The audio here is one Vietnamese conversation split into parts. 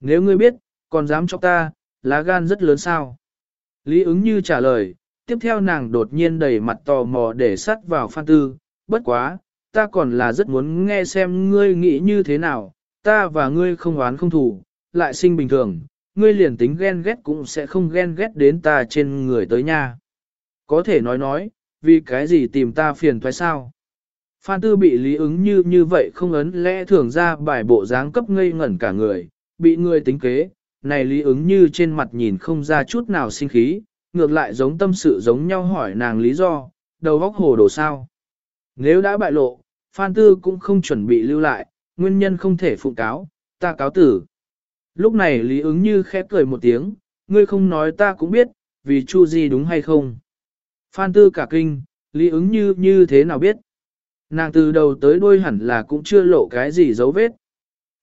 Nếu ngươi biết, còn dám cho ta, lá gan rất lớn sao. Lý ứng như trả lời, tiếp theo nàng đột nhiên đẩy mặt tò mò để sắt vào Phan Tư, bất quá, ta còn là rất muốn nghe xem ngươi nghĩ như thế nào, ta và ngươi không oán không thù, lại sinh bình thường, ngươi liền tính ghen ghét cũng sẽ không ghen ghét đến ta trên người tới nha. Có thể nói nói, vì cái gì tìm ta phiền thoái sao? Phan Tư bị lý ứng như như vậy không ấn lẽ thường ra bài bộ dáng cấp ngây ngẩn cả người, bị người tính kế, này lý ứng như trên mặt nhìn không ra chút nào sinh khí, ngược lại giống tâm sự giống nhau hỏi nàng lý do, đầu góc hồ đồ sao. Nếu đã bại lộ, Phan Tư cũng không chuẩn bị lưu lại, nguyên nhân không thể phụ cáo, ta cáo tử. Lúc này lý ứng như khẽ cười một tiếng, ngươi không nói ta cũng biết, vì Chu Di đúng hay không. Phan Tư cả kinh, lý ứng như như thế nào biết. Nàng từ đầu tới đuôi hẳn là cũng chưa lộ cái gì dấu vết.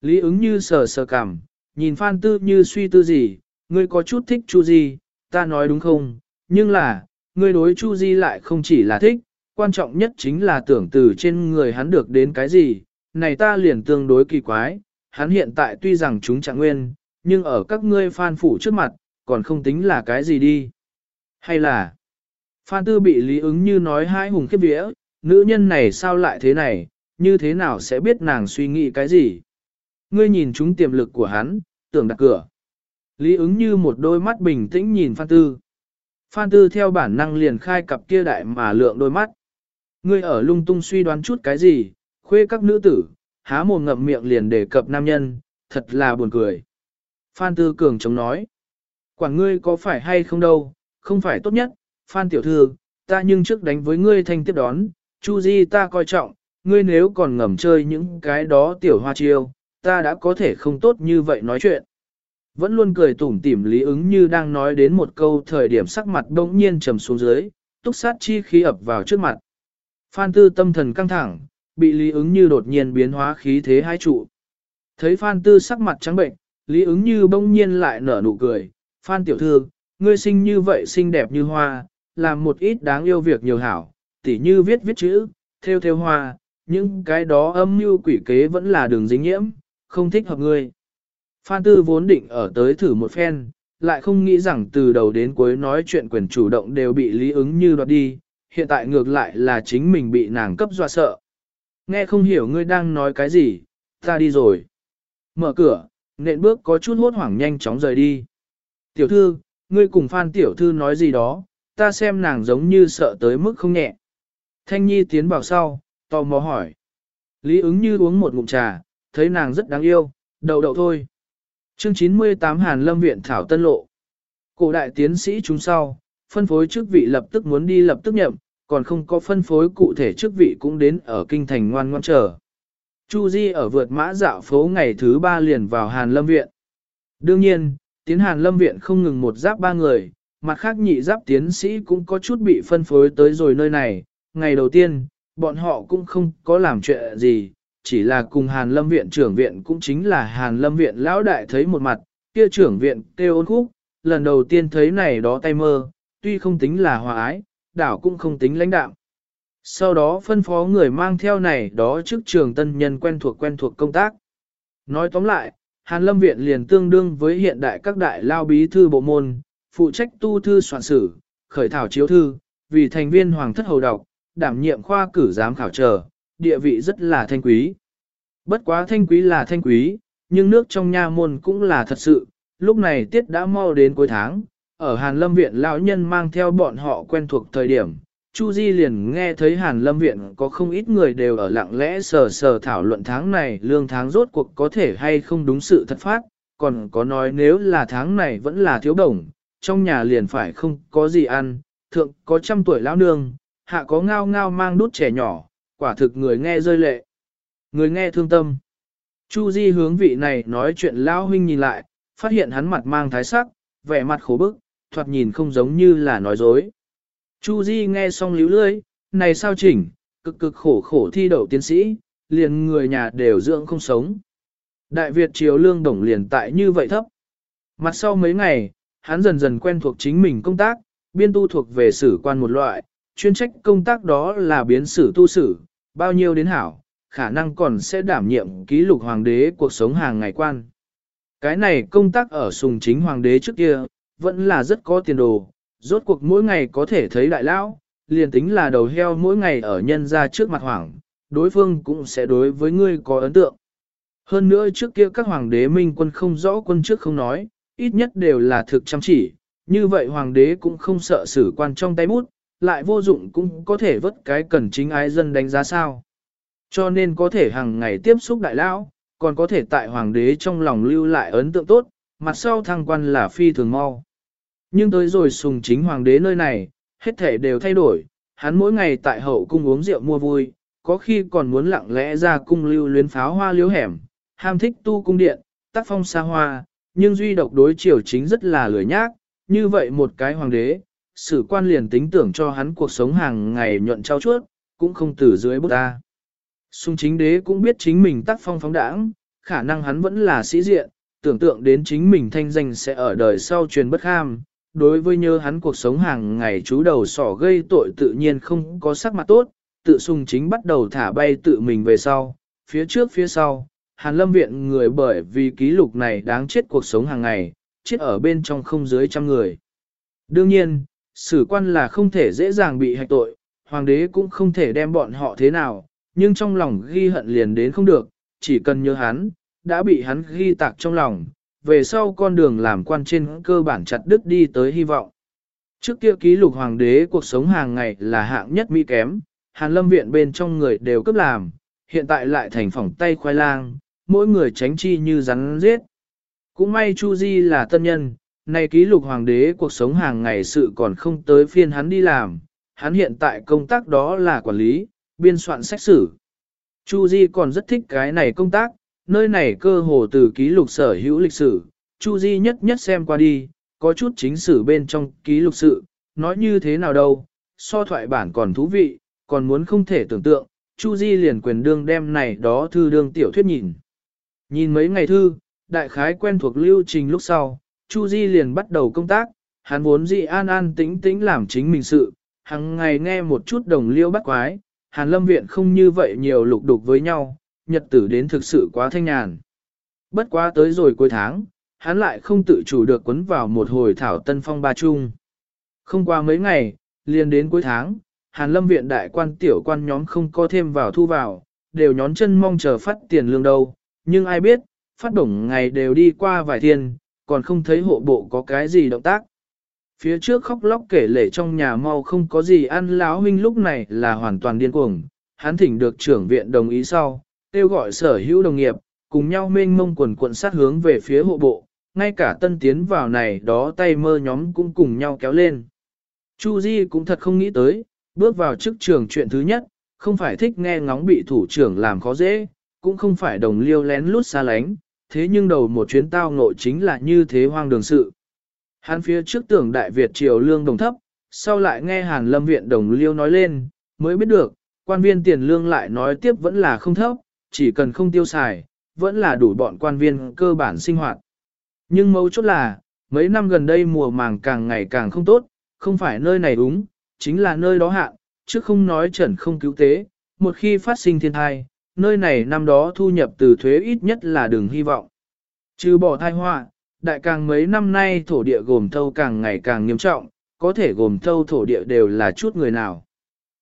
Lý ứng như sờ sờ cảm, nhìn Phan Tư như suy tư gì, ngươi có chút thích Chu Di, ta nói đúng không, nhưng là, ngươi đối Chu Di lại không chỉ là thích, quan trọng nhất chính là tưởng từ trên người hắn được đến cái gì, này ta liền tương đối kỳ quái, hắn hiện tại tuy rằng chúng trạng nguyên, nhưng ở các ngươi phan phủ trước mặt, còn không tính là cái gì đi. Hay là, phan tư bị lý ứng như nói hai hùng khiếp vía, nữ nhân này sao lại thế này, như thế nào sẽ biết nàng suy nghĩ cái gì. Ngươi nhìn chúng tiềm lực của hắn, tưởng đặt cửa. Lý ứng như một đôi mắt bình tĩnh nhìn Phan Tư. Phan Tư theo bản năng liền khai cặp kia đại mà lượng đôi mắt. Ngươi ở lung tung suy đoán chút cái gì, khuê các nữ tử, há mồm ngậm miệng liền đề cập nam nhân, thật là buồn cười. Phan Tư Cường chống nói. Quản ngươi có phải hay không đâu, không phải tốt nhất, Phan Tiểu Thư, ta nhưng trước đánh với ngươi thanh tiếp đón, Chu Di ta coi trọng, ngươi nếu còn ngầm chơi những cái đó tiểu hoa chiêu, ta đã có thể không tốt như vậy nói chuyện. Vẫn luôn cười tủm tỉm lý ứng như đang nói đến một câu thời điểm sắc mặt bỗng nhiên trầm xuống dưới, túc sát chi khí ập vào trước mặt. Phan Tư tâm thần căng thẳng, bị lý ứng như đột nhiên biến hóa khí thế hai trụ. Thấy Phan Tư sắc mặt trắng bệnh, lý ứng như bỗng nhiên lại nở nụ cười. Phan tiểu thư, ngươi sinh như vậy xinh đẹp như hoa, làm một ít đáng yêu việc nhiều hảo, tỉ như viết viết chữ, theo theo hoa, những cái đó âm mưu quỷ kế vẫn là đường dính nhiễm, không thích hợp ngươi. Phan Tư vốn định ở tới thử một phen, lại không nghĩ rằng từ đầu đến cuối nói chuyện quyền chủ động đều bị lý ứng như đoạt đi, hiện tại ngược lại là chính mình bị nàng cấp dọa sợ. Nghe không hiểu ngươi đang nói cái gì, ta đi rồi. Mở cửa, nện bước có chút hốt hoảng nhanh chóng rời đi. Tiểu thư, ngươi cùng Phan tiểu thư nói gì đó, ta xem nàng giống như sợ tới mức không nhẹ. Thanh Nhi tiến vào sau, tò mò hỏi. Lý ứng như uống một ngụm trà, thấy nàng rất đáng yêu, đậu đậu thôi. Chương 98 Hàn Lâm Viện Thảo Tân Lộ Cổ đại tiến sĩ chúng sau, phân phối chức vị lập tức muốn đi lập tức nhậm, còn không có phân phối cụ thể chức vị cũng đến ở kinh thành ngoan ngoan chờ. Chu Di ở vượt mã dạo phố ngày thứ ba liền vào Hàn Lâm Viện. Đương nhiên, tiến Hàn Lâm Viện không ngừng một giáp ba người, mặt khác nhị giáp tiến sĩ cũng có chút bị phân phối tới rồi nơi này. Ngày đầu tiên, bọn họ cũng không có làm chuyện gì, chỉ là cùng Hàn Lâm Viện trưởng viện cũng chính là Hàn Lâm Viện lão đại thấy một mặt, kia trưởng viện kêu ôn khúc, lần đầu tiên thấy này đó tay mơ, tuy không tính là hòa ái, đảo cũng không tính lãnh đạo. Sau đó phân phó người mang theo này đó trước trường tân nhân quen thuộc quen thuộc công tác. Nói tóm lại, Hàn Lâm Viện liền tương đương với hiện đại các đại lao bí thư bộ môn, phụ trách tu thư soạn sử, khởi thảo chiếu thư, vì thành viên hoàng thất hầu đọc, đảm nhiệm khoa cử giám khảo trở, địa vị rất là thanh quý. Bất quá thanh quý là thanh quý, nhưng nước trong nha môn cũng là thật sự, lúc này tiết đã mau đến cuối tháng, ở Hàn Lâm Viện lão nhân mang theo bọn họ quen thuộc thời điểm. Chu Di liền nghe thấy Hàn Lâm Viện có không ít người đều ở lặng lẽ sờ sờ thảo luận tháng này lương tháng rốt cuộc có thể hay không đúng sự thật phát, còn có nói nếu là tháng này vẫn là thiếu đồng, trong nhà liền phải không có gì ăn, thượng có trăm tuổi lão nương, hạ có ngao ngao mang đút trẻ nhỏ, quả thực người nghe rơi lệ. Người nghe thương tâm. Chu Di hướng vị này nói chuyện lão huynh nhìn lại, phát hiện hắn mặt mang thái sắc, vẻ mặt khổ bức, thoạt nhìn không giống như là nói dối. Chu Di nghe xong líu lưỡi, này sao chỉnh, cực cực khổ khổ thi đậu tiến sĩ, liền người nhà đều dưỡng không sống. Đại Việt triều lương đồng liền tại như vậy thấp. Mặt sau mấy ngày, hắn dần dần quen thuộc chính mình công tác, biên tu thuộc về sử quan một loại, chuyên trách công tác đó là biến sử tu sử, bao nhiêu đến hảo, khả năng còn sẽ đảm nhiệm ký lục hoàng đế cuộc sống hàng ngày quan. Cái này công tác ở sùng chính hoàng đế trước kia, vẫn là rất có tiền đồ, rốt cuộc mỗi ngày có thể thấy đại lão, liền tính là đầu heo mỗi ngày ở nhân ra trước mặt hoàng, đối phương cũng sẽ đối với ngươi có ấn tượng. Hơn nữa trước kia các hoàng đế minh quân không rõ quân trước không nói, ít nhất đều là thực chăm chỉ, như vậy hoàng đế cũng không sợ xử quan trong tay bút, lại vô dụng cũng có thể vất cái cần chính ái dân đánh giá sao. Cho nên có thể hàng ngày tiếp xúc đại lão, còn có thể tại hoàng đế trong lòng lưu lại ấn tượng tốt, mặt sau thăng quan là phi thường mau. Nhưng tới rồi sùng chính hoàng đế nơi này, hết thể đều thay đổi, hắn mỗi ngày tại hậu cung uống rượu mua vui, có khi còn muốn lặng lẽ ra cung lưu luyến pháo hoa liếu hẻm, ham thích tu cung điện, tác phong xa hoa, nhưng duy độc đối triều chính rất là lười nhác, như vậy một cái hoàng đế, sử quan liền tính tưởng cho hắn cuộc sống hàng ngày nhuận trao chuốt, cũng không từ dưới bút ta. Xung chính đế cũng biết chính mình tác phong phóng đãng, khả năng hắn vẫn là sĩ diện, tưởng tượng đến chính mình thanh danh sẽ ở đời sau truyền bất ham. Đối với nhớ hắn cuộc sống hàng ngày chú đầu sỏ gây tội tự nhiên không có sắc mặt tốt, tự sung chính bắt đầu thả bay tự mình về sau, phía trước phía sau, Hàn Lâm Viện người bởi vì ký lục này đáng chết cuộc sống hàng ngày, chết ở bên trong không dưới trăm người. Đương nhiên, sử quan là không thể dễ dàng bị hạch tội, hoàng đế cũng không thể đem bọn họ thế nào, nhưng trong lòng ghi hận liền đến không được, chỉ cần nhớ hắn, đã bị hắn ghi tạc trong lòng, về sau con đường làm quan trên cơ bản chặt đứt đi tới hy vọng. Trước kia ký lục hoàng đế cuộc sống hàng ngày là hạng nhất mỹ kém, hàn lâm viện bên trong người đều cấp làm, hiện tại lại thành phỏng tay khoai lang, mỗi người tránh chi như rắn giết. Cũng may Chu Di là tân nhân, này ký lục hoàng đế cuộc sống hàng ngày sự còn không tới phiên hắn đi làm, hắn hiện tại công tác đó là quản lý, biên soạn sách sử. Chu Di còn rất thích cái này công tác, nơi này cơ hồ từ ký lục sở hữu lịch sử, Chu Di nhất nhất xem qua đi, có chút chính sử bên trong ký lục sự, nói như thế nào đâu, so thoại bản còn thú vị, còn muốn không thể tưởng tượng, Chu Di liền quyền đương đem này đó thư đương tiểu thuyết nhìn. Nhìn mấy ngày thư, đại khái quen thuộc lưu trình lúc sau, Chu Di liền bắt đầu công tác, hắn vốn dị an an tĩnh tĩnh làm chính mình sự, hàng ngày nghe một chút đồng liêu bắt quái, Hàn Lâm Viện không như vậy nhiều lục đục với nhau, nhật tử đến thực sự quá thanh nhàn. Bất quá tới rồi cuối tháng, hắn lại không tự chủ được quấn vào một hồi thảo tân phong ba chung. Không qua mấy ngày, liền đến cuối tháng, Hàn Lâm Viện đại quan tiểu quan nhóm không có thêm vào thu vào, đều nhón chân mong chờ phát tiền lương đâu, nhưng ai biết, phát đổng ngày đều đi qua vài thiên, còn không thấy hộ bộ có cái gì động tác. Phía trước khóc lóc kể lể trong nhà mau không có gì ăn láo huynh lúc này là hoàn toàn điên cuồng, hắn thỉnh được trưởng viện đồng ý sau, kêu gọi sở hữu đồng nghiệp, cùng nhau mênh mông quần cuộn sát hướng về phía hộ bộ, ngay cả tân tiến vào này đó tay mơ nhóm cũng cùng nhau kéo lên. Chu Di cũng thật không nghĩ tới, bước vào chức trường chuyện thứ nhất, không phải thích nghe ngóng bị thủ trưởng làm khó dễ, cũng không phải đồng liêu lén lút xa lánh, thế nhưng đầu một chuyến tao ngộ chính là như thế hoang đường sự. Hắn phía trước tưởng Đại Việt triều lương đồng thấp, sau lại nghe Hàn Lâm Viện đồng liêu nói lên, mới biết được, quan viên tiền lương lại nói tiếp vẫn là không thấp, chỉ cần không tiêu xài, vẫn là đủ bọn quan viên cơ bản sinh hoạt. Nhưng mấu chốt là, mấy năm gần đây mùa màng càng ngày càng không tốt, không phải nơi này đúng, chính là nơi đó hạn, chứ không nói trần không cứu tế, một khi phát sinh thiên thai, nơi này năm đó thu nhập từ thuế ít nhất là đường hy vọng. Trừ bỏ thai họa, đại càng mấy năm nay thổ địa gồm thâu càng ngày càng nghiêm trọng, có thể gồm thâu thổ địa đều là chút người nào.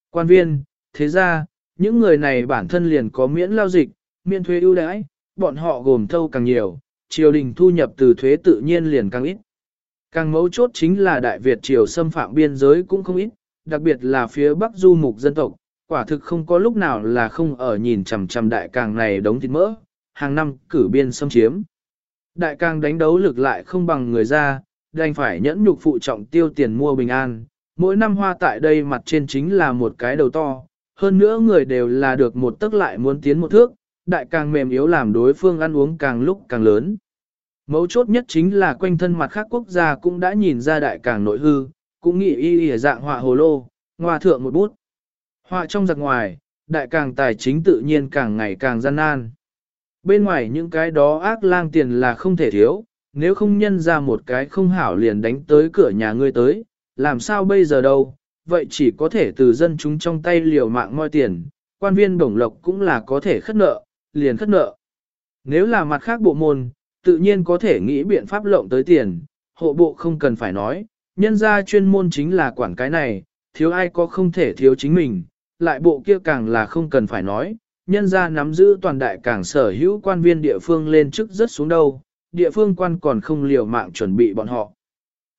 Quan viên, thế ra, những người này bản thân liền có miễn lao dịch, miễn thuế ưu đãi, bọn họ gồm thâu càng nhiều, triều đình thu nhập từ thuế tự nhiên liền càng ít. Càng mấu chốt chính là Đại Việt triều xâm phạm biên giới cũng không ít, đặc biệt là phía Bắc du mục dân tộc, quả thực không có lúc nào là không ở nhìn chằm chằm đại càng này đống thịt mỡ, hàng năm cử biên xâm chiếm. Đại càng đánh đấu lực lại không bằng người ra, đành phải nhẫn nhục phụ trọng tiêu tiền mua bình an, mỗi năm hoa tại đây mặt trên chính là một cái đầu to, hơn nữa người đều là được một tức lại muốn tiến một thước, đại càng mềm yếu làm đối phương ăn uống càng lúc càng lớn. Mấu chốt nhất chính là quanh thân mặt khác quốc gia cũng đã nhìn ra đại càng nội hư, cũng nghĩ y y dạng họa hồ lô, ngoa thượng một bút. Họa trong giặc ngoài, đại càng tài chính tự nhiên càng ngày càng gian nan. Bên ngoài những cái đó ác lang tiền là không thể thiếu, nếu không nhân ra một cái không hảo liền đánh tới cửa nhà ngươi tới, làm sao bây giờ đâu, vậy chỉ có thể từ dân chúng trong tay liều mạng moi tiền, quan viên bổng lộc cũng là có thể khất nợ, liền khất nợ. Nếu là mặt khác bộ môn, tự nhiên có thể nghĩ biện pháp lộng tới tiền, hộ bộ không cần phải nói, nhân ra chuyên môn chính là quản cái này, thiếu ai có không thể thiếu chính mình, lại bộ kia càng là không cần phải nói, nhân ra nắm giữ toàn đại càng sở hữu quan viên địa phương lên chức rất xuống đâu, địa phương quan còn không liều mạng chuẩn bị bọn họ.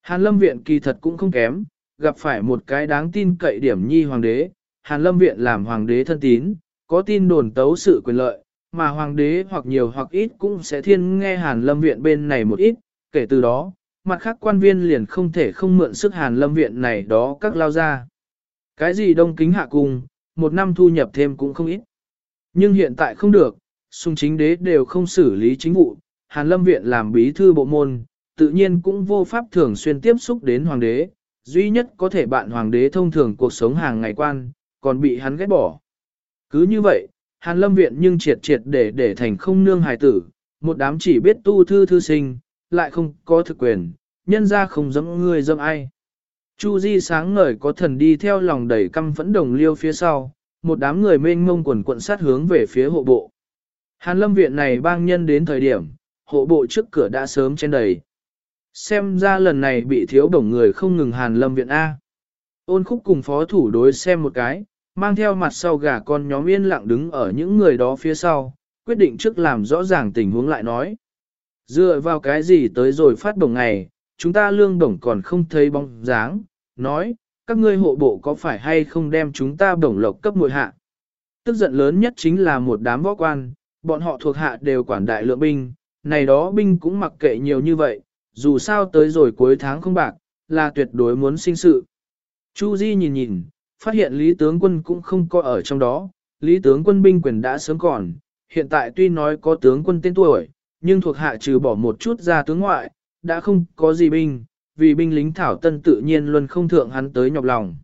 Hàn lâm viện kỳ thật cũng không kém, gặp phải một cái đáng tin cậy điểm nhi hoàng đế, Hàn lâm viện làm hoàng đế thân tín, có tin đồn tấu sự quyền lợi, mà hoàng đế hoặc nhiều hoặc ít cũng sẽ thiên nghe Hàn lâm viện bên này một ít, kể từ đó, mặt khác quan viên liền không thể không mượn sức Hàn lâm viện này đó các lao ra. Cái gì đông kính hạ cung, một năm thu nhập thêm cũng không ít. Nhưng hiện tại không được, sung chính đế đều không xử lý chính vụ, Hàn lâm viện làm bí thư bộ môn, tự nhiên cũng vô pháp thường xuyên tiếp xúc đến hoàng đế, duy nhất có thể bạn hoàng đế thông thường cuộc sống hàng ngày quan, còn bị hắn ghét bỏ. Cứ như vậy, Hàn lâm viện nhưng triệt triệt để để thành không nương hài tử, một đám chỉ biết tu thư thư sinh, lại không có thực quyền, nhân ra không giống người dâm ai. Chu Di sáng ngời có thần đi theo lòng đầy căm phẫn đồng liêu phía sau, một đám người mênh mông quần quận sát hướng về phía hộ bộ. Hàn lâm viện này bang nhân đến thời điểm, hộ bộ trước cửa đã sớm trên đầy. Xem ra lần này bị thiếu đồng người không ngừng hàn lâm viện A. Ôn khúc cùng phó thủ đối xem một cái, mang theo mặt sau gà con nhóm yên lặng đứng ở những người đó phía sau, quyết định trước làm rõ ràng tình huống lại nói. Dựa vào cái gì tới rồi phát đồng ngày, chúng ta lương đồng còn không thấy bóng dáng, nói, các ngươi hộ bộ có phải hay không đem chúng ta đồng lộc cấp mội hạ. Tức giận lớn nhất chính là một đám võ quan, bọn họ thuộc hạ đều quản đại lượng binh, này đó binh cũng mặc kệ nhiều như vậy, dù sao tới rồi cuối tháng không bạc, là tuyệt đối muốn sinh sự. Chu Di nhìn nhìn, phát hiện Lý tướng quân cũng không có ở trong đó, Lý tướng quân binh quyền đã sớm còn, hiện tại tuy nói có tướng quân tên tuổi, nhưng thuộc hạ trừ bỏ một chút ra tướng ngoại, đã không có gì binh, vì binh lính thảo tân tự nhiên luôn không thượng hắn tới nhọc lòng.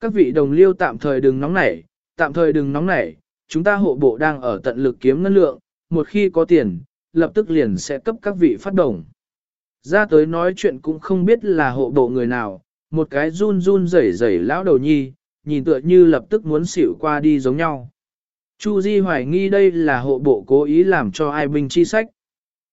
Các vị đồng liêu tạm thời đừng nóng nảy, tạm thời đừng nóng nảy, chúng ta hộ bộ đang ở tận lực kiếm ngân lượng, một khi có tiền, lập tức liền sẽ cấp các vị phát đồng. Ra tới nói chuyện cũng không biết là hộ bộ người nào, một cái run run rẩy rẩy lão đầu nhi, nhìn tựa như lập tức muốn xỉu qua đi giống nhau. Chu Di hoài nghi đây là hộ bộ cố ý làm cho ai binh chi sách.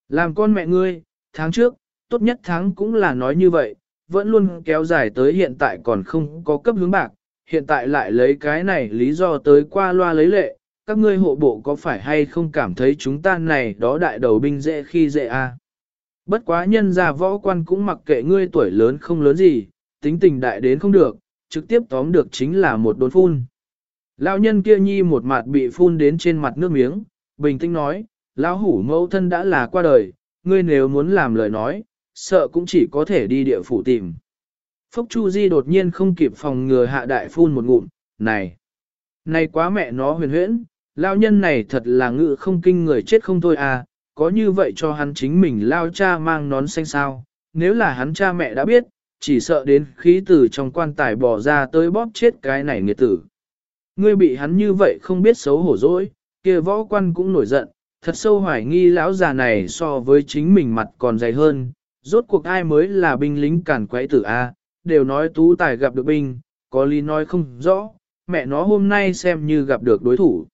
Làm con mẹ ngươi, tháng trước, tốt nhất tháng cũng là nói như vậy, vẫn luôn kéo dài tới hiện tại còn không có cấp hướng bạc, hiện tại lại lấy cái này lý do tới qua loa lấy lệ, các ngươi hộ bộ có phải hay không cảm thấy chúng ta này đó đại đầu binh dễ khi dễ a? À? Bất quá nhân gia võ quan cũng mặc kệ ngươi tuổi lớn không lớn gì, tính tình đại đến không được, trực tiếp tóm được chính là một đốn phun. Lão nhân kia nhi một mặt bị phun đến trên mặt nước miếng, bình tĩnh nói, lão hủ mẫu thân đã là qua đời, ngươi nếu muốn làm lời nói, sợ cũng chỉ có thể đi địa phủ tìm. Phúc Chu Di đột nhiên không kịp phòng ngừa hạ đại phun một ngụm, này, này quá mẹ nó huyền huyễn, lão nhân này thật là ngự không kinh người chết không thôi à, có như vậy cho hắn chính mình lao cha mang nón xanh sao, nếu là hắn cha mẹ đã biết, chỉ sợ đến khí tử trong quan tài bỏ ra tới bóp chết cái này nghiệt tử. Ngươi bị hắn như vậy không biết xấu hổ dỗi, kia võ quan cũng nổi giận, thật sâu hoài nghi lão già này so với chính mình mặt còn dày hơn, rốt cuộc ai mới là binh lính cản quấy tử A, đều nói tú tài gặp được binh, có lý nói không rõ, mẹ nó hôm nay xem như gặp được đối thủ.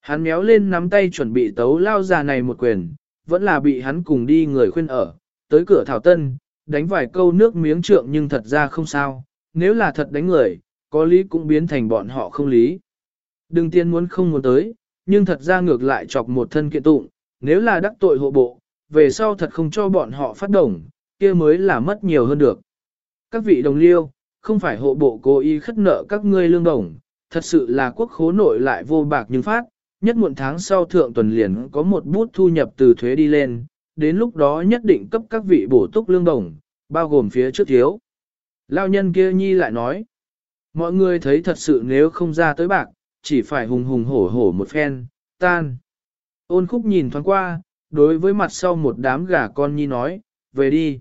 Hắn méo lên nắm tay chuẩn bị tấu lao già này một quyền, vẫn là bị hắn cùng đi người khuyên ở, tới cửa thảo tân, đánh vài câu nước miếng trượng nhưng thật ra không sao, nếu là thật đánh người, có lý cũng biến thành bọn họ không lý. Đừng tiên muốn không muốn tới, nhưng thật ra ngược lại chọc một thân kiện tụng, nếu là đắc tội hộ bộ, về sau thật không cho bọn họ phát đồng, kia mới là mất nhiều hơn được. Các vị đồng liêu, không phải hộ bộ cố ý khất nợ các ngươi lương đồng, thật sự là quốc khố nội lại vô bạc nhưng phát, nhất muộn tháng sau thượng tuần liền có một bút thu nhập từ thuế đi lên, đến lúc đó nhất định cấp các vị bổ túc lương đồng, bao gồm phía trước thiếu. Lao nhân kia nhi lại nói, mọi người thấy thật sự nếu không ra tới bạc, chỉ phải hùng hùng hổ hổ một phen, tan. Ôn khúc nhìn thoáng qua, đối với mặt sau một đám gà con nhi nói, về đi.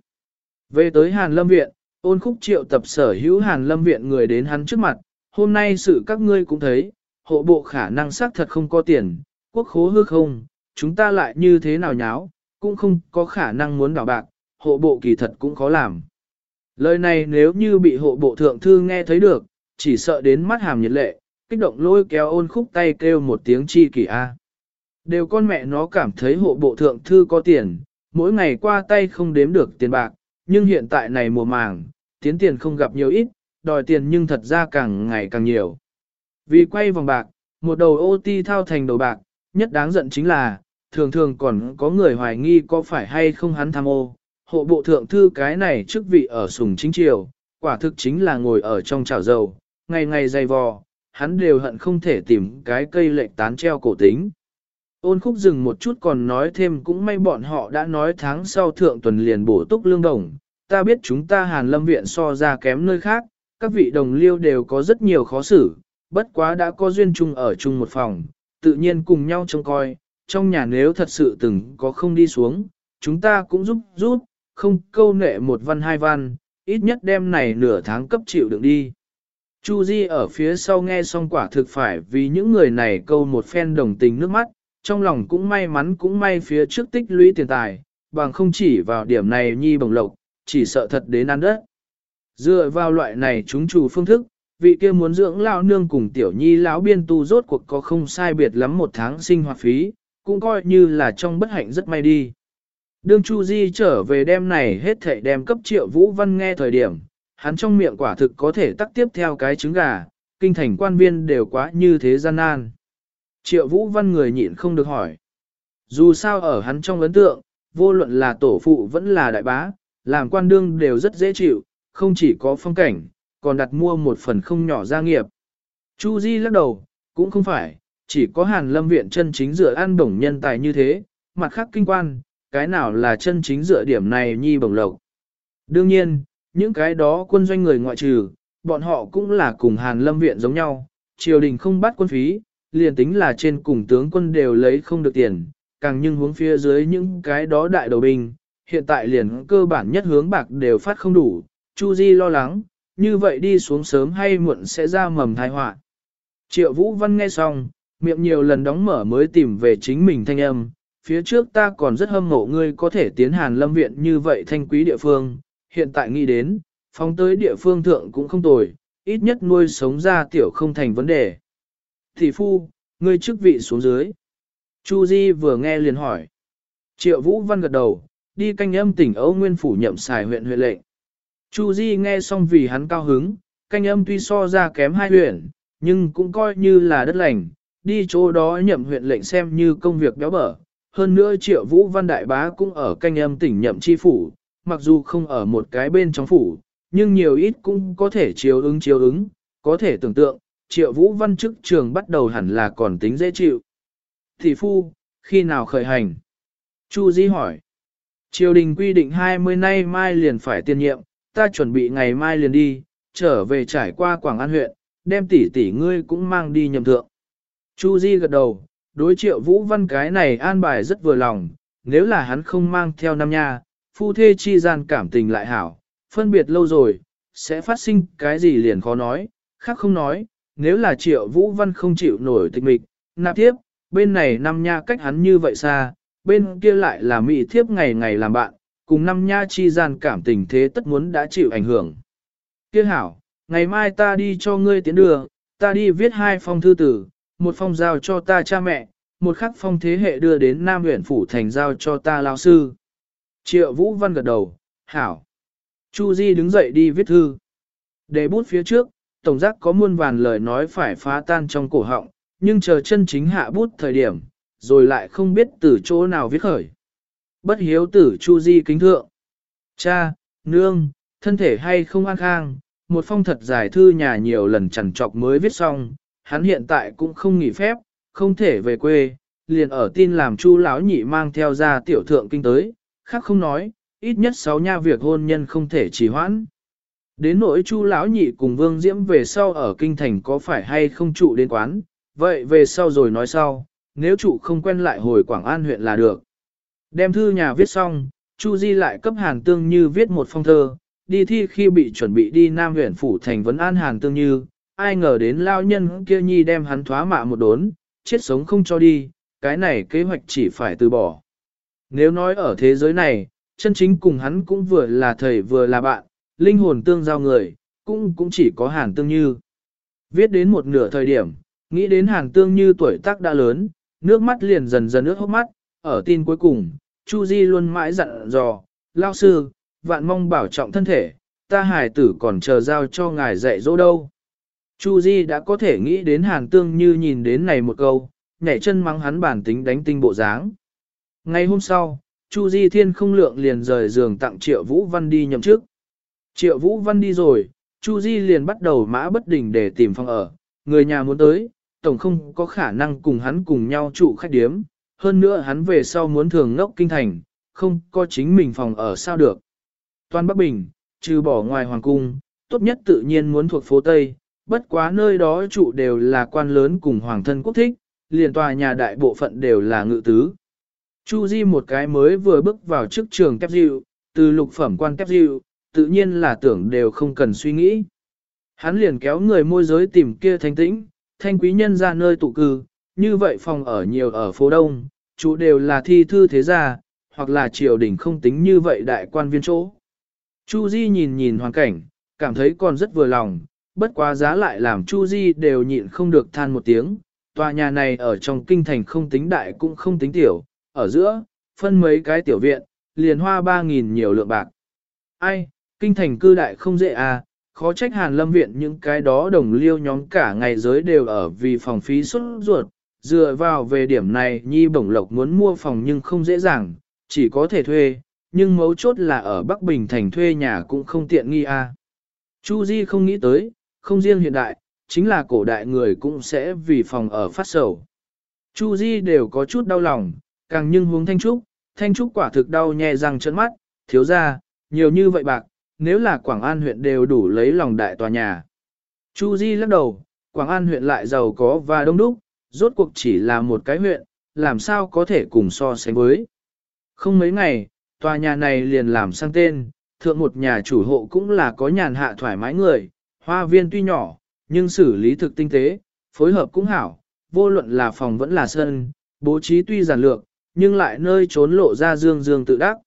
Về tới Hàn Lâm Viện, ôn khúc triệu tập sở hữu Hàn Lâm Viện người đến hắn trước mặt, hôm nay sự các ngươi cũng thấy, hộ bộ khả năng xác thật không có tiền, quốc khố hư không, chúng ta lại như thế nào nháo, cũng không có khả năng muốn đảo bạc, hộ bộ kỳ thật cũng khó làm. Lời này nếu như bị hộ bộ thượng thư nghe thấy được, chỉ sợ đến mắt hàm nhiệt lệ, kích động lôi kéo ôn khúc tay kêu một tiếng chi kỷ a. Đều con mẹ nó cảm thấy hộ bộ thượng thư có tiền, mỗi ngày qua tay không đếm được tiền bạc, nhưng hiện tại này mùa màng, tiến tiền không gặp nhiều ít, đòi tiền nhưng thật ra càng ngày càng nhiều. Vì quay vòng bạc, một đầu ô ti thao thành đầu bạc, nhất đáng giận chính là, thường thường còn có người hoài nghi có phải hay không hắn tham ô. Hộ bộ thượng thư cái này chức vị ở sùng chính triều, quả thực chính là ngồi ở trong chảo dầu, ngày ngày dày vò, hắn đều hận không thể tìm cái cây lệch tán treo cổ tính. Ôn khúc dừng một chút còn nói thêm cũng may bọn họ đã nói tháng sau thượng tuần liền bổ túc lương đồng. Ta biết chúng ta hàn lâm viện so ra kém nơi khác, các vị đồng liêu đều có rất nhiều khó xử, bất quá đã có duyên chung ở chung một phòng, tự nhiên cùng nhau trông coi, trong nhà nếu thật sự từng có không đi xuống, chúng ta cũng giúp giúp, không câu nệ một văn hai văn, ít nhất đêm này nửa tháng cấp chịu đựng đi. Chu Di ở phía sau nghe xong quả thực phải vì những người này câu một phen đồng tình nước mắt, trong lòng cũng may mắn cũng may phía trước tích lũy tiền tài, bằng không chỉ vào điểm này nhi bồng lộc, chỉ sợ thật đến ăn đất. Dựa vào loại này chúng chủ phương thức, vị kia muốn dưỡng lão nương cùng tiểu nhi lão biên tu rốt cuộc có không sai biệt lắm một tháng sinh hoạt phí, cũng coi như là trong bất hạnh rất may đi. Đương Chu Di trở về đêm này hết thảy đem cấp triệu Vũ Văn nghe thời điểm, hắn trong miệng quả thực có thể tắc tiếp theo cái trứng gà, kinh thành quan viên đều quá như thế gian nan. Triệu Vũ Văn người nhịn không được hỏi. Dù sao ở hắn trong ấn tượng, vô luận là tổ phụ vẫn là đại bá, làm quan đương đều rất dễ chịu, không chỉ có phong cảnh, còn đặt mua một phần không nhỏ gia nghiệp. Chu Di lắc đầu, cũng không phải, chỉ có hàn lâm viện chân chính dựa ăn bổng nhân tài như thế, mặt khác kinh quan, cái nào là chân chính dựa điểm này nhi bổng lộc. Đương nhiên, những cái đó quân doanh người ngoại trừ, bọn họ cũng là cùng hàn lâm viện giống nhau, triều đình không bắt quân phí, liền tính là trên cùng tướng quân đều lấy không được tiền, càng nhưng hướng phía dưới những cái đó đại đầu binh, hiện tại liền cơ bản nhất hướng bạc đều phát không đủ, Chu Di lo lắng, như vậy đi xuống sớm hay muộn sẽ ra mầm tai họa. Triệu Vũ Văn nghe xong, miệng nhiều lần đóng mở mới tìm về chính mình thanh âm, phía trước ta còn rất hâm mộ ngươi có thể tiến hàn lâm viện như vậy thanh quý địa phương, hiện tại nghĩ đến, phóng tới địa phương thượng cũng không tồi, ít nhất nuôi sống ra tiểu không thành vấn đề. Thị phu, ngươi chức vị xuống dưới. Chu Di vừa nghe liền hỏi. Triệu Vũ Văn gật đầu, đi canh âm tỉnh Âu Nguyên Phủ nhậm xài huyện huyện lệnh. Chu Di nghe xong vì hắn cao hứng, canh âm tuy so ra kém hai huyện, nhưng cũng coi như là đất lành, đi chỗ đó nhậm huyện lệnh xem như công việc béo bở. Hơn nữa triệu vũ văn đại bá cũng ở canh âm tỉnh nhậm chi phủ, mặc dù không ở một cái bên trong phủ, nhưng nhiều ít cũng có thể chiếu ứng chiếu ứng, có thể tưởng tượng, triệu vũ văn chức trường bắt đầu hẳn là còn tính dễ chịu. Thị phu, khi nào khởi hành? Chu Di hỏi. Triều đình quy định 20 nay mai liền phải tiên nhiệm, ta chuẩn bị ngày mai liền đi, trở về trải qua Quảng An huyện, đem tỷ tỷ ngươi cũng mang đi nhầm thượng. Chu Di gật đầu, đối triệu Vũ Văn cái này an bài rất vừa lòng, nếu là hắn không mang theo năm nha, phu thê chi gian cảm tình lại hảo, phân biệt lâu rồi, sẽ phát sinh cái gì liền khó nói, khác không nói, nếu là triệu Vũ Văn không chịu nổi tịch mịch, nạp tiếp, bên này năm nha cách hắn như vậy xa, bên kia lại là mỹ thiếp ngày ngày làm bạn, cùng năm nha chi gian cảm tình thế tất muốn đã chịu ảnh hưởng. Kia hảo, ngày mai ta đi cho ngươi tiến đường, ta đi viết hai phong thư tử, một phong giao cho ta cha mẹ, một khắc phong thế hệ đưa đến Nam huyện Phủ Thành giao cho ta lao sư. Triệu Vũ Văn gật đầu, hảo. Chu Di đứng dậy đi viết thư. Để bút phía trước, Tổng giác có muôn vàn lời nói phải phá tan trong cổ họng, nhưng chờ chân chính hạ bút thời điểm, rồi lại không biết từ chỗ nào viết khởi. Bất hiếu tử Chu Di kính thượng. Cha, nương, thân thể hay không an khang, một phong thật dài thư nhà nhiều lần chằn trọc mới viết xong, hắn hiện tại cũng không nghỉ phép, không thể về quê, liền ở tin làm Chu lão nhị mang theo ra tiểu thượng kinh tới, khác không nói, ít nhất sáu nha việc hôn nhân không thể trì hoãn. Đến nỗi Chu lão nhị cùng Vương Diễm về sau ở kinh thành có phải hay không trụ đến quán, vậy về sau rồi nói sau, nếu trụ không quen lại hồi Quảng An huyện là được. Đem thư nhà viết xong, Chu Di lại cấp Hàn Tương Như viết một phong thơ, đi thi khi bị chuẩn bị đi Nam huyện phủ thành vấn an Hàn Tương Như, ai ngờ đến lao nhân kia nhi đem hắn thoá mạ một đốn, chết sống không cho đi, cái này kế hoạch chỉ phải từ bỏ. Nếu nói ở thế giới này, chân chính cùng hắn cũng vừa là thầy vừa là bạn, linh hồn tương giao người, cũng cũng chỉ có Hàn Tương Như. Viết đến một nửa thời điểm, nghĩ đến Hàn Tương Như tuổi tác đã lớn, nước mắt liền dần dần ướt hốc mắt, ở tin cuối cùng, Chu Di luôn mãi dặn dò, lao sư, vạn mong bảo trọng thân thể, ta hài tử còn chờ giao cho ngài dạy dỗ đâu. Chu Di đã có thể nghĩ đến Hàn Tương như nhìn đến này một câu, nhảy chân mắng hắn bản tính đánh tinh bộ dáng. Ngày hôm sau, Chu Di Thiên không lượng liền rời giường tặng Triệu Vũ Văn đi nhậm chức. Triệu Vũ Văn đi rồi, Chu Di liền bắt đầu mã bất đình để tìm phòng ở, người nhà muốn tới, tổng không có khả năng cùng hắn cùng nhau trụ khách điếm, hơn nữa hắn về sau muốn thường ngốc kinh thành, không có chính mình phòng ở sao được. Toàn Bắc Bình, trừ bỏ ngoài Hoàng Cung, tốt nhất tự nhiên muốn thuộc phố Tây, bất quá nơi đó trụ đều là quan lớn cùng Hoàng thân quốc thích, liền tòa nhà đại bộ phận đều là ngự tứ. Chu Di một cái mới vừa bước vào chức trường kép diệu, từ lục phẩm quan kép diệu, tự nhiên là tưởng đều không cần suy nghĩ. Hắn liền kéo người môi giới tìm kia thanh tĩnh, thanh quý nhân ra nơi tụ cư, như vậy phòng ở nhiều ở phố Đông, chủ đều là thi thư thế gia, hoặc là triều đình không tính như vậy đại quan viên chỗ. Chu Di nhìn nhìn hoàn cảnh, cảm thấy còn rất vừa lòng, bất quá giá lại làm Chu Di đều nhịn không được than một tiếng. Tòa nhà này ở trong kinh thành không tính đại cũng không tính tiểu, ở giữa, phân mấy cái tiểu viện, liền hoa 3.000 nhiều lượng bạc. Ai, kinh thành cư đại không dễ à, khó trách hàn lâm viện những cái đó đồng liêu nhóm cả ngày giới đều ở vì phòng phí xuất ruột, dựa vào về điểm này nhi bổng lộc muốn mua phòng nhưng không dễ dàng, chỉ có thể thuê, nhưng mấu chốt là ở Bắc Bình thành thuê nhà cũng không tiện nghi a. À. Chu Di không nghĩ tới, không riêng hiện đại, chính là cổ đại người cũng sẽ vì phòng ở phát sầu. Chu Di đều có chút đau lòng, càng nhưng hướng Thanh Trúc, Thanh Trúc quả thực đau nhè răng trợn mắt, thiếu gia, nhiều như vậy bạc, nếu là Quảng An huyện đều đủ lấy lòng đại tòa nhà. Chu Di lắc đầu, Quảng An huyện lại giàu có và đông đúc, rốt cuộc chỉ là một cái huyện, làm sao có thể cùng so sánh với. Không mấy ngày, tòa nhà này liền làm sang tên, thượng một nhà chủ hộ cũng là có nhàn hạ thoải mái người, hoa viên tuy nhỏ, nhưng xử lý thực tinh tế, phối hợp cũng hảo, vô luận là phòng vẫn là sân, bố trí tuy giản lược, nhưng lại nơi trốn lộ ra dương dương tự đắc.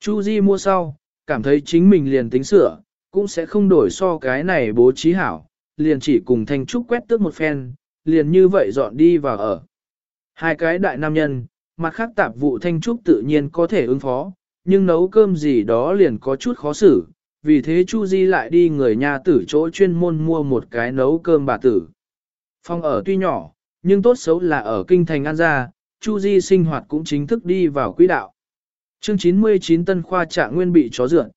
Chu Di mua sau, cảm thấy chính mình liền tính sửa, cũng sẽ không đổi so cái này bố trí hảo, liền chỉ cùng Thanh Trúc quét tước một phen, liền như vậy dọn đi vào ở. Hai cái đại nam nhân, mặt khác tạp vụ Thanh Trúc tự nhiên có thể ứng phó, nhưng nấu cơm gì đó liền có chút khó xử, vì thế Chu Di lại đi người nhà tử chỗ chuyên môn mua một cái nấu cơm bà tử. Phòng ở tuy nhỏ, nhưng tốt xấu là ở kinh thành An Gia, Chu Di sinh hoạt cũng chính thức đi vào quỹ đạo. Chương 99 Tân Khoa Trạng Nguyên bị chó dượn.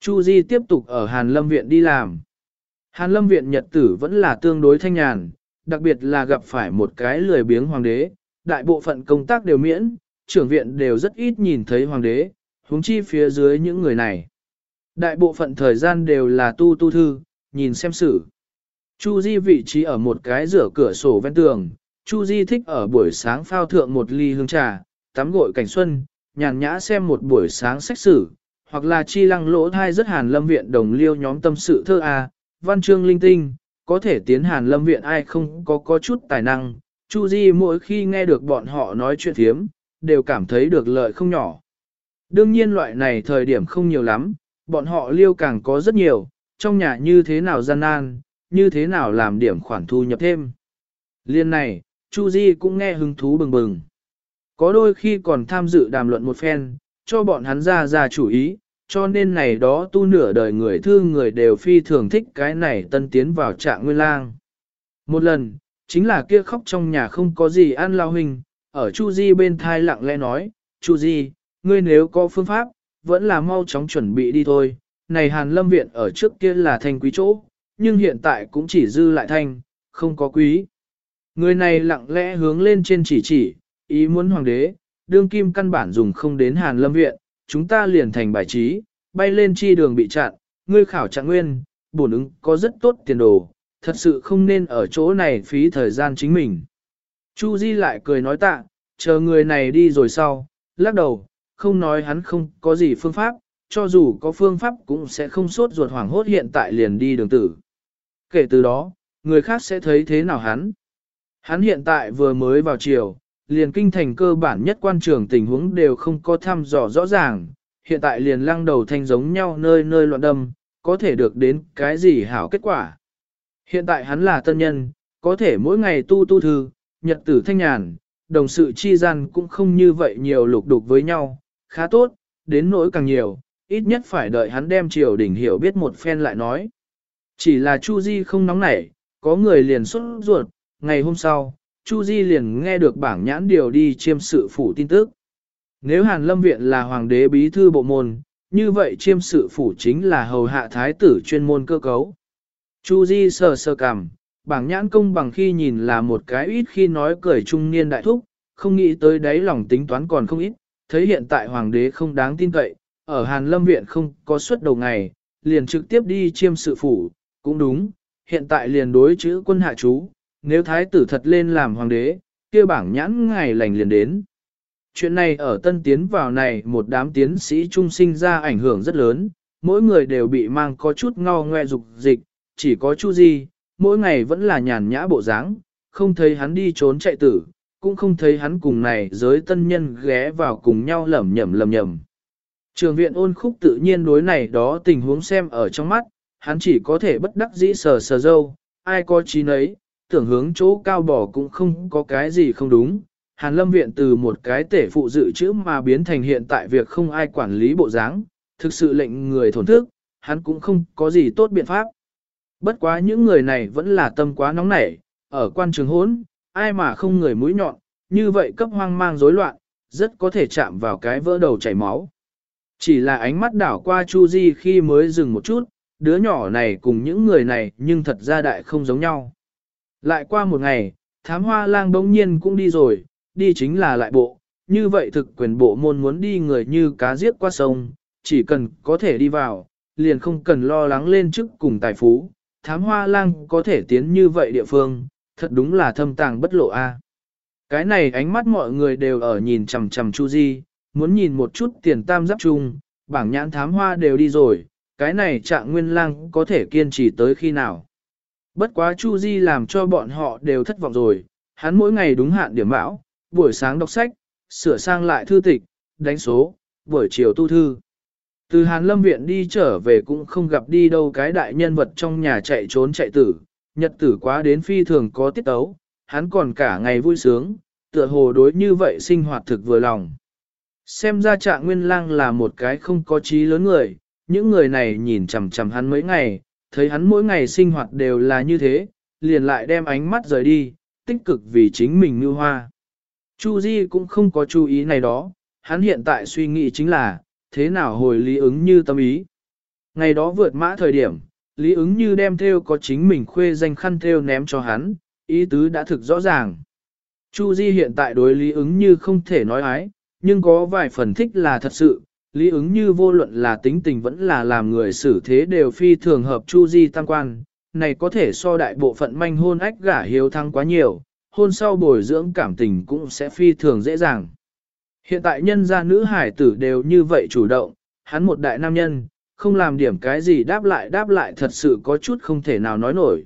Chu Di tiếp tục ở Hàn Lâm Viện đi làm. Hàn Lâm Viện nhật tử vẫn là tương đối thanh nhàn, đặc biệt là gặp phải một cái lười biếng hoàng đế, đại bộ phận công tác đều miễn, trưởng viện đều rất ít nhìn thấy hoàng đế, huống chi phía dưới những người này. Đại bộ phận thời gian đều là tu tu thư, nhìn xem sử. Chu Di vị trí ở một cái rửa cửa sổ ven tường, Chu Di thích ở buổi sáng phao thượng một ly hương trà, tắm gội cảnh xuân, nhàn nhã xem một buổi sáng sách sử, hoặc là chi lăng lỗ thai rất hàn lâm viện đồng liêu nhóm tâm sự thơ A, văn chương linh tinh, có thể tiến hàn lâm viện ai không có có chút tài năng. Chu Di mỗi khi nghe được bọn họ nói chuyện thiếm, đều cảm thấy được lợi không nhỏ. Đương nhiên loại này thời điểm không nhiều lắm, bọn họ liêu càng có rất nhiều, trong nhà như thế nào gian nan, như thế nào làm điểm khoản thu nhập thêm. Liên này, Chu Di cũng nghe hứng thú bừng bừng. Có đôi khi còn tham dự đàm luận một phen, cho bọn hắn ra ra chủ ý, cho nên này đó tu nửa đời người thương người đều phi thường thích cái này tân tiến vào trạng nguyên lang. Một lần, chính là kia khóc trong nhà không có gì ăn lao hình, ở Chu Di bên thai lặng lẽ nói, Chu Di, ngươi nếu có phương pháp, vẫn là mau chóng chuẩn bị đi thôi. Này Hàn Lâm Viện ở trước kia là thanh quý chỗ, nhưng hiện tại cũng chỉ dư lại thanh, không có quý. Người này lặng lẽ hướng lên trên chỉ chỉ, ý muốn hoàng đế, đương kim căn bản dùng không đến Hàn Lâm Viện, chúng ta liền thành bài trí, bay lên chi đường bị chặn, ngươi khảo trạng nguyên, bổn ứng có rất tốt tiền đồ, thật sự không nên ở chỗ này phí thời gian chính mình. Chu Di lại cười nói tạ, chờ người này đi rồi sau, lắc đầu, không nói hắn không có gì phương pháp, cho dù có phương pháp cũng sẽ không sốt ruột hoảng hốt hiện tại liền đi đường tử. Kể từ đó, người khác sẽ thấy thế nào hắn. Hắn hiện tại vừa mới vào chiều, liền kinh thành cơ bản nhất quan trường tình huống đều không có thăm dò rõ ràng, hiện tại liền lăng đầu thanh giống nhau nơi nơi loạn đâm, có thể được đến cái gì hảo kết quả. Hiện tại hắn là tân nhân, có thể mỗi ngày tu tu thư, nhật tử thanh nhàn, đồng sự chi gian cũng không như vậy nhiều lục đục với nhau, khá tốt, đến nỗi càng nhiều, ít nhất phải đợi hắn đem triều đỉnh hiểu biết một phen lại nói. Chỉ là Chu Di không nóng nảy, có người liền xuất ruột, ngày hôm sau, Chu Di liền nghe được bảng nhãn điều đi chiêm sự phủ tin tức. Nếu Hàn Lâm Viện là hoàng đế bí thư bộ môn, như vậy chiêm sự phủ chính là hầu hạ thái tử chuyên môn cơ cấu. Chu Di sờ sờ cằm, bảng nhãn công bằng khi nhìn là một cái ít khi nói cười trung niên đại thúc, không nghĩ tới đấy lòng tính toán còn không ít, thấy hiện tại hoàng đế không đáng tin cậy, ở Hàn Lâm Viện không có suất đầu ngày, liền trực tiếp đi chiêm sự phủ, cũng đúng, hiện tại liền đối chữ quân hạ chú, nếu thái tử thật lên làm hoàng đế, kia bảng nhãn ngày lành liền đến. Chuyện này ở tân tiến vào này một đám tiến sĩ trung sinh ra ảnh hưởng rất lớn, mỗi người đều bị mang có chút ngao ngoe dục dịch, chỉ có Chu Di, mỗi ngày vẫn là nhàn nhã bộ dáng, không thấy hắn đi trốn chạy tử, cũng không thấy hắn cùng này giới tân nhân ghé vào cùng nhau lẩm nhẩm lẩm nhẩm. Trường viện ôn khúc tự nhiên đối này đó tình huống xem ở trong mắt, hắn chỉ có thể bất đắc dĩ sờ sờ dâu, ai có trí nấy, tưởng hướng chỗ cao bỏ cũng không có cái gì không đúng. Hàn lâm viện từ một cái tể phụ dự trữ mà biến thành hiện tại việc không ai quản lý bộ dáng, thực sự lệnh người thổn thức, hắn cũng không có gì tốt biện pháp. Bất quá những người này vẫn là tâm quá nóng nảy, ở quan trường hốn, ai mà không người mũi nhọn, như vậy cấp hoang mang rối loạn, rất có thể chạm vào cái vỡ đầu chảy máu. Chỉ là ánh mắt đảo qua Chu Di khi mới dừng một chút, đứa nhỏ này cùng những người này nhưng thật ra đại không giống nhau. Lại qua một ngày, thám hoa lang bỗng nhiên cũng đi rồi, đi chính là lại bộ, như vậy thực quyền bộ môn muốn đi người như cá giết qua sông, chỉ cần có thể đi vào, liền không cần lo lắng lên chức cùng tài phú, thám hoa lang có thể tiến như vậy địa phương, thật đúng là thâm tàng bất lộ a. Cái này ánh mắt mọi người đều ở nhìn chằm chằm Chu Di, muốn nhìn một chút tiền tam giáp chung, bảng nhãn thám hoa đều đi rồi, cái này trạng nguyên lang có thể kiên trì tới khi nào. Bất quá Chu Di làm cho bọn họ đều thất vọng rồi, hắn mỗi ngày đúng hạn điểm bão, buổi sáng đọc sách, sửa sang lại thư tịch, đánh số, buổi chiều tu thư. Từ Hàn Lâm Viện đi trở về cũng không gặp đi đâu cái đại nhân vật trong nhà chạy trốn chạy tử, nhật tử quá đến phi thường có tiết tấu, hắn còn cả ngày vui sướng, tựa hồ đối như vậy sinh hoạt thực vừa lòng. Xem ra trạng nguyên lang là một cái không có trí lớn người, những người này nhìn chằm chằm hắn mấy ngày, thấy hắn mỗi ngày sinh hoạt đều là như thế, liền lại đem ánh mắt rời đi, tích cực vì chính mình như hoa. Chu Di cũng không có chú ý này đó, hắn hiện tại suy nghĩ chính là, thế nào hồi lý ứng như tâm ý. Ngày đó vượt mã thời điểm, lý ứng như đem theo có chính mình khuê danh khăn theo ném cho hắn, ý tứ đã thực rõ ràng. Chu Di hiện tại đối lý ứng như không thể nói ái, nhưng có vài phần thích là thật sự, lý ứng như vô luận là tính tình vẫn là làm người xử thế đều phi thường hợp Chu Di tam quan, này có thể so đại bộ phận manh hôn ách gả hiếu thăng quá nhiều, hôn sau bồi dưỡng cảm tình cũng sẽ phi thường dễ dàng. Hiện tại nhân gia nữ hải tử đều như vậy chủ động, hắn một đại nam nhân, không làm điểm cái gì đáp lại đáp lại thật sự có chút không thể nào nói nổi.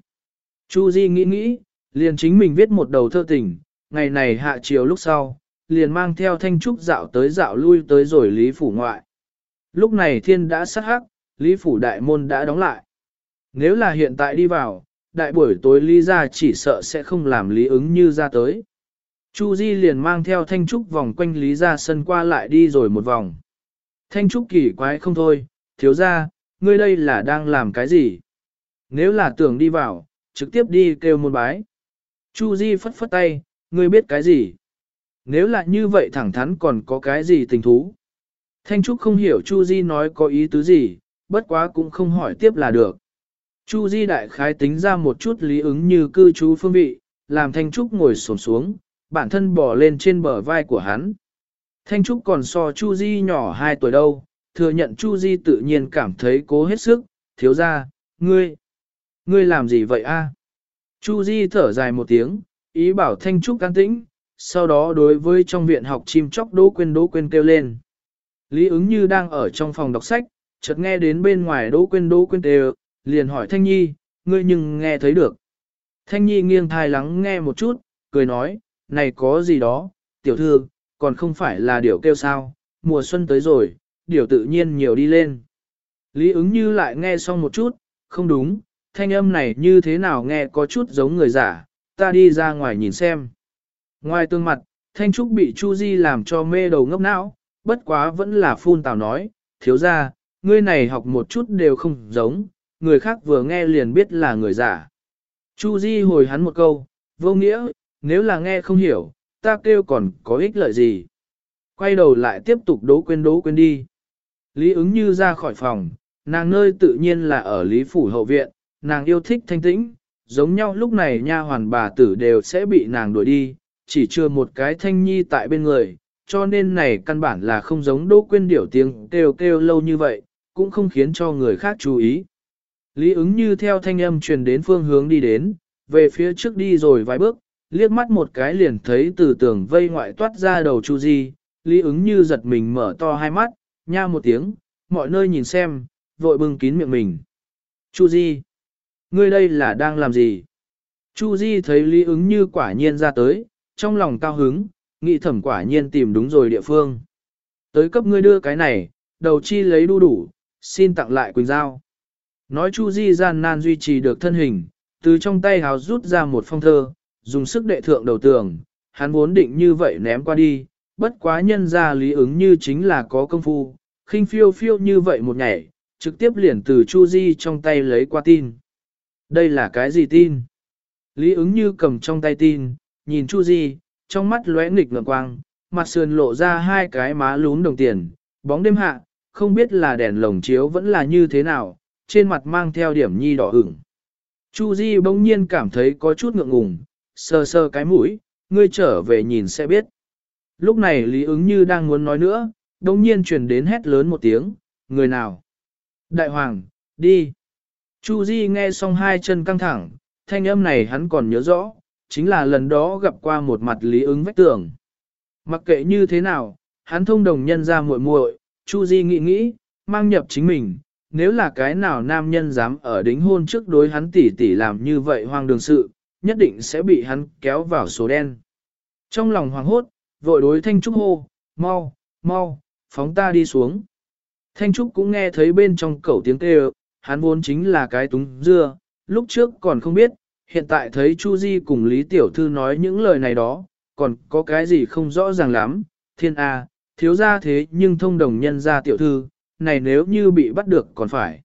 Chu Di nghĩ nghĩ, liền chính mình viết một đầu thơ tình, ngày này hạ chiều lúc sau, liền mang theo thanh trúc dạo tới dạo lui tới rồi Lý Phủ ngoại. Lúc này thiên đã sát hắc, Lý Phủ đại môn đã đóng lại. Nếu là hiện tại đi vào, đại buổi tối Lý ra chỉ sợ sẽ không làm Lý ứng như ra tới. Chu Di liền mang theo Thanh Trúc vòng quanh Lý ra sân qua lại đi rồi một vòng. Thanh Trúc kỳ quái không thôi, thiếu ra, ngươi đây là đang làm cái gì? Nếu là tưởng đi vào, trực tiếp đi kêu môn bái. Chu Di phất phất tay, ngươi biết cái gì? Nếu là như vậy thẳng thắn còn có cái gì tình thú? Thanh Trúc không hiểu Chu Di nói có ý tứ gì, bất quá cũng không hỏi tiếp là được. Chu Di đại khái tính ra một chút lý ứng như cư trú phương vị, làm Thanh Trúc ngồi xổm xuống, bản thân bò lên trên bờ vai của hắn. Thanh Trúc còn so Chu Di nhỏ 2 tuổi đâu, thừa nhận Chu Di tự nhiên cảm thấy cố hết sức, thiếu gia, ngươi, ngươi làm gì vậy a? Chu Di thở dài một tiếng, ý bảo Thanh Trúc can tĩnh, sau đó đối với trong viện học chim chóc Đỗ Quyên Đỗ Quyên kêu lên. Lý ứng như đang ở trong phòng đọc sách, chợt nghe đến bên ngoài Đỗ Quyên Đỗ Quyên kêu, liền hỏi Thanh Nhi, ngươi nhưng nghe thấy được. Thanh Nhi nghiêng thai lắng nghe một chút, cười nói, này có gì đó, tiểu thư, còn không phải là điều kêu sao, mùa xuân tới rồi, điều tự nhiên nhiều đi lên. Lý ứng như lại nghe xong một chút, không đúng, thanh âm này như thế nào nghe có chút giống người giả, ta đi ra ngoài nhìn xem. Ngoài tương mặt, Thanh Trúc bị Chu Di làm cho mê đầu ngốc não, bất quá vẫn là phun tào nói, thiếu gia ngươi này học một chút đều không giống, người khác vừa nghe liền biết là người giả. Chu Di hồi hắn một câu, vô nghĩa, nếu là nghe không hiểu, ta kêu còn có ích lợi gì. Quay đầu lại tiếp tục đố quên đố quên đi. Lý ứng như ra khỏi phòng, nàng nơi tự nhiên là ở Lý Phủ hậu viện, nàng yêu thích thanh tĩnh, giống nhau lúc này nha hoàn bà tử đều sẽ bị nàng đuổi đi, chỉ chưa một cái thanh nhi tại bên người, cho nên này căn bản là không giống đỗ quên điểu tiếng kêu kêu lâu như vậy, cũng không khiến cho người khác chú ý. Lý ứng như theo thanh âm truyền đến phương hướng đi đến, về phía trước đi rồi vài bước, liếc mắt một cái liền thấy từ tường vây ngoại toát ra đầu Chu Di, Lý ứng như giật mình mở to hai mắt, nha một tiếng, mọi nơi nhìn xem, vội bưng kín miệng mình. Chu Di, ngươi đây là đang làm gì? Chu Di thấy Lý ứng như quả nhiên ra tới, trong lòng cao hứng, nghĩ thẩm quả nhiên tìm đúng rồi địa phương. Tới cấp ngươi đưa cái này, đầu chi lấy đu đủ, xin tặng lại Quỳnh Giao. Nói Chu Di gian nan duy trì được thân hình, từ trong tay hào rút ra một phong thơ, dùng sức đệ thượng đầu tường, hắn vốn định như vậy ném qua đi, bất quá nhân ra lý ứng như chính là có công phu, khinh phiêu phiêu như vậy một nhảy, trực tiếp liền từ Chu Di trong tay lấy qua tin. Đây là cái gì tin? Lý ứng như cầm trong tay tin, nhìn Chu Di, trong mắt lóe nghịch ngợm quang, mặt sườn lộ ra hai cái má lún đồng tiền, bóng đêm hạ, không biết là đèn lồng chiếu vẫn là như thế nào, trên mặt mang theo điểm nhi đỏ ửng. Chu Di bỗng nhiên cảm thấy có chút ngượng ngùng, sờ sờ cái mũi, ngươi trở về nhìn sẽ biết. Lúc này Lý ứng như đang muốn nói nữa, bỗng nhiên truyền đến hét lớn một tiếng, người nào? Đại Hoàng, đi! Chu Di nghe xong hai chân căng thẳng, thanh âm này hắn còn nhớ rõ, chính là lần đó gặp qua một mặt Lý ứng vách tường. Mặc kệ như thế nào, hắn thông đồng nhân ra muội muội, Chu Di nghĩ nghĩ, mang nhập chính mình, nếu là cái nào nam nhân dám ở đính hôn trước đối hắn tỷ tỷ làm như vậy hoang đường sự, nhất định sẽ bị hắn kéo vào số đen. Trong lòng hoàng hốt, vội đối Thanh Trúc hô, mau, mau, phóng ta đi xuống. Thanh Trúc cũng nghe thấy bên trong cẩu tiếng kêu, hắn vốn chính là cái túng dưa, lúc trước còn không biết, hiện tại thấy Chu Di cùng Lý Tiểu Thư nói những lời này đó, còn có cái gì không rõ ràng lắm, thiên A, thiếu gia thế nhưng thông đồng nhân gia Tiểu Thư, này nếu như bị bắt được còn phải.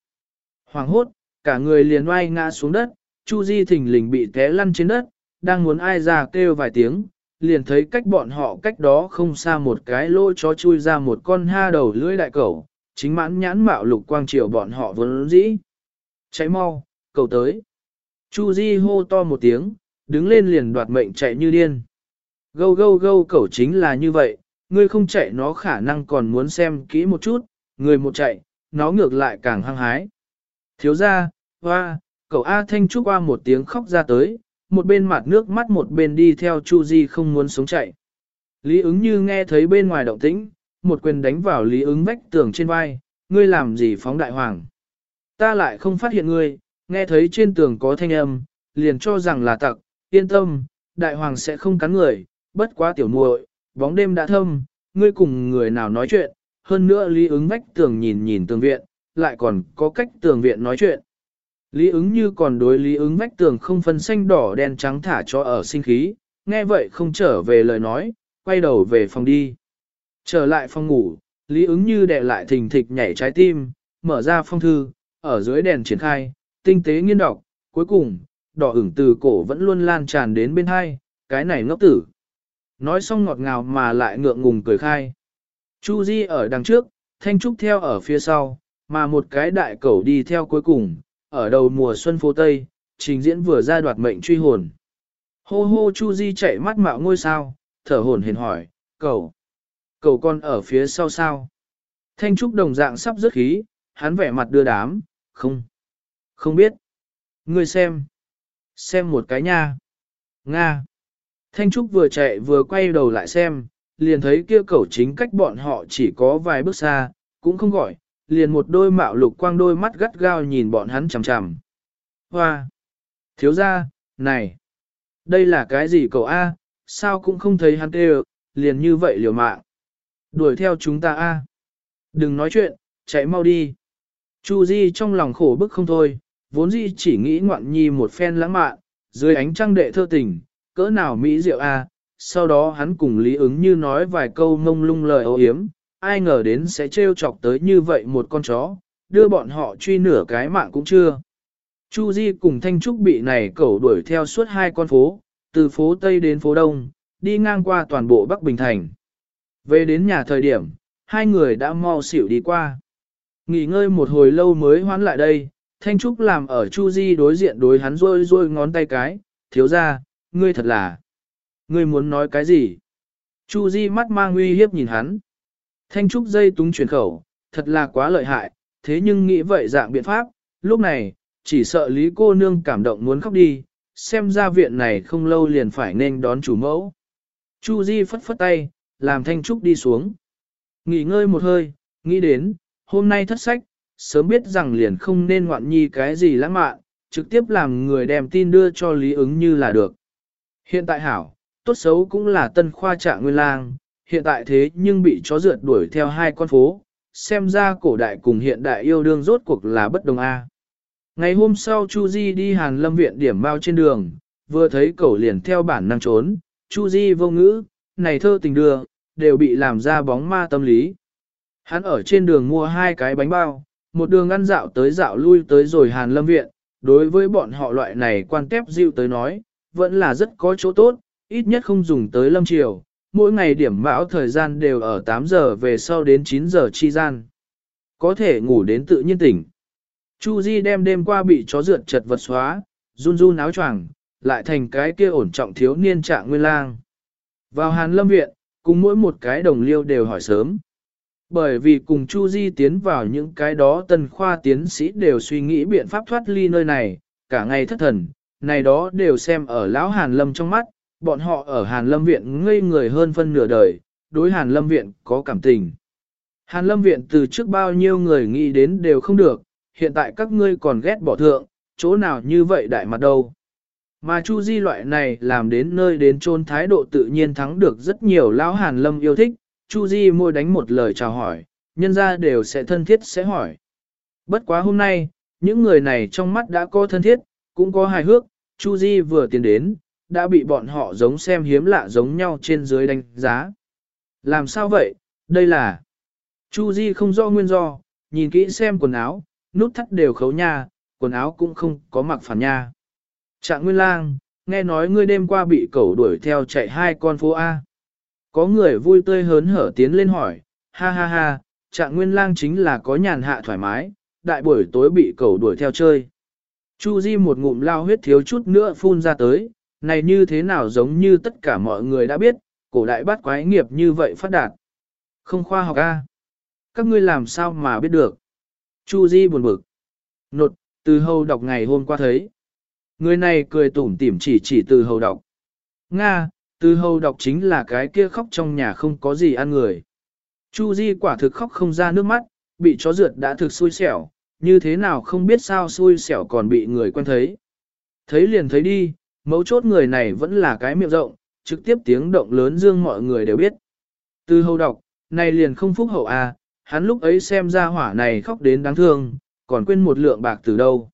Hoàng hốt, cả người liền oai ngã xuống đất, Chu Di thình lình bị té lăn trên đất, đang muốn ai ra kêu vài tiếng, liền thấy cách bọn họ cách đó không xa một cái lỗ chó chui ra một con ha đầu lưỡi đại cẩu, chính mãn nhãn mạo lục quang triều bọn họ vốn dĩ. Cháy mau, cầu tới. Chu Di hô to một tiếng, đứng lên liền đoạt mệnh chạy như điên. Gâu gâu gâu cẩu chính là như vậy, ngươi không chạy nó khả năng còn muốn xem kỹ một chút, người một chạy, nó ngược lại càng hăng hái. Thiếu gia, hoa, cậu A Thanh Trúc qua một tiếng khóc ra tới, một bên mặt nước mắt một bên đi theo Chu Di không muốn sống chạy. Lý ứng như nghe thấy bên ngoài động tĩnh, một quyền đánh vào Lý ứng vách tường trên vai, ngươi làm gì phóng đại hoàng. Ta lại không phát hiện ngươi, nghe thấy trên tường có thanh âm, liền cho rằng là tặc, yên tâm, đại hoàng sẽ không cắn người, bất quá tiểu muội, bóng đêm đã thâm, ngươi cùng người nào nói chuyện, hơn nữa Lý ứng vách tường nhìn nhìn tường viện, lại còn có cách tường viện nói chuyện. Lý ứng như còn đối lý ứng vách tường không phân xanh đỏ đen trắng thả cho ở sinh khí, nghe vậy không trở về lời nói, quay đầu về phòng đi. Trở lại phòng ngủ, lý ứng như đè lại thình thịch nhảy trái tim, mở ra phong thư, ở dưới đèn triển khai, tinh tế nghiên đọc, cuối cùng, đỏ ửng từ cổ vẫn luôn lan tràn đến bên hai, cái này ngốc tử. Nói xong ngọt ngào mà lại ngượng ngùng cười khai. Chu Di ở đằng trước, Thanh Trúc theo ở phía sau, mà một cái đại cẩu đi theo cuối cùng, ở đầu mùa xuân phố Tây, trình diễn vừa ra đoạt mệnh truy hồn. Hô hô Chu Di chạy mắt mạo ngôi sao, thở hổn hển hỏi, cậu, cậu con ở phía sau sao? Thanh Trúc đồng dạng sắp rớt khí, hắn vẻ mặt đưa đám, không, không biết. Ngươi xem, xem một cái nha. Nga. Thanh Trúc vừa chạy vừa quay đầu lại xem, liền thấy kia cẩu chính cách bọn họ chỉ có vài bước xa, cũng không gọi, liền một đôi mạo lục quang đôi mắt gắt gao nhìn bọn hắn chằm chằm. Hoa! Thiếu ra, này! Đây là cái gì cậu A, sao cũng không thấy hắn kêu, liền như vậy liều mạng. Đuổi theo chúng ta A. Đừng nói chuyện, chạy mau đi. Chu Di trong lòng khổ bức không thôi, vốn dĩ chỉ nghĩ ngoạn nhi một phen lãng mạn, dưới ánh trăng đệ thơ tình, cỡ nào mỹ diệu A. Sau đó hắn cùng Lý ứng như nói vài câu mông lung lời ô hiếm, ai ngờ đến sẽ trêu chọc tới như vậy một con chó, đưa bọn họ truy nửa cái mạng cũng chưa. Chu Di cùng Thanh Trúc bị này cẩu đuổi theo suốt hai con phố, từ phố Tây đến phố Đông, đi ngang qua toàn bộ Bắc Bình Thành. Về đến nhà thời điểm, hai người đã mau xỉu đi qua. Nghỉ ngơi một hồi lâu mới hoán lại đây, Thanh Trúc làm ở Chu Di đối diện đối hắn rôi rôi ngón tay cái, thiếu ra, ngươi thật là. Ngươi muốn nói cái gì? Chu Di mắt mang uy hiếp nhìn hắn. Thanh Trúc dây túng chuyển khẩu, thật là quá lợi hại, thế nhưng nghĩ vậy dạng biện pháp, lúc này, chỉ sợ Lý cô nương cảm động muốn khóc đi, xem ra viện này không lâu liền phải nên đón chủ mẫu. Chu Di phất phất tay, làm Thanh Trúc đi xuống. Nghỉ ngơi một hơi, nghĩ đến, hôm nay thất sách, sớm biết rằng liền không nên ngoạn nhi cái gì lãng mạn, trực tiếp làm người đem tin đưa cho Lý ứng như là được. Hiện tại hảo, tốt xấu cũng là tân khoa trạng nguyên lang, hiện tại thế nhưng bị chó rượt đuổi theo hai con phố, xem ra cổ đại cùng hiện đại yêu đương rốt cuộc là bất đồng A. Ngày hôm sau Chu Di đi Hàn Lâm Viện điểm bao trên đường, vừa thấy cậu liền theo bản năng trốn, Chu Di vô ngữ, này thơ tình đưa, đều bị làm ra bóng ma tâm lý. Hắn ở trên đường mua hai cái bánh bao, một đường ăn dạo tới dạo lui tới rồi Hàn Lâm Viện, đối với bọn họ loại này quan tép dịu tới nói, vẫn là rất có chỗ tốt, ít nhất không dùng tới lâm chiều, mỗi ngày điểm bão thời gian đều ở 8 giờ về sau đến 9 giờ chi gian. Có thể ngủ đến tự nhiên tỉnh. Chu Di đem đêm qua bị chó rượt chật vật xóa, run run áo choàng, lại thành cái kia ổn trọng thiếu niên trạng nguyên lang. Vào Hàn Lâm Viện, cùng mỗi một cái đồng liêu đều hỏi sớm. Bởi vì cùng Chu Di tiến vào những cái đó tân khoa tiến sĩ đều suy nghĩ biện pháp thoát ly nơi này, cả ngày thất thần, này đó đều xem ở lão Hàn Lâm trong mắt, bọn họ ở Hàn Lâm Viện ngây người hơn phân nửa đời, đối Hàn Lâm Viện có cảm tình. Hàn Lâm Viện từ trước bao nhiêu người nghĩ đến đều không được, hiện tại các ngươi còn ghét bỏ thượng, chỗ nào như vậy đại mặt đâu. Mà Chu Di loại này làm đến nơi đến chôn thái độ tự nhiên thắng được rất nhiều lão Hàn Lâm yêu thích, Chu Di môi đánh một lời chào hỏi, nhân ra đều sẽ thân thiết sẽ hỏi. Bất quá hôm nay, những người này trong mắt đã có thân thiết, cũng có hài hước, Chu Di vừa tiến đến, đã bị bọn họ giống xem hiếm lạ giống nhau trên dưới đánh giá. Làm sao vậy, đây là... Chu Di không rõ nguyên do, nhìn kỹ xem quần áo, nút thắt đều khấu nha, quần áo cũng không có mặc phản nha. Trạng Nguyên Lang, nghe nói ngươi đêm qua bị cẩu đuổi theo chạy hai con phố A. Có người vui tươi hớn hở tiến lên hỏi, ha ha ha, Trạng Nguyên Lang chính là có nhàn hạ thoải mái, đại buổi tối bị cầu đuổi theo chơi. Chu Di một ngụm lao huyết thiếu chút nữa phun ra tới, này như thế nào giống như tất cả mọi người đã biết, cổ đại bắt quái nghiệp như vậy phát đạt. Không khoa học a. Các ngươi làm sao mà biết được? Chu Di buồn bực. Nột, từ hầu đọc ngày hôm qua thấy. Người này cười tủm tỉm chỉ chỉ từ hầu đọc. Nga, từ hầu đọc chính là cái kia khóc trong nhà không có gì ăn người. Chu Di quả thực khóc không ra nước mắt, bị chó rượt đã thực xui xẻo, như thế nào không biết sao xui xẻo còn bị người quen thấy. Thấy liền thấy đi, mấu chốt người này vẫn là cái miệng rộng, trực tiếp tiếng động lớn dương mọi người đều biết. Từ hầu đọc, này liền không phúc hậu à, hắn lúc ấy xem ra hỏa này khóc đến đáng thương, còn quên một lượng bạc từ đâu.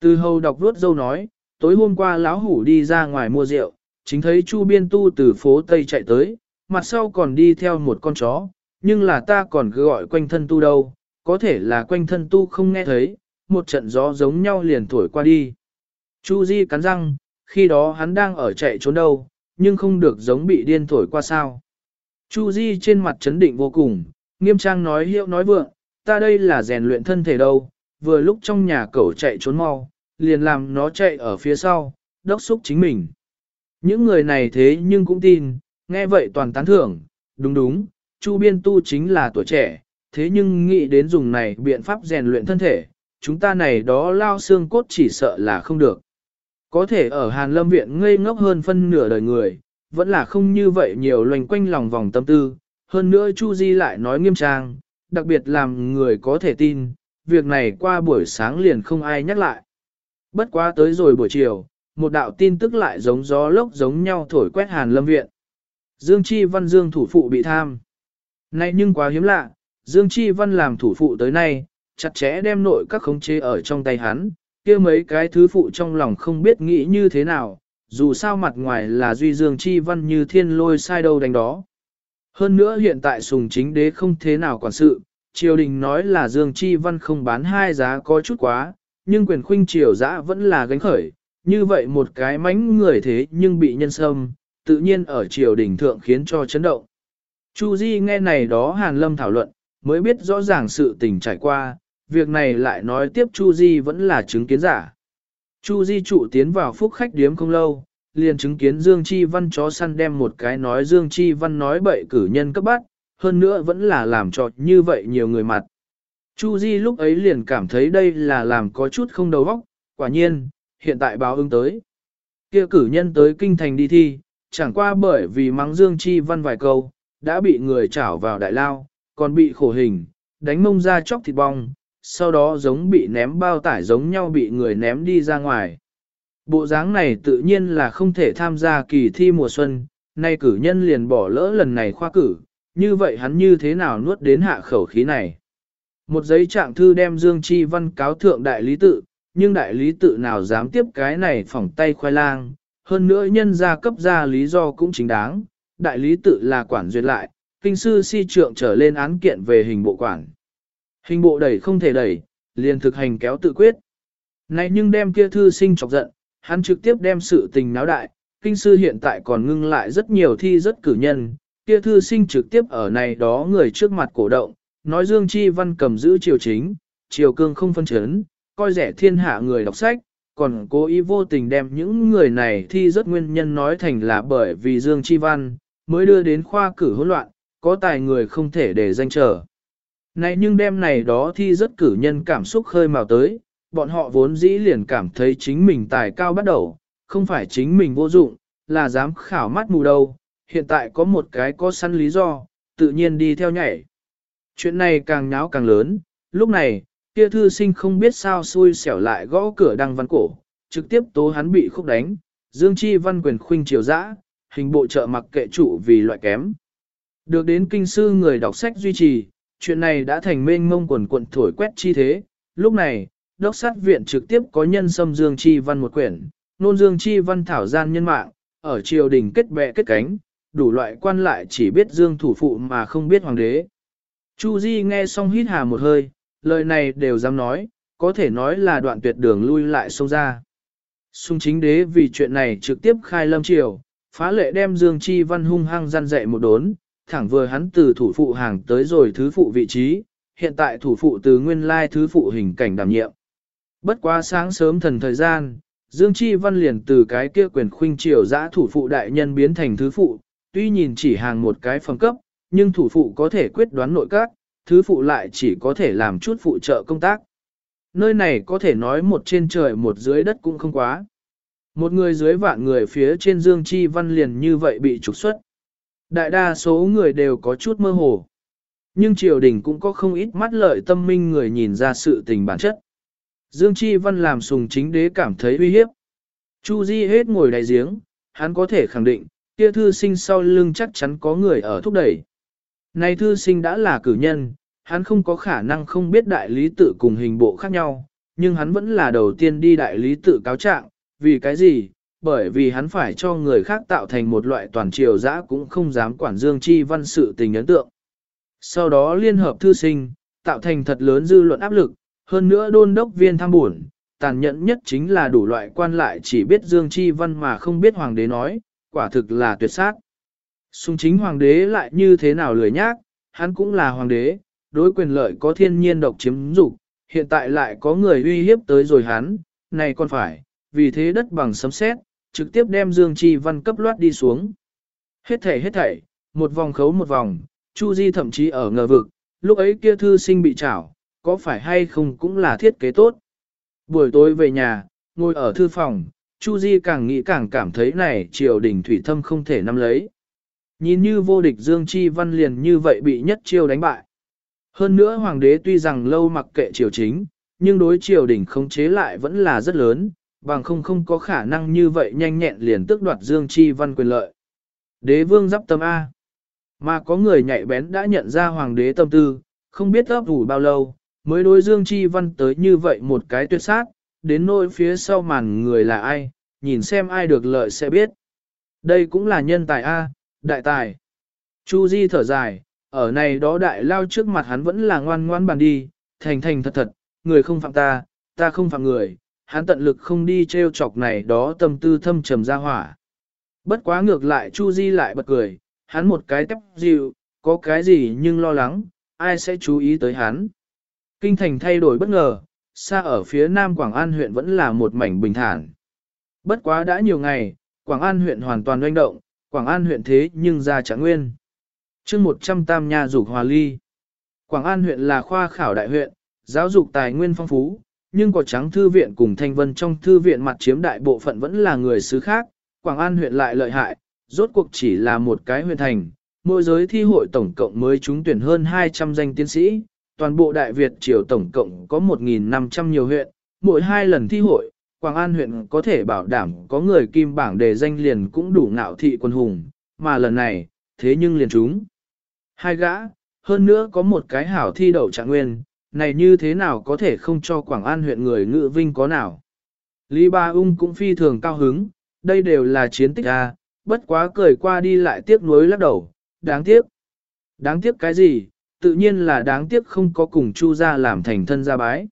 Từ hầu đọc vuốt dâu nói, tối hôm qua lão hủ đi ra ngoài mua rượu, chính thấy Chu Biên Tu từ phố Tây chạy tới, mặt sau còn đi theo một con chó, nhưng là ta còn cứ gọi quanh thân tu đâu, có thể là quanh thân tu không nghe thấy, một trận gió giống nhau liền thổi qua đi. Chu Di cắn răng, khi đó hắn đang ở chạy trốn đâu, nhưng không được giống bị điên thổi qua sao. Chu Di trên mặt chấn định vô cùng, nghiêm trang nói hiệu nói vượng, ta đây là rèn luyện thân thể đâu, vừa lúc trong nhà cẩu chạy trốn mau, liền làm nó chạy ở phía sau, đốc xúc chính mình. Những người này thế nhưng cũng tin, nghe vậy toàn tán thưởng, đúng đúng, Chu Biên Tu chính là tuổi trẻ, thế nhưng nghĩ đến dùng này biện pháp rèn luyện thân thể, chúng ta này đó lao xương cốt chỉ sợ là không được. Có thể ở Hàn Lâm Viện ngây ngốc hơn phân nửa đời người, vẫn là không như vậy nhiều loành quanh lòng vòng tâm tư, hơn nữa Chu Di lại nói nghiêm trang, đặc biệt làm người có thể tin, việc này qua buổi sáng liền không ai nhắc lại. Bất quá tới rồi buổi chiều, một đạo tin tức lại giống gió lốc giống nhau thổi quét Hàn Lâm Viện. Dương Chi Văn Dương thủ phụ bị tham. nay nhưng quá hiếm lạ, Dương Chi Văn làm thủ phụ tới nay, chặt chẽ đem nội các khống chế ở trong tay hắn, kia mấy cái thứ phụ trong lòng không biết nghĩ như thế nào, dù sao mặt ngoài là duy Dương Chi Văn như thiên lôi sai đâu đánh đó. Hơn nữa hiện tại sùng chính đế không thế nào quản sự, triều đình nói là Dương Chi Văn không bán hai giá có chút quá, nhưng quyền khuynh triều giã vẫn là gánh khởi, như vậy một cái mánh người thế nhưng bị nhân sâm, tự nhiên ở triều đình thượng khiến cho chấn động. Chu Di nghe này đó Hàn Lâm thảo luận, mới biết rõ ràng sự tình trải qua, việc này lại nói tiếp Chu Di vẫn là chứng kiến giả. Chu Di trụ tiến vào phúc khách điếm không lâu, liền chứng kiến Dương Chi Văn chó săn đem một cái nói Dương Chi Văn nói bậy cử nhân cấp bắt, hơn nữa vẫn là làm cho như vậy nhiều người mặt. Chu Di lúc ấy liền cảm thấy đây là làm có chút không đầu óc, quả nhiên, hiện tại báo ứng tới. Kia cử nhân tới kinh thành đi thi, chẳng qua bởi vì mắng Dương Chi Văn vài câu, đã bị người trảo vào đại lao, còn bị khổ hình, đánh mông ra chóc thịt bong, sau đó giống bị ném bao tải giống nhau bị người ném đi ra ngoài. Bộ dáng này tự nhiên là không thể tham gia kỳ thi mùa xuân, nay cử nhân liền bỏ lỡ lần này khoa cử, như vậy hắn như thế nào nuốt đến hạ khẩu khí này. Một giấy trạng thư đem Dương Chi Văn cáo thượng đại lý tự, nhưng đại lý tự nào dám tiếp cái này phỏng tay khoai lang, hơn nữa nhân gia cấp ra lý do cũng chính đáng, đại lý tự là quản duyệt lại, kinh sư si trượng trở lên án kiện về hình bộ quản. Hình bộ đẩy không thể đẩy, liền thực hành kéo tự quyết. Này nhưng đem kia thư sinh chọc giận, hắn trực tiếp đem sự tình náo đại, kinh sư hiện tại còn ngưng lại rất nhiều thi rất cử nhân, kia thư sinh trực tiếp ở này đó người trước mặt cổ động, nói Dương Chi Văn cầm giữ triều chính, triều cương không phân chấn, coi rẻ thiên hạ người đọc sách, còn cố ý vô tình đem những người này thi rất nguyên nhân nói thành là bởi vì Dương Chi Văn, mới đưa đến khoa cử hỗn loạn, có tài người không thể để danh trở. Này nhưng đêm này đó thi rất cử nhân cảm xúc khơi mào tới, bọn họ vốn dĩ liền cảm thấy chính mình tài cao bắt đầu, không phải chính mình vô dụng, là dám khảo mắt mù đâu, hiện tại có một cái có sẵn lý do, tự nhiên đi theo nhảy. Chuyện này càng nháo càng lớn, lúc này, kia thư sinh không biết sao xui xẻo lại gõ cửa đăng văn cổ, trực tiếp tố hắn bị khúc đánh, Dương Chi văn quyền khuynh triều dã, hình bộ trợ mặc kệ chủ vì loại kém. Được đến kinh sư người đọc sách duy trì, chuyện này đã thành mênh mông quần quận thổi quét chi thế, lúc này, đốc sát viện trực tiếp có nhân xâm Dương Chi văn một quyển, nôn Dương Chi văn thảo gian nhân mạng, ở triều đình kết bè kết cánh, đủ loại quan lại chỉ biết Dương thủ phụ mà không biết hoàng đế. Chu Di nghe xong hít hà một hơi, lời này đều dám nói, có thể nói là đoạn tuyệt đường lui lại sông ra. Xung chính đế vì chuyện này trực tiếp khai lâm triều, phá lệ đem Dương Chi Văn hung hăng gian dạy một đốn, thẳng vừa hắn từ thủ phụ hàng tới rồi thứ phụ vị trí, hiện tại thủ phụ từ nguyên lai thứ phụ hình cảnh đảm nhiệm. Bất quá sáng sớm thần thời gian, Dương Chi Văn liền từ cái kia quyền khuynh triều giã thủ phụ đại nhân biến thành thứ phụ, tuy nhìn chỉ hàng một cái phẩm cấp, nhưng thủ phụ có thể quyết đoán nội các, thứ phụ lại chỉ có thể làm chút phụ trợ công tác. Nơi này có thể nói một trên trời một dưới đất cũng không quá. Một người dưới vạn người phía trên Dương Chi Văn liền như vậy bị trục xuất. Đại đa số người đều có chút mơ hồ. Nhưng triều đình cũng có không ít mắt lợi tâm minh người nhìn ra sự tình bản chất. Dương Chi Văn làm sùng chính đế cảm thấy uy hiếp. Chu Di hết ngồi đại giếng, hắn có thể khẳng định, kia thư sinh sau lưng chắc chắn có người ở thúc đẩy. Này thư sinh đã là cử nhân, hắn không có khả năng không biết đại lý tự cùng hình bộ khác nhau, nhưng hắn vẫn là đầu tiên đi đại lý tự cáo trạng, vì cái gì? Bởi vì hắn phải cho người khác tạo thành một loại toàn triều dã cũng không dám quản Dương Chi văn sự tình ấn tượng. Sau đó liên hợp thư sinh, tạo thành thật lớn dư luận áp lực, hơn nữa đôn đốc viên tham buồn, tàn nhẫn nhất chính là đủ loại quan lại chỉ biết Dương Chi văn mà không biết hoàng đế nói, quả thực là tuyệt sát. Xung chính hoàng đế lại như thế nào lười nhác, hắn cũng là hoàng đế, đối quyền lợi có thiên nhiên độc chiếm dục, hiện tại lại có người uy hiếp tới rồi hắn, này còn phải, vì thế đất bằng sấm sét, trực tiếp đem Dương Chi Văn cấp loát đi xuống. Hết thảy hết thảy, một vòng khấu một vòng, Chu Di thậm chí ở ngờ vực, lúc ấy kia thư sinh bị trảo, có phải hay không cũng là thiết kế tốt. Buổi tối về nhà, ngồi ở thư phòng, Chu Di càng nghĩ càng cảm thấy này triều đình thủy thâm không thể nắm lấy. Nhìn như vô địch Dương Chi Văn liền như vậy bị nhất chiêu đánh bại. Hơn nữa hoàng đế tuy rằng lâu mặc kệ triều chính, nhưng đối triều đình không chế lại vẫn là rất lớn, bằng không không có khả năng như vậy nhanh nhẹn liền tước đoạt Dương Chi Văn quyền lợi. Đế vương giáp tâm A. Mà có người nhạy bén đã nhận ra hoàng đế tâm tư, không biết ấp ủ bao lâu, mới đối Dương Chi Văn tới như vậy một cái tuyệt sát, đến nỗi phía sau màn người là ai, nhìn xem ai được lợi sẽ biết. Đây cũng là nhân tài A, đại tài. Chu Di thở dài, ở này đó đại lao trước mặt hắn vẫn là ngoan ngoan bàn đi, thành thành thật thật, người không phạm ta, ta không phạm người, hắn tận lực không đi treo chọc này đó tâm tư thâm trầm ra hỏa. Bất quá ngược lại Chu Di lại bật cười, hắn một cái tép dịu, có cái gì nhưng lo lắng, ai sẽ chú ý tới hắn. Kinh thành thay đổi bất ngờ, xa ở phía nam Quảng An huyện vẫn là một mảnh bình thản. Bất quá đã nhiều ngày, Quảng An huyện hoàn toàn doanh động, Quảng An huyện thế nhưng ra trạng nguyên. chương 100 tam nhà dục hòa ly. Quảng An huyện là khoa khảo đại huyện, giáo dục tài nguyên phong phú, nhưng có trắng thư viện cùng thanh vân trong thư viện mặt chiếm đại bộ phận vẫn là người xứ khác, Quảng An huyện lại lợi hại, rốt cuộc chỉ là một cái huyện thành, mỗi giới thi hội tổng cộng mới trúng tuyển hơn 200 danh tiến sĩ, toàn bộ Đại Việt triều tổng cộng có 1.500 nhiều huyện, mỗi hai lần thi hội, Quảng An huyện có thể bảo đảm có người kim bảng đề danh liền cũng đủ ngạo thị quân hùng, mà lần này, thế nhưng liền chúng. Hai gã, hơn nữa có một cái hảo thi đậu trạng nguyên, này như thế nào có thể không cho Quảng An huyện người ngự vinh có nào. Lý Ba Ung cũng phi thường cao hứng, đây đều là chiến tích a, bất quá cười qua đi lại tiếc nuối lắc đầu, đáng tiếc. Đáng tiếc cái gì, tự nhiên là đáng tiếc không có cùng Chu gia làm thành thân gia bái.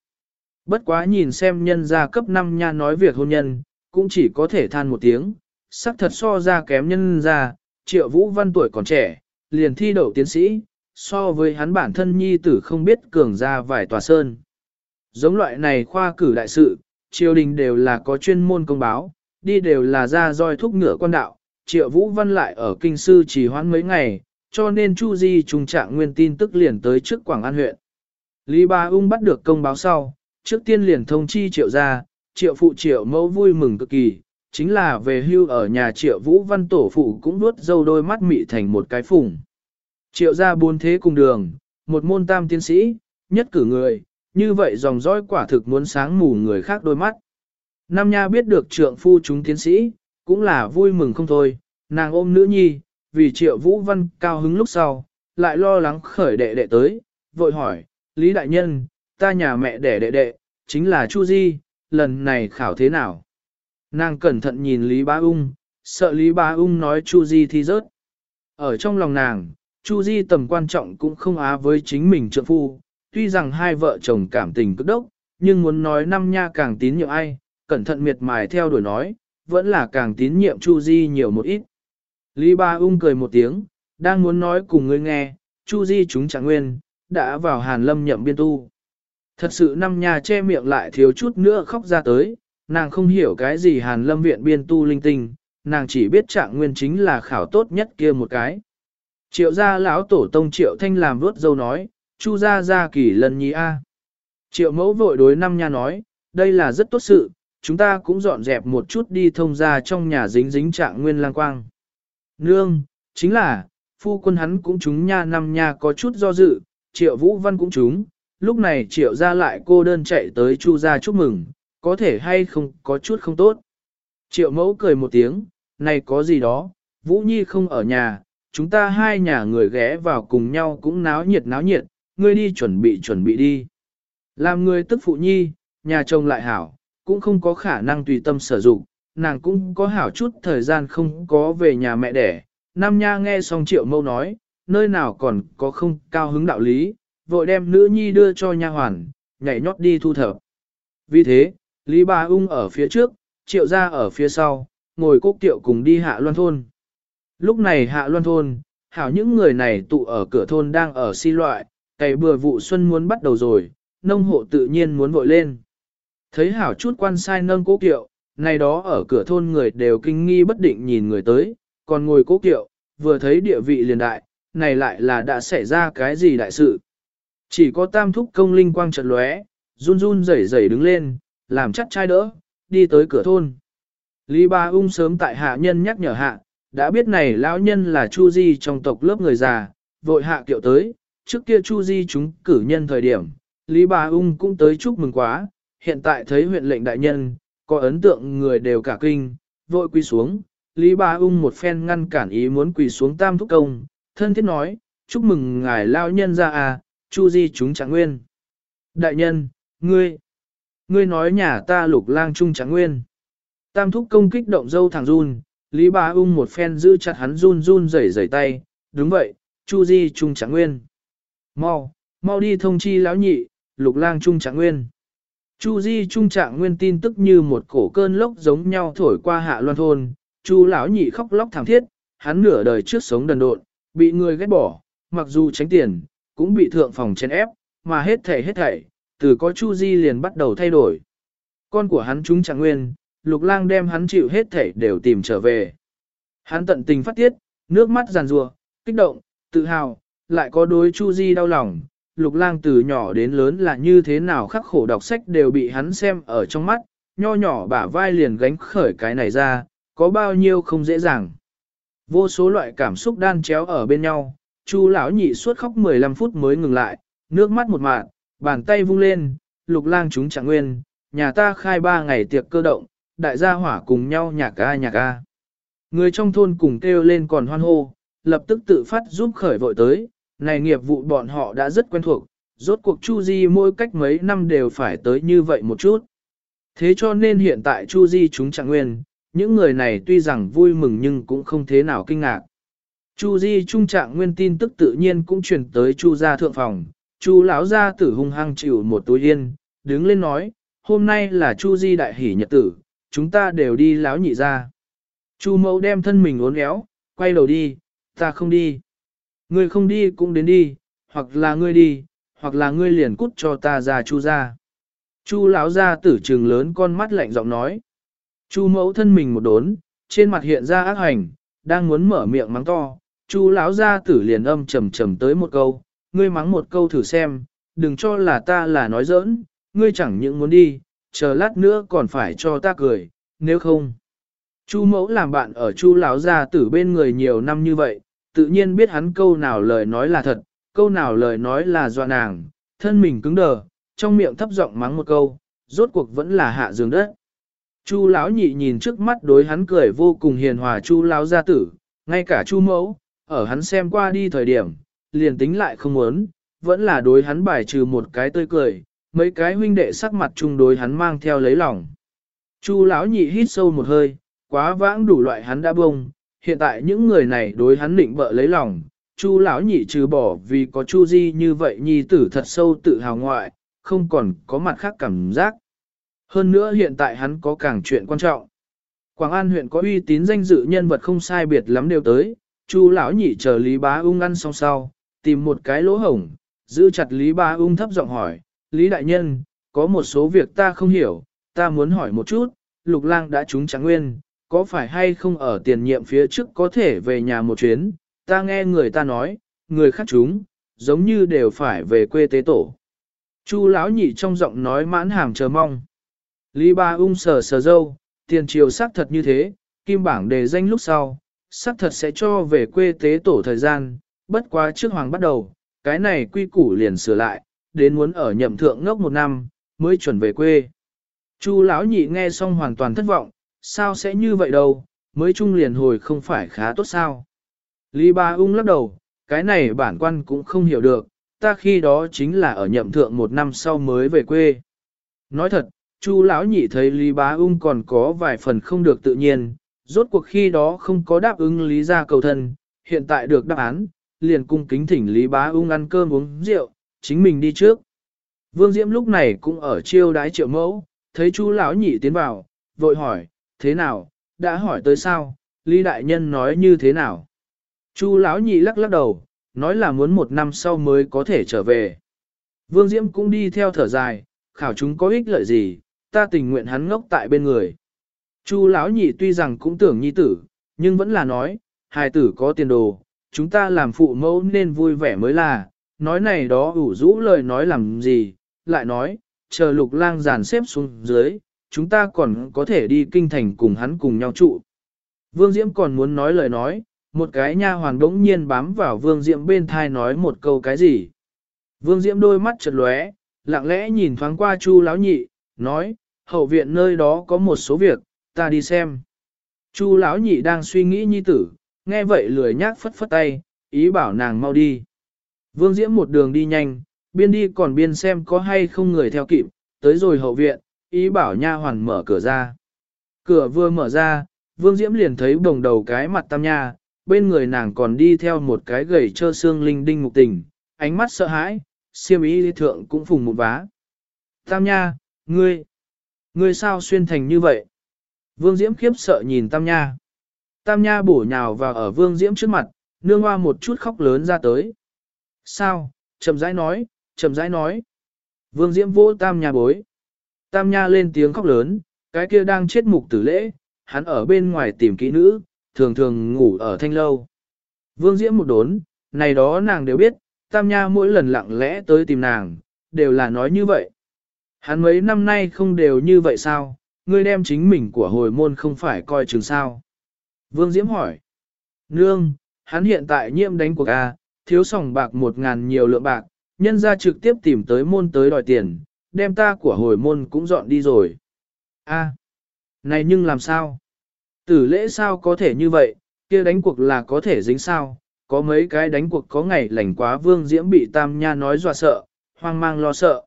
Bất quá nhìn xem nhân gia cấp 5 nha nói việc hôn nhân, cũng chỉ có thể than một tiếng, sắc thật so ra kém nhân gia, triệu vũ văn tuổi còn trẻ, liền thi đậu tiến sĩ, so với hắn bản thân nhi tử không biết cường ra vài tòa sơn. Giống loại này khoa cử đại sự, triều đình đều là có chuyên môn công báo, đi đều là ra roi thúc ngựa quan đạo, triệu vũ văn lại ở kinh sư chỉ hoãn mấy ngày, cho nên Chu Di trùng trạng nguyên tin tức liền tới trước Quảng An huyện. Lý Ba Ung bắt được công báo sau, trước tiên liền thông chi triệu gia, triệu phụ triệu mẫu vui mừng cực kỳ, chính là về hưu ở nhà triệu vũ văn tổ phụ cũng nuốt dâu đôi mắt mị thành một cái phùng. Triệu gia bốn thế cùng đường, một môn tam tiến sĩ, nhất cử người, như vậy dòng dõi quả thực muốn sáng mù người khác đôi mắt. Nam Nha biết được trượng phu chúng tiến sĩ, cũng là vui mừng không thôi, nàng ôm nữ nhi, vì triệu vũ văn cao hứng lúc sau, lại lo lắng khởi đệ đệ tới, vội hỏi, Lý Đại Nhân, ta nhà mẹ đẻ đệ đệ, chính là Chu Di, lần này khảo thế nào? Nàng cẩn thận nhìn Lý Bá Ung, sợ Lý Bá Ung nói Chu Di thi rớt. Ở trong lòng nàng, Chu Di tầm quan trọng cũng không á với chính mình trượng phu, tuy rằng hai vợ chồng cảm tình cực đốc, nhưng muốn nói năm nha càng tín nhiệm ai, cẩn thận miệt mài theo đuổi nói, vẫn là càng tín nhiệm Chu Di nhiều một ít. Lý Ba Ung cười một tiếng, đang muốn nói cùng ngươi nghe, Chu Di chúng chẳng nguyên, đã vào Hàn Lâm nhậm biên tu. Thật sự năm nhà che miệng lại thiếu chút nữa khóc ra tới, nàng không hiểu cái gì Hàn Lâm viện biên tu linh tinh, nàng chỉ biết trạng nguyên chính là khảo tốt nhất kia một cái. Triệu gia lão tổ tông Triệu Thanh làm vuốt dâu nói, Chu gia gia kỳ lần nhi a. Triệu mẫu vội đối năm nhà nói, đây là rất tốt sự, chúng ta cũng dọn dẹp một chút đi thông ra trong nhà dính dính trạng nguyên lang quang. Nương, chính là, phu quân hắn cũng chúng nha năm nhà có chút do dự, triệu vũ văn cũng chúng, lúc này triệu ra lại cô đơn chạy tới chu ra chúc mừng, có thể hay không có chút không tốt. Triệu mẫu cười một tiếng, này có gì đó, Vũ Nhi không ở nhà, chúng ta hai nhà người ghé vào cùng nhau cũng náo nhiệt náo nhiệt, ngươi đi chuẩn bị chuẩn bị đi. Làm người tức phụ nhi, nhà chồng lại hảo, cũng không có khả năng tùy tâm sử dụng, nàng cũng có hảo chút thời gian không có về nhà mẹ đẻ. Nam Nha nghe xong triệu mâu nói, nơi nào còn có không cao hứng đạo lý, vội đem nữ nhi đưa cho nha hoàn, nhảy nhót đi thu thập. Vì thế, Lý Ba Ung ở phía trước, triệu gia ở phía sau, ngồi cốc tiệu cùng đi hạ loan thôn. Lúc này hạ loan thôn, hảo những người này tụ ở cửa thôn đang ở si loại, cày bừa vụ xuân muốn bắt đầu rồi, nông hộ tự nhiên muốn vội lên. Thấy hảo chút quan sai nâng cố kiệu, này đó ở cửa thôn người đều kinh nghi bất định nhìn người tới, còn ngồi cố kiệu, vừa thấy địa vị liền đại, này lại là đã xảy ra cái gì đại sự. Chỉ có tam thúc công linh quang trận lóe, run run rẩy rẩy đứng lên, làm chắc trai đỡ, đi tới cửa thôn. Lý Ba Ung sớm tại hạ nhân nhắc nhở hạ, đã biết này lão nhân là Chu Di trong tộc lớp người già, vội hạ kiệu tới, trước kia Chu Di chúng cử nhân thời điểm, Lý Ba Ung cũng tới chúc mừng quá, hiện tại thấy huyện lệnh đại nhân, có ấn tượng người đều cả kinh, vội quỳ xuống, Lý Ba Ung một phen ngăn cản ý muốn quỳ xuống tam thúc công, thân thiết nói, chúc mừng ngài lão nhân ra à, chu di chúng trạng nguyên. Đại nhân, ngươi, ngươi nói nhà ta lục lang trung trạng nguyên. Tam thúc công kích động dâu thằng run, Lý Ba Ung một phen giữ chặt hắn run run rẩy rẩy tay, đúng vậy, Chu Di Trung Trạng Nguyên. Mau, mau đi thông chi lão nhị, Lục Lang Trung Trạng Nguyên. Chu Di Trung Trạng Nguyên tin tức như một cổ cơn lốc giống nhau thổi qua hạ loan thôn, Chu lão nhị khóc lóc thảm thiết, hắn nửa đời trước sống đần độn, bị người ghét bỏ, mặc dù tránh tiền, cũng bị thượng phòng chèn ép, mà hết thảy hết thảy, từ có Chu Di liền bắt đầu thay đổi. Con của hắn chúng chẳng Nguyên, Lục Lang đem hắn chịu hết thảy đều tìm trở về. Hắn tận tình phát tiết, nước mắt giàn rùa, kích động, tự hào, lại có đối Chu Di đau lòng. Lục lang từ nhỏ đến lớn là như thế nào khắc khổ đọc sách đều bị hắn xem ở trong mắt, nho nhỏ bả vai liền gánh khởi cái này ra, có bao nhiêu không dễ dàng. Vô số loại cảm xúc đan chéo ở bên nhau, Chu lão nhị suốt khóc 15 phút mới ngừng lại, nước mắt một mạt, bàn tay vung lên, lục lang chúng chẳng nguyên, nhà ta khai ba ngày tiệc cơ động, đại gia hỏa cùng nhau nhạc ca nhạc ca. Người trong thôn cùng kêu lên còn hoan hô, lập tức tự phát giúp khởi vội tới, này nghiệp vụ bọn họ đã rất quen thuộc, rốt cuộc Chu Di mỗi cách mấy năm đều phải tới như vậy một chút. Thế cho nên hiện tại Chu Di chúng chẳng nguyên, những người này tuy rằng vui mừng nhưng cũng không thế nào kinh ngạc. Chu Di trung trạng nguyên tin tức tự nhiên cũng truyền tới Chu gia thượng phòng, Chu lão gia tử hung hăng chịu một túi yên, đứng lên nói, hôm nay là Chu Di đại hỷ nhật tử, chúng ta đều đi lão nhị ra. Chu mẫu đem thân mình uốn éo, quay đầu đi, ta không đi. Ngươi không đi cũng đến đi, hoặc là ngươi đi, hoặc là ngươi liền cút cho ta ra chu Gia. Chu lão Gia tử trừng lớn con mắt lạnh giọng nói. Chu mẫu thân mình một đốn, trên mặt hiện ra ác hành, đang muốn mở miệng mắng to. Chu lão gia tử liền âm trầm trầm tới một câu, ngươi mắng một câu thử xem, đừng cho là ta là nói giỡn, ngươi chẳng những muốn đi, chờ lát nữa còn phải cho ta cười, nếu không. Chu mẫu làm bạn ở chu lão gia tử bên người nhiều năm như vậy, tự nhiên biết hắn câu nào lời nói là thật, câu nào lời nói là dọa nàng, thân mình cứng đờ, trong miệng thấp giọng mắng một câu, rốt cuộc vẫn là hạ giường đất. Chu lão nhị nhìn trước mắt đối hắn cười vô cùng hiền hòa chu lão gia tử, ngay cả chu mẫu, ở hắn xem qua đi thời điểm, liền tính lại không muốn, vẫn là đối hắn bài trừ một cái tươi cười, mấy cái huynh đệ sắc mặt chung đối hắn mang theo lấy lòng. Chu lão nhị hít sâu một hơi, quá vãng đủ loại hắn đã bông, hiện tại những người này đối hắn định bợ lấy lòng, Chu lão nhị trừ bỏ vì có Chu Di như vậy nhi tử thật sâu tự hào ngoại, không còn có mặt khác cảm giác. Hơn nữa hiện tại hắn có càng chuyện quan trọng. Quảng An huyện có uy tín danh dự nhân vật không sai biệt lắm đều tới, Chu lão nhị chờ Lý Bá Ung ăn xong sau, tìm một cái lỗ hổng, giữ chặt Lý Bá Ung thấp giọng hỏi, Lý Đại Nhân, có một số việc ta không hiểu, ta muốn hỏi một chút, Lục Lang đã trúng trắng nguyên, có phải hay không ở tiền nhiệm phía trước có thể về nhà một chuyến, ta nghe người ta nói, người khác chúng, giống như đều phải về quê tế tổ. Chu lão nhị trong giọng nói mãn hàm chờ mong. Lý ba ung sờ sờ dâu, tiền triều xác thật như thế, kim bảng đề danh lúc sau, xác thật sẽ cho về quê tế tổ thời gian, bất quá trước hoàng bắt đầu, cái này quy củ liền sửa lại, đến muốn ở nhậm thượng ngốc một năm, mới chuẩn về quê. Chu lão nhị nghe xong hoàn toàn thất vọng, sao sẽ như vậy đâu, mới trung liền hồi không phải khá tốt sao. Lý Ba ung lắc đầu, cái này bản quan cũng không hiểu được, ta khi đó chính là ở nhậm thượng một năm sau mới về quê. Nói thật, Chu lão nhị thấy Lý Bá ung còn có vài phần không được tự nhiên, rốt cuộc khi đó không có đáp ứng Lý gia cầu thân, hiện tại được đáp án, liền cung kính thỉnh Lý Bá ung ăn cơm uống rượu, chính mình đi trước. Vương Diễm lúc này cũng ở chiêu đái triệu mẫu, thấy chú lão nhị tiến vào, vội hỏi, thế nào, đã hỏi tới sao, Lý Đại Nhân nói như thế nào. Chu lão nhị lắc lắc đầu, nói là muốn một năm sau mới có thể trở về. Vương Diễm cũng đi theo thở dài, khảo chúng có ích lợi gì, ta tình nguyện hắn ngốc tại bên người. Chu lão nhị tuy rằng cũng tưởng nhi tử, nhưng vẫn là nói, hài tử có tiền đồ, chúng ta làm phụ mẫu nên vui vẻ mới là, nói này đó ủ rũ lời nói làm gì, lại nói, chờ lục lang giàn xếp xuống dưới, chúng ta còn có thể đi kinh thành cùng hắn cùng nhau trụ. Vương Diễm còn muốn nói lời nói, một cái nha hoàn đống nhiên bám vào Vương Diễm bên thai nói một câu cái gì. Vương Diễm đôi mắt chật lóe, lặng lẽ nhìn thoáng qua Chu lão nhị, nói, hậu viện nơi đó có một số việc, ta đi xem. Chu lão nhị đang suy nghĩ nhi tử, nghe vậy lười nhác phất phất tay, ý bảo nàng mau đi. Vương Diễm một đường đi nhanh, biên đi còn biên xem có hay không người theo kịp, tới rồi hậu viện, ý bảo nha hoàn mở cửa ra. Cửa vừa mở ra, Vương Diễm liền thấy đồng đầu cái mặt tam nha, bên người nàng còn đi theo một cái gầy trơ xương linh đinh mục tình, ánh mắt sợ hãi, siêm ý thượng cũng phùng một vá. Tam nha, ngươi, ngươi sao xuyên thành như vậy? Vương Diễm khiếp sợ nhìn Tam nha. Tam nha bổ nhào vào ở Vương Diễm trước mặt, nương hoa một chút khóc lớn ra tới. Sao, chậm rãi nói, chậm rãi nói. Vương Diễm vỗ Tam nha bối. Tam nha lên tiếng khóc lớn, cái kia đang chết mục tử lễ, hắn ở bên ngoài tìm kỹ nữ, thường thường ngủ ở thanh lâu. Vương Diễm một đốn, này đó nàng đều biết, Tam Nha mỗi lần lặng lẽ tới tìm nàng, đều là nói như vậy. Hắn mấy năm nay không đều như vậy sao, ngươi đem chính mình của hồi môn không phải coi chừng sao. Vương Diễm hỏi. Nương, hắn hiện tại nhiễm đánh cuộc A, thiếu sòng bạc một ngàn nhiều lượng bạc, nhân ra trực tiếp tìm tới môn tới đòi tiền, đem ta của hồi môn cũng dọn đi rồi. A, này nhưng làm sao? Tử lễ sao có thể như vậy, kia đánh cuộc là có thể dính sao, có mấy cái đánh cuộc có ngày lành quá vương diễm bị tam nha nói dọa sợ, hoang mang lo sợ.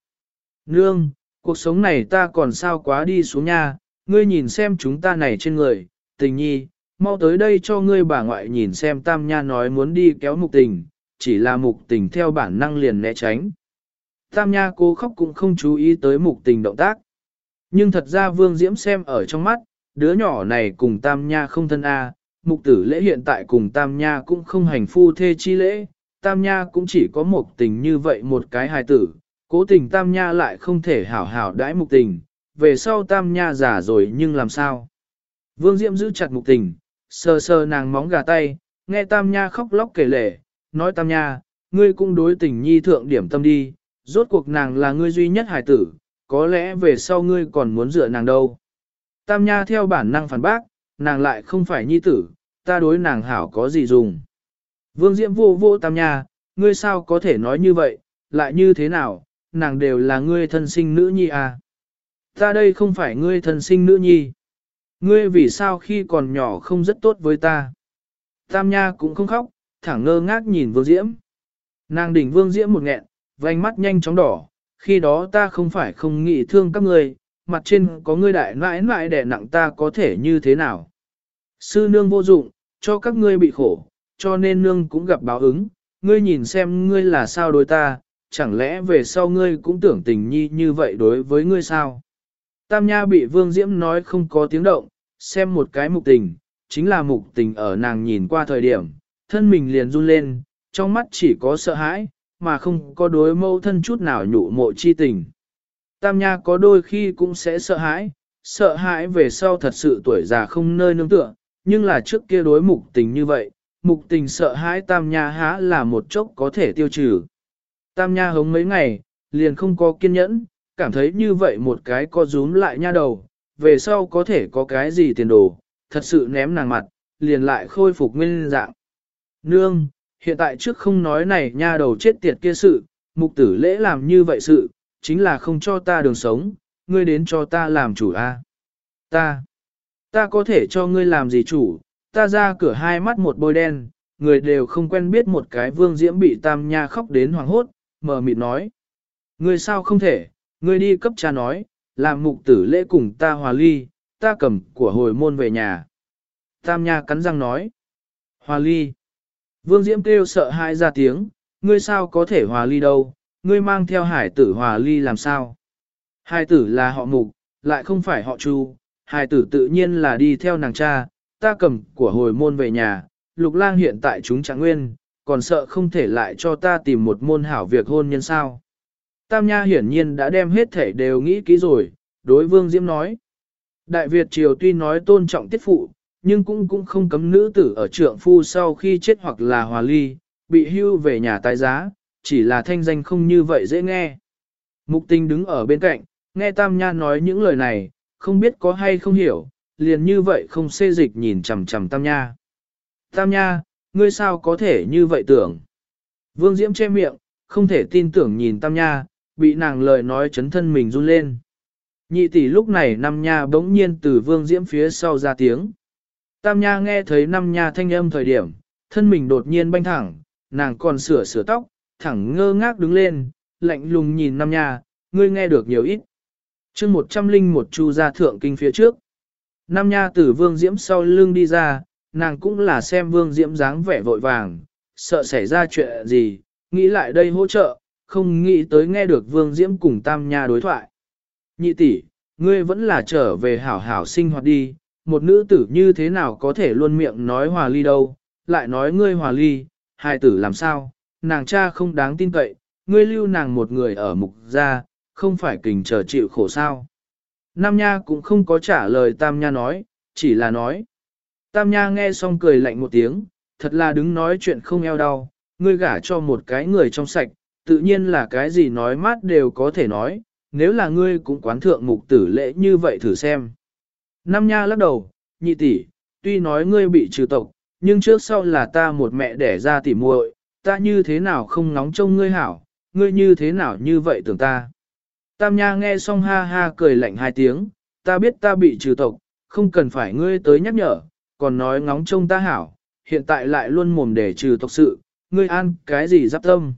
Nương, cuộc sống này ta còn sao quá đi xuống nha, ngươi nhìn xem chúng ta này trên người, tình nhi, mau tới đây cho ngươi bà ngoại nhìn xem tam nha nói muốn đi kéo mục tình, chỉ là mục tình theo bản năng liền né tránh. Tam nha cô khóc cũng không chú ý tới mục tình động tác. Nhưng thật ra vương diễm xem ở trong mắt, đứa nhỏ này cùng tam nha không thân a, mục tử lễ hiện tại cùng tam nha cũng không hành phu thê chi lễ, tam nha cũng chỉ có một tình như vậy một cái hài tử, cố tình tam nha lại không thể hảo hảo đãi mục tình, về sau tam nha già rồi nhưng làm sao. Vương Diễm giữ chặt mục tình, sờ sờ nàng móng gà tay, nghe tam nha khóc lóc kể lể, nói tam nha, ngươi cũng đối tình nhi thượng điểm tâm đi, rốt cuộc nàng là ngươi duy nhất hài tử, có lẽ về sau ngươi còn muốn dựa nàng đâu. Tam Nha theo bản năng phản bác, nàng lại không phải nhi tử, ta đối nàng hảo có gì dùng. Vương Diễm vô vô Tam Nha, ngươi sao có thể nói như vậy, lại như thế nào, nàng đều là ngươi thân sinh nữ nhi à. Ta đây không phải ngươi thân sinh nữ nhi. Ngươi vì sao khi còn nhỏ không rất tốt với ta. Tam Nha cũng không khóc, thẳng ngơ ngác nhìn Vương Diễm. Nàng đỉnh Vương Diễm một nghẹn, vành mắt nhanh chóng đỏ, khi đó ta không phải không nghĩ thương các ngươi, mặt trên có ngươi đại nãi nãi đẻ nặng ta có thể như thế nào. Sư nương vô dụng, cho các ngươi bị khổ, cho nên nương cũng gặp báo ứng, ngươi nhìn xem ngươi là sao đối ta, chẳng lẽ về sau ngươi cũng tưởng tình nhi như vậy đối với ngươi sao? Tam Nha bị Vương Diễm nói không có tiếng động, xem một cái mục tình, chính là mục tình ở nàng nhìn qua thời điểm, thân mình liền run lên, trong mắt chỉ có sợ hãi, mà không có đối mâu thân chút nào nhụ mộ chi tình. Tam Nha có đôi khi cũng sẽ sợ hãi, sợ hãi về sau thật sự tuổi già không nơi nương tựa, nhưng là trước kia đối mục tình như vậy, mục tình sợ hãi Tam Nha há là một chốc có thể tiêu trừ. Tam Nha hống mấy ngày, liền không có kiên nhẫn, cảm thấy như vậy một cái co rúm lại nha đầu, về sau có thể có cái gì tiền đồ, thật sự ném nàng mặt, liền lại khôi phục nguyên dạng. Nương, hiện tại trước không nói này nha đầu chết tiệt kia sự, mục tử lễ làm như vậy sự, chính là không cho ta đường sống, ngươi đến cho ta làm chủ a. Ta, ta có thể cho ngươi làm gì chủ, ta ra cửa hai mắt một bôi đen, người đều không quen biết một cái vương diễm bị tam nha khóc đến hoàng hốt, mờ mịt nói. Ngươi sao không thể, ngươi đi cấp cha nói, làm mục tử lễ cùng ta hòa ly, ta cầm của hồi môn về nhà. Tam nha cắn răng nói. Hòa ly. Vương Diễm kêu sợ hãi ra tiếng, ngươi sao có thể hòa ly đâu, ngươi mang theo hải tử hòa ly làm sao? Hải tử là họ mục, lại không phải họ chu, hải tử tự nhiên là đi theo nàng cha, ta cầm của hồi môn về nhà, lục lang hiện tại chúng chẳng nguyên, còn sợ không thể lại cho ta tìm một môn hảo việc hôn nhân sao. Tam Nha hiển nhiên đã đem hết thể đều nghĩ kỹ rồi, đối vương Diễm nói. Đại Việt Triều tuy nói tôn trọng tiết phụ, nhưng cũng cũng không cấm nữ tử ở trượng phu sau khi chết hoặc là hòa ly, bị hưu về nhà tái giá, chỉ là thanh danh không như vậy dễ nghe. Mục tình đứng ở bên cạnh, nghe Tam Nha nói những lời này, không biết có hay không hiểu, liền như vậy không xê dịch nhìn chằm chằm Tam Nha. Tam Nha, ngươi sao có thể như vậy tưởng? Vương Diễm che miệng, không thể tin tưởng nhìn Tam Nha, bị nàng lời nói chấn thân mình run lên. Nhị tỷ lúc này Nam Nha bỗng nhiên từ Vương Diễm phía sau ra tiếng. Tam Nha nghe thấy Nam Nha thanh âm thời điểm, thân mình đột nhiên banh thẳng, nàng còn sửa sửa tóc, thẳng ngơ ngác đứng lên, lạnh lùng nhìn Nam Nha, ngươi nghe được nhiều ít. chương một trăm linh một chu ra thượng kinh phía trước. Nam Nha từ vương diễm sau lưng đi ra, nàng cũng là xem vương diễm dáng vẻ vội vàng, sợ xảy ra chuyện gì, nghĩ lại đây hỗ trợ, không nghĩ tới nghe được vương diễm cùng tam nha đối thoại. Nhị tỷ, ngươi vẫn là trở về hảo hảo sinh hoạt đi, một nữ tử như thế nào có thể luôn miệng nói hòa ly đâu, lại nói ngươi hòa ly, hai tử làm sao, nàng cha không đáng tin cậy, ngươi lưu nàng một người ở mục gia, không phải kình chờ chịu khổ sao. Nam Nha cũng không có trả lời Tam Nha nói, chỉ là nói. Tam Nha nghe xong cười lạnh một tiếng, thật là đứng nói chuyện không eo đau, ngươi gả cho một cái người trong sạch, tự nhiên là cái gì nói mát đều có thể nói, nếu là ngươi cũng quán thượng mục tử lễ như vậy thử xem. Nam Nha lắc đầu, nhị tỷ, tuy nói ngươi bị trừ tộc, nhưng trước sau là ta một mẹ đẻ ra tỉ muội, ta như thế nào không nóng trông ngươi hảo, ngươi như thế nào như vậy tưởng ta. Tam Nha nghe xong ha ha cười lạnh hai tiếng, ta biết ta bị trừ tộc, không cần phải ngươi tới nhắc nhở, còn nói ngóng trông ta hảo, hiện tại lại luôn mồm để trừ tộc sự, ngươi ăn cái gì giáp tâm.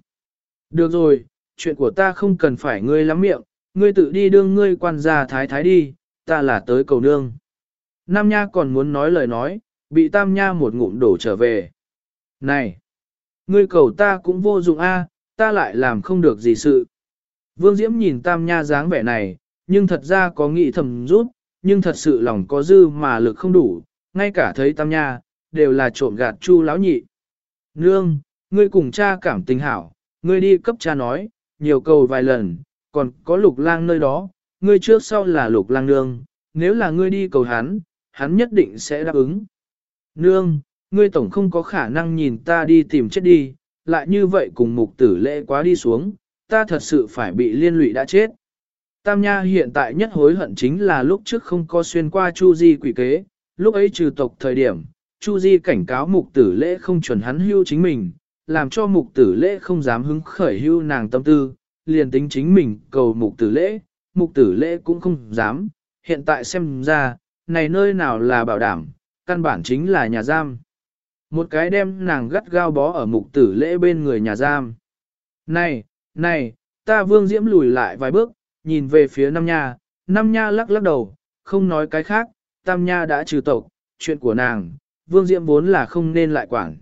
Được rồi, chuyện của ta không cần phải ngươi lắm miệng, ngươi tự đi đương ngươi quan gia thái thái đi, ta là tới cầu nương. Nam Nha còn muốn nói lời nói, bị Tam Nha một ngụm đổ trở về. Này, ngươi cầu ta cũng vô dụng a, ta lại làm không được gì sự. Vương Diễm nhìn Tam Nha dáng vẻ này, nhưng thật ra có nghĩ thầm rút, nhưng thật sự lòng có dư mà lực không đủ, ngay cả thấy Tam Nha, đều là trộm gạt chu lão nhị. Nương, ngươi cùng cha cảm tình hảo, ngươi đi cấp cha nói, nhiều cầu vài lần, còn có lục lang nơi đó, ngươi trước sau là lục lang nương, nếu là ngươi đi cầu hắn, hắn nhất định sẽ đáp ứng. Nương, ngươi tổng không có khả năng nhìn ta đi tìm chết đi, lại như vậy cùng mục tử lễ quá đi xuống, ta thật sự phải bị liên lụy đã chết. Tam Nha hiện tại nhất hối hận chính là lúc trước không có xuyên qua Chu Di quỷ kế, lúc ấy trừ tộc thời điểm, Chu Di cảnh cáo mục tử lễ không chuẩn hắn hưu chính mình, làm cho mục tử lễ không dám hứng khởi hưu nàng tâm tư, liền tính chính mình cầu mục tử lễ, mục tử lễ cũng không dám, hiện tại xem ra, này nơi nào là bảo đảm, căn bản chính là nhà giam. Một cái đem nàng gắt gao bó ở mục tử lễ bên người nhà giam. Này, này, ta vương diễm lùi lại vài bước, nhìn về phía năm nha, năm nha lắc lắc đầu, không nói cái khác, tam nha đã trừ tộc, chuyện của nàng, vương diễm vốn là không nên lại quản.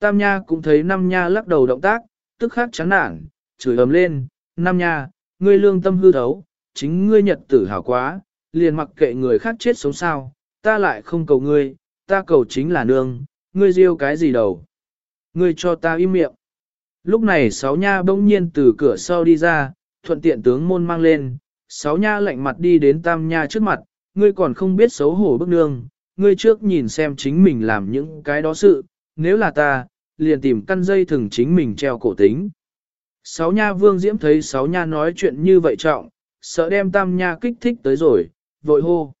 Tam nha cũng thấy Nam nha lắc đầu động tác, tức khắc chán nản, chửi ầm lên, Nam nha, ngươi lương tâm hư thấu, chính ngươi nhật tử hảo quá, liền mặc kệ người khác chết sống sao, ta lại không cầu ngươi, ta cầu chính là nương, ngươi riêu cái gì đầu. Ngươi cho ta im miệng. Lúc này sáu nha bỗng nhiên từ cửa sau đi ra, thuận tiện tướng môn mang lên, sáu nha lạnh mặt đi đến tam nha trước mặt, ngươi còn không biết xấu hổ bức nương, ngươi trước nhìn xem chính mình làm những cái đó sự, nếu là ta, liền tìm căn dây thừng chính mình treo cổ tính. Sáu nha vương diễm thấy sáu nha nói chuyện như vậy trọng, sợ đem tam nha kích thích tới rồi, vội hô.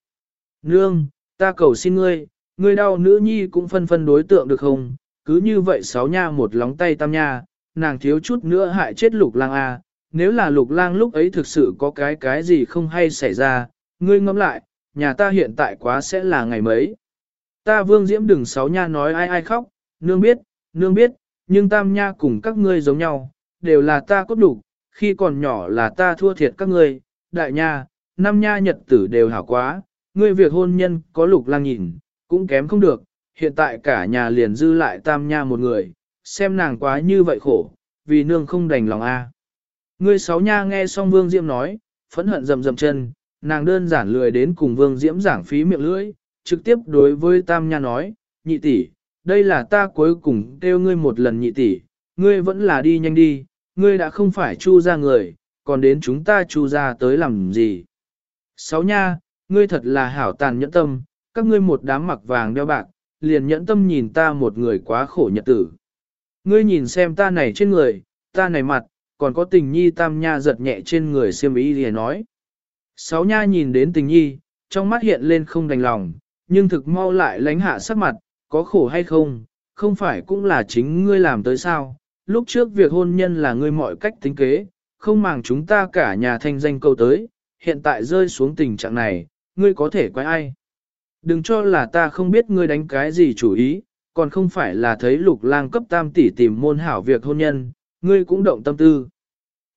Nương, ta cầu xin ngươi, ngươi đau nữ nhi cũng phân phân đối tượng được không? Cứ như vậy sáu nha một lóng tay tam nha, nàng thiếu chút nữa hại chết lục lang a. Nếu là lục lang lúc ấy thực sự có cái cái gì không hay xảy ra, ngươi ngẫm lại, nhà ta hiện tại quá sẽ là ngày mấy. Ta vương diễm đừng sáu nha nói ai ai khóc, nương biết, nương biết, nhưng tam nha cùng các ngươi giống nhau, đều là ta cốt đủ, khi còn nhỏ là ta thua thiệt các ngươi, đại nha, năm nha nhật tử đều hảo quá, ngươi việc hôn nhân có lục lang nhìn, cũng kém không được, hiện tại cả nhà liền dư lại tam nha một người, xem nàng quá như vậy khổ, vì nương không đành lòng a. Ngươi sáu nha nghe xong Vương Diễm nói, phẫn hận rầm rầm chân, nàng đơn giản lười đến cùng Vương Diễm giảng phí miệng lưỡi, trực tiếp đối với Tam Nha nói, nhị tỷ, đây là ta cuối cùng kêu ngươi một lần nhị tỷ, ngươi vẫn là đi nhanh đi, ngươi đã không phải chu ra người, còn đến chúng ta chu ra tới làm gì. Sáu nha, ngươi thật là hảo tàn nhẫn tâm, các ngươi một đám mặc vàng đeo bạc, liền nhẫn tâm nhìn ta một người quá khổ nhật tử. Ngươi nhìn xem ta này trên người, ta này mặt, còn có tình nhi tam nha giật nhẹ trên người siêm ý thì nói. Sáu nha nhìn đến tình nhi, trong mắt hiện lên không đành lòng, nhưng thực mau lại lánh hạ sắc mặt, có khổ hay không, không phải cũng là chính ngươi làm tới sao. Lúc trước việc hôn nhân là ngươi mọi cách tính kế, không màng chúng ta cả nhà thanh danh câu tới, hiện tại rơi xuống tình trạng này, ngươi có thể quay ai. Đừng cho là ta không biết ngươi đánh cái gì chủ ý, còn không phải là thấy lục lang cấp tam tỷ tìm môn hảo việc hôn nhân, ngươi cũng động tâm tư.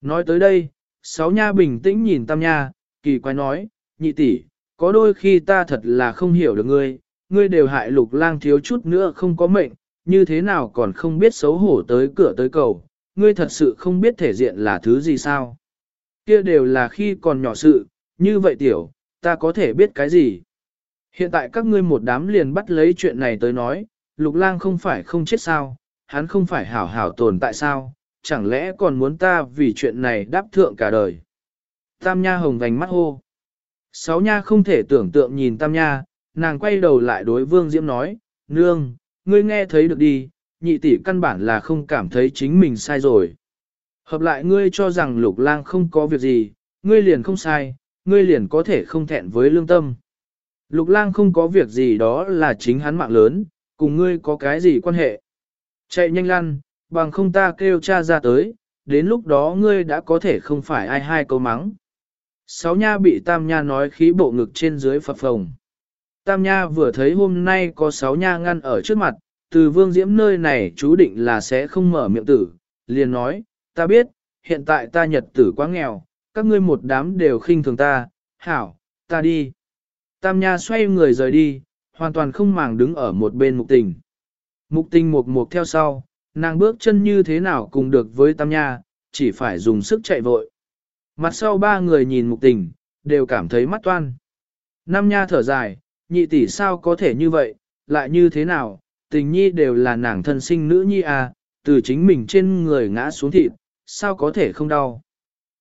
Nói tới đây, sáu nha bình tĩnh nhìn tam nha, kỳ quái nói, nhị tỷ, có đôi khi ta thật là không hiểu được ngươi, ngươi đều hại lục lang thiếu chút nữa không có mệnh, như thế nào còn không biết xấu hổ tới cửa tới cầu, ngươi thật sự không biết thể diện là thứ gì sao. Kia đều là khi còn nhỏ sự, như vậy tiểu, ta có thể biết cái gì. Hiện tại các ngươi một đám liền bắt lấy chuyện này tới nói, lục lang không phải không chết sao, hắn không phải hảo hảo tồn tại sao, chẳng lẽ còn muốn ta vì chuyện này đáp thượng cả đời. Tam Nha hồng vành mắt hô. Sáu Nha không thể tưởng tượng nhìn Tam Nha, nàng quay đầu lại đối Vương Diễm nói, Nương, ngươi nghe thấy được đi, nhị tỷ căn bản là không cảm thấy chính mình sai rồi. Hợp lại ngươi cho rằng lục lang không có việc gì, ngươi liền không sai, ngươi liền có thể không thẹn với lương tâm. Lục lang không có việc gì đó là chính hắn mạng lớn, cùng ngươi có cái gì quan hệ. Chạy nhanh lăn, bằng không ta kêu cha ra tới, đến lúc đó ngươi đã có thể không phải ai hai câu mắng. Sáu nha bị tam nha nói khí bộ ngực trên dưới phập phồng. Tam nha vừa thấy hôm nay có sáu nha ngăn ở trước mặt, từ vương diễm nơi này chú định là sẽ không mở miệng tử, liền nói, ta biết, hiện tại ta nhật tử quá nghèo, các ngươi một đám đều khinh thường ta, hảo, ta đi. Tam nha xoay người rời đi, hoàn toàn không màng đứng ở một bên mục tình. Mục tình mục mục theo sau, nàng bước chân như thế nào cùng được với tam nha, chỉ phải dùng sức chạy vội. Mặt sau ba người nhìn mục tình, đều cảm thấy mắt toan. Nam nha thở dài, nhị tỷ sao có thể như vậy, lại như thế nào, tình nhi đều là nàng thân sinh nữ nhi à, từ chính mình trên người ngã xuống thịt, sao có thể không đau.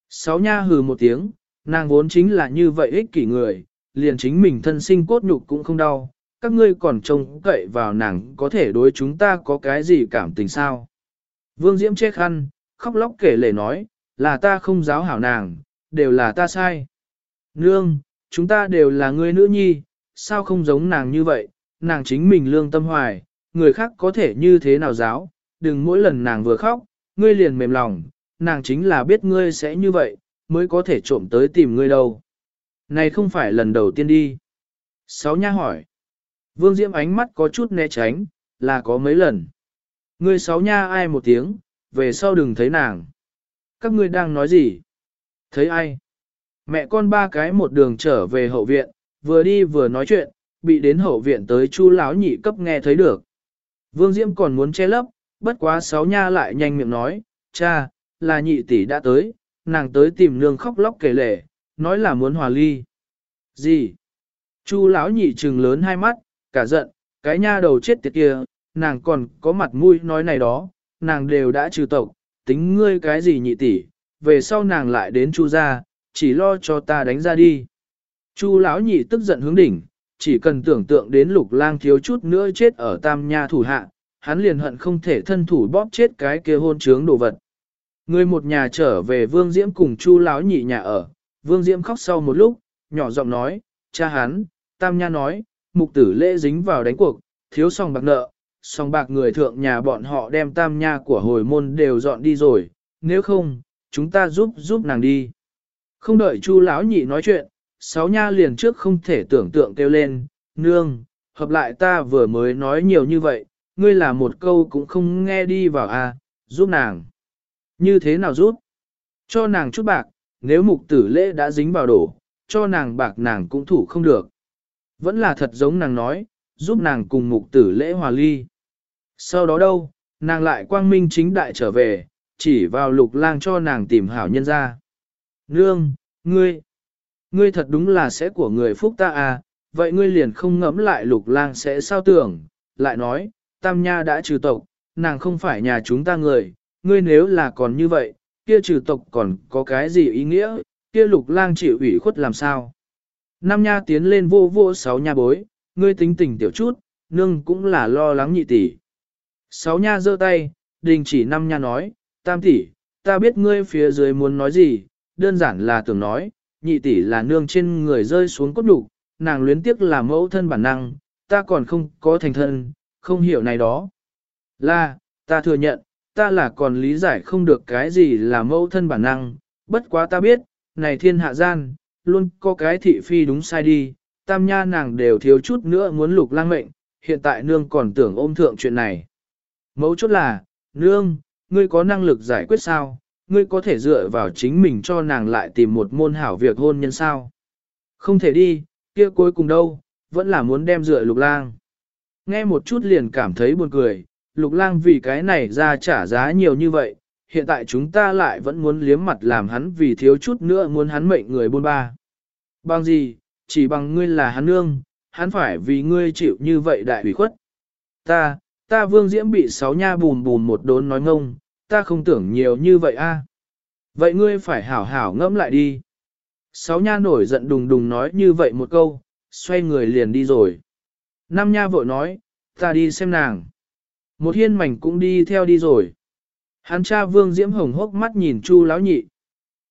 Sáu nha hừ một tiếng, nàng vốn chính là như vậy ích kỷ người, liền chính mình thân sinh cốt nhục cũng không đau, các ngươi còn trông cậy vào nàng có thể đối chúng ta có cái gì cảm tình sao. Vương Diễm che khăn, khóc lóc kể lể nói, là ta không giáo hảo nàng, đều là ta sai. Nương, chúng ta đều là người nữ nhi, sao không giống nàng như vậy, nàng chính mình lương tâm hoài, người khác có thể như thế nào giáo, đừng mỗi lần nàng vừa khóc, ngươi liền mềm lòng, nàng chính là biết ngươi sẽ như vậy, mới có thể trộm tới tìm ngươi đâu. Này không phải lần đầu tiên đi. Sáu nha hỏi. Vương Diễm ánh mắt có chút né tránh, là có mấy lần. Ngươi sáu nha ai một tiếng, về sau đừng thấy nàng. Các ngươi đang nói gì? Thấy ai? Mẹ con ba cái một đường trở về hậu viện, vừa đi vừa nói chuyện, bị đến hậu viện tới chu lão nhị cấp nghe thấy được. Vương Diễm còn muốn che lấp, bất quá sáu nha lại nhanh miệng nói, cha, là nhị tỷ đã tới, nàng tới tìm nương khóc lóc kể lể, nói là muốn hòa ly. Gì? Chu lão nhị trừng lớn hai mắt, cả giận, cái nha đầu chết tiệt kia, nàng còn có mặt mũi nói này đó, nàng đều đã trừ tộc, tính ngươi cái gì nhị tỷ, về sau nàng lại đến chu ra, chỉ lo cho ta đánh ra đi. Chu lão nhị tức giận hướng đỉnh, chỉ cần tưởng tượng đến lục lang thiếu chút nữa chết ở tam nha thủ hạ, hắn liền hận không thể thân thủ bóp chết cái kia hôn trướng đồ vật. Người một nhà trở về Vương Diễm cùng Chu lão nhị nhà ở, Vương Diễm khóc sau một lúc, nhỏ giọng nói, cha hắn, tam nha nói, mục tử lễ dính vào đánh cuộc, thiếu song bạc nợ, song bạc người thượng nhà bọn họ đem tam nha của hồi môn đều dọn đi rồi, nếu không, chúng ta giúp giúp nàng đi. Không đợi Chu lão nhị nói chuyện, sáu nha liền trước không thể tưởng tượng kêu lên, nương, hợp lại ta vừa mới nói nhiều như vậy, ngươi là một câu cũng không nghe đi vào a, à, giúp nàng. Như thế nào giúp? Cho nàng chút bạc, nếu mục tử lễ đã dính vào đổ, cho nàng bạc nàng cũng thủ không được. Vẫn là thật giống nàng nói, giúp nàng cùng mục tử lễ hòa ly. Sau đó đâu, nàng lại quang minh chính đại trở về, chỉ vào lục lang cho nàng tìm hảo nhân ra. Nương, ngươi, ngươi thật đúng là sẽ của người phúc ta à, vậy ngươi liền không ngẫm lại lục lang sẽ sao tưởng, lại nói, tam nha đã trừ tộc, nàng không phải nhà chúng ta người, ngươi nếu là còn như vậy, kia trừ tộc còn có cái gì ý nghĩa, kia lục lang chịu ủy khuất làm sao. Nam nha tiến lên vô vô sáu nha bối, ngươi tính tình tiểu chút, nương cũng là lo lắng nhị tỷ. Sáu nha giơ tay, đình chỉ năm nha nói, tam tỷ, ta biết ngươi phía dưới muốn nói gì, đơn giản là tưởng nói, nhị tỷ là nương trên người rơi xuống cốt đủ, nàng luyến tiếc là mẫu thân bản năng, ta còn không có thành thân, không hiểu này đó. Là, ta thừa nhận, ta là còn lý giải không được cái gì là mẫu thân bản năng, bất quá ta biết, này thiên hạ gian, luôn có cái thị phi đúng sai đi, tam nha nàng đều thiếu chút nữa muốn lục lang mệnh, hiện tại nương còn tưởng ôm thượng chuyện này. Mấu chốt là, nương, ngươi có năng lực giải quyết sao, ngươi có thể dựa vào chính mình cho nàng lại tìm một môn hảo việc hôn nhân sao. Không thể đi, kia cuối cùng đâu, vẫn là muốn đem dựa lục lang. Nghe một chút liền cảm thấy buồn cười, lục lang vì cái này ra trả giá nhiều như vậy, hiện tại chúng ta lại vẫn muốn liếm mặt làm hắn vì thiếu chút nữa muốn hắn mệnh người buôn ba. Bằng gì, chỉ bằng ngươi là hắn nương, hắn phải vì ngươi chịu như vậy đại ủy khuất. Ta, ta vương diễm bị sáu nha bùn bùn một đốn nói ngông, ta không tưởng nhiều như vậy a. Vậy ngươi phải hảo hảo ngẫm lại đi. Sáu nha nổi giận đùng đùng nói như vậy một câu, xoay người liền đi rồi. Năm nha vội nói, ta đi xem nàng. Một hiên mảnh cũng đi theo đi rồi. Hắn cha vương diễm hồng hốc mắt nhìn chu lão nhị.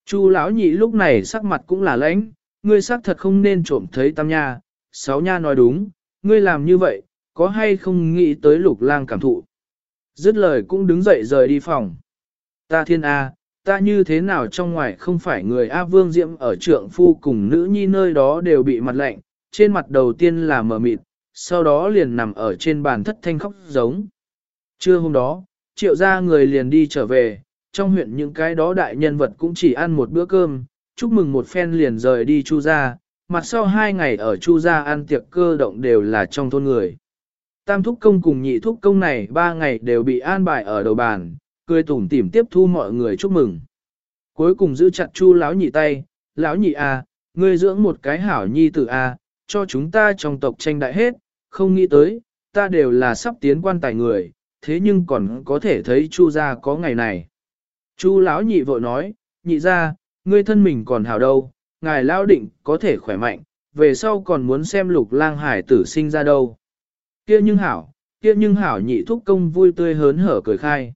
Chu lão nhị lúc này sắc mặt cũng là lãnh, ngươi xác thật không nên trộm thấy tam nha. Sáu nha nói đúng, ngươi làm như vậy, có hay không nghĩ tới lục lang cảm thụ. Dứt lời cũng đứng dậy rời đi phòng. Ta thiên A, ta như thế nào trong ngoài không phải người A Vương Diễm ở trượng phu cùng nữ nhi nơi đó đều bị mặt lạnh, trên mặt đầu tiên là mờ mịt, sau đó liền nằm ở trên bàn thất thanh khóc giống. Trưa hôm đó, triệu gia người liền đi trở về, trong huyện những cái đó đại nhân vật cũng chỉ ăn một bữa cơm, chúc mừng một phen liền rời đi chu gia, mặt sau hai ngày ở chu gia ăn tiệc cơ động đều là trong thôn người. Tam thúc công cùng nhị thúc công này ba ngày đều bị an bài ở đầu bàn, cười tủm tỉm tiếp thu mọi người chúc mừng. Cuối cùng giữ chặt chu lão nhị tay, lão nhị a, à, ngươi dưỡng một cái hảo nhi tử a, à, cho chúng ta trong tộc tranh đại hết, không nghĩ tới, ta đều là sắp tiến quan tài người, thế nhưng còn có thể thấy chu gia có ngày này. Chu lão nhị vội nói, nhị gia ngươi thân mình còn hảo đâu, ngài lão định có thể khỏe mạnh, về sau còn muốn xem lục lang hải tử sinh ra đâu. Kia nhưng hảo, kia nhưng hảo nhị thúc công vui tươi hớn hở cười khai.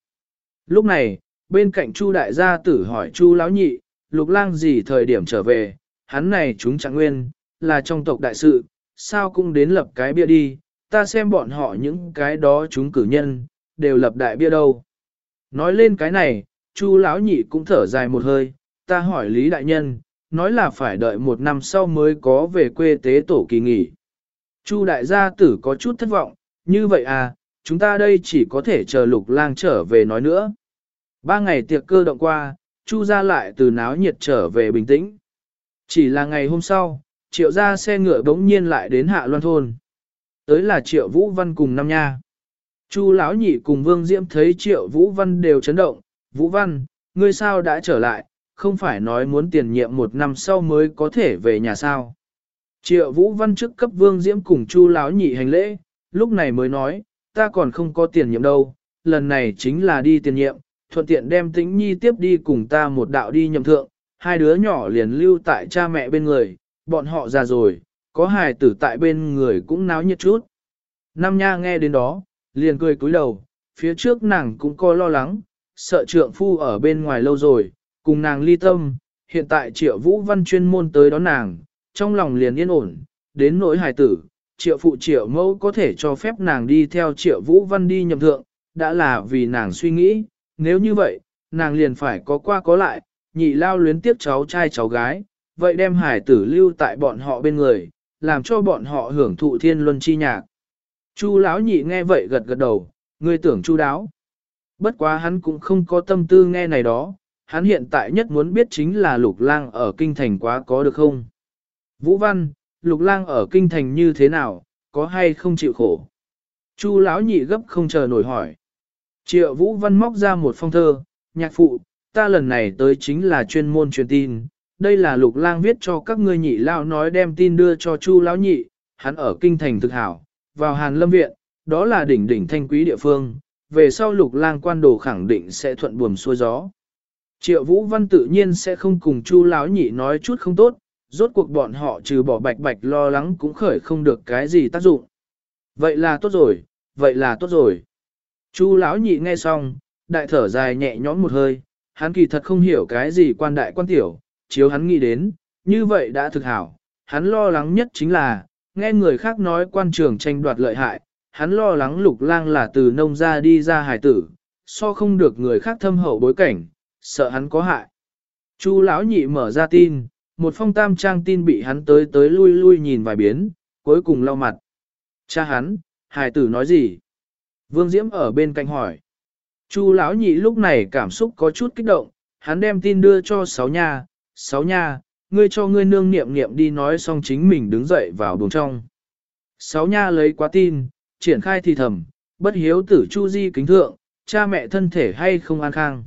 Lúc này, bên cạnh Chu đại gia tử hỏi Chu lão nhị, lục lang gì thời điểm trở về, hắn này chúng chẳng nguyên, là trong tộc đại sự, sao cũng đến lập cái bia đi, ta xem bọn họ những cái đó chúng cử nhân, đều lập đại bia đâu. Nói lên cái này, Chu lão nhị cũng thở dài một hơi, ta hỏi Lý đại nhân, nói là phải đợi một năm sau mới có về quê tế tổ kỳ nghỉ. Chu đại gia tử có chút thất vọng, như vậy à, chúng ta đây chỉ có thể chờ lục lang trở về nói nữa. Ba ngày tiệc cơ động qua, Chu ra lại từ náo nhiệt trở về bình tĩnh. Chỉ là ngày hôm sau, triệu ra xe ngựa bỗng nhiên lại đến hạ loan thôn. Tới là triệu vũ văn cùng năm nha. Chu lão nhị cùng vương diễm thấy triệu vũ văn đều chấn động. Vũ văn, ngươi sao đã trở lại, không phải nói muốn tiền nhiệm một năm sau mới có thể về nhà sao. Triệu Vũ Văn trước cấp Vương Diễm cùng Chu Láo nhị hành lễ, lúc này mới nói, ta còn không có tiền nhiệm đâu, lần này chính là đi tiền nhiệm, thuận tiện đem Tĩnh Nhi tiếp đi cùng ta một đạo đi nhậm thượng, hai đứa nhỏ liền lưu tại cha mẹ bên người, bọn họ già rồi, có hài tử tại bên người cũng náo nhiệt chút. Nam Nha nghe đến đó, liền cười cúi đầu, phía trước nàng cũng có lo lắng, sợ trượng phu ở bên ngoài lâu rồi, cùng nàng ly tâm, hiện tại triệu vũ văn chuyên môn tới đón nàng, trong lòng liền yên ổn, đến nỗi hài tử, triệu phụ triệu mẫu có thể cho phép nàng đi theo triệu vũ văn đi nhầm thượng, đã là vì nàng suy nghĩ, nếu như vậy, nàng liền phải có qua có lại, nhị lao luyến tiếp cháu trai cháu gái, vậy đem hải tử lưu tại bọn họ bên người, làm cho bọn họ hưởng thụ thiên luân chi nhạc. Chu lão nhị nghe vậy gật gật đầu, ngươi tưởng chu đáo. Bất quá hắn cũng không có tâm tư nghe này đó, hắn hiện tại nhất muốn biết chính là lục lang ở kinh thành quá có được không. Vũ Văn, Lục Lang ở kinh thành như thế nào, có hay không chịu khổ? Chu lão nhị gấp không chờ nổi hỏi. Triệu Vũ Văn móc ra một phong thơ, nhạc phụ, ta lần này tới chính là chuyên môn truyền tin. Đây là Lục Lang viết cho các ngươi nhị lão nói đem tin đưa cho Chu lão nhị, hắn ở kinh thành thực hảo, vào Hàn Lâm viện, đó là đỉnh đỉnh thanh quý địa phương, về sau Lục Lang quan đồ khẳng định sẽ thuận buồm xuôi gió. Triệu Vũ Văn tự nhiên sẽ không cùng Chu lão nhị nói chút không tốt, rốt cuộc bọn họ trừ bỏ bạch bạch lo lắng cũng khởi không được cái gì tác dụng. Vậy là tốt rồi, vậy là tốt rồi. Chu lão nhị nghe xong, đại thở dài nhẹ nhõm một hơi, hắn kỳ thật không hiểu cái gì quan đại quan tiểu, chiếu hắn nghĩ đến, như vậy đã thực hảo, hắn lo lắng nhất chính là, nghe người khác nói quan trường tranh đoạt lợi hại, hắn lo lắng lục lang là từ nông ra đi ra hải tử, so không được người khác thâm hậu bối cảnh, sợ hắn có hại. Chu lão nhị mở ra tin, một phong tam trang tin bị hắn tới tới lui lui nhìn vài biến, cuối cùng lau mặt. Cha hắn, hài tử nói gì? Vương Diễm ở bên cạnh hỏi. Chu lão nhị lúc này cảm xúc có chút kích động, hắn đem tin đưa cho sáu nha, sáu nha, ngươi cho ngươi nương niệm niệm đi nói xong chính mình đứng dậy vào buồng trong. Sáu nha lấy quá tin, triển khai thì thầm, bất hiếu tử chu di kính thượng, cha mẹ thân thể hay không an khang.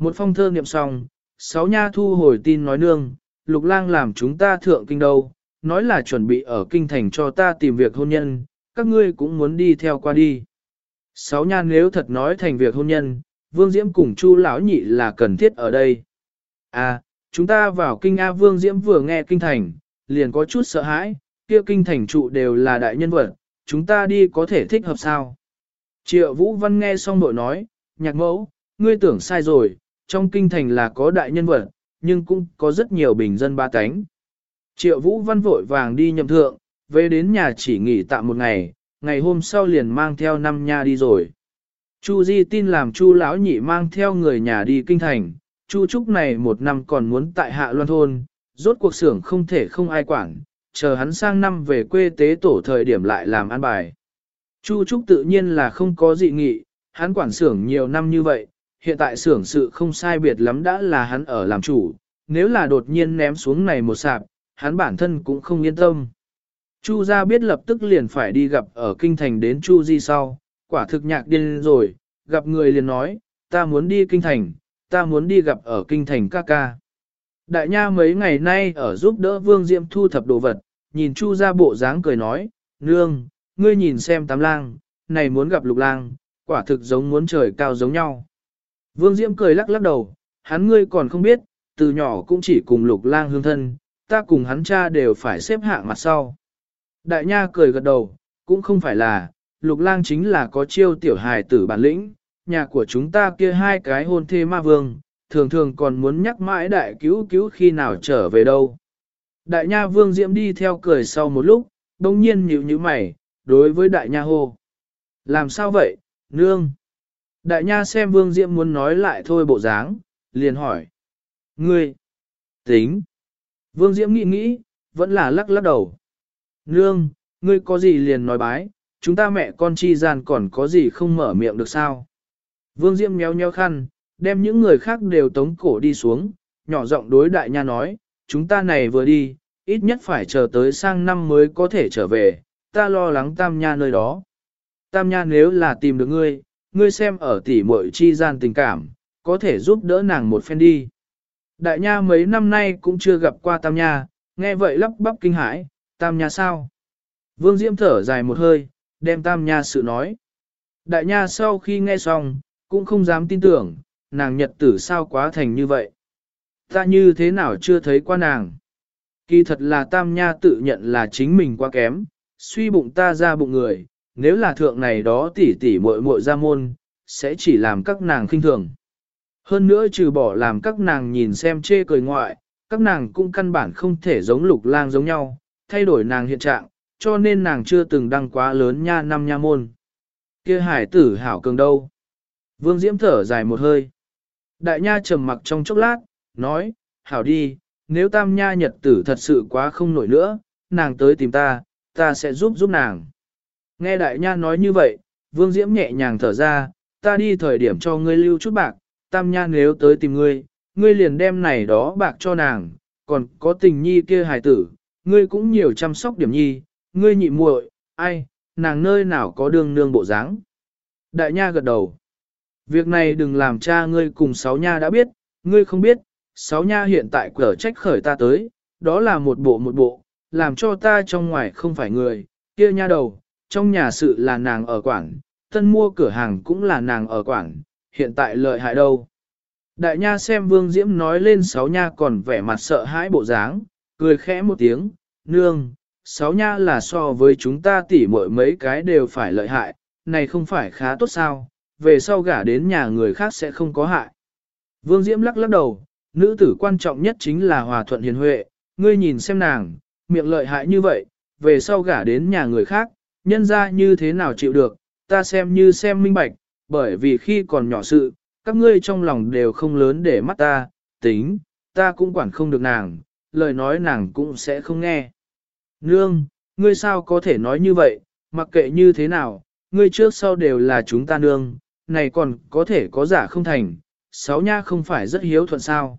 Một phong thơ niệm xong, sáu nha thu hồi tin nói nương, lục lang làm chúng ta thượng kinh đâu, nói là chuẩn bị ở kinh thành cho ta tìm việc hôn nhân, các ngươi cũng muốn đi theo qua đi. Sáu nha nếu thật nói thành việc hôn nhân, Vương Diễm cùng Chu lão nhị là cần thiết ở đây. À, chúng ta vào kinh A Vương Diễm vừa nghe kinh thành, liền có chút sợ hãi, kia kinh thành trụ đều là đại nhân vật, chúng ta đi có thể thích hợp sao? Triệu Vũ Văn nghe xong bội nói, nhạc mẫu, ngươi tưởng sai rồi, trong kinh thành là có đại nhân vật, nhưng cũng có rất nhiều bình dân ba cánh. Triệu Vũ Văn vội vàng đi nhậm thượng, về đến nhà chỉ nghỉ tạm một ngày, ngày hôm sau liền mang theo năm nha đi rồi. Chu Di tin làm Chu lão nhị mang theo người nhà đi kinh thành, Chu Trúc này một năm còn muốn tại Hạ Loan thôn, rốt cuộc xưởng không thể không ai quản, chờ hắn sang năm về quê tế tổ thời điểm lại làm ăn bài. Chu Trúc tự nhiên là không có dị nghị, hắn quản xưởng nhiều năm như vậy, hiện tại xưởng sự không sai biệt lắm đã là hắn ở làm chủ, nếu là đột nhiên ném xuống này một sạp, hắn bản thân cũng không yên tâm. Chu gia biết lập tức liền phải đi gặp ở kinh thành đến Chu Di sau, quả thực nhạc điên rồi, gặp người liền nói, ta muốn đi kinh thành, ta muốn đi gặp ở kinh thành ca ca. Đại nha mấy ngày nay ở giúp đỡ Vương Diệm thu thập đồ vật, nhìn Chu gia bộ dáng cười nói, nương, ngươi nhìn xem tám lang, này muốn gặp lục lang, quả thực giống muốn trời cao giống nhau. Vương Diễm cười lắc lắc đầu, hắn ngươi còn không biết, từ nhỏ cũng chỉ cùng lục lang hương thân, ta cùng hắn cha đều phải xếp hạng mặt sau. Đại nha cười gật đầu, cũng không phải là, lục lang chính là có chiêu tiểu hài tử bản lĩnh, nhà của chúng ta kia hai cái hôn thê ma vương, thường thường còn muốn nhắc mãi đại cứu cứu khi nào trở về đâu. Đại nha vương diễm đi theo cười sau một lúc, đông nhiên nhíu như mày, đối với đại nha hô. Làm sao vậy, nương? Đại nha xem vương diễm muốn nói lại thôi bộ dáng, liền hỏi. Ngươi, tính. Vương diễm nghĩ nghĩ, vẫn là lắc lắc đầu. Nương, ngươi có gì liền nói bái, chúng ta mẹ con chi gian còn có gì không mở miệng được sao? Vương diễm méo nheo khăn, đem những người khác đều tống cổ đi xuống, nhỏ giọng đối đại nha nói, chúng ta này vừa đi, ít nhất phải chờ tới sang năm mới có thể trở về, ta lo lắng tam nha nơi đó. Tam nha nếu là tìm được ngươi, ngươi xem ở tỉ muội chi gian tình cảm, có thể giúp đỡ nàng một phen đi. Đại nha mấy năm nay cũng chưa gặp qua tam nha, nghe vậy lắp bắp kinh hãi, tam nha sao? Vương Diễm thở dài một hơi, đem tam nha sự nói. Đại nha sau khi nghe xong, cũng không dám tin tưởng, nàng nhật tử sao quá thành như vậy. Ta như thế nào chưa thấy qua nàng. Kỳ thật là tam nha tự nhận là chính mình quá kém, suy bụng ta ra bụng người, nếu là thượng này đó tỉ tỉ muội muội ra môn, sẽ chỉ làm các nàng khinh thường. Hơn nữa trừ bỏ làm các nàng nhìn xem chê cười ngoại, các nàng cũng căn bản không thể giống lục lang giống nhau, thay đổi nàng hiện trạng, cho nên nàng chưa từng đăng quá lớn nha năm nha môn. kia hải tử hảo cường đâu. Vương Diễm thở dài một hơi. Đại nha trầm mặc trong chốc lát, nói, hảo đi, nếu tam nha nhật tử thật sự quá không nổi nữa, nàng tới tìm ta, ta sẽ giúp giúp nàng. Nghe đại nha nói như vậy, vương diễm nhẹ nhàng thở ra, ta đi thời điểm cho ngươi lưu chút bạc, tam nha nếu tới tìm ngươi, ngươi liền đem này đó bạc cho nàng, còn có tình nhi kia hài tử, ngươi cũng nhiều chăm sóc điểm nhi, ngươi nhị muội, ai, nàng nơi nào có đường nương bộ dáng. Đại nha gật đầu. Việc này đừng làm cha ngươi cùng sáu nha đã biết, ngươi không biết, sáu nha hiện tại cở trách khởi ta tới, đó là một bộ một bộ, làm cho ta trong ngoài không phải người, kia nha đầu, trong nhà sự là nàng ở quảng, tân mua cửa hàng cũng là nàng ở quảng, hiện tại lợi hại đâu. Đại nha xem vương diễm nói lên sáu nha còn vẻ mặt sợ hãi bộ dáng, cười khẽ một tiếng, nương, sáu nha là so với chúng ta tỉ mỗi mấy cái đều phải lợi hại, này không phải khá tốt sao, về sau gả đến nhà người khác sẽ không có hại. Vương Diễm lắc lắc đầu, nữ tử quan trọng nhất chính là hòa thuận hiền huệ, ngươi nhìn xem nàng, miệng lợi hại như vậy, về sau gả đến nhà người khác, nhân ra như thế nào chịu được, ta xem như xem minh bạch, bởi vì khi còn nhỏ sự, các ngươi trong lòng đều không lớn để mắt ta, tính, ta cũng quản không được nàng, lời nói nàng cũng sẽ không nghe. Nương, ngươi sao có thể nói như vậy, mặc kệ như thế nào, ngươi trước sau đều là chúng ta nương, này còn có thể có giả không thành, sáu nha không phải rất hiếu thuận sao.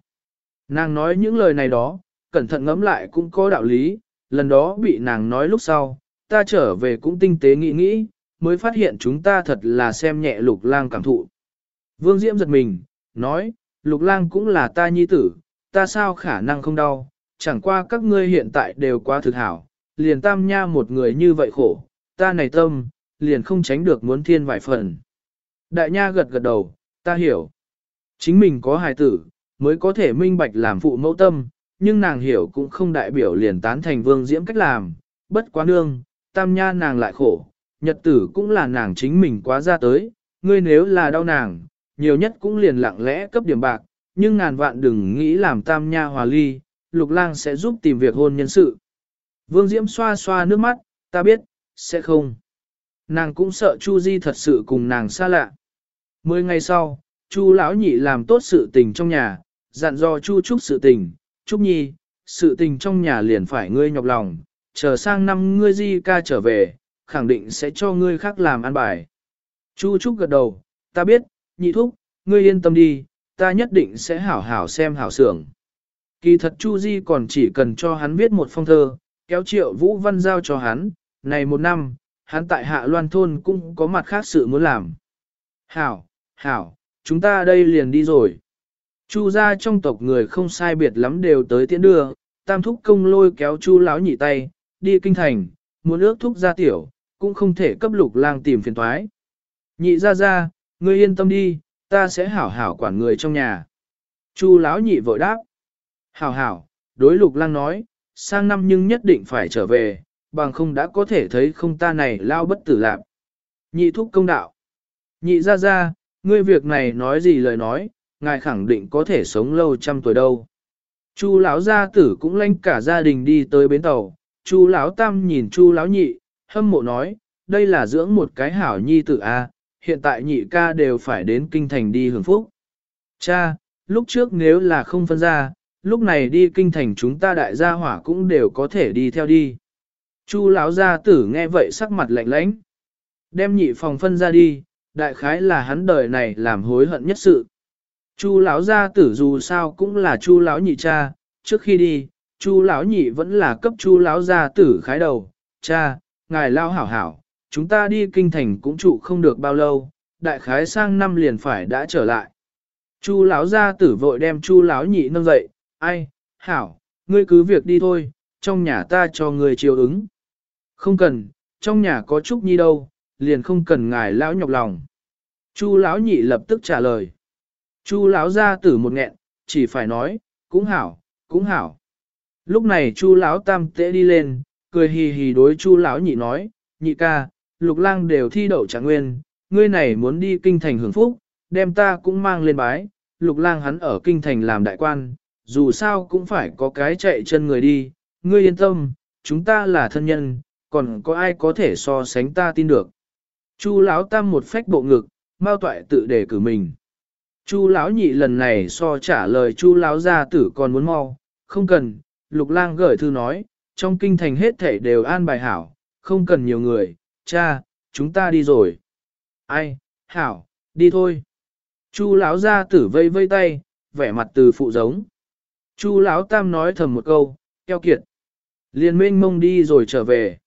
Nàng nói những lời này đó, cẩn thận ngẫm lại cũng có đạo lý, lần đó bị nàng nói lúc sau, ta trở về cũng tinh tế nghĩ nghĩ, mới phát hiện chúng ta thật là xem nhẹ lục lang cảm thụ. Vương Diễm giật mình, nói, lục lang cũng là ta nhi tử, ta sao khả năng không đau, chẳng qua các ngươi hiện tại đều quá thực hảo, liền tam nha một người như vậy khổ, ta này tâm, liền không tránh được muốn thiên vài phần. Đại nha gật gật đầu, ta hiểu. Chính mình có hài tử, mới có thể minh bạch làm phụ mẫu tâm, nhưng nàng hiểu cũng không đại biểu liền tán thành vương diễm cách làm, bất quá nương, tam nha nàng lại khổ, nhật tử cũng là nàng chính mình quá ra tới, ngươi nếu là đau nàng, nhiều nhất cũng liền lặng lẽ cấp điểm bạc, nhưng ngàn vạn đừng nghĩ làm tam nha hòa ly, lục lang sẽ giúp tìm việc hôn nhân sự. Vương Diễm xoa xoa nước mắt, ta biết, sẽ không. Nàng cũng sợ Chu Di thật sự cùng nàng xa lạ. Mười ngày sau, Chu lão nhị làm tốt sự tình trong nhà, dặn dò Chu Trúc sự tình, Trúc Nhi, sự tình trong nhà liền phải ngươi nhọc lòng, chờ sang năm ngươi Di ca trở về, khẳng định sẽ cho ngươi khác làm ăn bài. Chu Trúc gật đầu, ta biết, nhị thúc, ngươi yên tâm đi, ta nhất định sẽ hảo hảo xem hảo sưởng. Kỳ thật Chu Di còn chỉ cần cho hắn viết một phong thơ, kéo triệu vũ văn giao cho hắn, này một năm, hắn tại hạ loan thôn cũng có mặt khác sự muốn làm. Hảo, hảo, chúng ta đây liền đi rồi. Chu gia trong tộc người không sai biệt lắm đều tới tiễn đưa, tam thúc công lôi kéo chu lão nhị tay, đi kinh thành, muốn ước thúc gia tiểu, cũng không thể cấp lục lang tìm phiền toái. Nhị ra ra, ngươi yên tâm đi, ta sẽ hảo hảo quản người trong nhà. Chu lão nhị vội đáp. Hảo hảo, đối lục lang nói, sang năm nhưng nhất định phải trở về, bằng không đã có thể thấy không ta này lao bất tử lạc. Nhị thúc công đạo. Nhị ra ra, ngươi việc này nói gì lời nói, ngài khẳng định có thể sống lâu trăm tuổi đâu. Chu lão gia tử cũng lanh cả gia đình đi tới bến tàu, Chu lão tam nhìn Chu lão nhị, hâm mộ nói, đây là dưỡng một cái hảo nhi tử a, hiện tại nhị ca đều phải đến kinh thành đi hưởng phúc. Cha, lúc trước nếu là không phân ra, lúc này đi kinh thành chúng ta đại gia hỏa cũng đều có thể đi theo đi. Chu lão gia tử nghe vậy sắc mặt lạnh lãnh. Đem nhị phòng phân ra đi, đại khái là hắn đời này làm hối hận nhất sự. Chu lão gia tử dù sao cũng là chu lão nhị cha, trước khi đi, chu lão nhị vẫn là cấp chu lão gia tử khái đầu, cha, ngài lao hảo hảo, chúng ta đi kinh thành cũng trụ không được bao lâu, đại khái sang năm liền phải đã trở lại. Chu lão gia tử vội đem chu lão nhị nâng dậy, ai, hảo, ngươi cứ việc đi thôi, trong nhà ta cho ngươi chiều ứng. Không cần, trong nhà có Trúc Nhi đâu, liền không cần ngài lão nhọc lòng. Chu lão nhị lập tức trả lời. Chu lão Gia tử một nghẹn, chỉ phải nói, cũng hảo, cũng hảo. Lúc này Chu lão tam tễ đi lên, cười hì hì đối Chu lão nhị nói, nhị ca, lục lang đều thi đậu trạng nguyên, ngươi này muốn đi kinh thành hưởng phúc, đem ta cũng mang lên bái, lục lang hắn ở kinh thành làm đại quan, dù sao cũng phải có cái chạy chân người đi, ngươi yên tâm, chúng ta là thân nhân, còn có ai có thể so sánh ta tin được. Chu lão tam một phách bộ ngực, mao toại tự đề cử mình. Chu lão nhị lần này so trả lời chu lão gia tử còn muốn mau, không cần, lục lang gửi thư nói, trong kinh thành hết thảy đều an bài hảo, không cần nhiều người, cha, chúng ta đi rồi. Ai, hảo, đi thôi. Chu lão gia tử vây vây tay, vẻ mặt từ phụ giống. Chu lão tam nói thầm một câu, keo kiệt. Liên minh mông đi rồi trở về.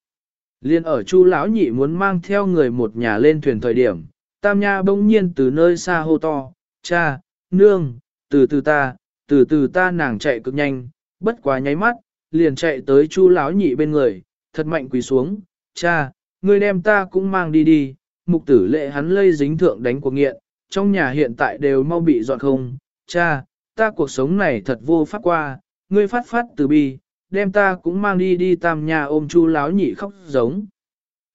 Liên ở chu lão nhị muốn mang theo người một nhà lên thuyền thời điểm, tam nha bỗng nhiên từ nơi xa hô to, cha, nương, từ từ ta, từ từ ta nàng chạy cực nhanh, bất quá nháy mắt, liền chạy tới chu lão nhị bên người, thật mạnh quỳ xuống, cha, ngươi đem ta cũng mang đi đi, mục tử lệ hắn lây dính thượng đánh cuộc nghiện, trong nhà hiện tại đều mau bị dọn không, cha, ta cuộc sống này thật vô pháp qua, ngươi phát phát từ bi, đem ta cũng mang đi đi tam nhà ôm chu láo nhị khóc giống.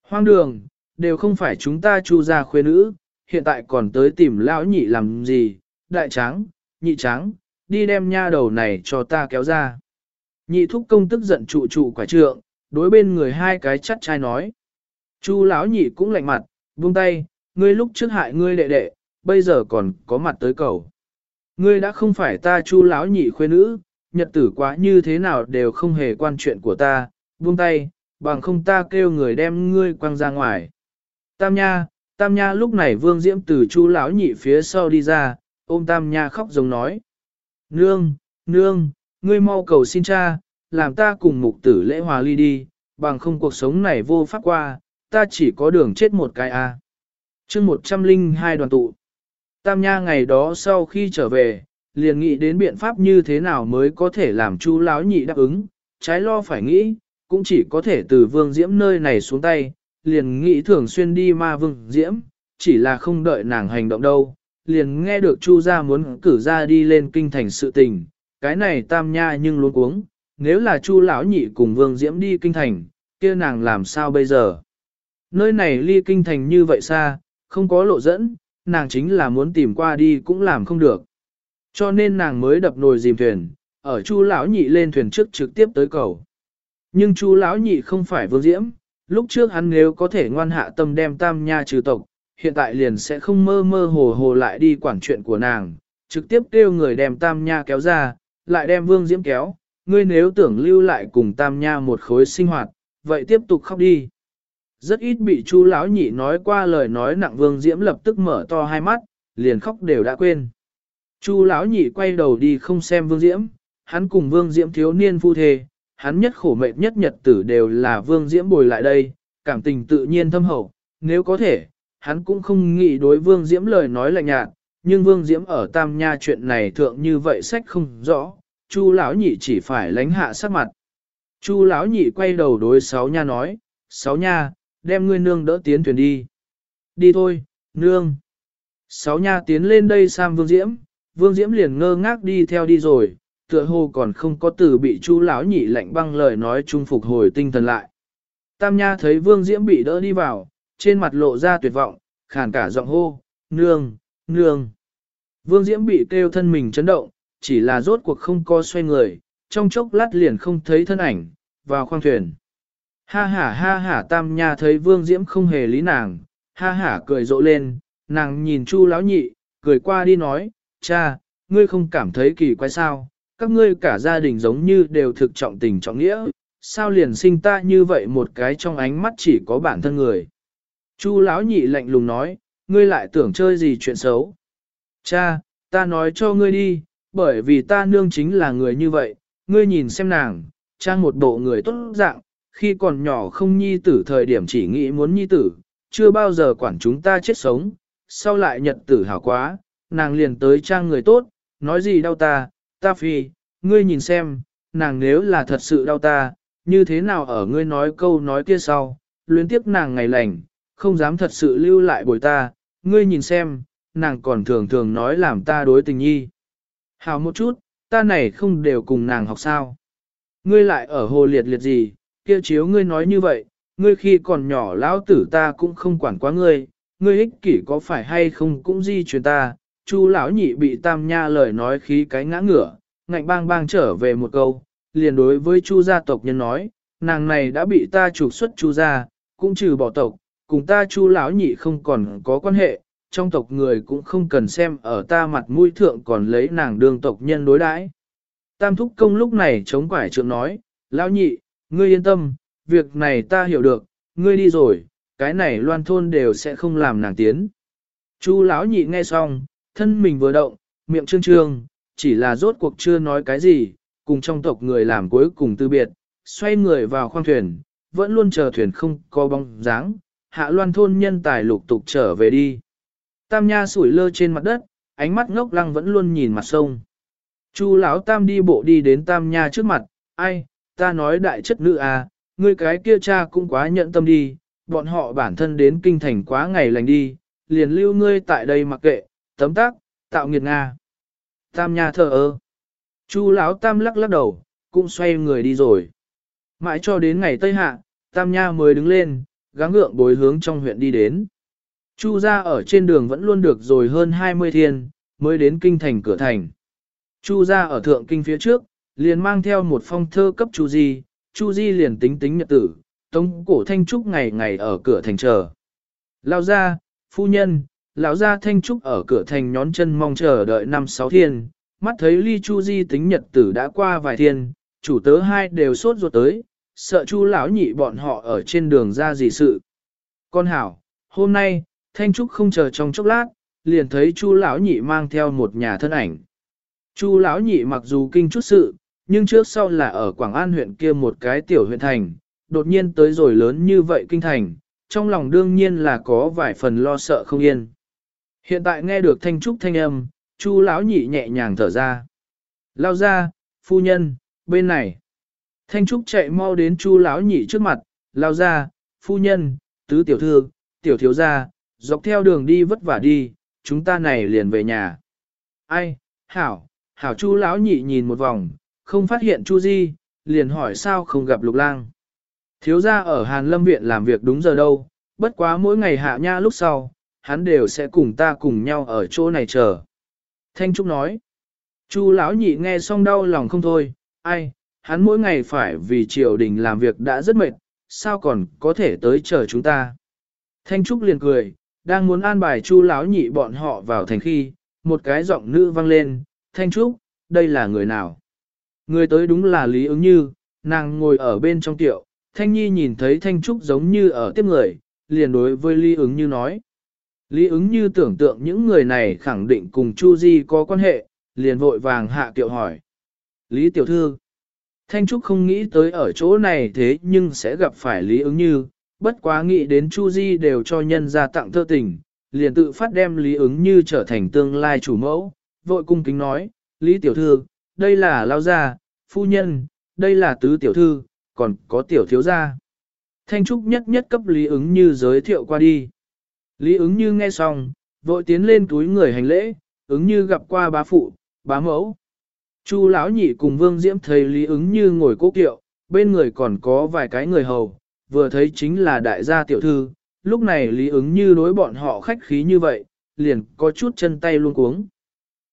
Hoang đường, đều không phải chúng ta chu gia khuê nữ, hiện tại còn tới tìm lão nhị làm gì, đại tráng, nhị tráng, đi đem nha đầu này cho ta kéo ra. Nhị thúc công tức giận trụ trụ quả trượng, đối bên người hai cái chắt trai nói. Chu lão nhị cũng lạnh mặt, buông tay, ngươi lúc trước hại ngươi đệ đệ, bây giờ còn có mặt tới cầu. Ngươi đã không phải ta chu lão nhị khuê nữ, nhật tử quá như thế nào đều không hề quan chuyện của ta, buông tay, bằng không ta kêu người đem ngươi quăng ra ngoài. Tam nha, tam nha lúc này vương diễm từ chu lão nhị phía sau đi ra, ôm tam nha khóc giống nói. Nương, nương, ngươi mau cầu xin cha, làm ta cùng mục tử lễ hòa ly đi, bằng không cuộc sống này vô pháp qua, ta chỉ có đường chết một cái a. À. Chương 102 đoàn tụ. Tam Nha ngày đó sau khi trở về, liền nghĩ đến biện pháp như thế nào mới có thể làm Chu lão nhị đáp ứng, trái lo phải nghĩ, cũng chỉ có thể từ Vương Diễm nơi này xuống tay, liền nghĩ thường xuyên đi ma Vương Diễm, chỉ là không đợi nàng hành động đâu, liền nghe được Chu gia muốn cử ra đi lên kinh thành sự tình, cái này Tam Nha nhưng luôn cuống, nếu là Chu lão nhị cùng Vương Diễm đi kinh thành, kia nàng làm sao bây giờ? Nơi này ly kinh thành như vậy xa, không có lộ dẫn, nàng chính là muốn tìm qua đi cũng làm không được. Cho nên nàng mới đập nồi dìm thuyền, ở Chu lão nhị lên thuyền trước trực tiếp tới cầu. Nhưng Chu lão nhị không phải Vương Diễm, lúc trước hắn nếu có thể ngoan hạ tâm đem Tam Nha trừ tộc, hiện tại liền sẽ không mơ mơ hồ hồ lại đi quản chuyện của nàng, trực tiếp kêu người đem Tam Nha kéo ra, lại đem Vương Diễm kéo, ngươi nếu tưởng lưu lại cùng Tam Nha một khối sinh hoạt, vậy tiếp tục khóc đi. Rất ít bị Chu lão nhị nói qua lời nói nặng Vương Diễm lập tức mở to hai mắt, liền khóc đều đã quên. Chu lão nhị quay đầu đi không xem Vương Diễm, hắn cùng Vương Diễm thiếu niên phu thề, hắn nhất khổ mệt nhất nhật tử đều là Vương Diễm bồi lại đây, cảm tình tự nhiên thâm hậu, nếu có thể, hắn cũng không nghĩ đối Vương Diễm lời nói lạnh nhạt, nhưng Vương Diễm ở Tam Nha chuyện này thượng như vậy sách không rõ, Chu lão nhị chỉ phải lánh hạ sắc mặt. Chu lão nhị quay đầu đối Sáu Nha nói, Sáu Nha, đem ngươi nương đỡ tiến thuyền đi. Đi thôi, nương. Sáu Nha tiến lên đây Sam Vương Diễm, Vương Diễm liền ngơ ngác đi theo đi rồi, tựa hồ còn không có từ bị Chu lão nhị lạnh băng lời nói trung phục hồi tinh thần lại. Tam Nha thấy Vương Diễm bị đỡ đi vào, trên mặt lộ ra tuyệt vọng, khàn cả giọng hô, nương, nương. Vương Diễm bị kêu thân mình chấn động, chỉ là rốt cuộc không co xoay người, trong chốc lát liền không thấy thân ảnh, vào khoang thuyền. Ha ha ha ha Tam Nha thấy Vương Diễm không hề lý nàng, ha ha cười rộ lên, nàng nhìn Chu lão nhị, cười qua đi nói, cha, ngươi không cảm thấy kỳ quái sao, các ngươi cả gia đình giống như đều thực trọng tình trọng nghĩa, sao liền sinh ta như vậy một cái trong ánh mắt chỉ có bản thân người. Chu lão nhị lạnh lùng nói, ngươi lại tưởng chơi gì chuyện xấu. Cha, ta nói cho ngươi đi, bởi vì ta nương chính là người như vậy, ngươi nhìn xem nàng, trang một bộ người tốt dạng, khi còn nhỏ không nhi tử thời điểm chỉ nghĩ muốn nhi tử, chưa bao giờ quản chúng ta chết sống, sau lại nhật tử hảo quá, nàng liền tới trang người tốt, nói gì đau ta, ta phi, ngươi nhìn xem, nàng nếu là thật sự đau ta, như thế nào ở ngươi nói câu nói kia sau, luyến tiếp nàng ngày lành, không dám thật sự lưu lại bồi ta, ngươi nhìn xem, nàng còn thường thường nói làm ta đối tình nhi. Hào một chút, ta này không đều cùng nàng học sao. Ngươi lại ở hồ liệt liệt gì, kia chiếu ngươi nói như vậy, ngươi khi còn nhỏ lão tử ta cũng không quản quá ngươi, ngươi ích kỷ có phải hay không cũng di truyền ta, chu lão nhị bị tam nha lời nói khí cái ngã ngửa, ngạnh bang bang trở về một câu, liền đối với chu gia tộc nhân nói, nàng này đã bị ta trục xuất chu gia, cũng trừ bỏ tộc, cùng ta chu lão nhị không còn có quan hệ, trong tộc người cũng không cần xem ở ta mặt mũi thượng còn lấy nàng đương tộc nhân đối đãi. Tam thúc công lúc này chống quải trượng nói, lão nhị, ngươi yên tâm, việc này ta hiểu được, ngươi đi rồi, cái này loan thôn đều sẽ không làm nàng tiến. Chu lão nhị nghe xong, thân mình vừa động, miệng trương trương, chỉ là rốt cuộc chưa nói cái gì, cùng trong tộc người làm cuối cùng tư biệt, xoay người vào khoang thuyền, vẫn luôn chờ thuyền không có bóng dáng, hạ loan thôn nhân tài lục tục trở về đi. Tam nha sủi lơ trên mặt đất, ánh mắt ngốc lăng vẫn luôn nhìn mặt sông. Chu lão tam đi bộ đi đến tam nha trước mặt, ai, ta nói đại chất nữ à, ngươi cái kia cha cũng quá nhận tâm đi, bọn họ bản thân đến kinh thành quá ngày lành đi, liền lưu ngươi tại đây mặc kệ, tấm tác, tạo nghiệt Nga. Tam nha thờ ơ. Chu lão tam lắc lắc đầu, cũng xoay người đi rồi. Mãi cho đến ngày Tây Hạ, Tam nha mới đứng lên, gắng gượng bối hướng trong huyện đi đến. Chu ra ở trên đường vẫn luôn được rồi hơn 20 thiên, mới đến kinh thành cửa thành. Chu ra ở thượng kinh phía trước, liền mang theo một phong thơ cấp Chu Di, Chu Di liền tính tính nhật tử, tống cổ thanh trúc ngày ngày ở cửa thành chờ. Lao ra, phu nhân, lão gia thanh trúc ở cửa thành nhón chân mong chờ đợi năm sáu thiên, mắt thấy ly Chu Di tính nhật tử đã qua vài thiên, chủ tớ hai đều sốt ruột tới, sợ Chu lão nhị bọn họ ở trên đường ra gì sự. Con hảo, hôm nay, Thanh Trúc không chờ trong chốc lát, liền thấy Chu lão nhị mang theo một nhà thân ảnh. Chu lão nhị mặc dù kinh chút sự, nhưng trước sau là ở Quảng An huyện kia một cái tiểu huyện thành, đột nhiên tới rồi lớn như vậy kinh thành, trong lòng đương nhiên là có vài phần lo sợ không yên. Hiện tại nghe được thanh trúc thanh âm, chu lão nhị nhẹ nhàng thở ra. Lao ra, phu nhân, bên này. Thanh trúc chạy mau đến chu lão nhị trước mặt, lao ra, phu nhân, tứ tiểu thư, tiểu thiếu gia, dọc theo đường đi vất vả đi, chúng ta này liền về nhà. Ai, hảo, hảo chu lão nhị nhìn một vòng, không phát hiện chu di, liền hỏi sao không gặp lục lang. Thiếu gia ở Hàn Lâm Viện làm việc đúng giờ đâu, bất quá mỗi ngày hạ nha lúc sau, hắn đều sẽ cùng ta cùng nhau ở chỗ này chờ. Thanh Trúc nói, Chu lão nhị nghe xong đau lòng không thôi, ai, hắn mỗi ngày phải vì triều đình làm việc đã rất mệt, sao còn có thể tới chờ chúng ta. Thanh Trúc liền cười, đang muốn an bài Chu lão nhị bọn họ vào thành khi, một cái giọng nữ vang lên, Thanh Trúc, đây là người nào? Người tới đúng là Lý ứng như, nàng ngồi ở bên trong tiệu, Thanh Nhi nhìn thấy Thanh Trúc giống như ở tiếp người, liền đối với Lý ứng như nói. Lý ứng như tưởng tượng những người này khẳng định cùng Chu Di có quan hệ, liền vội vàng hạ tiệu hỏi. Lý tiểu thư, Thanh Trúc không nghĩ tới ở chỗ này thế nhưng sẽ gặp phải Lý ứng như, bất quá nghĩ đến Chu Di đều cho nhân ra tặng thơ tình, liền tự phát đem Lý ứng như trở thành tương lai chủ mẫu, vội cung kính nói, Lý tiểu thư, đây là lao gia, phu nhân, đây là tứ tiểu thư, còn có tiểu thiếu gia. Thanh Trúc nhất nhất cấp Lý ứng như giới thiệu qua đi. Lý ứng như nghe xong, vội tiến lên túi người hành lễ, ứng như gặp qua bá phụ, bá mẫu. Chu lão nhị cùng Vương Diễm thấy Lý ứng như ngồi cố kiệu, bên người còn có vài cái người hầu, vừa thấy chính là đại gia tiểu thư, lúc này Lý ứng như đối bọn họ khách khí như vậy, liền có chút chân tay luôn cuống.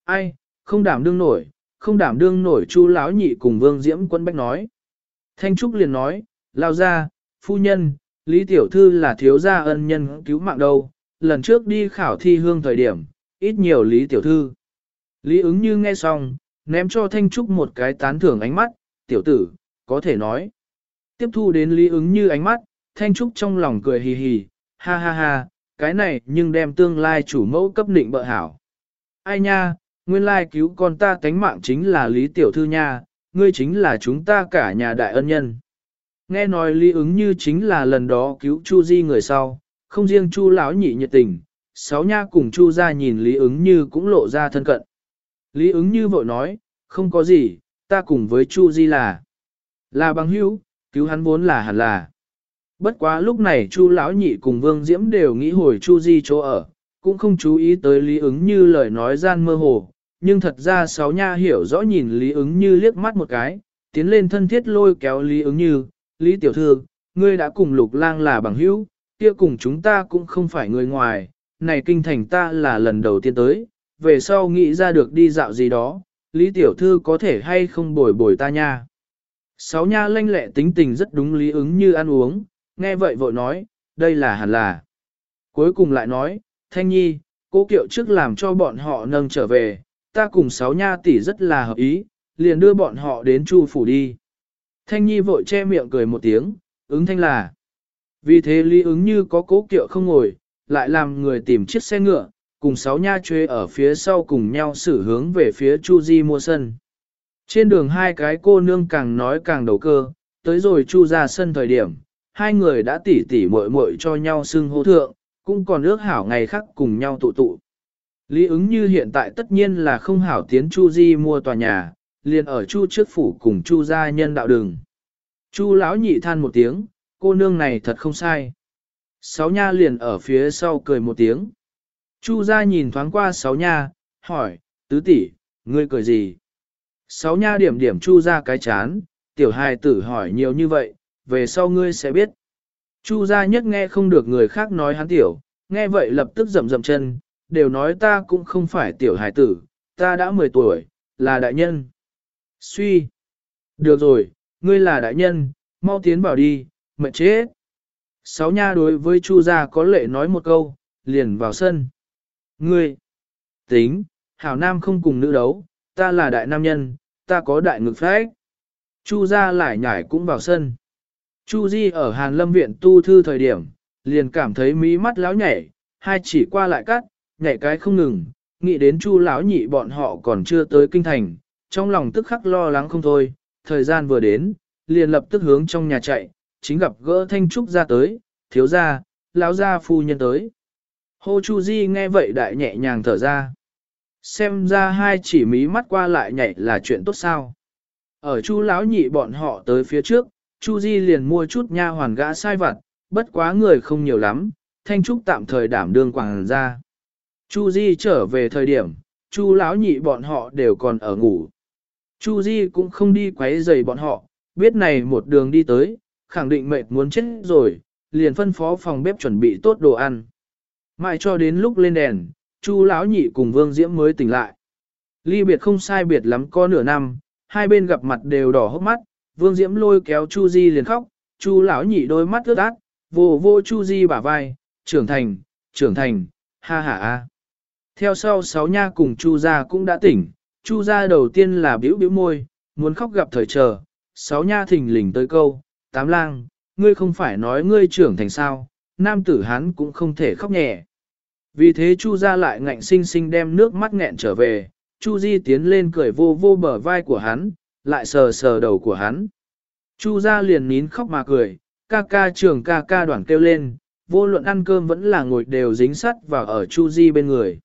Ai, không đảm đương nổi, không đảm đương nổi Chu lão nhị cùng Vương Diễm quân bách nói. Thanh Trúc liền nói, lao ra, phu nhân, Lý Tiểu Thư là thiếu gia ân nhân cứu mạng đâu, lần trước đi khảo thi hương thời điểm, ít nhiều Lý Tiểu Thư. Lý ứng như nghe xong, ném cho Thanh Trúc một cái tán thưởng ánh mắt, tiểu tử, có thể nói. Tiếp thu đến Lý ứng như ánh mắt, Thanh Trúc trong lòng cười hì hì, ha ha ha, cái này nhưng đem tương lai chủ mẫu cấp định bợ hảo. Ai nha, nguyên lai cứu con ta tánh mạng chính là Lý Tiểu Thư nha, ngươi chính là chúng ta cả nhà đại ân nhân. Nghe nói Lý ứng như chính là lần đó cứu Chu Di người sau, không riêng Chu lão nhị nhiệt tình, sáu nha cùng Chu gia nhìn Lý ứng như cũng lộ ra thân cận. Lý ứng như vội nói, không có gì, ta cùng với Chu Di là, là bằng hữu, cứu hắn vốn là hẳn là. Bất quá lúc này Chu lão nhị cùng Vương Diễm đều nghĩ hồi Chu Di chỗ ở, cũng không chú ý tới Lý ứng như lời nói gian mơ hồ, nhưng thật ra sáu nha hiểu rõ nhìn Lý ứng như liếc mắt một cái, tiến lên thân thiết lôi kéo Lý ứng như, Lý tiểu thư, ngươi đã cùng lục lang là bằng hữu, kia cùng chúng ta cũng không phải người ngoài, này kinh thành ta là lần đầu tiên tới, về sau nghĩ ra được đi dạo gì đó, Lý tiểu thư có thể hay không bồi bồi ta nha. Sáu nha lanh lẹ tính tình rất đúng lý ứng như ăn uống, nghe vậy vội nói, đây là hẳn là. Cuối cùng lại nói, Thanh Nhi, cố kiệu trước làm cho bọn họ nâng trở về, ta cùng sáu nha tỷ rất là hợp ý, liền đưa bọn họ đến Chu phủ đi. Thanh Nhi vội che miệng cười một tiếng, ứng thanh là. Vì thế Lý ứng như có cố kiệu không ngồi, lại làm người tìm chiếc xe ngựa, cùng sáu nha chuê ở phía sau cùng nhau xử hướng về phía Chu Di mua sân. Trên đường hai cái cô nương càng nói càng đầu cơ, tới rồi Chu ra sân thời điểm, hai người đã tỉ tỉ muội muội cho nhau xưng hô thượng, cũng còn ước hảo ngày khác cùng nhau tụ tụ. Lý ứng như hiện tại tất nhiên là không hảo tiến Chu Di mua tòa nhà, liền ở Chu trước phủ cùng Chu gia nhân đạo đường. Chu lão nhị than một tiếng, cô nương này thật không sai. Sáu nha liền ở phía sau cười một tiếng. Chu gia nhìn thoáng qua sáu nha, hỏi, tứ tỷ, ngươi cười gì? Sáu nha điểm điểm chu gia cái chán, tiểu hài tử hỏi nhiều như vậy, về sau ngươi sẽ biết. Chu gia nhất nghe không được người khác nói hắn tiểu, nghe vậy lập tức rậm rậm chân, đều nói ta cũng không phải tiểu hài tử, ta đã 10 tuổi, là đại nhân. Suy. Được rồi, ngươi là đại nhân, mau tiến vào đi, mệt chết. Sáu nha đối với Chu gia có lệ nói một câu, liền vào sân. Ngươi, tính, hảo nam không cùng nữ đấu, ta là đại nam nhân, ta có đại ngực phách. Chu gia lại nhảy cũng vào sân. Chu Di ở Hàn Lâm Viện tu thư thời điểm, liền cảm thấy mí mắt láo nhảy, hai chỉ qua lại cắt, nhảy cái không ngừng, nghĩ đến Chu lão nhị bọn họ còn chưa tới kinh thành, trong lòng tức khắc lo lắng không thôi, thời gian vừa đến, liền lập tức hướng trong nhà chạy, chính gặp gỡ Thanh Trúc ra tới, thiếu gia, lão gia phu nhân tới. Hô Chu Di nghe vậy đại nhẹ nhàng thở ra. Xem ra hai chỉ mí mắt qua lại nhảy là chuyện tốt sao. Ở Chu lão nhị bọn họ tới phía trước, Chu Di liền mua chút nha hoàn gã sai vặt, bất quá người không nhiều lắm, Thanh Trúc tạm thời đảm đương quảng ra. Chu Di trở về thời điểm, Chu lão nhị bọn họ đều còn ở ngủ. Chu Di cũng không đi quấy rầy bọn họ, biết này một đường đi tới, khẳng định mệt muốn chết rồi, liền phân phó phòng bếp chuẩn bị tốt đồ ăn. Mãi cho đến lúc lên đèn, Chu lão nhị cùng Vương Diễm mới tỉnh lại. Ly biệt không sai biệt lắm có nửa năm, hai bên gặp mặt đều đỏ hốc mắt, Vương Diễm lôi kéo Chu Di liền khóc, Chu lão nhị đôi mắt ướt át, vô vô Chu Di bả vai, trưởng thành, trưởng thành, ha ha a. Theo sau sáu nha cùng Chu gia cũng đã tỉnh, Chu gia đầu tiên là bĩu bĩu môi, muốn khóc gặp thời chờ, sáu nha thình lình tới câu, tám lang, ngươi không phải nói ngươi trưởng thành sao, nam tử hắn cũng không thể khóc nhẹ. Vì thế Chu gia lại ngạnh sinh sinh đem nước mắt nghẹn trở về, Chu Di tiến lên cười vô vô bờ vai của hắn, lại sờ sờ đầu của hắn. Chu gia liền nín khóc mà cười, ca ca trưởng ca ca đoàn kêu lên, vô luận ăn cơm vẫn là ngồi đều dính sắt vào ở Chu Di bên người.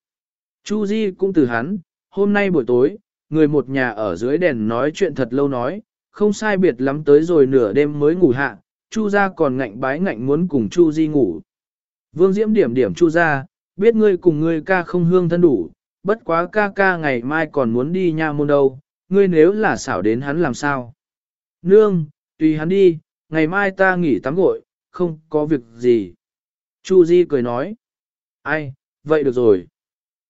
Chu Di cũng từ hắn, hôm nay buổi tối, người một nhà ở dưới đèn nói chuyện thật lâu nói, không sai biệt lắm tới rồi nửa đêm mới ngủ hạ, Chu gia còn ngạnh bái ngạnh muốn cùng Chu Di ngủ. Vương Diễm điểm điểm Chu gia, biết ngươi cùng ngươi ca không hương thân đủ, bất quá ca ca ngày mai còn muốn đi nha môn đâu, ngươi nếu là xảo đến hắn làm sao. Nương, tùy hắn đi, ngày mai ta nghỉ tắm gội, không có việc gì. Chu Di cười nói. Ai, vậy được rồi.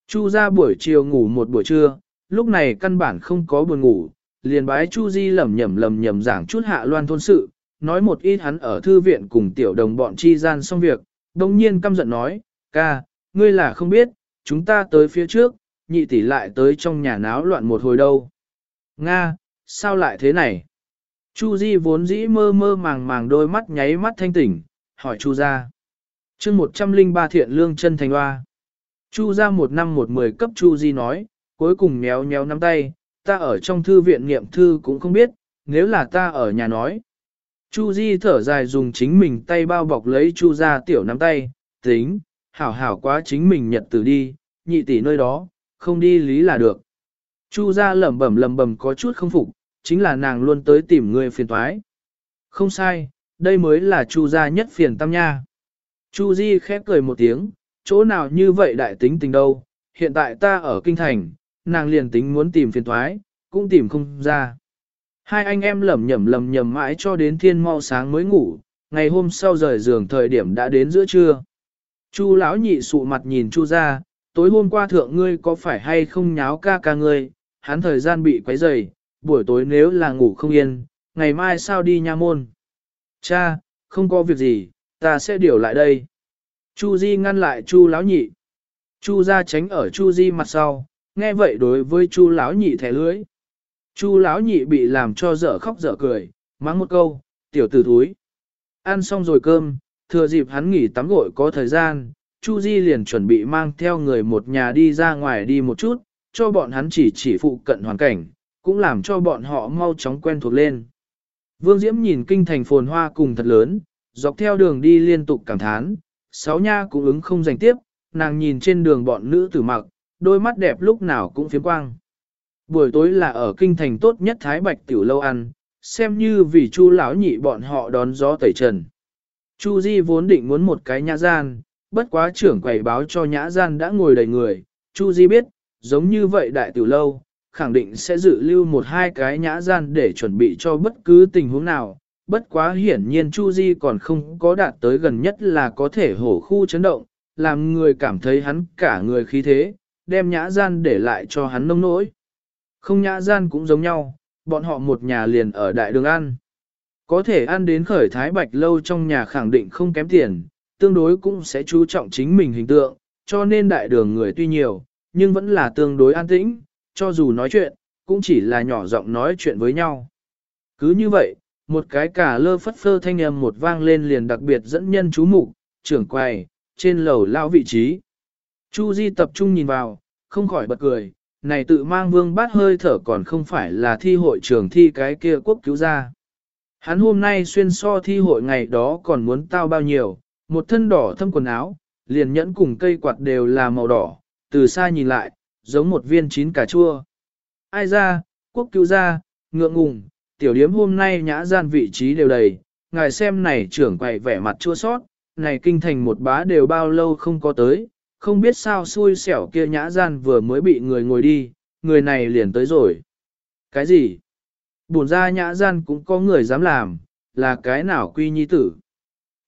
Chu ra buổi chiều ngủ một buổi trưa, lúc này căn bản không có buồn ngủ, liền bái Chu Di lẩm nhẩm lẩm nhẩm giảng chút hạ loan thôn sự, nói một ít hắn ở thư viện cùng tiểu đồng bọn chi gian xong việc, đồng nhiên căm giận nói, ca, ngươi là không biết, chúng ta tới phía trước, nhị tỷ lại tới trong nhà náo loạn một hồi đâu. Nga, sao lại thế này? Chu Di vốn dĩ mơ mơ màng màng đôi mắt nháy mắt thanh tỉnh, hỏi Chu gia. Chương 103 thiện lương chân thành hoa. Chu gia một năm một mười cấp Chu Di nói, cuối cùng méo méo nắm tay, ta ở trong thư viện niệm thư cũng không biết, nếu là ta ở nhà nói. Chu Di thở dài dùng chính mình tay bao bọc lấy Chu Gia tiểu nắm tay, tính, hảo hảo quá chính mình nhật từ đi, nhị tỷ nơi đó, không đi lý là được. Chu Gia lẩm bẩm lẩm bẩm có chút không phục, chính là nàng luôn tới tìm người phiền toái. Không sai, đây mới là Chu gia nhất phiền tâm nha. Chu Di khép cười một tiếng, chỗ nào như vậy đại tính tình đâu, hiện tại ta ở kinh thành, nàng liền tính muốn tìm phiền toái, cũng tìm không ra. Hai anh em lầm nhầm lầm nhầm mãi cho đến thiên mau sáng mới ngủ, ngày hôm sau rời giường thời điểm đã đến giữa trưa. Chu lão nhị sụ mặt nhìn Chu ra, tối hôm qua thượng ngươi có phải hay không nháo ca ca ngươi, hắn thời gian bị quấy rầy, buổi tối nếu là ngủ không yên, ngày mai sao đi nha môn. Cha, không có việc gì, ta sẽ điều lại đây. Chu Di ngăn lại Chu lão nhị. Chu gia tránh ở Chu Di mặt sau, nghe vậy đối với Chu lão nhị thẻ lưỡi Chu lão nhị bị làm cho dở khóc dở cười, mắng một câu, tiểu tử thúi. Ăn xong rồi cơm, thừa dịp hắn nghỉ tắm gội có thời gian, Chu Di liền chuẩn bị mang theo người một nhà đi ra ngoài đi một chút, cho bọn hắn chỉ chỉ phụ cận hoàn cảnh, cũng làm cho bọn họ mau chóng quen thuộc lên. Vương Diễm nhìn kinh thành phồn hoa cùng thật lớn, dọc theo đường đi liên tục cảm thán, sáu nha cũng ứng không giành tiếp, nàng nhìn trên đường bọn nữ tử mặc, đôi mắt đẹp lúc nào cũng phiếm quang. Buổi tối là ở kinh thành tốt nhất Thái Bạch tiểu lâu ăn, xem như vì Chu lão nhị bọn họ đón gió tẩy trần. Chu Di vốn định muốn một cái nhã gian, bất quá trưởng quầy báo cho nhã gian đã ngồi đầy người, Chu Di biết, giống như vậy đại tiểu lâu, khẳng định sẽ dự lưu một hai cái nhã gian để chuẩn bị cho bất cứ tình huống nào, bất quá hiển nhiên Chu Di còn không có đạt tới gần nhất là có thể hổ khu chấn động, làm người cảm thấy hắn cả người khí thế, đem nhã gian để lại cho hắn nông nỗi. Không nhã gian cũng giống nhau, bọn họ một nhà liền ở đại đường ăn. Có thể ăn đến khởi thái bạch lâu trong nhà khẳng định không kém tiền, tương đối cũng sẽ chú trọng chính mình hình tượng, cho nên đại đường người tuy nhiều, nhưng vẫn là tương đối an tĩnh, cho dù nói chuyện, cũng chỉ là nhỏ giọng nói chuyện với nhau. Cứ như vậy, một cái cả lơ phất phơ thanh âm một vang lên liền đặc biệt dẫn nhân chú mục trưởng quầy, trên lầu lao vị trí. Chu Di tập trung nhìn vào, không khỏi bật cười, này tự mang vương bát hơi thở còn không phải là thi hội trường thi cái kia quốc cứu ra. Hắn hôm nay xuyên so thi hội ngày đó còn muốn tao bao nhiêu, một thân đỏ thâm quần áo, liền nhẫn cùng cây quạt đều là màu đỏ, từ xa nhìn lại, giống một viên chín cà chua. Ai ra, quốc cứu ra, ngượng ngùng, tiểu điếm hôm nay nhã gian vị trí đều đầy, ngài xem này trưởng quầy vẻ mặt chua sót, này kinh thành một bá đều bao lâu không có tới, không biết sao xui xẻo kia nhã gian vừa mới bị người ngồi đi, người này liền tới rồi. Cái gì? Bổn ra nhã gian cũng có người dám làm, là cái nào quy nhi tử.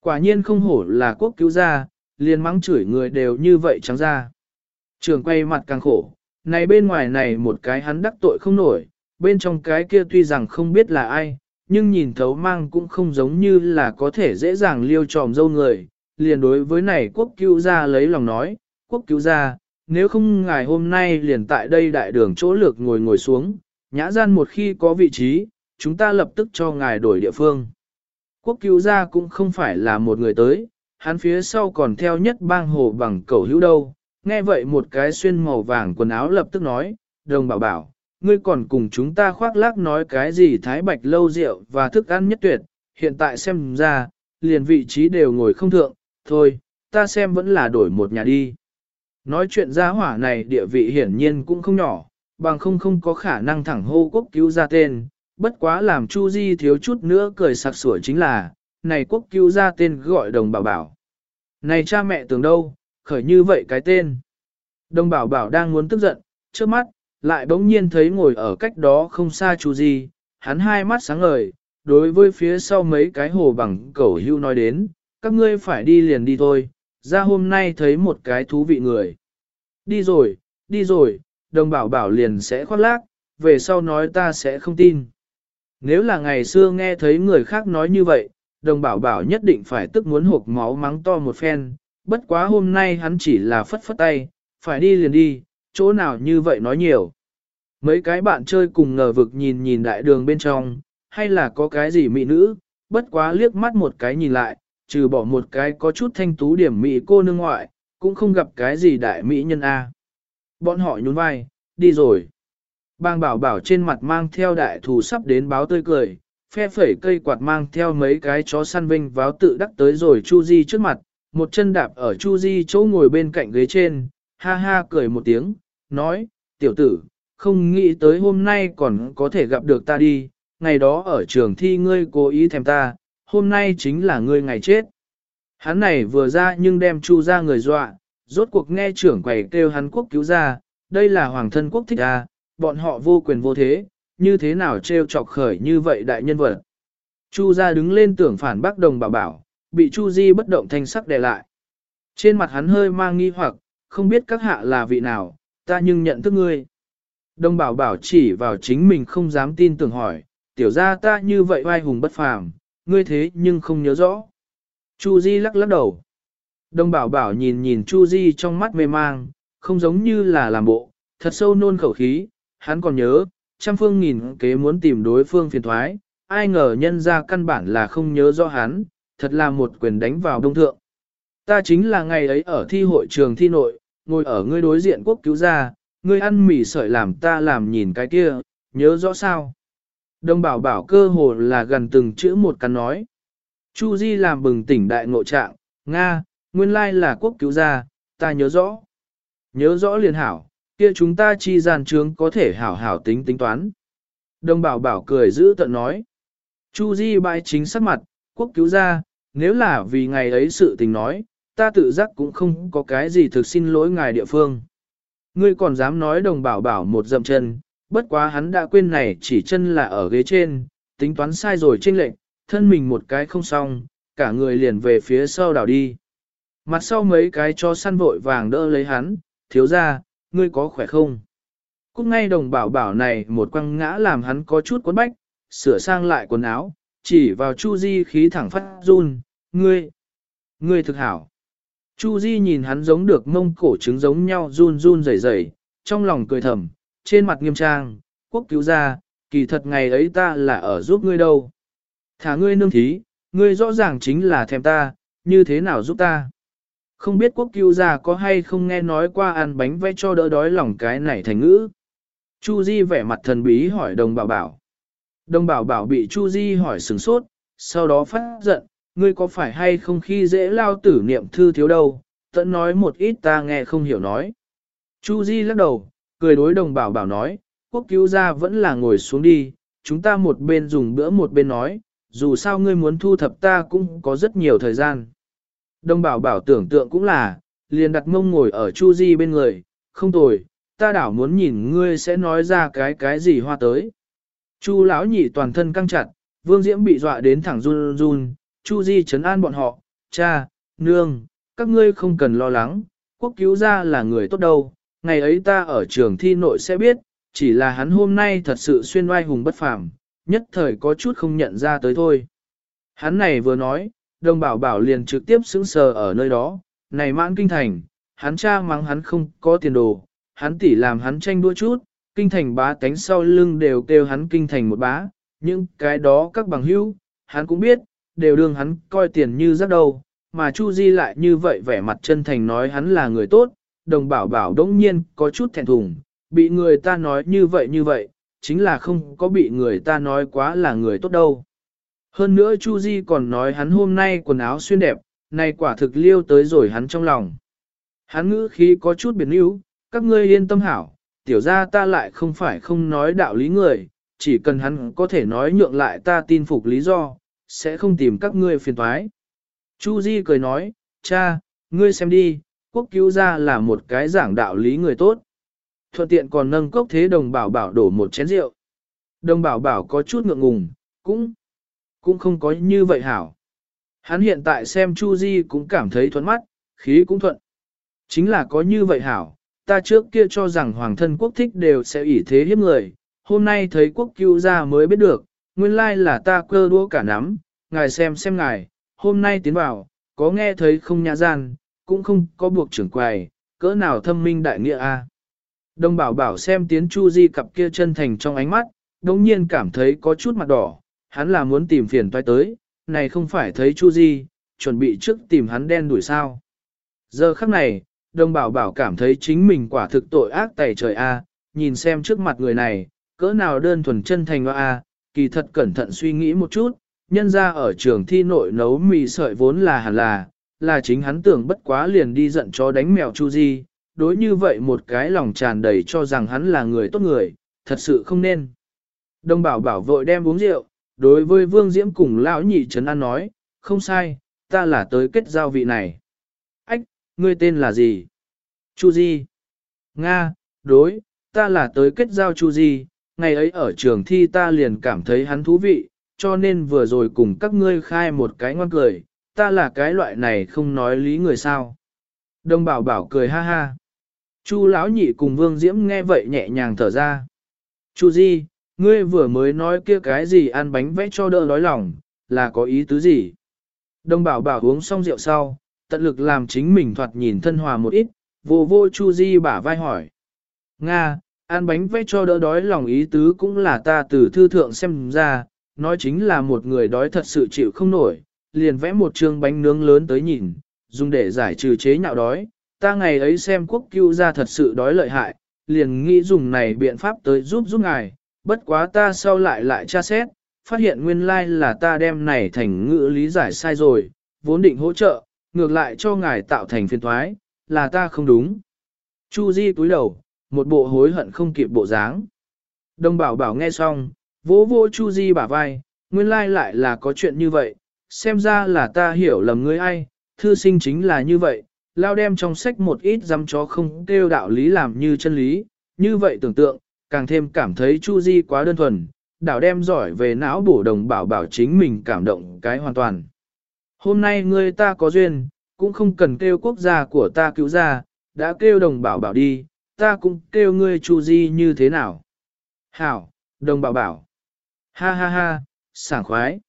Quả nhiên không hổ là quốc cứu gia, liền mắng chửi người đều như vậy trắng ra. Trường quay mặt càng khổ, này bên ngoài này một cái hắn đắc tội không nổi, bên trong cái kia tuy rằng không biết là ai, nhưng nhìn thấu mang cũng không giống như là có thể dễ dàng liêu tròm dâu người. Liền đối với này quốc cứu gia lấy lòng nói, quốc cứu gia, nếu không ngài hôm nay liền tại đây đại đường chỗ lược ngồi ngồi xuống, nhã gian một khi có vị trí, chúng ta lập tức cho ngài đổi địa phương. Quốc cứu gia cũng không phải là một người tới, hắn phía sau còn theo nhất bang hồ bằng cầu hữu đâu. Nghe vậy một cái xuyên màu vàng quần áo lập tức nói, đồng bảo bảo, ngươi còn cùng chúng ta khoác lác nói cái gì thái bạch lâu rượu và thức ăn nhất tuyệt, hiện tại xem ra, liền vị trí đều ngồi không thượng, thôi, ta xem vẫn là đổi một nhà đi. Nói chuyện gia hỏa này địa vị hiển nhiên cũng không nhỏ, bằng không không có khả năng thẳng hô quốc cứu ra tên, bất quá làm Chu Di thiếu chút nữa cười sặc sủa chính là, này quốc cứu ra tên gọi đồng bảo bảo. Này cha mẹ tưởng đâu, khởi như vậy cái tên. Đồng bảo bảo đang muốn tức giận, trước mắt, lại bỗng nhiên thấy ngồi ở cách đó không xa Chu Di, hắn hai mắt sáng ngời, đối với phía sau mấy cái hồ bằng cẩu hưu nói đến, các ngươi phải đi liền đi thôi, ra hôm nay thấy một cái thú vị người. Đi rồi, đi rồi, đồng bảo bảo liền sẽ khoác lác, về sau nói ta sẽ không tin. Nếu là ngày xưa nghe thấy người khác nói như vậy, đồng bảo bảo nhất định phải tức muốn hộp máu mắng to một phen, bất quá hôm nay hắn chỉ là phất phất tay, phải đi liền đi, chỗ nào như vậy nói nhiều. Mấy cái bạn chơi cùng ngờ vực nhìn nhìn đại đường bên trong, hay là có cái gì mỹ nữ, bất quá liếc mắt một cái nhìn lại, trừ bỏ một cái có chút thanh tú điểm mỹ cô nương ngoại, cũng không gặp cái gì đại mỹ nhân A. Bọn họ nhún vai, đi rồi. Bang bảo bảo trên mặt mang theo đại thù sắp đến báo tươi cười, phe phẩy cây quạt mang theo mấy cái chó săn vinh váo tự đắc tới rồi Chu Di trước mặt, một chân đạp ở Chu Di chỗ ngồi bên cạnh ghế trên, ha ha cười một tiếng, nói, tiểu tử, không nghĩ tới hôm nay còn có thể gặp được ta đi, ngày đó ở trường thi ngươi cố ý thèm ta, hôm nay chính là ngươi ngày chết. Hắn này vừa ra nhưng đem Chu ra người dọa, rốt cuộc nghe trưởng quầy kêu hắn quốc cứu ra, đây là hoàng thân quốc thích à, bọn họ vô quyền vô thế, như thế nào trêu chọc khởi như vậy đại nhân vật. Chu ra đứng lên tưởng phản bác đồng bảo bảo, bị Chu Di bất động thanh sắc đè lại. Trên mặt hắn hơi mang nghi hoặc, không biết các hạ là vị nào, ta nhưng nhận thức ngươi. Đồng bảo bảo chỉ vào chính mình không dám tin tưởng hỏi, tiểu gia ta như vậy oai hùng bất phàm, ngươi thế nhưng không nhớ rõ. Chu Di lắc lắc đầu. Đồng bảo bảo nhìn nhìn Chu Di trong mắt mê mang, không giống như là làm bộ, thật sâu nôn khẩu khí, hắn còn nhớ, trăm phương nghìn kế muốn tìm đối phương phiền thoái, ai ngờ nhân ra căn bản là không nhớ rõ hắn, thật là một quyền đánh vào đông thượng. Ta chính là ngày ấy ở thi hội trường thi nội, ngồi ở ngươi đối diện quốc cứu gia, ngươi ăn mì sợi làm ta làm nhìn cái kia, nhớ rõ sao. Đông bảo bảo cơ hồ là gần từng chữ một cắn nói. Chu Di làm bừng tỉnh đại ngộ trạng, Nga, nguyên lai là quốc cứu gia, ta nhớ rõ. Nhớ rõ liền hảo, kia chúng ta chi gian trướng có thể hảo hảo tính tính toán. Đông bảo bảo cười giữ tận nói. Chu Di bãi chính sắc mặt, quốc cứu gia, nếu là vì ngày ấy sự tình nói, ta tự giác cũng không có cái gì thực xin lỗi ngài địa phương. Ngươi còn dám nói đồng bảo bảo một dậm chân, bất quá hắn đã quên này chỉ chân là ở ghế trên, tính toán sai rồi trên lệnh, thân mình một cái không xong, cả người liền về phía sau đảo đi. Mặt sau mấy cái cho săn vội vàng đỡ lấy hắn, thiếu ra, ngươi có khỏe không? Cúc ngay đồng bảo bảo này một quăng ngã làm hắn có chút quấn bách, sửa sang lại quần áo, chỉ vào Chu Di khí thẳng phát run, ngươi, ngươi thực hảo. Chu Di nhìn hắn giống được mông cổ trứng giống nhau run run rẩy rẩy, trong lòng cười thầm, trên mặt nghiêm trang, quốc cứu gia, kỳ thật ngày ấy ta là ở giúp ngươi đâu. Thả ngươi nương thí, ngươi rõ ràng chính là thèm ta, như thế nào giúp ta. Không biết quốc cứu gia có hay không nghe nói qua ăn bánh vẽ cho đỡ đói lòng cái này thành ngữ. Chu Di vẻ mặt thần bí hỏi đồng bảo bảo. Đồng bảo bảo bị Chu Di hỏi sừng sốt, sau đó phát giận, ngươi có phải hay không khi dễ lao tử niệm thư thiếu đâu, tận nói một ít ta nghe không hiểu nói. Chu Di lắc đầu, cười đối đồng bảo bảo nói, quốc cứu gia vẫn là ngồi xuống đi, chúng ta một bên dùng bữa một bên nói, dù sao ngươi muốn thu thập ta cũng có rất nhiều thời gian. Đồng bảo bảo tưởng tượng cũng là, liền đặt mông ngồi ở Chu Di bên người, không tồi, ta đảo muốn nhìn ngươi sẽ nói ra cái cái gì hoa tới. Chu lão nhị toàn thân căng chặt, Vương Diễm bị dọa đến thẳng run run, Chu Di chấn an bọn họ, cha, nương, các ngươi không cần lo lắng, quốc cứu gia là người tốt đâu, ngày ấy ta ở trường thi nội sẽ biết, chỉ là hắn hôm nay thật sự xuyên oai hùng bất phàm, nhất thời có chút không nhận ra tới thôi. Hắn này vừa nói, đồng bảo bảo liền trực tiếp sững sờ ở nơi đó, này mãn kinh thành, hắn cha mắng hắn không có tiền đồ, hắn tỉ làm hắn tranh đua chút, kinh thành bá cánh sau lưng đều kêu hắn kinh thành một bá, nhưng cái đó các bằng hữu, hắn cũng biết, đều đương hắn coi tiền như rất đầu mà Chu Di lại như vậy vẻ mặt chân thành nói hắn là người tốt, đồng bảo bảo đống nhiên có chút thẹn thùng, bị người ta nói như vậy như vậy, chính là không có bị người ta nói quá là người tốt đâu. Hơn nữa Chu Di còn nói hắn hôm nay quần áo xuyên đẹp, này quả thực liêu tới rồi hắn trong lòng. Hắn ngữ khí có chút biến yếu, các ngươi yên tâm hảo, tiểu gia ta lại không phải không nói đạo lý người, chỉ cần hắn có thể nói nhượng lại ta tin phục lý do, sẽ không tìm các ngươi phiền toái. Chu Di cười nói, cha, ngươi xem đi, quốc cứu gia là một cái giảng đạo lý người tốt. Thuận tiện còn nâng cốc thế đồng bảo bảo đổ một chén rượu. Đồng bảo bảo có chút ngượng ngùng, cũng, cũng không có như vậy hảo. Hắn hiện tại xem Chu Di cũng cảm thấy thuận mắt, khí cũng thuận. Chính là có như vậy hảo, ta trước kia cho rằng hoàng thân quốc thích đều sẽ ủy thế hiếp người, hôm nay thấy quốc cứu gia mới biết được, nguyên lai là ta cơ đua cả nắm, ngài xem xem ngài, hôm nay tiến vào, có nghe thấy không nhã gian, cũng không có buộc trưởng quầy, cỡ nào thâm minh đại nghĩa a. Đông bảo bảo xem tiến Chu Di cặp kia chân thành trong ánh mắt, đồng nhiên cảm thấy có chút mặt đỏ, hắn là muốn tìm phiền toái tới, này không phải thấy Chu Di, chuẩn bị trước tìm hắn đen đuổi sao. Giờ khắc này, Đông bảo bảo cảm thấy chính mình quả thực tội ác tẩy trời a, nhìn xem trước mặt người này, cỡ nào đơn thuần chân thành a, kỳ thật cẩn thận suy nghĩ một chút, nhân ra ở trường thi nội nấu mì sợi vốn là hẳn là, là chính hắn tưởng bất quá liền đi giận cho đánh mèo Chu Di, đối như vậy một cái lòng tràn đầy cho rằng hắn là người tốt người, thật sự không nên. Đông bảo bảo vội đem uống rượu, đối với Vương Diễm cùng lão nhị trấn an nói, không sai, ta là tới kết giao vị này. Ách, ngươi tên là gì? Chu Di. Nga, đối, ta là tới kết giao Chu Di, ngày ấy ở trường thi ta liền cảm thấy hắn thú vị, cho nên vừa rồi cùng các ngươi khai một cái ngoan cười, ta là cái loại này không nói lý người sao. Đông bảo bảo cười ha ha. Chu lão nhị cùng Vương Diễm nghe vậy nhẹ nhàng thở ra. Chu Di, ngươi vừa mới nói kia cái gì ăn bánh vẽ cho đỡ đói lòng, là có ý tứ gì? Đông bảo bảo uống xong rượu sau, tận lực làm chính mình thoạt nhìn thân hòa một ít, vô vô Chu Di bả vai hỏi. Nga, ăn bánh vẽ cho đỡ đói lòng ý tứ cũng là ta từ thư thượng xem ra, nói chính là một người đói thật sự chịu không nổi, liền vẽ một trường bánh nướng lớn tới nhìn, dùng để giải trừ chế nhạo đói, ta ngày ấy xem quốc cứu ra thật sự đói lợi hại, liền nghĩ dùng này biện pháp tới giúp giúp ngài, bất quá ta sau lại lại tra xét, phát hiện nguyên lai like là ta đem này thành ngữ lý giải sai rồi, vốn định hỗ trợ, ngược lại cho ngài tạo thành phiền thoái, là ta không đúng. Chu Di cúi đầu, một bộ hối hận không kịp bộ dáng. Đông bảo bảo nghe xong, vỗ vỗ Chu Di bả vai, nguyên lai like lại là có chuyện như vậy, xem ra là ta hiểu lầm ngươi ai, thư sinh chính là như vậy, lao đem trong sách một ít dăm chó không kêu đạo lý làm như chân lý, như vậy tưởng tượng, càng thêm cảm thấy Chu Di quá đơn thuần, đảo đem giỏi về não bổ đồng bảo bảo chính mình cảm động cái hoàn toàn. Hôm nay ngươi ta có duyên, cũng không cần kêu quốc gia của ta cứu ra, đã kêu đồng bảo bảo đi, ta cũng kêu ngươi Chu Di như thế nào. Hảo, đồng bảo bảo. Ha ha ha, sảng khoái.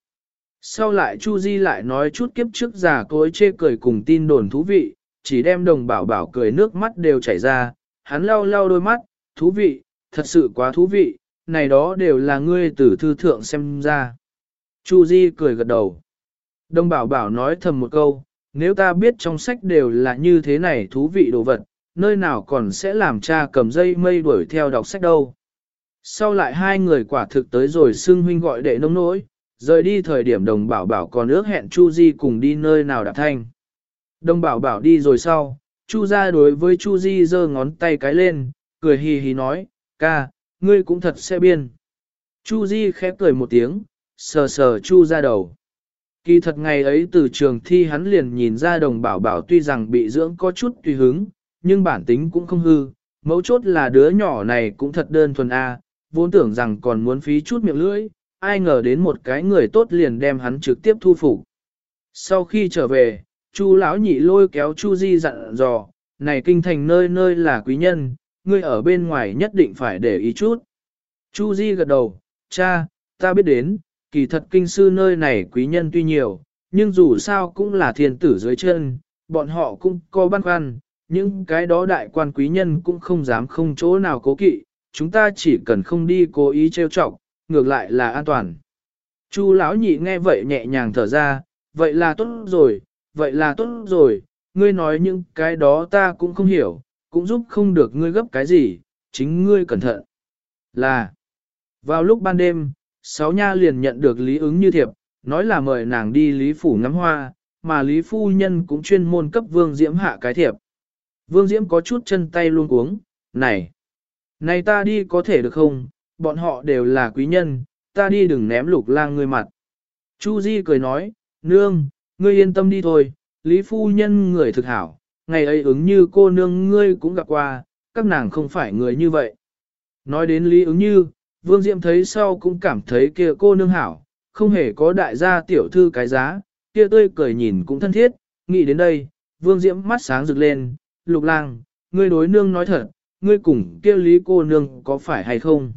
Sau lại Chu Di lại nói chút kiếp trước già cối chê cười cùng tin đồn thú vị, chỉ đem đồng bảo bảo cười nước mắt đều chảy ra, hắn lau lau đôi mắt, thú vị, thật sự quá thú vị, này đó đều là ngươi từ thư thượng xem ra. Chu Di cười gật đầu. Đồng bảo bảo nói thầm một câu, nếu ta biết trong sách đều là như thế này thú vị đồ vật, nơi nào còn sẽ làm cha cầm dây mây đuổi theo đọc sách đâu. Sau lại hai người quả thực tới rồi xưng huynh gọi đệ nông nỗi, rời đi thời điểm đồng bảo bảo còn ước hẹn Chu Di cùng đi nơi nào đạp thanh. Đồng bảo bảo đi rồi sau, Chu ra đối với Chu Di giơ ngón tay cái lên, cười hì hì nói, ca, ngươi cũng thật sẽ biên. Chu Di khẽ cười một tiếng, sờ sờ Chu ra đầu. Kỳ thật ngày ấy từ trường thi hắn liền nhìn ra đồng bảo bảo tuy rằng bị dưỡng có chút tùy hứng, nhưng bản tính cũng không hư, mấu chốt là đứa nhỏ này cũng thật đơn thuần a, vốn tưởng rằng còn muốn phí chút miệng lưỡi, ai ngờ đến một cái người tốt liền đem hắn trực tiếp thu phục. Sau khi trở về, Chu lão nhị lôi kéo Chu Di dặn dò, này kinh thành nơi nơi là quý nhân, ngươi ở bên ngoài nhất định phải để ý chút. Chu Di gật đầu, cha, ta biết đến, kỳ thật kinh sư nơi này quý nhân tuy nhiều, nhưng dù sao cũng là thiên tử dưới chân, bọn họ cũng có băn khoăn, những cái đó đại quan quý nhân cũng không dám không chỗ nào cố kỵ, chúng ta chỉ cần không đi cố ý trêu chọc, ngược lại là an toàn. Chu lão nhị nghe vậy nhẹ nhàng thở ra, vậy là tốt rồi, vậy là tốt rồi, ngươi nói những cái đó ta cũng không hiểu, cũng giúp không được ngươi gấp cái gì, chính ngươi cẩn thận. Là, vào lúc ban đêm, Sáu Nha liền nhận được Lý ứng như thiệp, nói là mời nàng đi Lý Phủ ngắm hoa, mà Lý Phu Nhân cũng chuyên môn cấp Vương Diễm hạ cái thiệp. Vương Diễm có chút chân tay luôn cuống, này, này ta đi có thể được không, bọn họ đều là quý nhân, ta đi đừng ném lục lang ngươi mặt. Chu Di cười nói, nương, ngươi yên tâm đi thôi, Lý Phu Nhân người thực hảo, ngày ấy ứng như cô nương ngươi cũng gặp qua, các nàng không phải người như vậy. Nói đến Lý ứng như, Vương Diệm thấy sau cũng cảm thấy kia cô nương hảo, không hề có đại gia tiểu thư cái giá, kia tươi cười nhìn cũng thân thiết, nghĩ đến đây, Vương Diễm mắt sáng rực lên, lục lang, ngươi đối nương nói thật, ngươi cùng kia lý cô nương có phải hay không?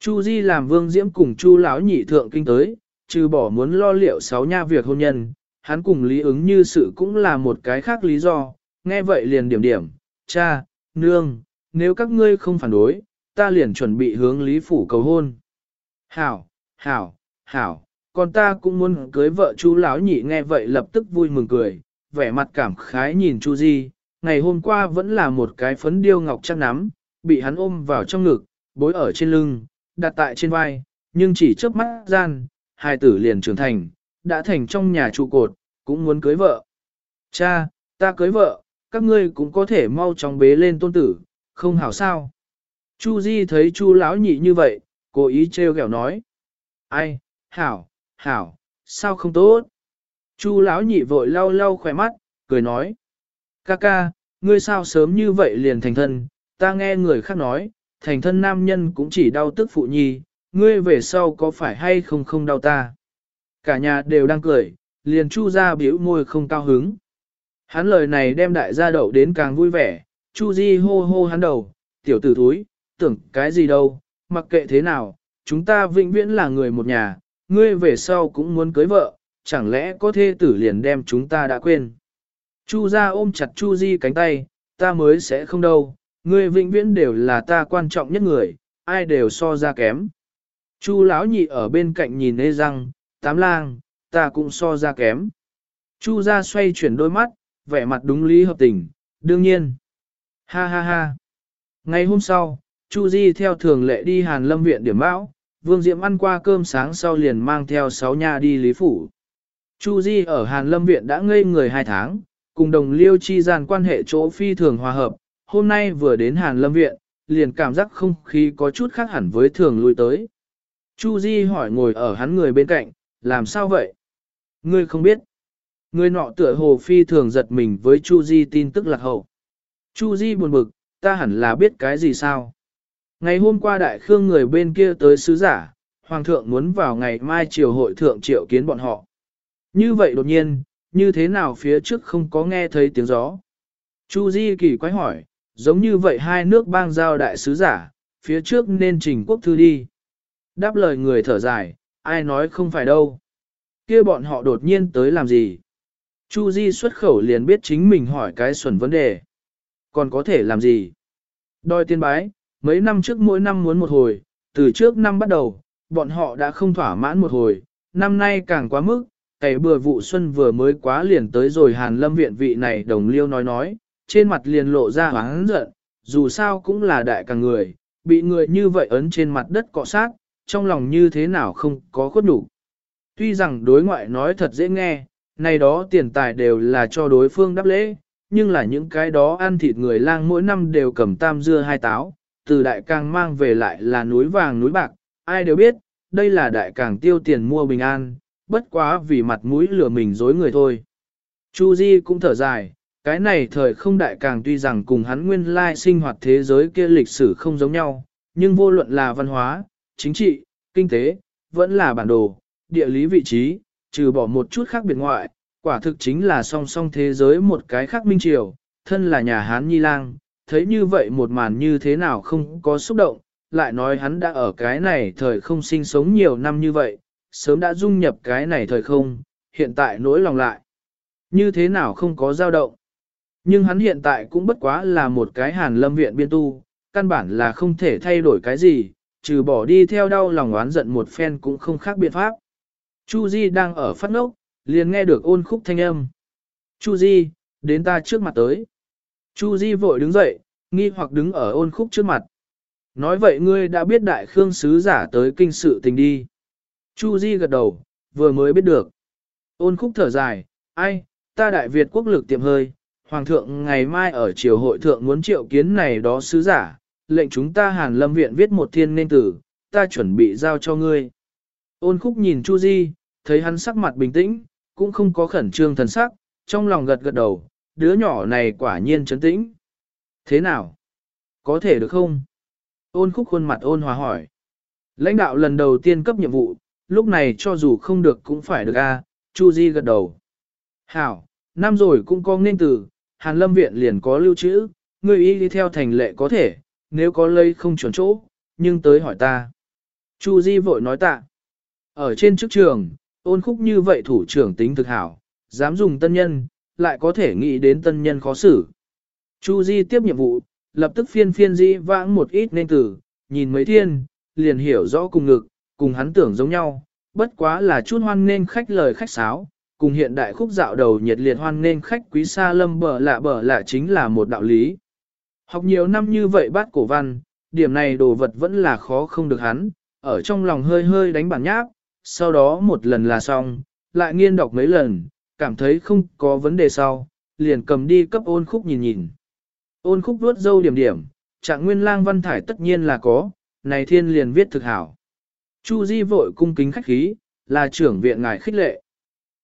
Chu Di làm Vương Diễm cùng Chu lão nhị thượng kinh tới, trừ bỏ muốn lo liệu sáu nha việc hôn nhân, hắn cùng lý ứng như sự cũng là một cái khác lý do, nghe vậy liền điểm điểm, cha, nương, nếu các ngươi không phản đối, ta liền chuẩn bị hướng lý phủ cầu hôn. Hảo, hảo, hảo, còn ta cũng muốn cưới vợ chú lão nhị. Nghe vậy lập tức vui mừng cười, vẻ mặt cảm khái nhìn Chu Di, ngày hôm qua vẫn là một cái phấn điêu ngọc chắc nắm, bị hắn ôm vào trong ngực, bối ở trên lưng, đặt tại trên vai, nhưng chỉ chớp mắt gian, hai tử liền trưởng thành, đã thành trong nhà trụ cột, cũng muốn cưới vợ. Cha, ta cưới vợ, các ngươi cũng có thể mau chóng bế lên tôn tử, không hảo sao. Chu Di thấy Chu lão nhị như vậy, cố ý treo kẹo nói. Ai, hảo, hảo, sao không tốt? Chu lão nhị vội lau lau khỏe mắt, cười nói. Ca ca, ngươi sao sớm như vậy liền thành thân, ta nghe người khác nói, thành thân nam nhân cũng chỉ đau tức phụ nhi, ngươi về sau có phải hay không không đau ta? Cả nhà đều đang cười, liền chu ra biểu môi không cao hứng. Hắn lời này đem đại gia đậu đến càng vui vẻ, chu di hô hô hắn đầu, tiểu tử thúi, tưởng cái gì đâu, mặc kệ thế nào, chúng ta vĩnh viễn là người một nhà, ngươi về sau cũng muốn cưới vợ, chẳng lẽ có thê tử liền đem chúng ta đã quên. Chu ra ôm chặt Chu Di cánh tay, ta mới sẽ không đâu, ngươi vĩnh viễn đều là ta quan trọng nhất người, ai đều so ra kém. Chu lão nhị ở bên cạnh nhìn nê răng, tám lang, ta cũng so ra kém. Chu ra xoay chuyển đôi mắt, vẻ mặt đúng lý hợp tình, đương nhiên. Ha ha ha. Ngày hôm sau, Chu Di theo thường lệ đi Hàn Lâm viện điểm bão, Vương Diệm ăn qua cơm sáng sau liền mang theo sáu nha đi Lý Phủ. Chu Di ở Hàn Lâm viện đã ngây người hai tháng, cùng đồng liêu chi gian quan hệ chỗ phi thường hòa hợp, hôm nay vừa đến Hàn Lâm viện, liền cảm giác không khí có chút khác hẳn với thường lui tới. Chu Di hỏi ngồi ở hắn người bên cạnh, làm sao vậy? Ngươi không biết. Người nọ tựa hồ phi thường giật mình với Chu Di tin tức lạc hậu. Chu Di buồn bực, ta hẳn là biết cái gì sao? Ngày hôm qua đại khương người bên kia tới sứ giả, hoàng thượng muốn vào ngày mai triều hội thượng triệu kiến bọn họ. Như vậy đột nhiên, như thế nào phía trước không có nghe thấy tiếng gió? Chu Di kỳ quái hỏi, giống như vậy hai nước bang giao đại sứ giả, phía trước nên trình quốc thư đi. Đáp lời người thở dài, ai nói không phải đâu. kia bọn họ đột nhiên tới làm gì? Chu Di xuất khẩu liền biết chính mình hỏi cái xuẩn vấn đề. Còn có thể làm gì? Đòi tiên bái, mấy năm trước mỗi năm muốn một hồi, từ trước năm bắt đầu, bọn họ đã không thỏa mãn một hồi, năm nay càng quá mức, cày bừa vụ xuân vừa mới quá liền tới rồi hàn lâm viện vị này đồng liêu nói nói, trên mặt liền lộ ra hoáng giận, dù sao cũng là đại càng người, bị người như vậy ấn trên mặt đất cọ sát, trong lòng như thế nào không có khuất đủ. Tuy rằng đối ngoại nói thật dễ nghe, này đó tiền tài đều là cho đối phương đáp lễ, nhưng là những cái đó ăn thịt người lang mỗi năm đều cầm tam dưa hai táo, từ đại càng mang về lại là núi vàng núi bạc, ai đều biết, đây là đại càng tiêu tiền mua bình an, bất quá vì mặt mũi lừa mình dối người thôi. Chu Di cũng thở dài, cái này thời không đại càng tuy rằng cùng hắn nguyên lai sinh hoạt thế giới kia lịch sử không giống nhau, nhưng vô luận là văn hóa, chính trị, kinh tế, vẫn là bản đồ, địa lý vị trí, trừ bỏ một chút khác biệt ngoại, quả thực chính là song song thế giới một cái khác minh triều, thân là nhà Hán Nhi Lang, thấy như vậy một màn như thế nào không có xúc động, lại nói hắn đã ở cái này thời không sinh sống nhiều năm như vậy, sớm đã dung nhập cái này thời không, hiện tại nỗi lòng lại. Như thế nào không có dao động. Nhưng hắn hiện tại cũng bất quá là một cái hàn lâm viện biên tu, căn bản là không thể thay đổi cái gì, trừ bỏ đi theo đau lòng oán giận một phen cũng không khác biện pháp. Chu Di đang ở phát ngốc, liền nghe được ôn khúc thanh âm. Chu Di, đến ta trước mặt tới. Chu Di vội đứng dậy, nghi hoặc đứng ở ôn khúc trước mặt. Nói vậy ngươi đã biết đại khương sứ giả tới kinh sự tình đi. Chu Di gật đầu, vừa mới biết được. Ôn khúc thở dài, ai, ta đại Việt quốc lực tiệm hơi, Hoàng thượng ngày mai ở triều hội thượng muốn triệu kiến này đó sứ giả, lệnh chúng ta hàn lâm viện viết một thiên nên tử, ta chuẩn bị giao cho ngươi. Ôn khúc nhìn Chu Di, thấy hắn sắc mặt bình tĩnh, cũng không có khẩn trương thần sắc, trong lòng gật gật đầu, đứa nhỏ này quả nhiên trấn tĩnh. Thế nào? Có thể được không? Ôn khúc khuôn mặt ôn hòa hỏi. Lãnh đạo lần đầu tiên cấp nhiệm vụ, lúc này cho dù không được cũng phải được a. Chu Di gật đầu. Hảo, năm rồi cũng có nên từ, Hàn Lâm Viện liền có lưu trữ, người y đi theo thành lệ có thể, nếu có lây không chuẩn chỗ, nhưng tới hỏi ta. Chu Di vội nói tạ. Ở trên chức trường, ôn khúc như vậy thủ trưởng tính thực hảo, dám dùng tân nhân, lại có thể nghĩ đến tân nhân khó xử. Chu Di tiếp nhiệm vụ, lập tức phiên phiên di vãng một ít nên tử, nhìn mấy thiên, liền hiểu rõ cùng ngực, cùng hắn tưởng giống nhau, bất quá là chút hoan nên khách lời khách sáo, cùng hiện đại khúc dạo đầu nhiệt liệt hoan nên khách quý xa lâm bờ lạ bờ lạ chính là một đạo lý. Học nhiều năm như vậy bát cổ văn, điểm này đồ vật vẫn là khó không được hắn, ở trong lòng hơi hơi đánh bản nháp, sau đó một lần là xong, lại nghiên đọc mấy lần, cảm thấy không có vấn đề sau, liền cầm đi cấp ôn khúc nhìn nhìn. Ôn khúc vuốt dâu điểm điểm, trạng nguyên lang văn thải tất nhiên là có, này thiên liền viết thực hảo. Chu Di vội cung kính khách khí, là trưởng viện ngài khích lệ.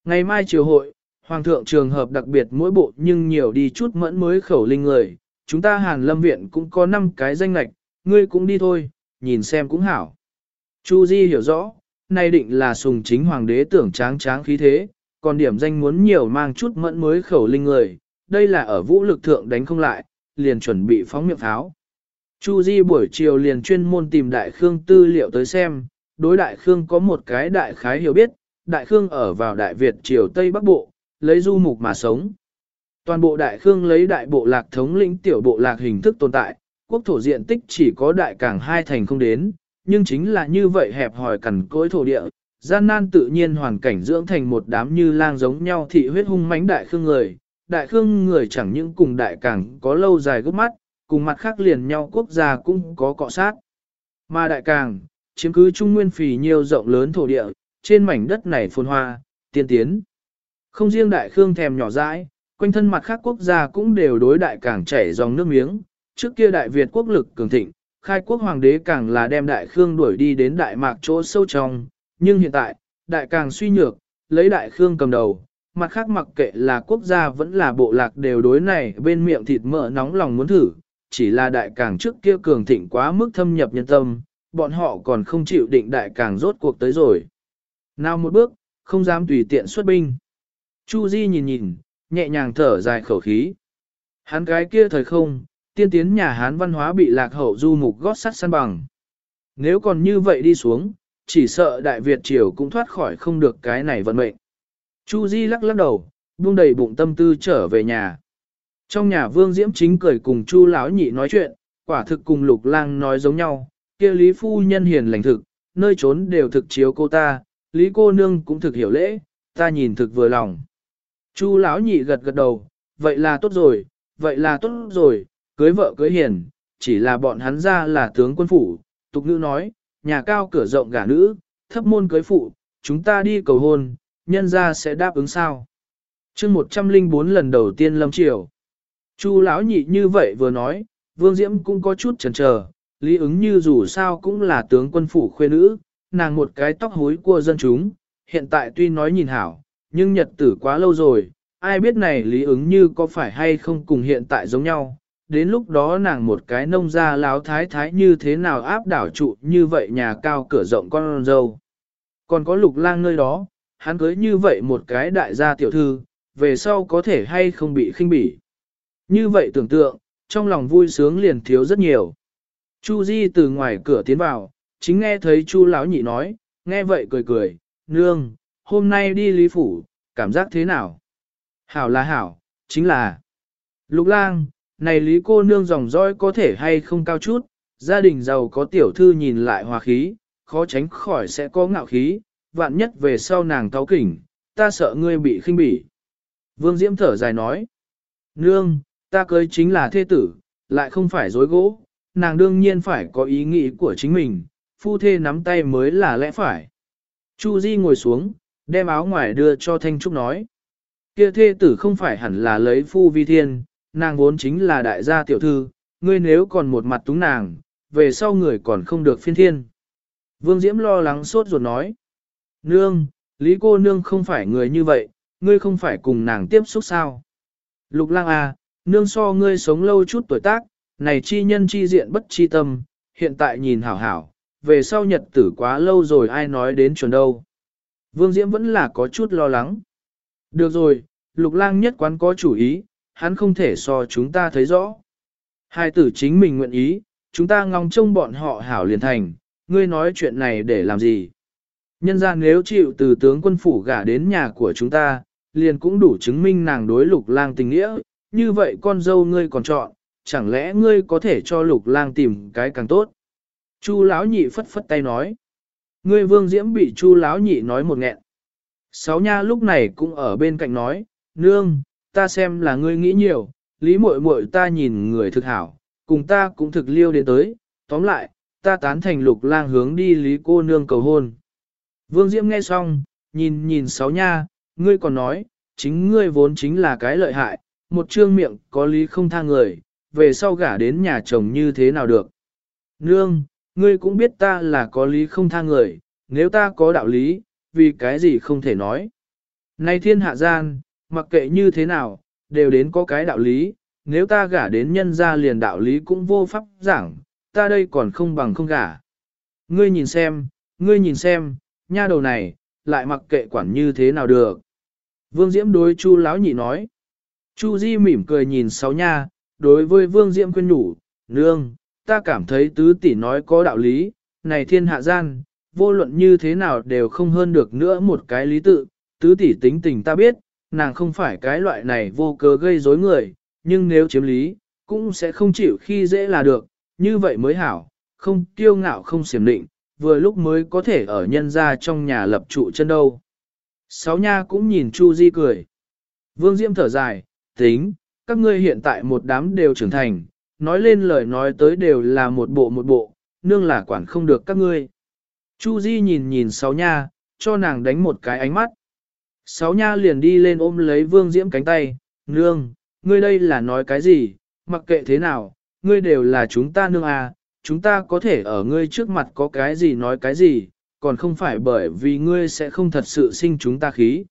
Ngày mai chiều hội, Hoàng thượng trường hợp đặc biệt mỗi bộ nhưng nhiều đi chút mẫn mới khẩu linh người, chúng ta Hàn Lâm Viện cũng có 5 cái danh lạch, ngươi cũng đi thôi, nhìn xem cũng hảo. Chu Di hiểu rõ, nay định là sùng chính hoàng đế tưởng tráng tráng khí thế, còn điểm danh muốn nhiều mang chút mẫn mới khẩu linh người, đây là ở vũ lực thượng đánh không lại, liền chuẩn bị phóng miệng pháo. Chu Di buổi chiều liền chuyên môn tìm Đại Khương tư liệu tới xem, đối Đại Khương có một cái đại khái hiểu biết, Đại Khương ở vào Đại Việt triều Tây Bắc Bộ, lấy du mục mà sống. Toàn bộ Đại Khương lấy đại bộ lạc thống lĩnh tiểu bộ lạc hình thức tồn tại, quốc thổ diện tích chỉ có đại cảng hai thành không đến, nhưng chính là như vậy hẹp hòi cằn cỗi thổ địa, gian nan tự nhiên hoàn cảnh dưỡng thành một đám như lang giống nhau thị huyết hung mãnh Đại Khương người. Đại Khương người chẳng những cùng đại cảng có lâu dài gốc mắt, cùng mặt khác liền nhau quốc gia cũng có cọ sát. Mà đại càng, chiếm cứ trung nguyên phì nhiều rộng lớn thổ địa, trên mảnh đất này phồn hoa, tiên tiến. Không riêng đại khương thèm nhỏ dãi, quanh thân mặt khác quốc gia cũng đều đối đại càng chảy dòng nước miếng. Trước kia đại Việt quốc lực cường thịnh, khai quốc hoàng đế càng là đem đại khương đuổi đi đến đại mạc chỗ sâu trong, nhưng hiện tại, đại càng suy nhược, lấy đại khương cầm đầu, mặt khác mặc kệ là quốc gia vẫn là bộ lạc đều đối này bên miệng thịt mỡ nóng lòng muốn thử, chỉ là đại càng trước kia cường thịnh quá mức thâm nhập nhân tâm, bọn họ còn không chịu định đại càng rốt cuộc tới rồi. Nào một bước, không dám tùy tiện xuất binh. Chu Di nhìn nhìn, nhẹ nhàng thở dài khẩu khí. Hắn cái kia thời không, tiên tiến nhà Hán văn hóa bị lạc hậu du mục gót sắt săn bằng. Nếu còn như vậy đi xuống, chỉ sợ Đại Việt triều cũng thoát khỏi không được cái này vận mệnh. Chu Di lắc lắc đầu, buông đầy bụng tâm tư trở về nhà. Trong nhà Vương Diễm chính cười cùng Chu lão nhị nói chuyện, quả thực cùng Lục Lang nói giống nhau, kia Lý phu nhân hiền lành thực, nơi trốn đều thực chiếu cô ta, Lý cô nương cũng thực hiểu lễ, ta nhìn thực vừa lòng. Chu lão nhị gật gật đầu, vậy là tốt rồi, vậy là tốt rồi, cưới vợ cưới hiền, chỉ là bọn hắn ra là tướng quân phủ, tục nữ nói, nhà cao cửa rộng gả nữ, thấp môn cưới phụ, chúng ta đi cầu hôn, nhân ra sẽ đáp ứng sao. chương 104 lần đầu tiên lâm triều. Chu lão nhị như vậy vừa nói, Vương Diễm cũng có chút chần chờ, lý ứng như dù sao cũng là tướng quân phủ khuê nữ, nàng một cái tóc hối của dân chúng, hiện tại tuy nói nhìn hảo, nhưng nhật tử quá lâu rồi, ai biết này lý ứng như có phải hay không cùng hiện tại giống nhau, đến lúc đó nàng một cái nông gia láo thái thái như thế nào áp đảo trụ như vậy nhà cao cửa rộng con dâu. Còn có lục lang nơi đó, hắn cưới như vậy một cái đại gia tiểu thư, về sau có thể hay không bị khinh bỉ. Như vậy tưởng tượng, trong lòng vui sướng liền thiếu rất nhiều. Chu Di từ ngoài cửa tiến vào, chính nghe thấy Chu lão nhị nói, nghe vậy cười cười, nương, hôm nay đi lý phủ, cảm giác thế nào? Hảo là hảo, chính là Lục lang, này lý cô nương dòng dõi có thể hay không cao chút, gia đình giàu có tiểu thư nhìn lại hòa khí, khó tránh khỏi sẽ có ngạo khí, vạn nhất về sau nàng táo kỉnh, ta sợ ngươi bị khinh bỉ. Vương Diễm thở dài nói, nương, ta cưới chính là thê tử, lại không phải dối gỗ, nàng đương nhiên phải có ý nghĩ của chính mình, phu thê nắm tay mới là lẽ phải. Chu Di ngồi xuống, đem áo ngoài đưa cho Thanh Trúc nói, kia thê tử không phải hẳn là lấy phu vi thiên, nàng vốn chính là đại gia tiểu thư, ngươi nếu còn một mặt túng nàng, về sau người còn không được phiên thiên. Vương Diễm lo lắng sốt ruột nói. Nương, Lý cô nương không phải người như vậy, ngươi không phải cùng nàng tiếp xúc sao. Lục lang à, nương so ngươi sống lâu chút tuổi tác, này chi nhân chi diện bất chi tâm, hiện tại nhìn hảo hảo, về sau nhật tử quá lâu rồi ai nói đến chuẩn đâu. Vương Diễm vẫn là có chút lo lắng. Được rồi, lục lang nhất quán có chủ ý, hắn không thể so chúng ta thấy rõ. Hai tử chính mình nguyện ý, chúng ta ngóng trông bọn họ hảo liền thành, ngươi nói chuyện này để làm gì? Nhân ra nếu chịu từ tướng quân phủ gả đến nhà của chúng ta, liền cũng đủ chứng minh nàng đối lục lang tình nghĩa, như vậy con dâu ngươi còn chọn, chẳng lẽ ngươi có thể cho lục lang tìm cái càng tốt? Chu lão nhị phất phất tay nói. Ngươi vương diễm bị chu lão nhị nói một nghẹn. Sáu nha lúc này cũng ở bên cạnh nói, nương, ta xem là ngươi nghĩ nhiều, lý muội muội ta nhìn người thực hảo, cùng ta cũng thực liêu đến tới, tóm lại, ta tán thành lục lang hướng đi lý cô nương cầu hôn. Vương Diễm nghe xong, nhìn nhìn sáu nha, ngươi còn nói, chính ngươi vốn chính là cái lợi hại, một trương miệng có lý không tha người, về sau gả đến nhà chồng như thế nào được. Nương, ngươi cũng biết ta là có lý không tha người, nếu ta có đạo lý, vì cái gì không thể nói. Nay thiên hạ gian, mặc kệ như thế nào, đều đến có cái đạo lý, nếu ta gả đến nhân gia liền đạo lý cũng vô pháp giảng, ta đây còn không bằng không gả. Ngươi nhìn xem, ngươi nhìn xem, nha đầu này, lại mặc kệ quản như thế nào được. Vương Diễm đối Chu Lão nhị nói. Chu Di mỉm cười nhìn sáu nha, đối với Vương Diễm khuyên nhủ, nương, ta cảm thấy tứ tỷ nói có đạo lý, này thiên hạ gian, vô luận như thế nào đều không hơn được nữa một cái lý tự, tứ tỷ tính tình ta biết, nàng không phải cái loại này vô cớ gây rối người, nhưng nếu chiếm lý, cũng sẽ không chịu khi dễ là được, như vậy mới hảo, không kiêu ngạo không xiểm định, vừa lúc mới có thể ở nhân gia trong nhà lập trụ chân đâu. Sáu nha cũng nhìn Chu Di cười. Vương Diễm thở dài, tính, các ngươi hiện tại một đám đều trưởng thành, nói lên lời nói tới đều là một bộ một bộ, nương là quản không được các ngươi. Chu Di nhìn nhìn sáu nha, cho nàng đánh một cái ánh mắt. Sáu nha liền đi lên ôm lấy Vương Diễm cánh tay, nương, ngươi đây là nói cái gì, mặc kệ thế nào, ngươi đều là chúng ta nương à, chúng ta có thể ở ngươi trước mặt có cái gì nói cái gì, còn không phải bởi vì ngươi sẽ không thật sự sinh chúng ta khí.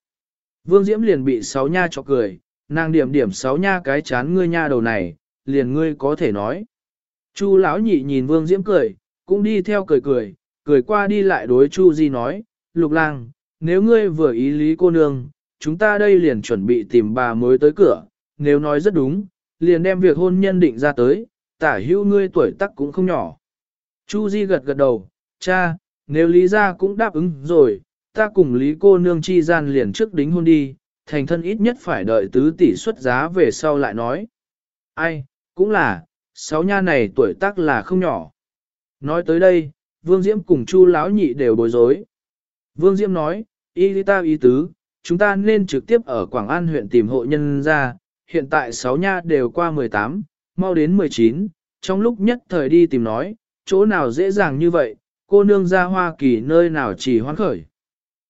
Vương Diễm liền bị sáu nha cho cười, nàng điểm điểm sáu nha cái chán ngươi nha đầu này, liền ngươi có thể nói. Chu lão nhị nhìn Vương Diễm cười, cũng đi theo cười cười, cười qua đi lại đối Chu Di nói, Lục Lang, nếu ngươi vừa ý lý cô nương, chúng ta đây liền chuẩn bị tìm bà mới tới cửa, nếu nói rất đúng, liền đem việc hôn nhân định ra tới, tả hữu ngươi tuổi tác cũng không nhỏ. Chu Di gật gật đầu, cha, nếu lý gia cũng đáp ứng rồi, ta cùng lý cô nương chi gian liền trước đính hôn đi, thành thân ít nhất phải đợi tứ tỷ xuất giá về sau lại nói. Ai, cũng là, sáu nha này tuổi tác là không nhỏ. Nói tới đây, Vương Diễm cùng Chu lão nhị đều bối rối. Vương Diễm nói, y ta ý tứ, chúng ta nên trực tiếp ở Quảng An huyện tìm hộ nhân ra, hiện tại sáu nha đều qua 18, mau đến 19, trong lúc nhất thời đi tìm nói, chỗ nào dễ dàng như vậy, cô nương ra Hoa Kỳ nơi nào chỉ hoan khởi.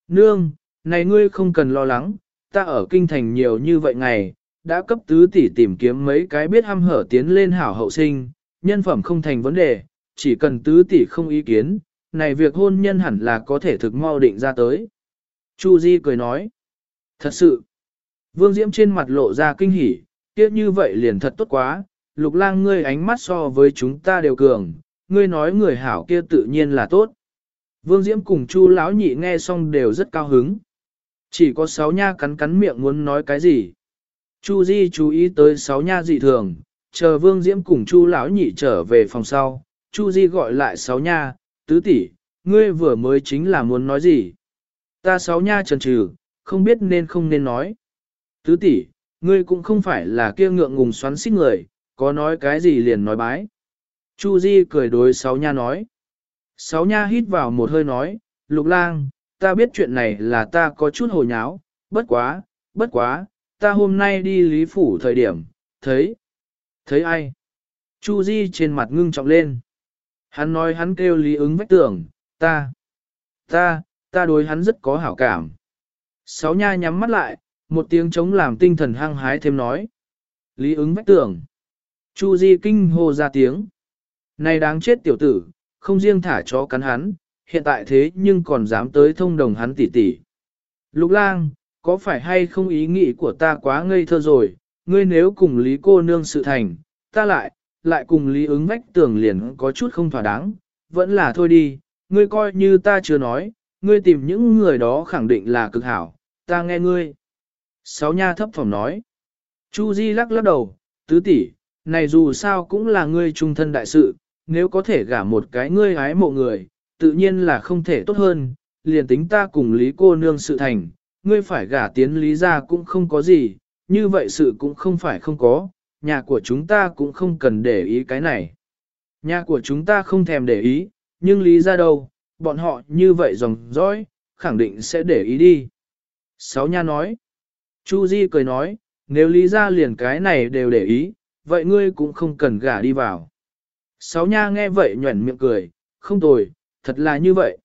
Nương, này ngươi không cần lo lắng, ta ở kinh thành nhiều như vậy ngày, đã cấp tứ tỷ tìm kiếm mấy cái biết hăm hở tiến lên hảo hậu sinh, nhân phẩm không thành vấn đề, chỉ cần tứ tỷ không ý kiến, này việc hôn nhân hẳn là có thể thực mau định ra tới. Chu Di cười nói, thật sự, Vương Diễm trên mặt lộ ra kinh hỉ, tiếc như vậy liền thật tốt quá, lục lang ngươi ánh mắt so với chúng ta đều cường, ngươi nói người hảo kia tự nhiên là tốt. Vương Diễm cùng Chu lão nhị nghe xong đều rất cao hứng. Chỉ có sáu nha cắn cắn miệng muốn nói cái gì. Chu Di chú ý tới sáu nha dị thường, chờ Vương Diễm cùng Chu lão nhị trở về phòng sau. Chu Di gọi lại sáu nha, tứ tỷ, ngươi vừa mới chính là muốn nói gì? Ta sáu nha chần chừ, không biết nên không nên nói. Tứ tỷ, ngươi cũng không phải là kia ngượng ngùng xoắn xít người, có nói cái gì liền nói bái. Chu Di cười đối sáu nha nói. Sáu nha hít vào một hơi nói, lục lang, ta biết chuyện này là ta có chút hồ nháo, bất quá, bất quá, ta hôm nay đi lý phủ thời điểm, thấy, thấy ai? Chu Di trên mặt ngưng trọng lên. Hắn nói hắn kêu lý ứng vách tưởng, ta, ta, ta đối hắn rất có hảo cảm. Sáu nha nhắm mắt lại, một tiếng chống làm tinh thần hăng hái thêm nói. Lý ứng vách tưởng. Chu Di kinh hô ra tiếng. Này đáng chết tiểu tử, không riêng thả chó cắn hắn, hiện tại thế nhưng còn dám tới thông đồng hắn tỉ tỉ. Lục lang, có phải hay không ý nghĩ của ta quá ngây thơ rồi, ngươi nếu cùng Lý cô nương sự thành, ta lại, lại cùng Lý ứng vách tưởng liền có chút không thỏa đáng, vẫn là thôi đi, ngươi coi như ta chưa nói, ngươi tìm những người đó khẳng định là cực hảo, ta nghe ngươi. Sáu nha thấp phẩm nói. Chu Di lắc lắc đầu, tứ tỷ, này dù sao cũng là ngươi trung thân đại sự, nếu có thể gả một cái ngươi hái mộ người, tự nhiên là không thể tốt hơn, liền tính ta cùng Lý cô nương sự thành, ngươi phải gả tiến Lý ra cũng không có gì, như vậy sự cũng không phải không có, nhà của chúng ta cũng không cần để ý cái này. Nhà của chúng ta không thèm để ý, nhưng Lý ra đâu, bọn họ như vậy dòng dõi, khẳng định sẽ để ý đi. Sáu nha nói. Chu Di cười nói, nếu Lý ra liền cái này đều để ý, vậy ngươi cũng không cần gả đi vào. Sáu nha nghe vậy nhuẩn miệng cười, không tồi, thật là như vậy.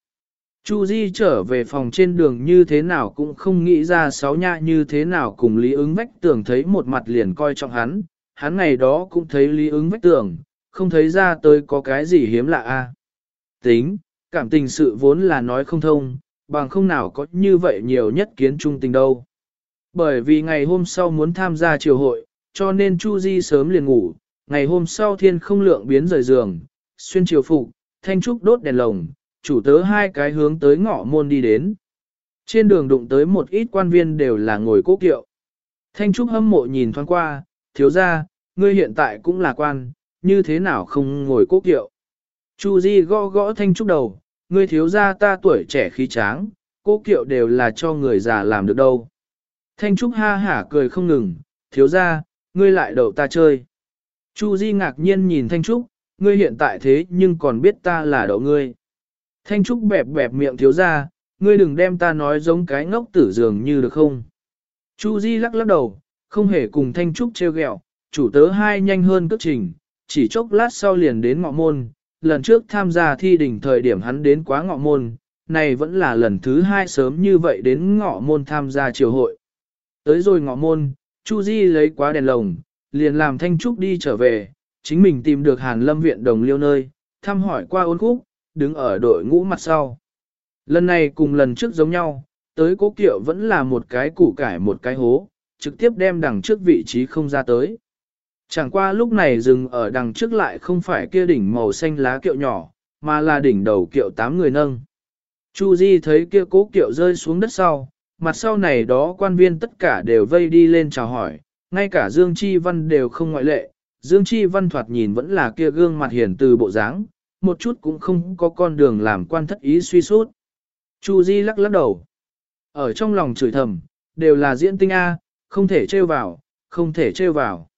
Chu Di trở về phòng trên đường như thế nào cũng không nghĩ ra sáu nha như thế nào cùng Lý ứng vách tường thấy một mặt liền coi trọng hắn, hắn ngày đó cũng thấy Lý ứng vách tường, không thấy ra tới có cái gì hiếm lạ a. Tính, cảm tình sự vốn là nói không thông, bằng không nào có như vậy nhiều nhất kiến trung tình đâu. Bởi vì ngày hôm sau muốn tham gia triều hội, cho nên Chu Di sớm liền ngủ, ngày hôm sau thiên không lượng biến rời giường, xuyên triều phục, thanh trúc đốt đèn lồng, chủ tớ hai cái hướng tới ngõ môn đi đến. Trên đường đụng tới một ít quan viên đều là ngồi cố kiệu. Thanh trúc hâm mộ nhìn thoáng qua, thiếu gia, ngươi hiện tại cũng là quan, như thế nào không ngồi cố kiệu. Chu Di gõ gõ thanh trúc đầu, ngươi thiếu gia ta tuổi trẻ khí tráng, cố kiệu đều là cho người già làm được đâu. Thanh trúc ha hả cười không ngừng, thiếu gia, ngươi lại đậu ta chơi. Chu Di ngạc nhiên nhìn Thanh Trúc, ngươi hiện tại thế nhưng còn biết ta là đậu ngươi. Thanh Trúc bẹp bẹp miệng thiếu ra, ngươi đừng đem ta nói giống cái ngốc tử dường như được không. Chu Di lắc lắc đầu, không hề cùng Thanh Trúc treo gẹo, chủ tớ hai nhanh hơn cất trình, chỉ chốc lát sau liền đến ngọ môn, lần trước tham gia thi đỉnh thời điểm hắn đến quá ngọ môn, này vẫn là lần thứ hai sớm như vậy đến ngọ môn tham gia triều hội. Tới rồi ngọ môn, Chu Di lấy quá đèn lồng, liền làm Thanh Trúc đi trở về, chính mình tìm được Hàn Lâm viện đồng liêu nơi, thăm hỏi qua ôn khúc, đứng ở đội ngũ mặt sau. Lần này cùng lần trước giống nhau, tới cố kiệu vẫn là một cái củ cải một cái hố, trực tiếp đem đằng trước vị trí không ra tới. Chẳng qua lúc này dừng ở đằng trước lại không phải kia đỉnh màu xanh lá kiệu nhỏ, mà là đỉnh đầu kiệu tám người nâng. Chu Di thấy kia cố kiệu rơi xuống đất sau, mặt sau này đó quan viên tất cả đều vây đi lên chào hỏi, ngay cả Dương Chi Văn đều không ngoại lệ, Dương Chi Văn thoạt nhìn vẫn là kia gương mặt hiền từ bộ dáng, một chút cũng không có con đường làm quan thất ý suy sút. Chu Di lắc lắc đầu. Ở trong lòng chửi thầm, đều là diễn tinh A, không thể trêu vào, không thể trêu vào.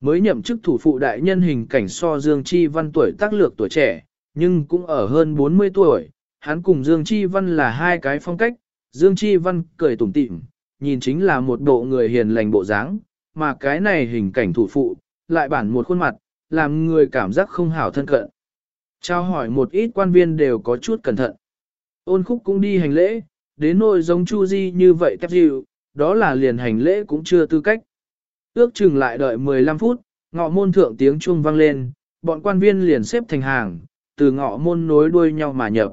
Mới nhậm chức thủ phụ đại nhân hình cảnh so Dương Chi Văn tuổi tác lược tuổi trẻ, nhưng cũng ở hơn 40 tuổi, hắn cùng Dương Chi Văn là hai cái phong cách, Dương Chi Văn cười tủm tỉm, nhìn chính là một bộ người hiền lành bộ dáng, mà cái này hình cảnh thủ phụ, lại bản một khuôn mặt, làm người cảm giác không hảo thân cận. Trao hỏi một ít quan viên đều có chút cẩn thận. Ôn khúc cũng đi hành lễ, đến nỗi giống Chu Di như vậy tép dịu, đó là liền hành lễ cũng chưa tư cách. Ước chừng lại đợi 15 phút, ngọ môn thượng tiếng chuông vang lên, bọn quan viên liền xếp thành hàng, từ ngọ môn nối đuôi nhau mà nhập.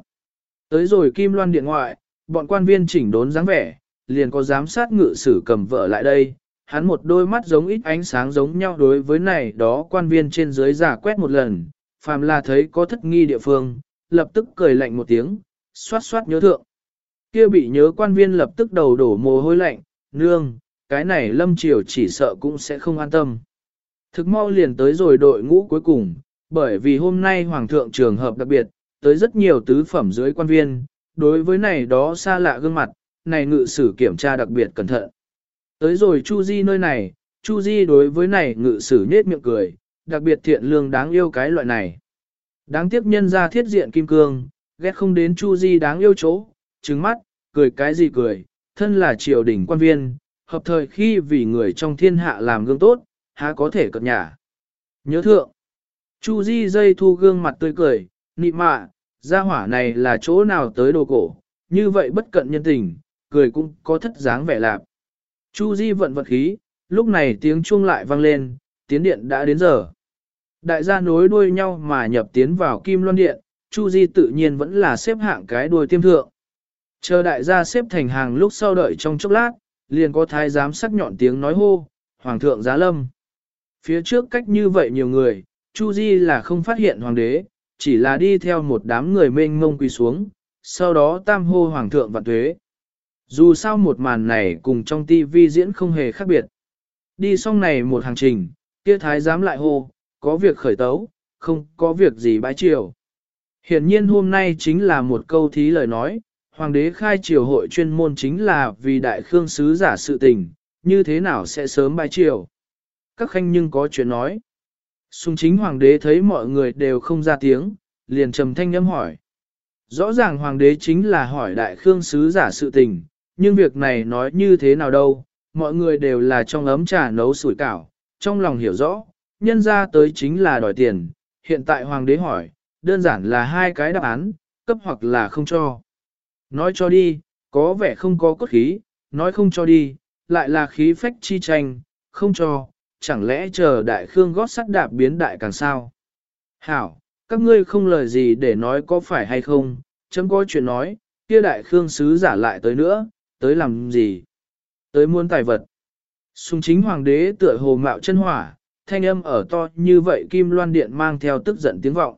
Tới rồi Kim Loan điện ngoại, bọn quan viên chỉnh đốn dáng vẻ, liền có giám sát ngự sử cầm vợ lại đây. Hắn một đôi mắt giống ít ánh sáng giống nhau đối với này đó quan viên trên dưới giả quét một lần, phàm là thấy có thất nghi địa phương, lập tức cười lạnh một tiếng, xoát xoát nhớ thượng. Kia bị nhớ quan viên lập tức đầu đổ mồ hôi lạnh, nương, cái này lâm triều chỉ sợ cũng sẽ không an tâm. Thực mau liền tới rồi đội ngũ cuối cùng, bởi vì hôm nay Hoàng thượng trường hợp đặc biệt, tới rất nhiều tứ phẩm dưới quan viên, đối với này đó xa lạ gương mặt, này ngự sử kiểm tra đặc biệt cẩn thận. Tới rồi Chu Di nơi này, Chu Di đối với này ngự sử nết miệng cười, đặc biệt thiện lương đáng yêu cái loại này. Đáng tiếc nhân ra thiết diện kim cương, ghét không đến Chu Di đáng yêu chỗ, trứng mắt, cười cái gì cười, thân là triều đình quan viên, hợp thời khi vì người trong thiên hạ làm gương tốt, há có thể cập nhả. Nhớ thượng, Chu Di dây thu gương mặt tươi cười, nị mạ, gia hỏa này là chỗ nào tới đồ cổ, như vậy bất cận nhân tình, cười cũng có thất dáng vẻ lạp. Chu Di vận vật khí, lúc này tiếng chuông lại vang lên, tiến điện đã đến giờ. Đại gia nối đuôi nhau mà nhập tiến vào kim loan điện, Chu Di tự nhiên vẫn là xếp hạng cái đuôi tiêm thượng. Chờ đại gia xếp thành hàng lúc sau đợi trong chốc lát, liền có thái giám sắc nhọn tiếng nói hô, Hoàng thượng giá lâm. Phía trước cách như vậy nhiều người, Chu Di là không phát hiện hoàng đế, chỉ là đi theo một đám người mênh mông quỳ xuống, sau đó tam hô Hoàng thượng vạn tuế. Dù sao một màn này cùng trong tivi diễn không hề khác biệt. Đi xong này một hành trình, kia thái giám lại hô, có việc khởi tấu, không có việc gì bãi triều. Hiển nhiên hôm nay chính là một câu thí lời nói, hoàng đế khai triều hội chuyên môn chính là vì đại khương sứ giả sự tình, như thế nào sẽ sớm bãi triều. Các khanh nhưng có chuyện nói. Xung chính hoàng đế thấy mọi người đều không ra tiếng, liền trầm thanh nhâm hỏi. Rõ ràng hoàng đế chính là hỏi đại khương sứ giả sự tình, nhưng việc này nói như thế nào đâu, mọi người đều là trong ấm trà nấu sủi cảo, trong lòng hiểu rõ, nhân ra tới chính là đòi tiền, hiện tại hoàng đế hỏi, đơn giản là hai cái đáp án, cấp hoặc là không cho. Nói cho đi, có vẻ không có cốt khí, nói không cho đi, lại là khí phách chi tranh, không cho, chẳng lẽ chờ đại khương gót sắt đạp biến đại càng sao? Hảo, các ngươi không lời gì để nói có phải hay không, chấm có chuyện nói, kia đại khương sứ giả lại tới nữa, tới làm gì? Tới muôn tài vật. Sùng chính hoàng đế tựa hồ mạo chân hỏa, thanh âm ở to như vậy kim loan điện mang theo tức giận tiếng vọng.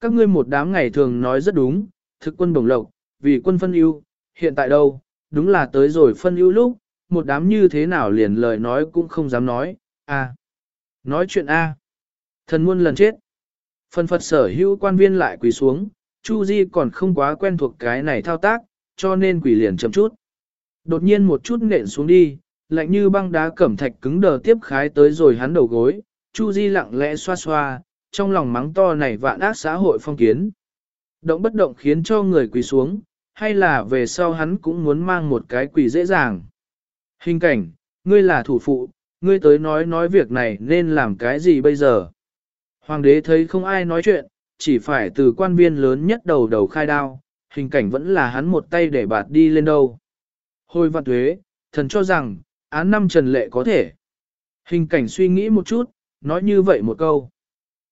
Các ngươi một đám ngày thường nói rất đúng, thực quân bổng lộc, vì quân phân ưu, hiện tại đâu, đúng là tới rồi phân ưu lúc, một đám như thế nào liền lời nói cũng không dám nói, a Nói chuyện A. Thần muôn lần chết. Phần Phật sở hữu quan viên lại quỳ xuống, Chu Di còn không quá quen thuộc cái này thao tác, cho nên quỳ liền chậm chút. Đột nhiên một chút nện xuống đi, lạnh như băng đá cẩm thạch cứng đờ tiếp khái tới rồi hắn đầu gối, Chu Di lặng lẽ xoa xoa, trong lòng mắng to này vạn ác xã hội phong kiến. Động bất động khiến cho người quỳ xuống, hay là về sau hắn cũng muốn mang một cái quỳ dễ dàng. Hình cảnh, ngươi là thủ phụ, ngươi tới nói nói việc này nên làm cái gì bây giờ. Hoàng đế thấy không ai nói chuyện, chỉ phải từ quan viên lớn nhất đầu đầu khai đao, hình cảnh vẫn là hắn một tay để bạt đi lên đâu. Hồi văn tuế, thần cho rằng, án năm trần lệ có thể. Hình cảnh suy nghĩ một chút, nói như vậy một câu.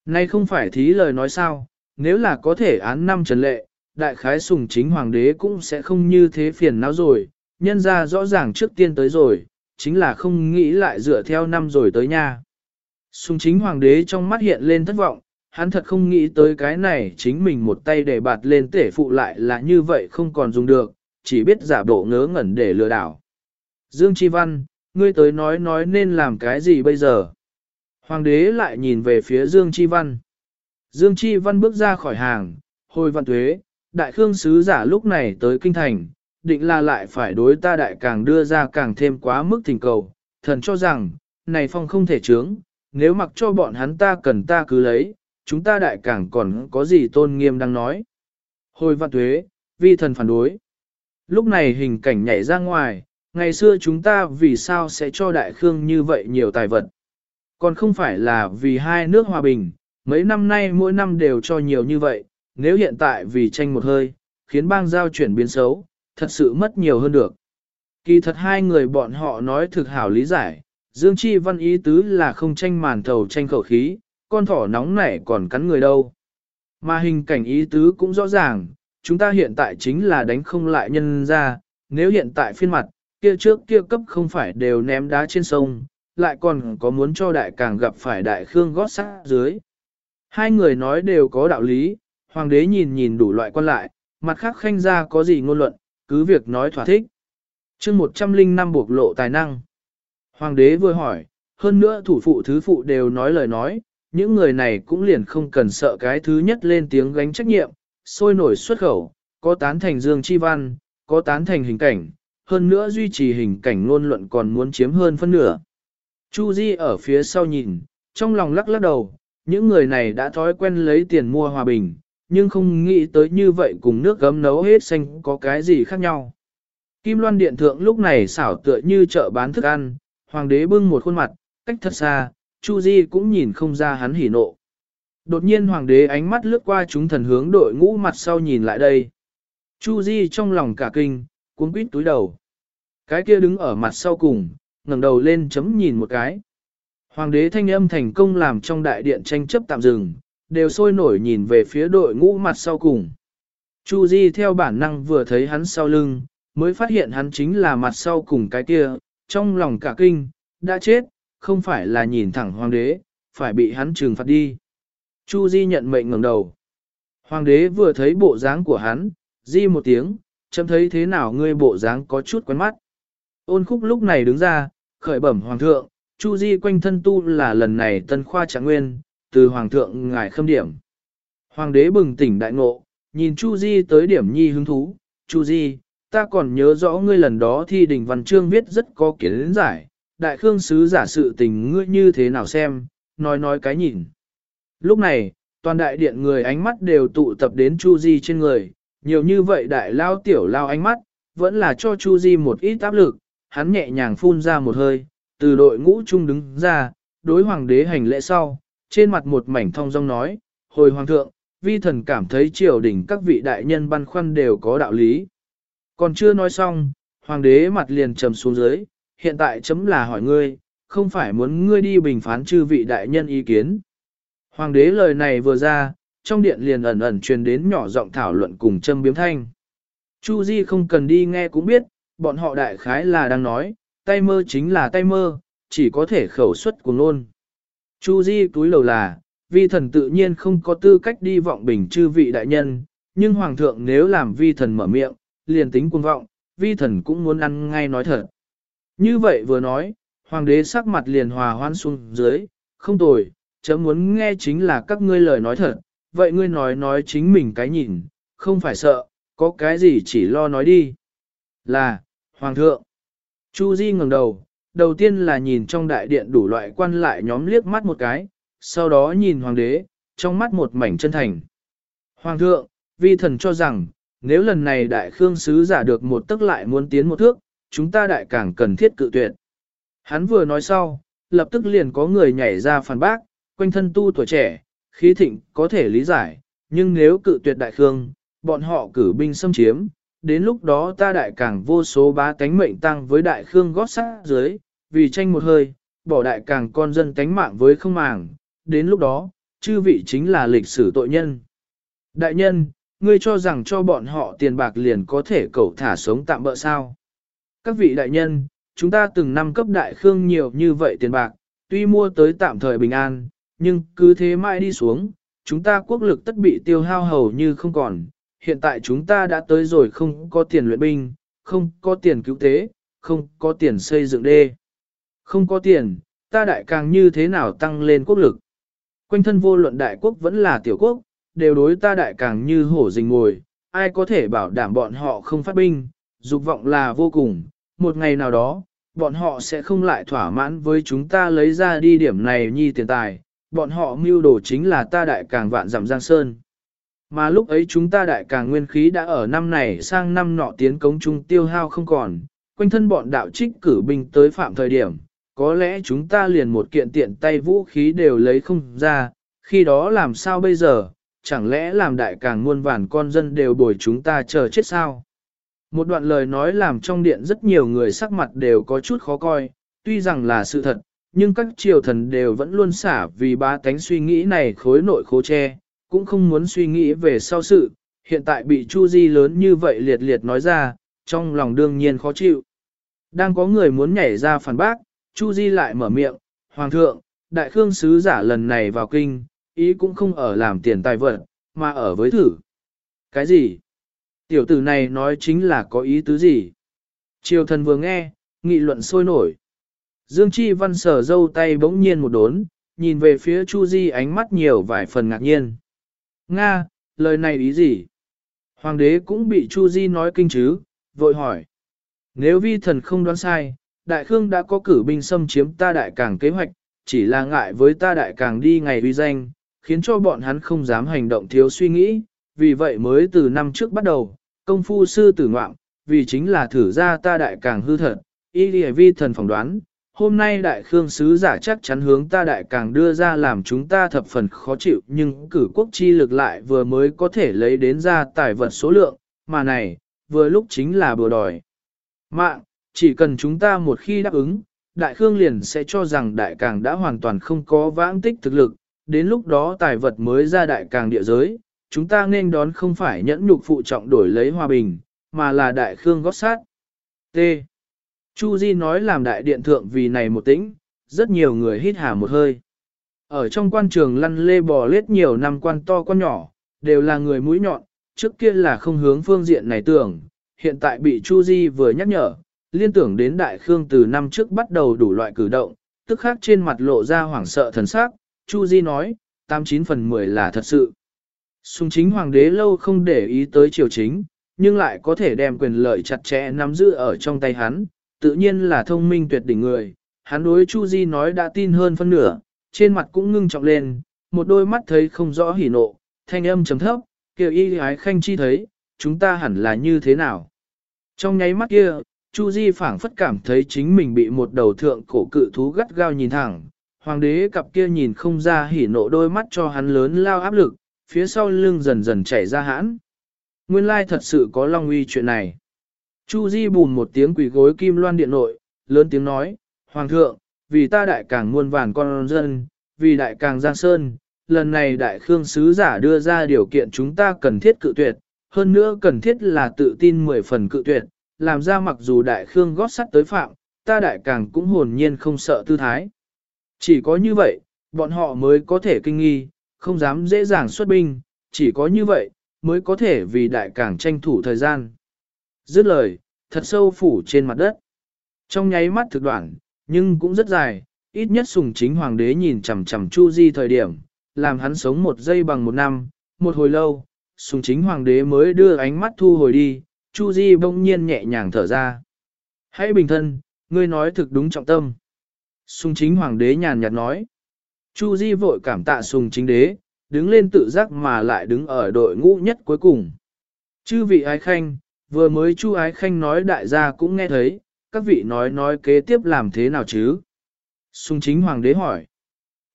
Nay không phải thí lời nói sao, nếu là có thể án năm trần lệ, đại khái sùng chính hoàng đế cũng sẽ không như thế phiền não rồi, nhân ra rõ ràng trước tiên tới rồi, chính là không nghĩ lại dựa theo năm rồi tới nha. Sùng chính hoàng đế trong mắt hiện lên thất vọng, hắn thật không nghĩ tới cái này chính mình một tay để bạt lên tể phụ lại là như vậy không còn dùng được, chỉ biết giả bộ ngớ ngẩn để lừa đảo. Dương Chi Văn, ngươi tới nói nói nên làm cái gì bây giờ? Hoàng đế lại nhìn về phía Dương Chi Văn. Dương Chi Văn bước ra khỏi hàng, hồi văn tuế, đại khương sứ giả lúc này tới kinh thành, định là lại phải đối ta đại càng đưa ra càng thêm quá mức thỉnh cầu, thần cho rằng, này phong không thể chướng, nếu mặc cho bọn hắn ta cần ta cứ lấy, chúng ta đại càng còn có gì tôn nghiêm đang nói. Hồi văn tuế, vi thần phản đối. Lúc này hình cảnh nhảy ra ngoài, ngày xưa chúng ta vì sao sẽ cho đại khương như vậy nhiều tài vật. Còn không phải là vì hai nước hòa bình, mấy năm nay mỗi năm đều cho nhiều như vậy, nếu hiện tại vì tranh một hơi, khiến bang giao chuyển biến xấu, thật sự mất nhiều hơn được. Kỳ thật hai người bọn họ nói thực hảo lý giải, Dương Chi Văn ý tứ là không tranh màn thầu tranh khẩu khí, con thỏ nóng nảy còn cắn người đâu. Mà hình cảnh ý tứ cũng rõ ràng, chúng ta hiện tại chính là đánh không lại nhân ra, nếu hiện tại phiên mặt, kia trước kia cấp không phải đều ném đá trên sông, lại còn có muốn cho đại càng gặp phải đại khương gót sát dưới. Hai người nói đều có đạo lý, hoàng đế nhìn nhìn đủ loại quan lại, mặt khác khanh ra có gì ngôn luận, cứ việc nói thỏa thích. chương 105 buộc lộ tài năng. Hoàng đế vừa hỏi, hơn nữa thủ phụ thứ phụ đều nói lời nói, những người này cũng liền không cần sợ cái thứ nhất lên tiếng gánh trách nhiệm, sôi nổi xuất khẩu, có tán thành dương chi văn, có tán thành hình cảnh, hơn nữa duy trì hình cảnh ngôn luận còn muốn chiếm hơn phân nửa. Chu Di ở phía sau nhìn, trong lòng lắc lắc đầu, những người này đã thói quen lấy tiền mua hòa bình, nhưng không nghĩ tới như vậy cùng nước gấm nấu hết xanh có cái gì khác nhau. Kim Loan Điện Thượng lúc này xảo tựa như chợ bán thức ăn, hoàng đế bưng một khuôn mặt, cách thật xa, Chu Di cũng nhìn không ra hắn hỉ nộ. Đột nhiên hoàng đế ánh mắt lướt qua chúng thần hướng đội ngũ mặt sau nhìn lại đây. Chu Di trong lòng cả kinh, cuốn quýt túi đầu. Cái kia đứng ở mặt sau cùng, ngẩng đầu lên chấm nhìn một cái. Hoàng đế thanh âm thành công làm trong đại điện tranh chấp tạm dừng, đều sôi nổi nhìn về phía đội ngũ mặt sau cùng. Chu Di theo bản năng vừa thấy hắn sau lưng, mới phát hiện hắn chính là mặt sau cùng cái kia, trong lòng cả kinh, đã chết, không phải là nhìn thẳng hoàng đế, phải bị hắn trừng phạt đi. Chu Di nhận mệnh ngẩng đầu. Hoàng đế vừa thấy bộ dáng của hắn, Di một tiếng, chấm thấy thế nào ngươi bộ dáng có chút quen mắt. Ôn khúc lúc này đứng ra, khởi bẩm hoàng thượng, Chu Di quanh thân tu là lần này tân khoa trạng nguyên, từ hoàng thượng ngài khâm điểm. Hoàng đế bừng tỉnh đại ngộ, nhìn Chu Di tới điểm nhi hứng thú, Chu Di, ta còn nhớ rõ ngươi lần đó thi đình văn chương viết rất có kiến giải, đại khương sứ giả sự tình ngươi như thế nào xem, nói nói cái nhìn. Lúc này, toàn đại điện người ánh mắt đều tụ tập đến Chu Di trên người, nhiều như vậy đại lao tiểu lao ánh mắt, vẫn là cho Chu Di một ít áp lực, hắn nhẹ nhàng phun ra một hơi, từ đội ngũ trung đứng ra, đối hoàng đế hành lễ sau, trên mặt một mảnh thong dong nói, hồi hoàng thượng, vi thần cảm thấy triều đình các vị đại nhân băn khoăn đều có đạo lý. Còn chưa nói xong, hoàng đế mặt liền trầm xuống dưới, hiện tại chấm là hỏi ngươi, không phải muốn ngươi đi bình phán chư vị đại nhân ý kiến. Hoàng đế lời này vừa ra, trong điện liền ẩn ẩn truyền đến nhỏ giọng thảo luận cùng châm biếm thanh. Chu Di không cần đi nghe cũng biết, bọn họ đại khái là đang nói, tay mơ chính là tay mơ, chỉ có thể khẩu xuất cùng luôn. Chu Di túi lầu là, vi thần tự nhiên không có tư cách đi vọng bình chư vị đại nhân, nhưng hoàng thượng nếu làm vi thần mở miệng, liền tính cuồng vọng, vi thần cũng muốn ăn ngay nói thật. Như vậy vừa nói, hoàng đế sắc mặt liền hòa hoan xuống dưới, không tồi, chấm muốn nghe chính là các ngươi lời nói thật, vậy ngươi nói nói chính mình cái nhìn, không phải sợ, có cái gì chỉ lo nói đi. Là, Hoàng thượng. Chu Di ngẩng đầu, đầu tiên là nhìn trong đại điện đủ loại quan lại nhóm liếc mắt một cái, sau đó nhìn hoàng đế, trong mắt một mảnh chân thành. Hoàng thượng, vi thần cho rằng, nếu lần này đại khương sứ giả được một tức lại muốn tiến một thước, chúng ta đại càng cần thiết cự tuyệt. Hắn vừa nói sau, lập tức liền có người nhảy ra phản bác, quanh thân tu tuổi trẻ, khí thịnh có thể lý giải, nhưng nếu cự tuyệt đại khương, bọn họ cử binh xâm chiếm, đến lúc đó ta đại càng vô số bá tánh mệnh tăng với đại khương gót sát dưới, vì tranh một hơi, bỏ đại càng con dân tánh mạng với không màng, đến lúc đó, chư vị chính là lịch sử tội nhân. Đại nhân, ngươi cho rằng cho bọn họ tiền bạc liền có thể cầu thả sống tạm bỡ sao. Các vị đại nhân, chúng ta từng năm cấp đại khương nhiều như vậy tiền bạc, tuy mua tới tạm thời bình an, nhưng cứ thế mãi đi xuống, chúng ta quốc lực tất bị tiêu hao hầu như không còn, hiện tại chúng ta đã tới rồi không có tiền luyện binh, không có tiền cứu tế, không có tiền xây dựng đê. Không có tiền, ta đại càng như thế nào tăng lên quốc lực. Quanh thân vô luận đại quốc vẫn là tiểu quốc, đều đối ta đại càng như hổ rình ngồi, ai có thể bảo đảm bọn họ không phát binh, dục vọng là vô cùng, một ngày nào đó, bọn họ sẽ không lại thỏa mãn với chúng ta lấy ra đi điểm này nhi tiền tài, bọn họ mưu đồ chính là ta đại càng vạn giảm giang sơn. Mà lúc ấy chúng ta đại càng nguyên khí đã ở năm này sang năm nọ tiến cống trung tiêu hao không còn, quanh thân bọn đạo trích cử binh tới phạm thời điểm, có lẽ chúng ta liền một kiện tiện tay vũ khí đều lấy không ra, khi đó làm sao bây giờ, chẳng lẽ làm đại càng muôn vàn con dân đều bồi chúng ta chờ chết sao? Một đoạn lời nói làm trong điện rất nhiều người sắc mặt đều có chút khó coi, tuy rằng là sự thật, nhưng các triều thần đều vẫn luôn xả vì ba tánh suy nghĩ này khối nội khố che, cũng không muốn suy nghĩ về sau sự, hiện tại bị Chu Di lớn như vậy liệt liệt nói ra, trong lòng đương nhiên khó chịu. Đang có người muốn nhảy ra phản bác, Chu Di lại mở miệng, Hoàng thượng, Đại Khương Sứ giả lần này vào kinh, ý cũng không ở làm tiền tài vật, mà ở với thử. Cái gì? Tiểu tử này nói chính là có ý tứ gì? Triều thần vừa nghe, nghị luận sôi nổi. Dương Chi Văn sở dâu tay bỗng nhiên một đốn, nhìn về phía Chu Di ánh mắt nhiều vài phần ngạc nhiên. Nga, lời này ý gì? Hoàng đế cũng bị Chu Di nói kinh chứ, vội hỏi. Nếu vi thần không đoán sai, Đại Khương đã có cử binh xâm chiếm ta đại càng kế hoạch, chỉ là ngại với ta đại càng đi ngày uy danh, khiến cho bọn hắn không dám hành động thiếu suy nghĩ, vì vậy mới từ năm trước bắt đầu, công phu sư tử ngoạm, vì chính là thử ra ta đại càng hư thật, y lìa vi thần phỏng đoán, hôm nay đại khương sứ giả chắc chắn hướng ta đại càng đưa ra làm chúng ta thập phần khó chịu nhưng cử quốc chi lực lại vừa mới có thể lấy đến ra tài vật số lượng, mà này, vừa lúc chính là bừa đòi. Mạng, chỉ cần chúng ta một khi đáp ứng, đại khương liền sẽ cho rằng đại càng đã hoàn toàn không có vãng tích thực lực, đến lúc đó tài vật mới ra đại càng địa giới, chúng ta nên đón không phải nhẫn nhục phụ trọng đổi lấy hòa bình, mà là đại khương gót sát. T. Chu Di nói làm đại điện thượng vì này một tĩnh, rất nhiều người hít hà một hơi. Ở trong quan trường lăn lê bò lết nhiều năm quan to quan nhỏ, đều là người mũi nhọn, trước kia là không hướng phương diện này tưởng, hiện tại bị Chu Di vừa nhắc nhở, liên tưởng đến Đại Khương từ năm trước bắt đầu đủ loại cử động, tức khắc trên mặt lộ ra hoảng sợ thần sắc, Chu Di nói, 89 phần 10 là thật sự. Sùng chính hoàng đế lâu không để ý tới triều chính, nhưng lại có thể đem quyền lợi chặt chẽ nắm giữ ở trong tay hắn, tự nhiên là thông minh tuyệt đỉnh người. Hắn đối Chu Di nói đã tin hơn phân nửa, trên mặt cũng ngưng trọng lên, một đôi mắt thấy không rõ hỉ nộ, thanh âm trầm thấp, kiểu y ái khanh chi thấy, chúng ta hẳn là như thế nào. Trong nháy mắt kia, Chu Di phảng phất cảm thấy chính mình bị một đầu thượng cổ cự thú gắt gao nhìn thẳng, hoàng đế cặp kia nhìn không ra hỉ nộ đôi mắt cho hắn lớn lao áp lực, phía sau lưng dần dần chảy ra hãn. Nguyên lai thật sự có long uy chuyện này. Chu Di bùn một tiếng quỷ gối kim loan điện nội, lớn tiếng nói, Hoàng thượng, vì ta đại càng muôn vàn con dân, vì đại càng giang sơn, lần này đại khương sứ giả đưa ra điều kiện chúng ta cần thiết cự tuyệt, hơn nữa cần thiết là tự tin mười phần cự tuyệt, làm ra mặc dù đại khương gót sắt tới phạm, ta đại càng cũng hồn nhiên không sợ tư thái. Chỉ có như vậy, bọn họ mới có thể kinh nghi, không dám dễ dàng xuất binh, chỉ có như vậy, mới có thể vì đại càng tranh thủ thời gian. Dứt lời, thật sâu phủ trên mặt đất. Trong nháy mắt thực đoạn, nhưng cũng rất dài, ít nhất sùng chính hoàng đế nhìn chằm chằm Chu Di thời điểm, làm hắn sống một giây bằng một năm, một hồi lâu, sùng chính hoàng đế mới đưa ánh mắt thu hồi đi, Chu Di bỗng nhiên nhẹ nhàng thở ra. Hãy bình thân, ngươi nói thực đúng trọng tâm. Sùng chính hoàng đế nhàn nhạt nói. Chu Di vội cảm tạ sùng chính đế, đứng lên tự giác mà lại đứng ở đội ngũ nhất cuối cùng. Chư vị ái khanh, vừa mới Chu ái khanh nói đại gia cũng nghe thấy, các vị nói nói kế tiếp làm thế nào chứ? sung chính hoàng đế hỏi.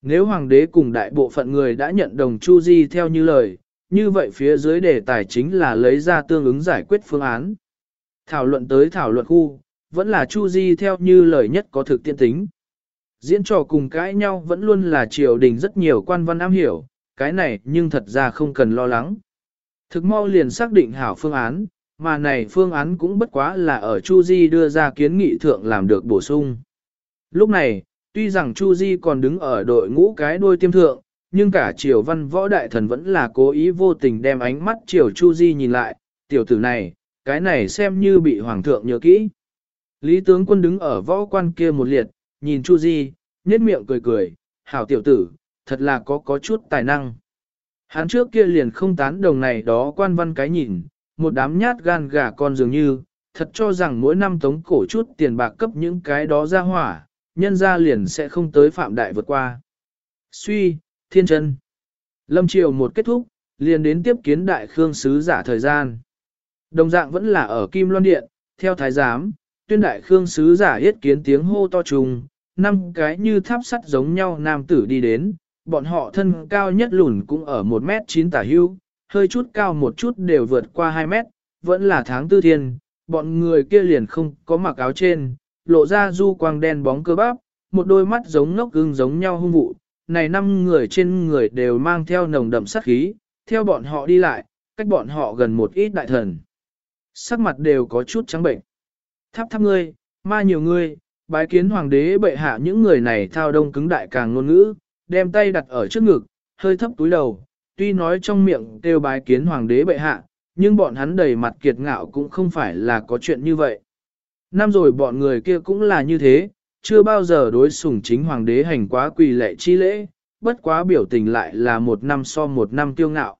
Nếu hoàng đế cùng đại bộ phận người đã nhận đồng Chu Di theo như lời, như vậy phía dưới đề tài chính là lấy ra tương ứng giải quyết phương án. Thảo luận tới thảo luận khu, vẫn là Chu Di theo như lời nhất có thực tiện tính. Diễn trò cùng cãi nhau vẫn luôn là triều đình rất nhiều quan văn am hiểu, cái này nhưng thật ra không cần lo lắng. Thực mau liền xác định hảo phương án, mà này phương án cũng bất quá là ở Chu Di đưa ra kiến nghị thượng làm được bổ sung. Lúc này, tuy rằng Chu Di còn đứng ở đội ngũ cái đuôi tiêm thượng, nhưng cả triều văn võ đại thần vẫn là cố ý vô tình đem ánh mắt triều Chu Di nhìn lại, tiểu tử này, cái này xem như bị hoàng thượng nhớ kỹ. Lý tướng quân đứng ở võ quan kia một liệt, nhìn Chu Di, nhếch miệng cười cười, hảo tiểu tử, thật là có có chút tài năng. Hắn trước kia liền không tán đồng này đó quan văn cái nhìn, một đám nhát gan gà con dường như, thật cho rằng mỗi năm tống cổ chút tiền bạc cấp những cái đó ra hỏa, nhân ra liền sẽ không tới phạm đại vượt qua. Suy, thiên chân. Lâm triều một kết thúc, liền đến tiếp kiến đại khương sứ giả thời gian. Đồng dạng vẫn là ở Kim Loan Điện, theo thái giám, tuyên đại khương sứ giả yết kiến tiếng hô to trùng, năm cái như tháp sắt giống nhau nam tử đi đến, bọn họ thân cao nhất lùn cũng ở 1 mét 9 tả hưu, hơi chút cao một chút đều vượt qua 2 mét, vẫn là tháng tư thiên, bọn người kia liền không có mặc áo trên, lộ ra du quang đen bóng cơ bắp, một đôi mắt giống ngốc gương giống nhau hung vụ, này năm người trên người đều mang theo nồng đậm sát khí, theo bọn họ đi lại, cách bọn họ gần một ít đại thần. Sắc mặt đều có chút trắng bệnh. Tháp tháp ngươi, ma nhiều ngươi, bái kiến hoàng đế bệ hạ những người này thao đông cứng đại càng ngôn ngữ, đem tay đặt ở trước ngực, hơi thấp túi đầu, tuy nói trong miệng kêu bái kiến hoàng đế bệ hạ, nhưng bọn hắn đầy mặt kiệt ngạo cũng không phải là có chuyện như vậy. Năm rồi bọn người kia cũng là như thế, chưa bao giờ đối sủng chính hoàng đế hành quá quỳ lệ chi lễ, bất quá biểu tình lại là một năm so một năm tiêu ngạo.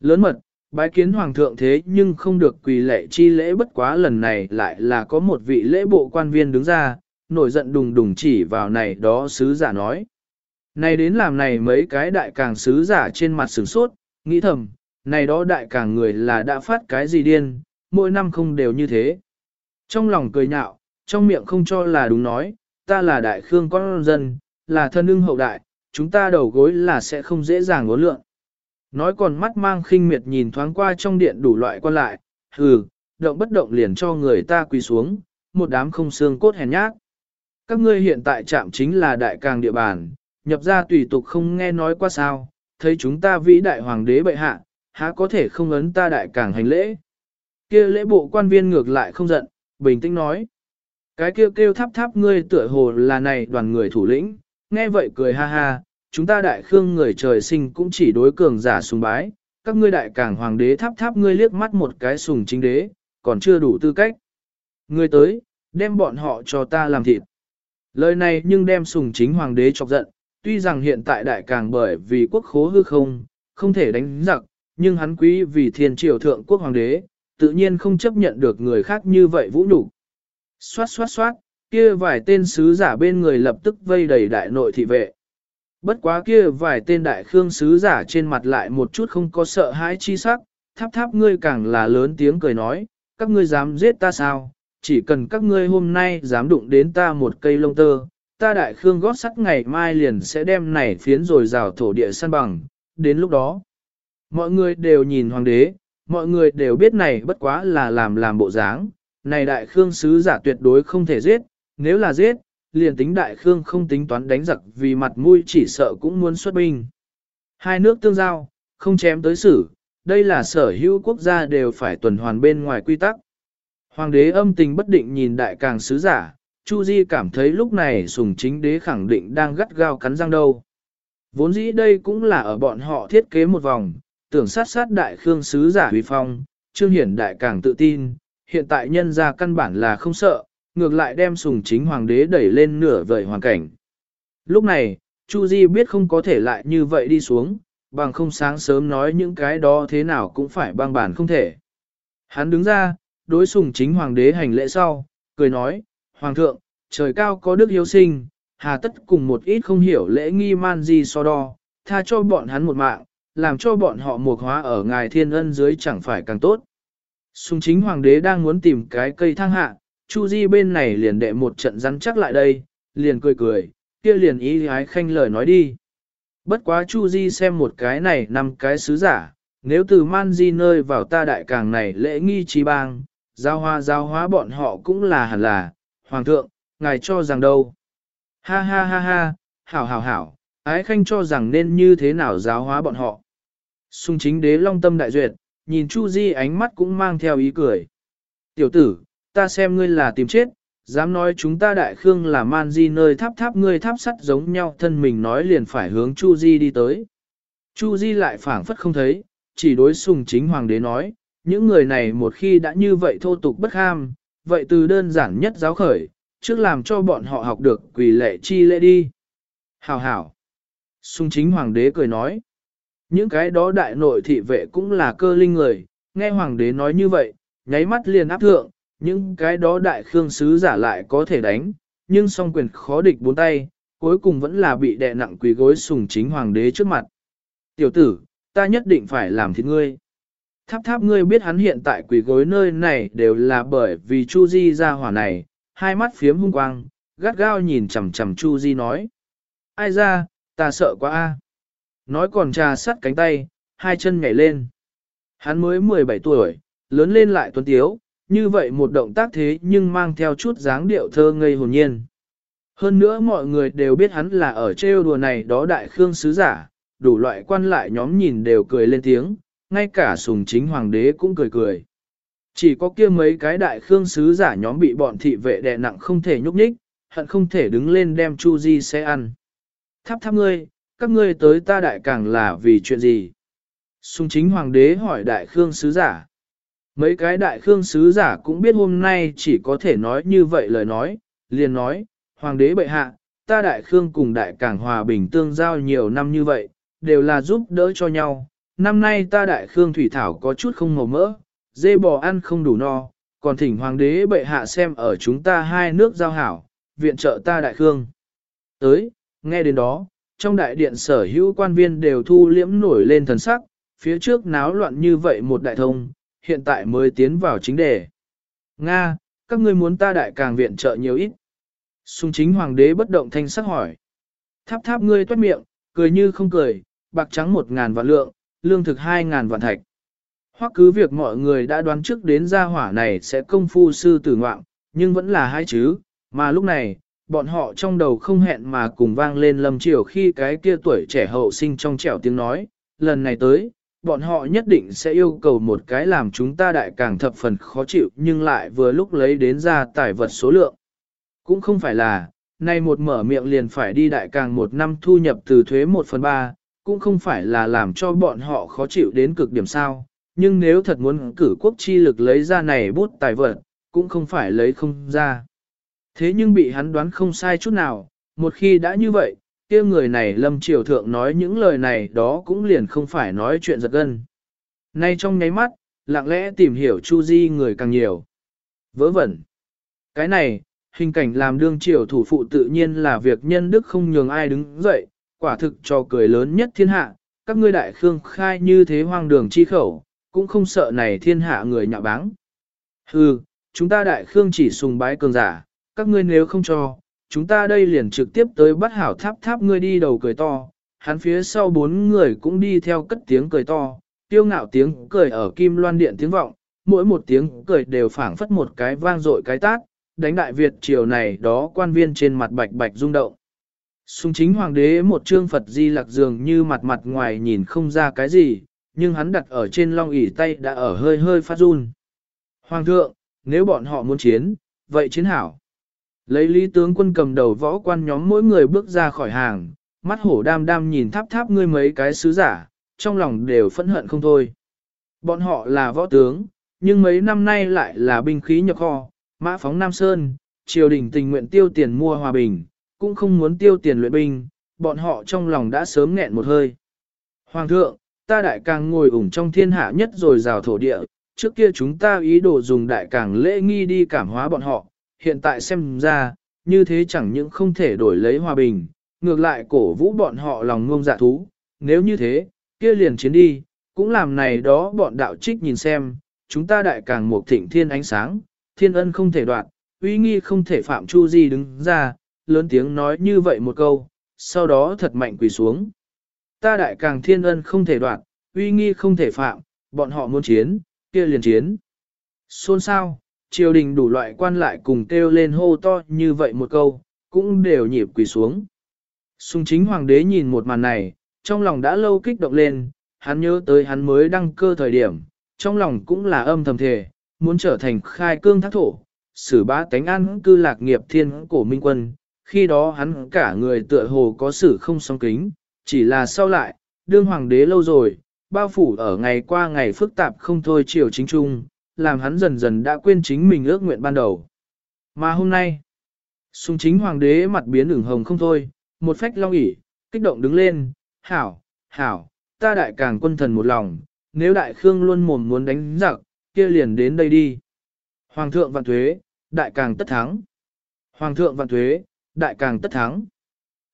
Lớn mật, bái kiến hoàng thượng thế nhưng không được quỳ lệ chi lễ bất quá lần này lại là có một vị lễ bộ quan viên đứng ra, nổi giận đùng đùng chỉ vào này đó sứ giả nói. Này đến làm này mấy cái đại càng sứ giả trên mặt sửng sốt, nghĩ thầm, này đó đại càng người là đã phát cái gì điên, mỗi năm không đều như thế. Trong lòng cười nhạo, trong miệng không cho là đúng nói, ta là đại khương con dân, là thân ưng hậu đại, chúng ta đầu gối là sẽ không dễ dàng ngốn lượng. Nói còn mắt mang khinh miệt nhìn thoáng qua trong điện đủ loại quan lại, hừ, động bất động liền cho người ta quỳ xuống, một đám không xương cốt hèn nhát. Các ngươi hiện tại chạm chính là đại càng địa bàn, nhập ra tùy tục không nghe nói qua sao, thấy chúng ta vĩ đại hoàng đế bệ hạ, há có thể không ấn ta đại càng hành lễ. kia lễ bộ quan viên ngược lại không giận, bình tĩnh nói. Cái kêu kêu tháp tháp ngươi tựa hồ là này đoàn người thủ lĩnh, nghe vậy cười ha ha, chúng ta đại khương người trời sinh cũng chỉ đối cường giả sùng bái, các ngươi đại càng hoàng đế tháp tháp ngươi liếc mắt một cái sùng chính đế, còn chưa đủ tư cách. Ngươi tới, đem bọn họ cho ta làm thịt. Lời này nhưng đem sùng chính hoàng đế chọc giận, tuy rằng hiện tại đại càng bởi vì quốc khố hư không, không thể đánh giặc, nhưng hắn quý vì thiên triều thượng quốc hoàng đế, tự nhiên không chấp nhận được người khác như vậy vũ nhục. Xoát xoát xoát, kia vài tên sứ giả bên người lập tức vây đầy đại nội thị vệ. Bất quá kia vài tên đại khương sứ giả trên mặt lại một chút không có sợ hãi chi sắc, tháp tháp ngươi càng là lớn tiếng cười nói, các ngươi dám giết ta sao, chỉ cần các ngươi hôm nay dám đụng đến ta một cây lông tơ, ta đại khương gót sắt ngày mai liền sẽ đem này phiến rồi rào thổ địa săn bằng, đến lúc đó. Mọi người đều nhìn hoàng đế, mọi người đều biết này bất quá là làm làm bộ dáng, này đại khương sứ giả tuyệt đối không thể giết, nếu là giết, liền tính đại khương không tính toán đánh giặc vì mặt mũi chỉ sợ cũng muốn xuất binh. Hai nước tương giao, không chém tới xử, đây là sở hữu quốc gia đều phải tuần hoàn bên ngoài quy tắc. Hoàng đế âm tình bất định nhìn đại càng sứ giả, Chu Di cảm thấy lúc này sùng chính đế khẳng định đang gắt gao cắn răng đâu. Vốn dĩ đây cũng là ở bọn họ thiết kế một vòng, tưởng sát sát đại khương sứ giả huy phong, trương hiển đại càng tự tin, hiện tại nhân ra căn bản là không sợ, ngược lại đem sùng chính hoàng đế đẩy lên nửa vời hoàn cảnh. Lúc này, Chu Di biết không có thể lại như vậy đi xuống, bằng không sáng sớm nói những cái đó thế nào cũng phải băng bản không thể. Hắn đứng ra, đối sùng chính hoàng đế hành lễ sau, cười nói, Hoàng thượng, trời cao có đức hiếu sinh, hà tất cùng một ít không hiểu lễ nghi man gì so đo, tha cho bọn hắn một mạng, làm cho bọn họ mục hóa ở ngài thiên ân dưới chẳng phải càng tốt. Sùng chính hoàng đế đang muốn tìm cái cây thang hạ, Chu Di bên này liền đệ một trận rắn chắc lại đây, liền cười cười, kia liền ý ái khanh lời nói đi. Bất quá Chu Di xem một cái này năm cái sứ giả, nếu từ man di nơi vào ta đại càng này lễ nghi trí bang, giao hoa giao hóa bọn họ cũng là hẳn là, Hoàng thượng, ngài cho rằng đâu? Ha ha ha ha, hảo hảo hảo, ái khanh cho rằng nên như thế nào giáo hóa bọn họ. Xung chính đế long tâm đại duyệt, nhìn Chu Di ánh mắt cũng mang theo ý cười. Tiểu tử, ta xem ngươi là tìm chết, dám nói chúng ta đại khương là man di nơi tháp tháp ngươi tháp sắt giống nhau thân mình nói liền phải hướng Chu Di đi tới. Chu Di lại phảng phất không thấy, chỉ đối sùng chính hoàng đế nói, những người này một khi đã như vậy thô tục bất ham, vậy từ đơn giản nhất giáo khởi, trước làm cho bọn họ học được quỳ lệ chi lễ đi. Hảo hảo. Xung chính hoàng đế cười nói. Những cái đó đại nội thị vệ cũng là cơ linh người, nghe hoàng đế nói như vậy, nháy mắt liền áp thượng, những cái đó đại khương sứ giả lại có thể đánh, nhưng song quyền khó địch bốn tay, cuối cùng vẫn là bị đè nặng quỳ gối sùng chính hoàng đế trước mặt. Tiểu tử, ta nhất định phải làm thịt ngươi. Tháp tháp ngươi biết hắn hiện tại quỷ gối nơi này đều là bởi vì Chu Di ra hỏa này, hai mắt phiếm hung quang, gắt gao nhìn chằm chằm Chu Di nói. Ai ra, ta sợ quá a. Nói còn trà sắt cánh tay, hai chân nhảy lên. Hắn mới 17 tuổi, lớn lên lại tuấn tiếu, như vậy một động tác thế nhưng mang theo chút dáng điệu thơ ngây hồn nhiên. Hơn nữa mọi người đều biết hắn là ở trêu đùa này đó đại khương sứ giả, đủ loại quan lại nhóm nhìn đều cười lên tiếng, ngay cả sùng chính hoàng đế cũng cười cười. Chỉ có kia mấy cái đại khương sứ giả nhóm bị bọn thị vệ đè nặng không thể nhúc nhích, hận không thể đứng lên đem Chu Di xe ăn. Tháp tháp ngươi, các ngươi tới ta đại càng là vì chuyện gì? Sùng chính hoàng đế hỏi đại khương sứ giả. Mấy cái đại khương sứ giả cũng biết hôm nay chỉ có thể nói như vậy lời nói, liền nói, hoàng đế bệ hạ, ta đại khương cùng đại càng hòa bình tương giao nhiều năm như vậy, đều là giúp đỡ cho nhau. Năm nay ta đại khương thủy thảo có chút không màu mỡ, dê bò ăn không đủ no, còn thỉnh hoàng đế bệ hạ xem ở chúng ta hai nước giao hảo, viện trợ ta đại khương. Tới, nghe đến đó, trong đại điện sở hữu quan viên đều thu liễm nổi lên thần sắc, phía trước náo loạn như vậy một đại thông, hiện tại mới tiến vào chính đề. Nga, các ngươi muốn ta đại càng viện trợ nhiều ít. Xung chính hoàng đế bất động thanh sắc hỏi. Tháp tháp ngươi toát miệng, cười như không cười, bạc trắng một ngàn vạn lượng, lương thực hai ngàn vạn thạch. Hoặc cứ việc mọi người đã đoán trước đến gia hỏa này sẽ công phu sư tử ngoạng, nhưng vẫn là hai chứ, mà lúc này, bọn họ trong đầu không hẹn mà cùng vang lên lâm triều khi cái kia tuổi trẻ hậu sinh trong trẻo tiếng nói, lần này tới, bọn họ nhất định sẽ yêu cầu một cái làm chúng ta đại càng thập phần khó chịu nhưng lại vừa lúc lấy đến ra tài vật số lượng. Cũng không phải là, nay một mở miệng liền phải đi đại càng một năm thu nhập từ thuế 1 phần 3, cũng không phải là làm cho bọn họ khó chịu đến cực điểm sao, nhưng nếu thật muốn cử quốc chi lực lấy ra này bút tài vật, cũng không phải lấy không ra. Thế nhưng bị hắn đoán không sai chút nào, một khi đã như vậy, kia người này lâm triều thượng nói những lời này đó cũng liền không phải nói chuyện giật gân. Nay trong nháy mắt, lặng lẽ tìm hiểu Chu Di người càng nhiều. Vớ vẩn. Cái này, hình cảnh làm đương triều thủ phụ tự nhiên là việc nhân đức không nhường ai đứng dậy, quả thực cho cười lớn nhất thiên hạ, các ngươi đại khương khai như thế hoang đường chi khẩu, cũng không sợ này thiên hạ người nhạo báng. Hừ, chúng ta đại khương chỉ sùng bái cường giả, các ngươi nếu không cho, chúng ta đây liền trực tiếp tới bắt hảo tháp tháp ngươi đi đầu cười to, hắn phía sau bốn người cũng đi theo cất tiếng cười to, tiêu ngạo tiếng cười ở kim loan điện tiếng vọng, mỗi một tiếng cười đều phảng phất một cái vang dội cái tát, đánh đại Việt triều này đó quan viên trên mặt bạch bạch rung động. Sùng chính hoàng đế một trương Phật di lạc dường như mặt mặt ngoài nhìn không ra cái gì, nhưng hắn đặt ở trên long ỷ tay đã ở hơi hơi phát run. Hoàng thượng, nếu bọn họ muốn chiến, vậy chiến hảo. Lấy lý tướng quân cầm đầu võ quan nhóm mỗi người bước ra khỏi hàng, mắt hổ đam đam nhìn tháp tháp ngươi mấy cái sứ giả, trong lòng đều phẫn hận không thôi. Bọn họ là võ tướng, nhưng mấy năm nay lại là binh khí nhập kho, mã phóng Nam Sơn, triều đình tình nguyện tiêu tiền mua hòa bình, cũng không muốn tiêu tiền luyện binh, bọn họ trong lòng đã sớm nghẹn một hơi. Hoàng thượng, ta đại càng ngồi ủng trong thiên hạ nhất rồi rào thổ địa, trước kia chúng ta ý đồ dùng đại càng lễ nghi đi cảm hóa bọn họ, hiện tại xem ra, như thế chẳng những không thể đổi lấy hòa bình, ngược lại cổ vũ bọn họ lòng ngông dạ thú, nếu như thế, kia liền chiến đi, cũng làm này đó bọn đạo trích nhìn xem, chúng ta đại càng một thịnh thiên ánh sáng, thiên ân không thể đoạt, uy nghi không thể phạm chu gì đứng ra, lớn tiếng nói như vậy một câu, sau đó thật mạnh quỳ xuống. Ta đại càng thiên ân không thể đoạt, uy nghi không thể phạm, bọn họ muốn chiến, kia liền chiến. Xôn sao, triều đình đủ loại quan lại cùng kêu lên hô to như vậy một câu, cũng đều nhịp quỳ xuống. Sùng chính hoàng đế nhìn một màn này, trong lòng đã lâu kích động lên, hắn nhớ tới hắn mới đăng cơ thời điểm, trong lòng cũng là âm thầm thề, muốn trở thành khai cương thác thổ, xử bá tánh an cư lạc nghiệp thiên cổ minh quân, khi đó hắn cả người tựa hồ có sự không song kính, chỉ là sau lại, đương hoàng đế lâu rồi, bao phủ ở ngày qua ngày phức tạp không thôi triều chính trung, làm hắn dần dần đã quên chính mình ước nguyện ban đầu. Mà hôm nay, sung chính hoàng đế mặt biến ửng hồng không thôi, một phách long ỉ, kích động đứng lên, hảo, hảo, ta đại càng quân thần một lòng, nếu đại khương luôn mồm muốn đánh giặc, kia liền đến đây đi. Hoàng thượng vạn thuế, đại càng tất thắng. Hoàng thượng vạn thuế, đại càng tất thắng.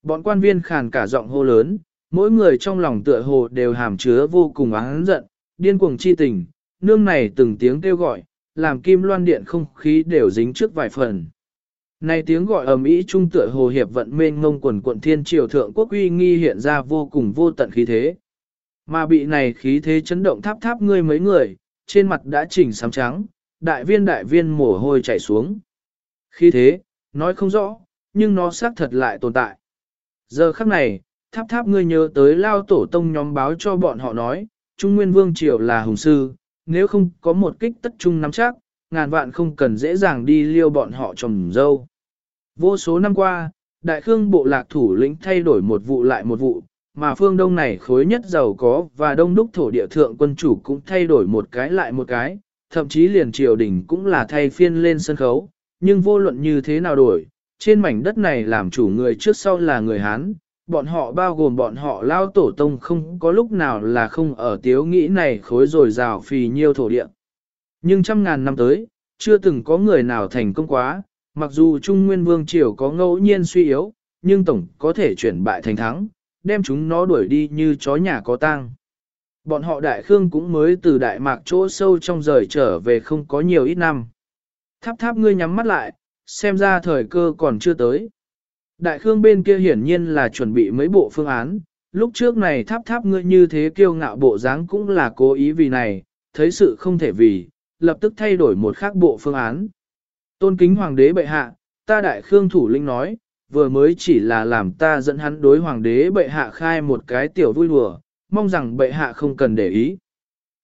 Bọn quan viên khàn cả giọng hô lớn, mỗi người trong lòng tựa hồ đều hàm chứa vô cùng oán giận, điên cuồng chi tình, nương này từng tiếng kêu gọi, làm kim loan điện không khí đều dính trước vài phần. Này tiếng gọi ầm ĩ trung tựa hồ hiệp vận mênh ngông quần quận thiên triều thượng quốc uy nghi hiện ra vô cùng vô tận khí thế. Mà bị này khí thế chấn động tháp tháp ngươi mấy người, trên mặt đã chỉnh sám trắng, đại viên đại viên mồ hôi chảy xuống. Khí thế, nói không rõ, nhưng nó xác thật lại tồn tại. Giờ khắc này, tháp tháp ngươi nhớ tới lao tổ tông nhóm báo cho bọn họ nói, Trung Nguyên Vương Triều là hùng sư, nếu không có một kích tất trung nắm chắc, ngàn vạn không cần dễ dàng đi liêu bọn họ trồng dâu. Vô số năm qua, Đại Khương bộ lạc thủ lĩnh thay đổi một vụ lại một vụ, mà phương đông này khối nhất giàu có và đông đúc thổ địa thượng quân chủ cũng thay đổi một cái lại một cái, thậm chí liền triều đình cũng là thay phiên lên sân khấu, nhưng vô luận như thế nào đổi, trên mảnh đất này làm chủ người trước sau là người Hán, bọn họ bao gồm bọn họ lao tổ tông không có lúc nào là không ở tiếu nghĩ này khối rồi rào phì nhiêu thổ địa. Nhưng trăm ngàn năm tới, chưa từng có người nào thành công quá, mặc dù Trung Nguyên Vương Triều có ngẫu nhiên suy yếu, nhưng tổng có thể chuyển bại thành thắng, đem chúng nó đuổi đi như chó nhà có tang. Bọn họ Đại Khương cũng mới từ Đại Mạc chỗ sâu trong rời trở về không có nhiều ít năm. Tháp tháp ngươi nhắm mắt lại, xem ra thời cơ còn chưa tới. Đại Khương bên kia hiển nhiên là chuẩn bị mấy bộ phương án, lúc trước này tháp tháp ngươi như thế kiêu ngạo bộ dáng cũng là cố ý vì này, thấy sự không thể vì, lập tức thay đổi một khác bộ phương án. Tôn kính hoàng đế bệ hạ, ta đại khương thủ lĩnh nói, vừa mới chỉ là làm ta dẫn hắn đối hoàng đế bệ hạ khai một cái tiểu vui đùa, mong rằng bệ hạ không cần để ý.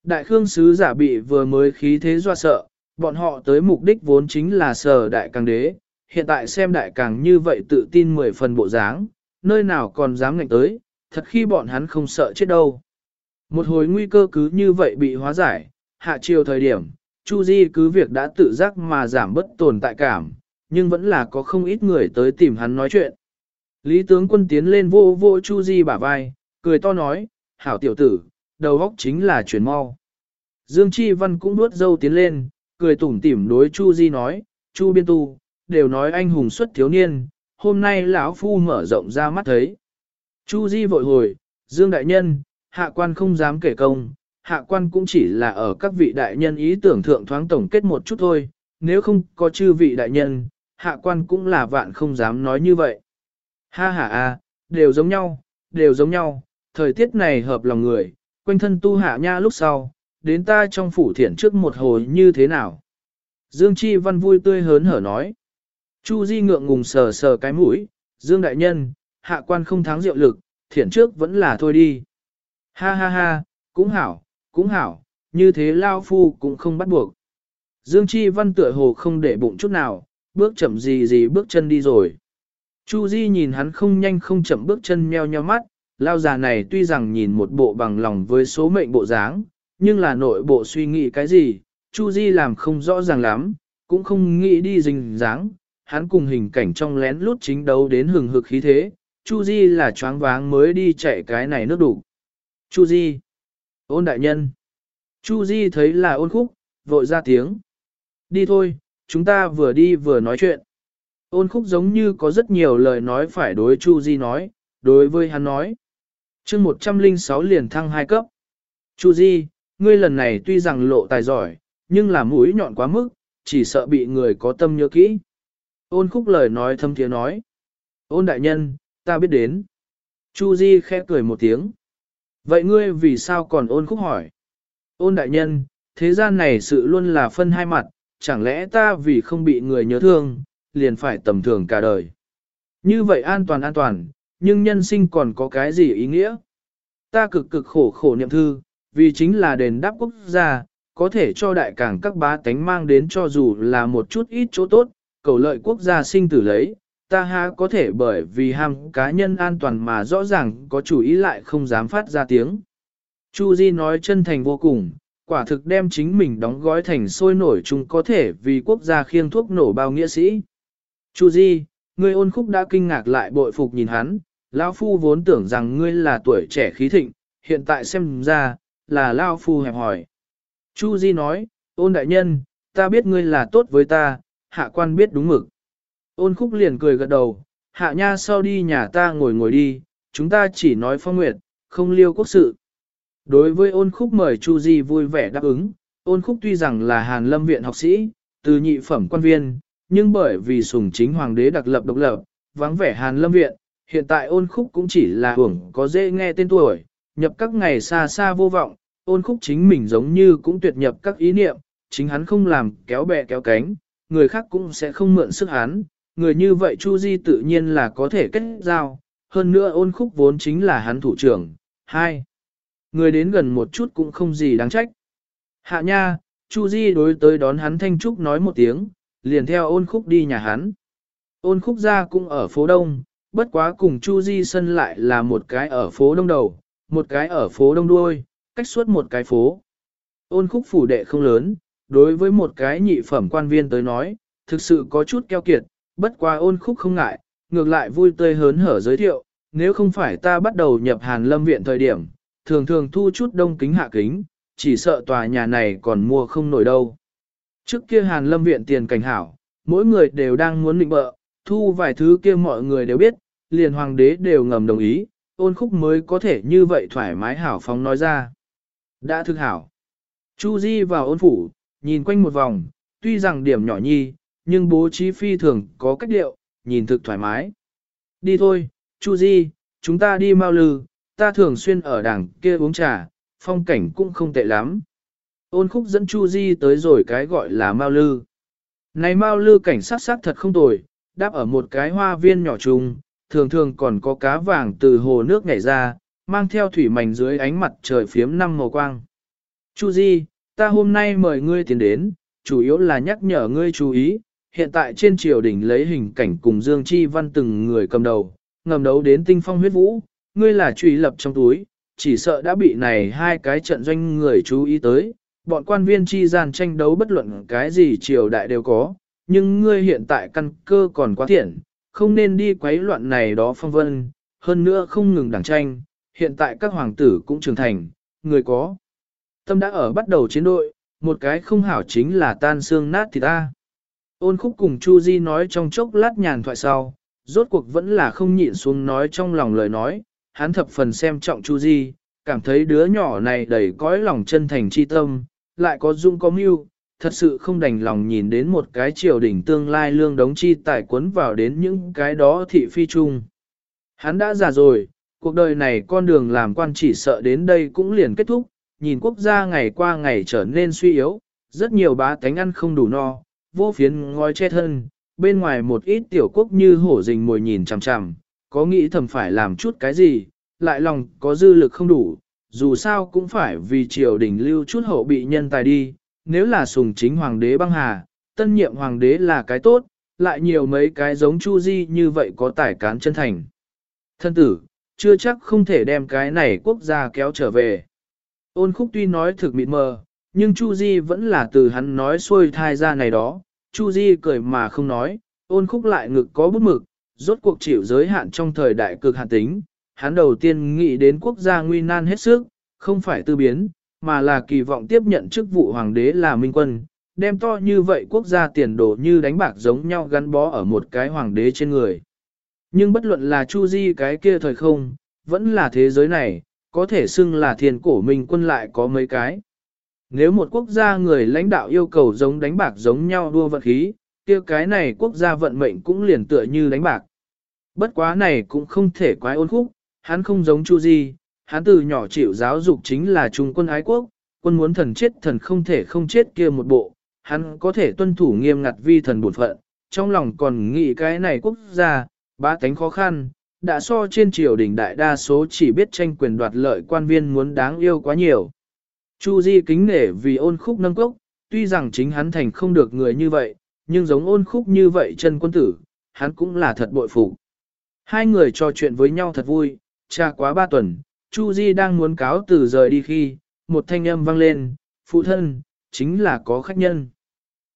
Đại khương sứ giả bị vừa mới khí thế doa sợ, bọn họ tới mục đích vốn chính là sở đại càng đế, hiện tại xem đại càng như vậy tự tin mười phần bộ dáng, nơi nào còn dám ngạnh tới, thật khi bọn hắn không sợ chết đâu. Một hồi nguy cơ cứ như vậy bị hóa giải, hạ chiều thời điểm, Chu Di cứ việc đã tự giác mà giảm bất tồn tại cảm, nhưng vẫn là có không ít người tới tìm hắn nói chuyện. Lý tướng quân tiến lên vô vô Chu Di bả vai, cười to nói, hảo tiểu tử, đầu óc chính là chuyển mau. Dương Chi Văn cũng nuốt dâu tiến lên, cười tủm tỉm đối Chu Di nói, Chu Biên Tu, đều nói anh hùng xuất thiếu niên, hôm nay lão phu mở rộng ra mắt thấy. Chu Di vội hồi, Dương Đại Nhân, hạ quan không dám kể công, hạ quan cũng chỉ là ở các vị đại nhân ý tưởng thượng thoáng tổng kết một chút thôi, nếu không có chư vị đại nhân, hạ quan cũng là vạn không dám nói như vậy. Ha ha a, đều giống nhau, đều giống nhau, thời tiết này hợp lòng người, quanh thân tu hạ nha lúc sau, đến ta trong phủ thiện trước một hồi như thế nào. Dương Chi Văn vui tươi hớn hở nói. Chu Di ngượng ngùng sờ sờ cái mũi, Dương Đại Nhân, hạ quan không thắng diệu lực, thiện trước vẫn là thôi đi. Ha ha ha, cũng hảo, cũng hảo, như thế Lao Phu cũng không bắt buộc. Dương Chi Văn tựa hồ không để bụng chút nào, bước chậm gì gì bước chân đi rồi. Chu Di nhìn hắn không nhanh không chậm bước chân meo nheo mắt, Lao già này tuy rằng nhìn một bộ bằng lòng với số mệnh bộ dáng, nhưng là nội bộ suy nghĩ cái gì, Chu Di làm không rõ ràng lắm, cũng không nghĩ đi rình dáng, hắn cùng hình cảnh trong lén lút chính đấu đến hừng hực khí thế, Chu Di là choáng váng mới đi chạy cái này nước đủ. Chu Di Ôn đại nhân. Chu Di thấy là ôn khúc, vội ra tiếng. Đi thôi, chúng ta vừa đi vừa nói chuyện. Ôn khúc giống như có rất nhiều lời nói phải đối Chu Di nói, đối với hắn nói. chương 106 liền thăng hai cấp. Chu Di, ngươi lần này tuy rằng lộ tài giỏi, nhưng là mũi nhọn quá mức, chỉ sợ bị người có tâm nhớ kỹ. Ôn khúc lời nói thâm tiếng nói. Ôn đại nhân, ta biết đến. Chu Di khẽ cười một tiếng. Vậy ngươi vì sao còn ôn khúc hỏi? Ôn đại nhân, thế gian này sự luôn là phân hai mặt, chẳng lẽ ta vì không bị người nhớ thương, liền phải tầm thường cả đời. Như vậy an toàn an toàn, nhưng nhân sinh còn có cái gì ý nghĩa? Ta cực cực khổ khổ niệm thư, vì chính là đền đáp quốc gia, có thể cho đại cảng các bá tánh mang đến cho dù là một chút ít chỗ tốt, cầu lợi quốc gia sinh tử lấy, ta ha có thể bởi vì ham cá nhân an toàn mà rõ ràng có chủ ý lại không dám phát ra tiếng. Chu Di nói chân thành vô cùng, quả thực đem chính mình đóng gói thành sôi nổi chung có thể vì quốc gia khiêng thuốc nổ bao nghĩa sĩ. Chu Di, ngươi ôn khúc đã kinh ngạc lại bội phục nhìn hắn, Lão Phu vốn tưởng rằng ngươi là tuổi trẻ khí thịnh, hiện tại xem ra, là lao Phu hẹp hỏi. Chu Di nói, ôn đại nhân, ta biết ngươi là tốt với ta, hạ quan biết đúng mực. Ôn khúc liền cười gật đầu, hạ nha sau đi nhà ta ngồi ngồi đi, chúng ta chỉ nói phong nguyệt, không liêu quốc sự. Đối với ôn khúc mời Chu Di vui vẻ đáp ứng, ôn khúc tuy rằng là hàn lâm viện học sĩ, từ nhị phẩm quan viên, nhưng bởi vì sùng chính hoàng đế đặc lập độc lập, vắng vẻ hàn lâm viện, hiện tại ôn khúc cũng chỉ là hưởng có dễ nghe tên tuổi, nhập các ngày xa xa vô vọng, ôn khúc chính mình giống như cũng tuyệt nhập các ý niệm, chính hắn không làm kéo bè kéo cánh, người khác cũng sẽ không mượn sức hắn, người như vậy Chu Di tự nhiên là có thể kết giao, hơn nữa ôn khúc vốn chính là hắn thủ trưởng. Hai, người đến gần một chút cũng không gì đáng trách. Hạ nha, Chu Di đối tới đón hắn thanh trúc nói một tiếng, liền theo ôn khúc đi nhà hắn. Ôn khúc ra cũng ở phố Đông, bất quá cùng Chu Di sân lại là một cái ở phố Đông đầu, một cái ở phố Đông đuôi, cách suốt một cái phố. Ôn khúc phủ đệ không lớn, đối với một cái nhị phẩm quan viên tới nói, thực sự có chút keo kiệt, bất quá ôn khúc không ngại, ngược lại vui tươi hớn hở giới thiệu, nếu không phải ta bắt đầu nhập hàn lâm viện thời điểm, thường thường thu chút đông kính hạ kính, chỉ sợ tòa nhà này còn mua không nổi đâu. Trước kia hàn lâm viện tiền cảnh hảo, mỗi người đều đang muốn định bợ, thu vài thứ kia mọi người đều biết, liền hoàng đế đều ngầm đồng ý, ôn khúc mới có thể như vậy thoải mái hảo phóng nói ra. Đã thực hảo. Chu Di vào ôn phủ, nhìn quanh một vòng, tuy rằng điểm nhỏ nhi, nhưng bố trí phi thường có cách điệu, nhìn thực thoải mái. Đi thôi, Chu Di, chúng ta đi mau lư, ta thường xuyên ở đảng kia uống trà, phong cảnh cũng không tệ lắm. Ôn khúc dẫn Chu Di tới rồi cái gọi là Mao Lư. Này Mao Lư cảnh sát sát thật không tồi, đáp ở một cái hoa viên nhỏ trùng, thường thường còn có cá vàng từ hồ nước nhảy ra, mang theo thủy mảnh dưới ánh mặt trời phiếm năm màu quang. Chu Di, ta hôm nay mời ngươi tiến đến, chủ yếu là nhắc nhở ngươi chú ý, hiện tại trên triều đình lấy hình cảnh cùng Dương Chi Văn từng người cầm đầu, ngầm đấu đến tinh phong huyết vũ, ngươi là truy lập trong túi, chỉ sợ đã bị này hai cái trận doanh người chú ý tới, bọn quan viên chi gian tranh đấu bất luận cái gì triều đại đều có, nhưng ngươi hiện tại căn cơ còn quá thiện, không nên đi quấy loạn này đó phong vân, hơn nữa không ngừng đảng tranh, hiện tại các hoàng tử cũng trưởng thành, người có. Tâm đã ở bắt đầu chiến đội, một cái không hảo chính là tan xương nát thì ta. Ôn khúc cùng Chu Di nói trong chốc lát nhàn thoại sau, rốt cuộc vẫn là không nhịn xuống nói trong lòng lời nói, hắn thập phần xem trọng Chu Di, cảm thấy đứa nhỏ này đầy cõi lòng chân thành chi tâm, lại có dung có mưu, thật sự không đành lòng nhìn đến một cái triều đỉnh tương lai lương đống chi tài cuốn vào đến những cái đó thị phi chung. Hắn đã già rồi, cuộc đời này con đường làm quan chỉ sợ đến đây cũng liền kết thúc, nhìn quốc gia ngày qua ngày trở nên suy yếu, rất nhiều bá tánh ăn không đủ no, vô phiến ngói che thân, bên ngoài một ít tiểu quốc như hổ rình mồi nhìn chằm chằm, có nghĩ thầm phải làm chút cái gì, lại lòng có dư lực không đủ, dù sao cũng phải vì triều đình lưu chút hậu bị nhân tài đi, nếu là sùng chính hoàng đế băng hà, tân nhiệm hoàng đế là cái tốt, lại nhiều mấy cái giống Chu Di như vậy có tài cán chân thành. Thân tử, chưa chắc không thể đem cái này quốc gia kéo trở về. Ôn khúc tuy nói thực mịt mờ, nhưng Chu Di vẫn là từ hắn nói xuôi thai ra này đó, Chu Di cười mà không nói, ôn khúc lại ngực có bút mực, rốt cuộc chịu giới hạn trong thời đại cực hạn tính, hắn đầu tiên nghĩ đến quốc gia nguy nan hết sức, không phải tư biến, mà là kỳ vọng tiếp nhận chức vụ hoàng đế là minh quân, đem to như vậy quốc gia tiền đồ như đánh bạc giống nhau gắn bó ở một cái hoàng đế trên người. Nhưng bất luận là Chu Di cái kia thời không, vẫn là thế giới này, có thể xưng là thiên cổ mình quân lại có mấy cái. Nếu một quốc gia người lãnh đạo yêu cầu giống đánh bạc giống nhau đua vận khí, kia cái này quốc gia vận mệnh cũng liền tựa như đánh bạc. Bất quá này cũng không thể quái ôn khúc, hắn không giống Chu Di, hắn từ nhỏ chịu giáo dục chính là trung quân ái quốc, quân muốn thần chết thần không thể không chết kia một bộ, hắn có thể tuân thủ nghiêm ngặt vi thần bổn phận, trong lòng còn nghĩ cái này quốc gia, ba tánh khó khăn, đã so trên triều đình đại đa số chỉ biết tranh quyền đoạt lợi quan viên muốn đáng yêu quá nhiều. Chu Di kính nể vì ôn khúc nâng cốc, tuy rằng chính hắn thành không được người như vậy, nhưng giống ôn khúc như vậy chân quân tử, hắn cũng là thật bội phục. Hai người trò chuyện với nhau thật vui, cha quá ba tuần, Chu Di đang muốn cáo từ rời đi khi, một thanh âm vang lên, phụ thân, chính là có khách nhân.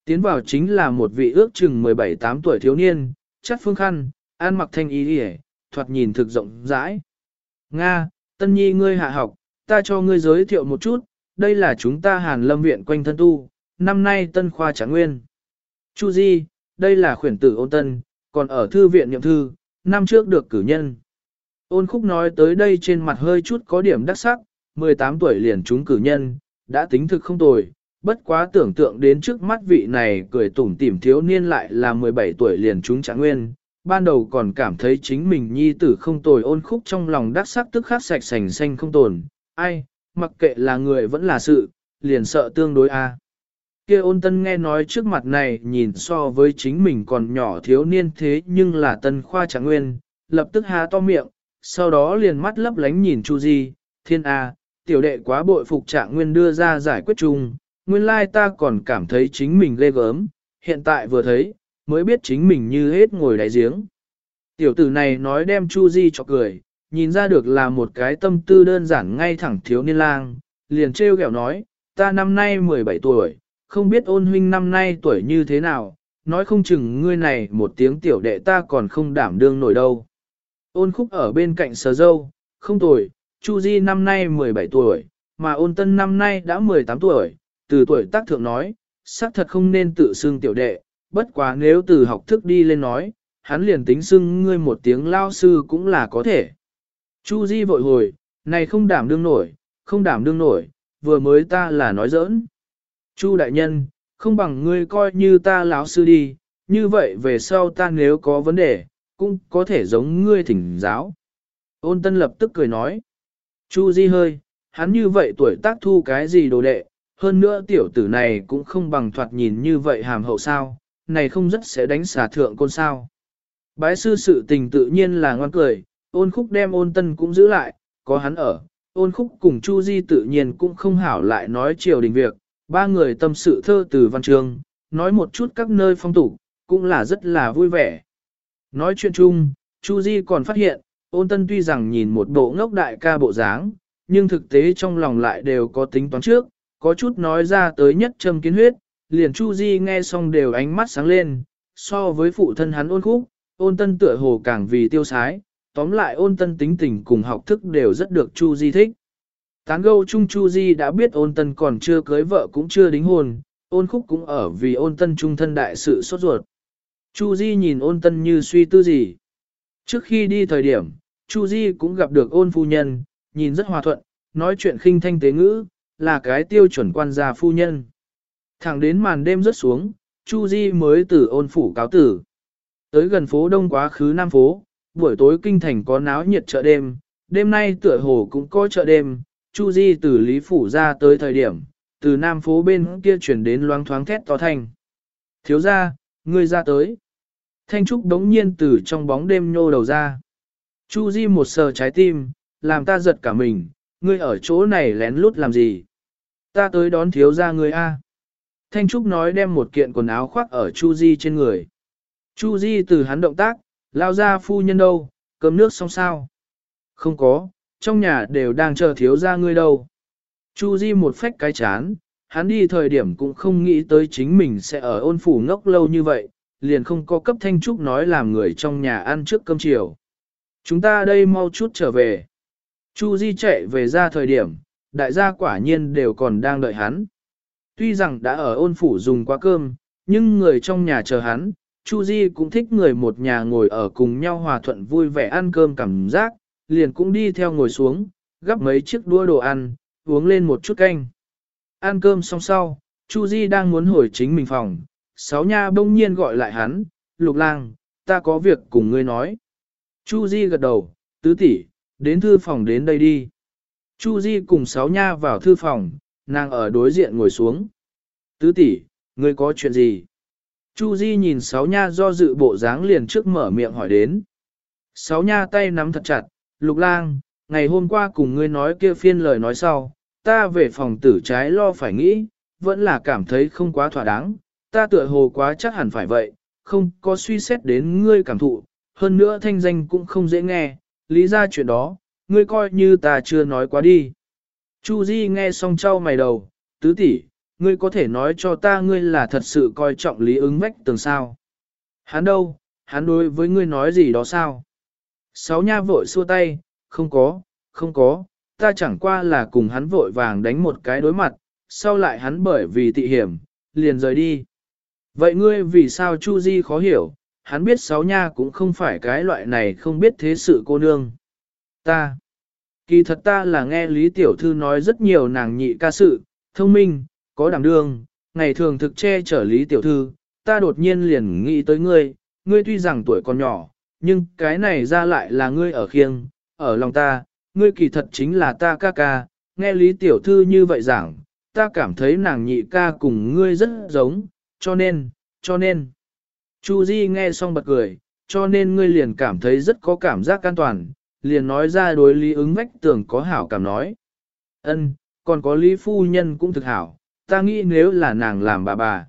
Tiến vào chính là một vị ước chừng 17-8 tuổi thiếu niên, chất phương khăn, An mặc thanh y đi thoạt nhìn thực rộng rãi. Nga, tân nhi ngươi hạ học, ta cho ngươi giới thiệu một chút, đây là chúng ta hàn lâm viện quanh thân tu, năm nay tân khoa trả nguyên. Chu Di, đây là khuyển tử ôn tân, còn ở thư viện nhậm thư, năm trước được cử nhân. Ôn khúc nói tới đây trên mặt hơi chút có điểm đắc sắc, 18 tuổi liền trúng cử nhân, đã tính thực không tồi, bất quá tưởng tượng đến trước mắt vị này cười tủm tỉm thiếu niên lại là 17 tuổi liền trúng trạng nguyên, ban đầu còn cảm thấy chính mình nhi tử không tồi ôn khúc trong lòng đắc sắc tức khắc sạch sành xanh không tồn, ai, mặc kệ là người vẫn là sự, liền sợ tương đối a. Kia ôn tân nghe nói trước mặt này nhìn so với chính mình còn nhỏ thiếu niên thế nhưng là tân khoa trạng nguyên, lập tức há to miệng, sau đó liền mắt lấp lánh nhìn Chu Di, thiên a, tiểu đệ quá bội phục trạng nguyên đưa ra giải quyết chung, nguyên lai ta còn cảm thấy chính mình ghê gớm, hiện tại vừa thấy, mới biết chính mình như hết ngồi đáy giếng. Tiểu tử này nói đem Chu Di cho cười, nhìn ra được là một cái tâm tư đơn giản ngay thẳng thiếu niên lang, liền trêu ghẹo nói, ta năm nay 17 tuổi, không biết ôn huynh năm nay tuổi như thế nào, nói không chừng ngươi này một tiếng tiểu đệ ta còn không đảm đương nổi đâu. Ôn khúc ở bên cạnh sờ dâu, không tuổi, Chu Di năm nay 17 tuổi, mà ôn tân năm nay đã 18 tuổi, từ tuổi tác thượng nói, xác thật không nên tự xưng tiểu đệ, bất quá nếu từ học thức đi lên nói, hắn liền tính xưng ngươi một tiếng lao sư cũng là có thể. Chu Di vội hồi, này không đảm đương nổi, không đảm đương nổi, vừa mới ta là nói giỡn. Chu đại nhân, không bằng ngươi coi như ta lão sư đi, như vậy về sau ta nếu có vấn đề, cũng có thể giống ngươi thỉnh giáo. Ôn tân lập tức cười nói. Chu Di hơi, hắn như vậy tuổi tác thu cái gì đồ đệ, hơn nữa tiểu tử này cũng không bằng thoạt nhìn như vậy hàm hậu sao, này không rất sẽ đánh xả thượng côn sao. Bái sư sự tình tự nhiên là ngoan cười, ôn khúc đem ôn tân cũng giữ lại, có hắn ở, ôn khúc cùng Chu Di tự nhiên cũng không hảo lại nói triều đình việc, ba người tâm sự thơ từ văn trường, nói một chút các nơi phong tục, cũng là rất là vui vẻ. Nói chuyện chung, Chu Di còn phát hiện, ôn tân tuy rằng nhìn một bộ ngốc đại ca bộ dáng, nhưng thực tế trong lòng lại đều có tính toán trước, có chút nói ra tới nhất châm kiến huyết, liền Chu Di nghe xong đều ánh mắt sáng lên, so với phụ thân hắn ôn khúc, ôn tân tựa hồ càng vì tiêu sái, tóm lại ôn tân tính tình cùng học thức đều rất được Chu Di thích. Tán gâu chung Chu Di đã biết ôn tân còn chưa cưới vợ cũng chưa đính hôn, ôn khúc cũng ở vì ôn tân trung thân đại sự sốt ruột. Chu Di nhìn ôn tân như suy tư gì. Trước khi đi thời điểm, Chu Di cũng gặp được ôn phu nhân, nhìn rất hòa thuận, nói chuyện khinh thanh tế ngữ, là cái tiêu chuẩn quan gia phu nhân. Thẳng đến màn đêm rớt xuống, Chu Di mới từ ôn phủ cáo tử. Tới gần phố đông quá khứ Nam phố, buổi tối kinh thành có náo nhiệt chợ đêm, đêm nay tựa hồ cũng có chợ đêm, Chu Di từ Lý Phủ ra tới thời điểm, từ Nam phố bên kia chuyển đến loáng thoáng thét to thanh. Thiếu gia, ngươi ra tới. Thanh Trúc đống nhiên từ trong bóng đêm nhô đầu ra. Chu Di một sờ trái tim, làm ta giật cả mình, ngươi ở chỗ này lén lút làm gì? Ta tới đón thiếu gia ngươi a. Thanh Trúc nói đem một kiện quần áo khoác ở Chu Di trên người. Chu Di từ hắn động tác, lao ra phu nhân đâu, cơm nước xong sao? Không có, trong nhà đều đang chờ thiếu gia ngươi đâu. Chu Di một phách cái chán, hắn đi thời điểm cũng không nghĩ tới chính mình sẽ ở ôn phủ ngốc lâu như vậy, liền không có cấp Thanh Trúc nói làm người trong nhà ăn trước cơm chiều. Chúng ta đây mau chút trở về. Chu Di chạy về ra thời điểm, đại gia quả nhiên đều còn đang đợi hắn. Tuy rằng đã ở ôn phủ dùng qua cơm, nhưng người trong nhà chờ hắn, Chu Di cũng thích người một nhà ngồi ở cùng nhau hòa thuận vui vẻ ăn cơm cảm giác, liền cũng đi theo ngồi xuống, gắp mấy chiếc đũa đồ ăn, uống lên một chút canh. Ăn cơm xong sau, Chu Di đang muốn hồi chính mình phòng, sáu nha bỗng nhiên gọi lại hắn, lục lang, ta có việc cùng ngươi nói. Chu Di gật đầu, tứ tỷ, đến thư phòng đến đây đi. Chu Di cùng sáu nha vào thư phòng, nàng ở đối diện ngồi xuống. Tứ tỷ, ngươi có chuyện gì? Chu Di nhìn sáu nha do dự bộ dáng liền trước mở miệng hỏi đến. Sáu nha tay nắm thật chặt, lục lang, ngày hôm qua cùng ngươi nói kia phiên lời nói sau, ta về phòng tử trái lo phải nghĩ, vẫn là cảm thấy không quá thỏa đáng, ta tựa hồ quá chắc hẳn phải vậy, không có suy xét đến ngươi cảm thụ, hơn nữa thanh danh cũng không dễ nghe, lý ra chuyện đó, ngươi coi như ta chưa nói quá đi. Chu Di nghe xong trao mày đầu, tứ tỷ, ngươi có thể nói cho ta ngươi là thật sự coi trọng lý ứng vách tường sao. Hắn đâu, hắn đối với ngươi nói gì đó sao? Sáu nha vội xua tay, không có, không có, ta chẳng qua là cùng hắn vội vàng đánh một cái đối mặt, sau lại hắn bởi vì tị hiểm, liền rời đi. Vậy ngươi vì sao Chu Di khó hiểu, hắn biết sáu nha cũng không phải cái loại này không biết thế sự cô nương. Ta, kỳ thật ta là nghe Lý Tiểu Thư nói rất nhiều nàng nhị ca sự, thông minh, có đảm đương, ngày thường thực che chở lý tiểu thư, ta đột nhiên liền nghĩ tới ngươi, ngươi tuy rằng tuổi còn nhỏ, nhưng cái này ra lại là ngươi ở khiêng, ở lòng ta, ngươi kỳ thật chính là ta ca ca, nghe lý tiểu thư như vậy giảng, ta cảm thấy nàng nhị ca cùng ngươi rất giống, cho nên, cho nên. Chu Di nghe xong bật cười, cho nên ngươi liền cảm thấy rất có cảm giác an toàn, liền nói ra đối lý ứng vách tưởng có hảo cảm nói. Ân, còn có lý phu nhân cũng thực hảo, ta nghĩ nếu là nàng làm bà bà.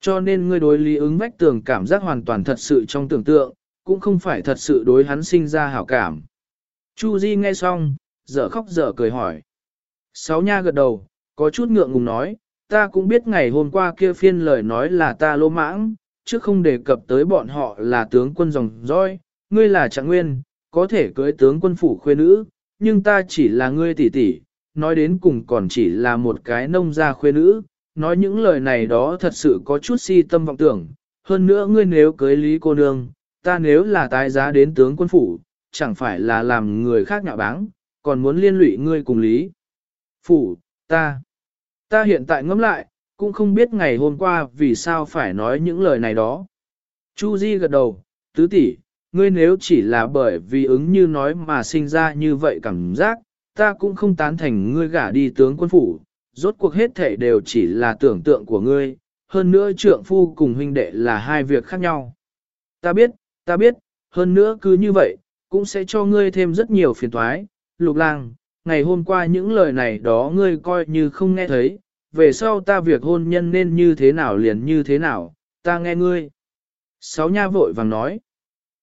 Cho nên ngươi đối lý ứng vách tường cảm giác hoàn toàn thật sự trong tưởng tượng, cũng không phải thật sự đối hắn sinh ra hảo cảm. Chu Di nghe xong, dở khóc dở cười hỏi. Sáu nha gật đầu, có chút ngượng ngùng nói, ta cũng biết ngày hôm qua kia phiên lời nói là ta lô mãng, chứ không đề cập tới bọn họ là tướng quân dòng dõi, ngươi là trạng nguyên, có thể cưới tướng quân phủ khuê nữ, nhưng ta chỉ là ngươi tỷ tỷ, nói đến cùng còn chỉ là một cái nông gia khuê nữ, nói những lời này đó thật sự có chút si tâm vọng tưởng, hơn nữa ngươi nếu cưới lý cô nương, ta nếu là tái giá đến tướng quân phủ, chẳng phải là làm người khác nhạo báng, còn muốn liên lụy ngươi cùng lý. Phủ, ta, ta hiện tại ngẫm lại, cũng không biết ngày hôm qua vì sao phải nói những lời này đó. Chu Di gật đầu, tứ tỷ, ngươi nếu chỉ là bởi vì ứng như nói mà sinh ra như vậy cảm giác, ta cũng không tán thành ngươi gả đi tướng quân phủ, rốt cuộc hết thể đều chỉ là tưởng tượng của ngươi, hơn nữa trượng phu cùng huynh đệ là hai việc khác nhau. Ta biết, ta biết, hơn nữa cứ như vậy, cũng sẽ cho ngươi thêm rất nhiều phiền toái. Lục lang, ngày hôm qua những lời này đó ngươi coi như không nghe thấy, về sau ta việc hôn nhân nên như thế nào liền như thế nào, ta nghe ngươi. Sáu nha vội vàng nói.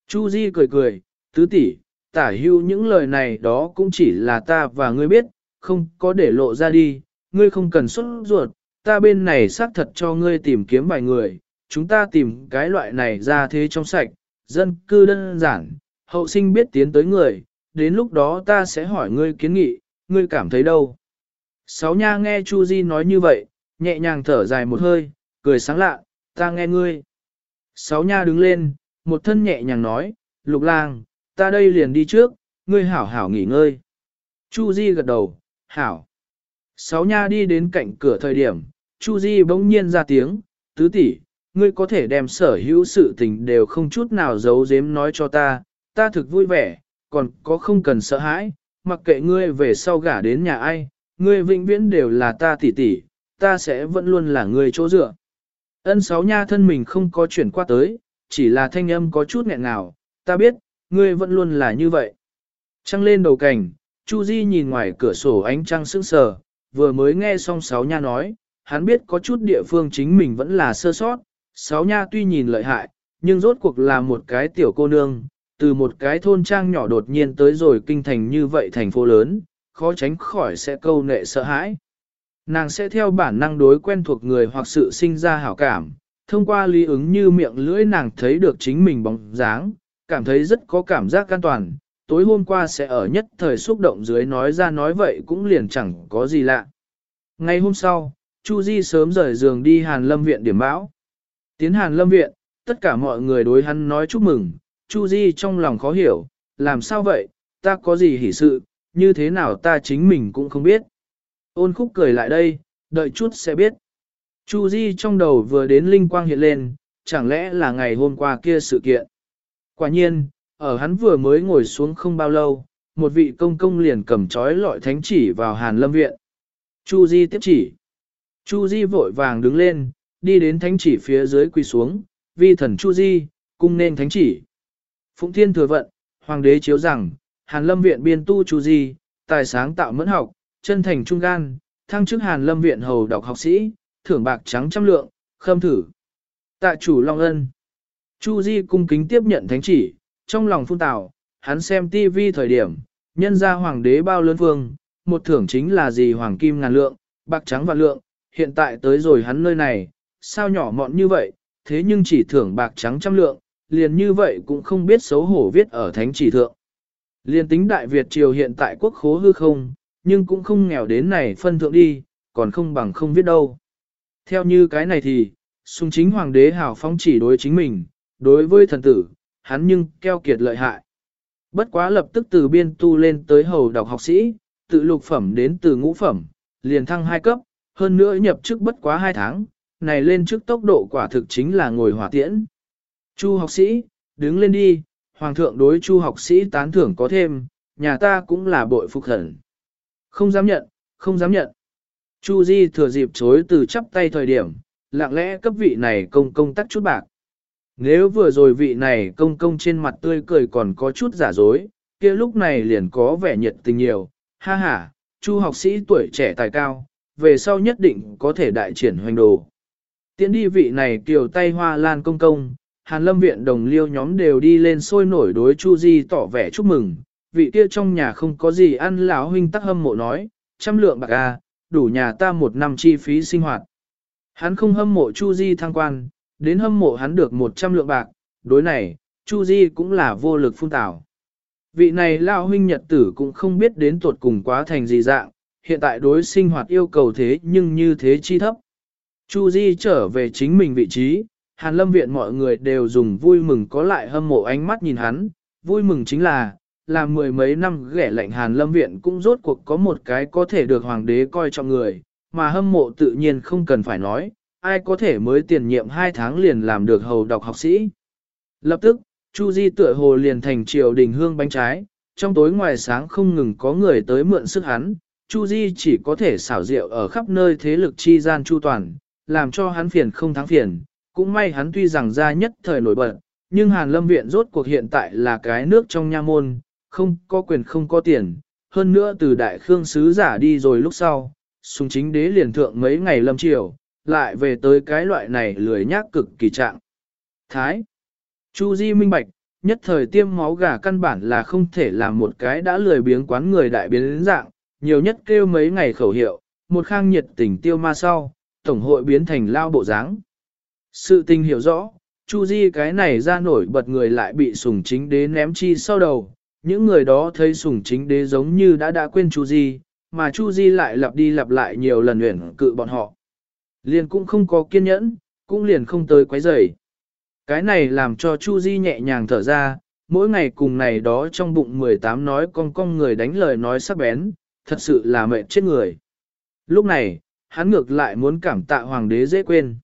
Chu Di cười cười, tứ tỷ, tả hưu những lời này đó cũng chỉ là ta và ngươi biết, không có để lộ ra đi, ngươi không cần xuất ruột, ta bên này xác thật cho ngươi tìm kiếm vài người, chúng ta tìm cái loại này ra thế trong sạch, dân cư đơn giản, hậu sinh biết tiến tới người, đến lúc đó ta sẽ hỏi ngươi kiến nghị, ngươi cảm thấy đâu. Sáu nha nghe Chu Di nói như vậy, nhẹ nhàng thở dài một hơi, cười sáng lạ, ta nghe ngươi. Sáu nha đứng lên, một thân nhẹ nhàng nói, lục lang, ta đây liền đi trước, ngươi hảo hảo nghỉ ngơi. Chu Di gật đầu, hảo. Sáu nha đi đến cạnh cửa thời điểm, Chu Di bỗng nhiên ra tiếng, tứ tỷ, ngươi có thể đem sở hữu sự tình đều không chút nào giấu giếm nói cho ta, ta thực vui vẻ, còn có không cần sợ hãi, mặc kệ ngươi về sau gả đến nhà ai, ngươi vĩnh viễn đều là ta tỷ tỷ, ta sẽ vẫn luôn là ngươi chỗ dựa. Ân sáu nha thân mình không có chuyển qua tới, chỉ là thanh âm có chút nghẹn ngào, ta biết, ngươi vẫn luôn là như vậy. Trăng lên đầu cảnh, Chu Di nhìn ngoài cửa sổ ánh trăng sững sờ, vừa mới nghe xong sáu nha nói, hắn biết có chút địa phương chính mình vẫn là sơ sót, sáu nha tuy nhìn lợi hại, nhưng rốt cuộc là một cái tiểu cô nương, từ một cái thôn trang nhỏ đột nhiên tới rồi kinh thành như vậy thành phố lớn, khó tránh khỏi sẽ câu nệ sợ hãi. Nàng sẽ theo bản năng đối quen thuộc người hoặc sự sinh ra hảo cảm, thông qua lý ứng như miệng lưỡi nàng thấy được chính mình bóng dáng, cảm thấy rất có cảm giác an toàn, tối hôm qua sẽ ở nhất thời xúc động dưới nói ra nói vậy cũng liền chẳng có gì lạ. Ngày hôm sau, Chu Di sớm rời giường đi Hàn Lâm Viện điểm bão. Tiến Hàn Lâm Viện, tất cả mọi người đối hắn nói chúc mừng, Chu Di trong lòng khó hiểu, làm sao vậy, ta có gì hỉ sự, như thế nào ta chính mình cũng không biết. Ôn khúc cười lại đây, đợi chút sẽ biết. Chu Di trong đầu vừa đến linh quang hiện lên, chẳng lẽ là ngày hôm qua kia sự kiện. Quả nhiên, ở hắn vừa mới ngồi xuống không bao lâu, một vị công công liền cầm chói lọi thánh chỉ vào Hàn Lâm Viện. Chu Di tiếp chỉ. Chu Di vội vàng đứng lên, đi đến thánh chỉ phía dưới quỳ xuống, vi thần Chu Di, cung nên thánh chỉ. Phụng Thiên thừa vận, Hoàng đế chiếu rằng, Hàn Lâm Viện biên tu Chu Di, tài sáng tạo mẫn học, chân thành trung gan, thăng chức Hàn Lâm Viện hầu đọc học sĩ, thưởng bạc trắng trăm lượng, khâm thử. Tạ chủ Long Ân. Chu Di cung kính tiếp nhận thánh chỉ, trong lòng phun tào, hắn xem TV thời điểm, nhân gia hoàng đế bao lớn vương, một thưởng chính là gì hoàng kim ngàn lượng, bạc trắng vạn lượng, hiện tại tới rồi hắn nơi này, sao nhỏ mọn như vậy, thế nhưng chỉ thưởng bạc trắng trăm lượng, liền như vậy cũng không biết xấu hổ viết ở thánh chỉ thượng. Liên tính Đại Việt triều hiện tại quốc khố hư không, nhưng cũng không nghèo đến này phân thượng đi, còn không bằng không viết đâu. Theo như cái này thì, sung chính hoàng đế hảo phong chỉ đối chính mình, đối với thần tử, hắn nhưng keo kiệt lợi hại. Bất quá lập tức từ biên tu lên tới hầu đọc học sĩ, tự lục phẩm đến từ ngũ phẩm, liền thăng hai cấp, hơn nữa nhập chức bất quá hai tháng, này lên chức tốc độ quả thực chính là ngồi hỏa tiễn. Chu học sĩ, đứng lên đi, hoàng thượng đối chu học sĩ tán thưởng có thêm, nhà ta cũng là bội phục thần. Không dám nhận, không dám nhận. Chu Di thừa dịp chối từ chắp tay thời điểm, lặng lẽ cấp vị này công công tắt chút bạc. Nếu vừa rồi vị này công công trên mặt tươi cười còn có chút giả dối, kia lúc này liền có vẻ nhiệt tình nhiều, ha ha, chu học sĩ tuổi trẻ tài cao, về sau nhất định có thể đại triển hoành đồ. Tiến đi vị này kiều tay hoa lan công công, hàn lâm viện đồng liêu nhóm đều đi lên sôi nổi đối chu di tỏ vẻ chúc mừng, vị kia trong nhà không có gì ăn lão huynh tắc hâm mộ nói, trăm lượng bạc a, đủ nhà ta một năm chi phí sinh hoạt. Hắn không hâm mộ chu di thăng quan, đến hâm mộ hắn được một trăm lượng bạc, đối này, chu di cũng là vô lực phun tảo. Vị này lão huynh nhật tử cũng không biết đến tuột cùng quá thành gì dạng, hiện tại đối sinh hoạt yêu cầu thế nhưng như thế chi thấp. Chu Di trở về chính mình vị trí, Hàn Lâm Viện mọi người đều dùng vui mừng có lại hâm mộ ánh mắt nhìn hắn, vui mừng chính là, làm mười mấy năm ghẻ lạnh Hàn Lâm Viện cũng rốt cuộc có một cái có thể được Hoàng đế coi trọng người, mà hâm mộ tự nhiên không cần phải nói, ai có thể mới tiền nhiệm hai tháng liền làm được hầu đọc học sĩ. Lập tức, Chu Di tựa hồ liền thành triều đình hương bánh trái, trong tối ngoài sáng không ngừng có người tới mượn sức hắn, Chu Di chỉ có thể xảo diệu ở khắp nơi thế lực chi gian chu toàn, làm cho hắn phiền không thắng phiền, cũng may hắn tuy rằng ra nhất thời nổi bật, nhưng Hàn Lâm Viện rốt cuộc hiện tại là cái nước trong nha môn, không có quyền không có tiền, hơn nữa từ đại khương sứ giả đi rồi lúc sau, sùng chính đế liền thượng mấy ngày lâm triều, lại về tới cái loại này lười nhác cực kỳ trạng. Thái Chu Di minh bạch, nhất thời tiêm máu gà căn bản là không thể làm một cái đã lười biếng quán người đại biến dạng, nhiều nhất kêu mấy ngày khẩu hiệu, một khang nhiệt tình tiêu ma sau, tổng hội biến thành lao bộ dáng. Sự tình hiểu rõ, Chu Di cái này ra nổi bật người lại bị sùng chính đế ném chi sau đầu, những người đó thấy sùng chính đế giống như đã đã quên Chu Di, mà Chu Di lại lặp đi lặp lại nhiều lần luyện cự bọn họ. Liền cũng không có kiên nhẫn, cũng liền không tới quấy rầy. Cái này làm cho Chu Di nhẹ nhàng thở ra, mỗi ngày cùng này đó trong bụng 18 nói con con người đánh lời nói sắc bén, thật sự là mệt chết người. Lúc này, hắn ngược lại muốn cảm tạ hoàng đế dễ quên.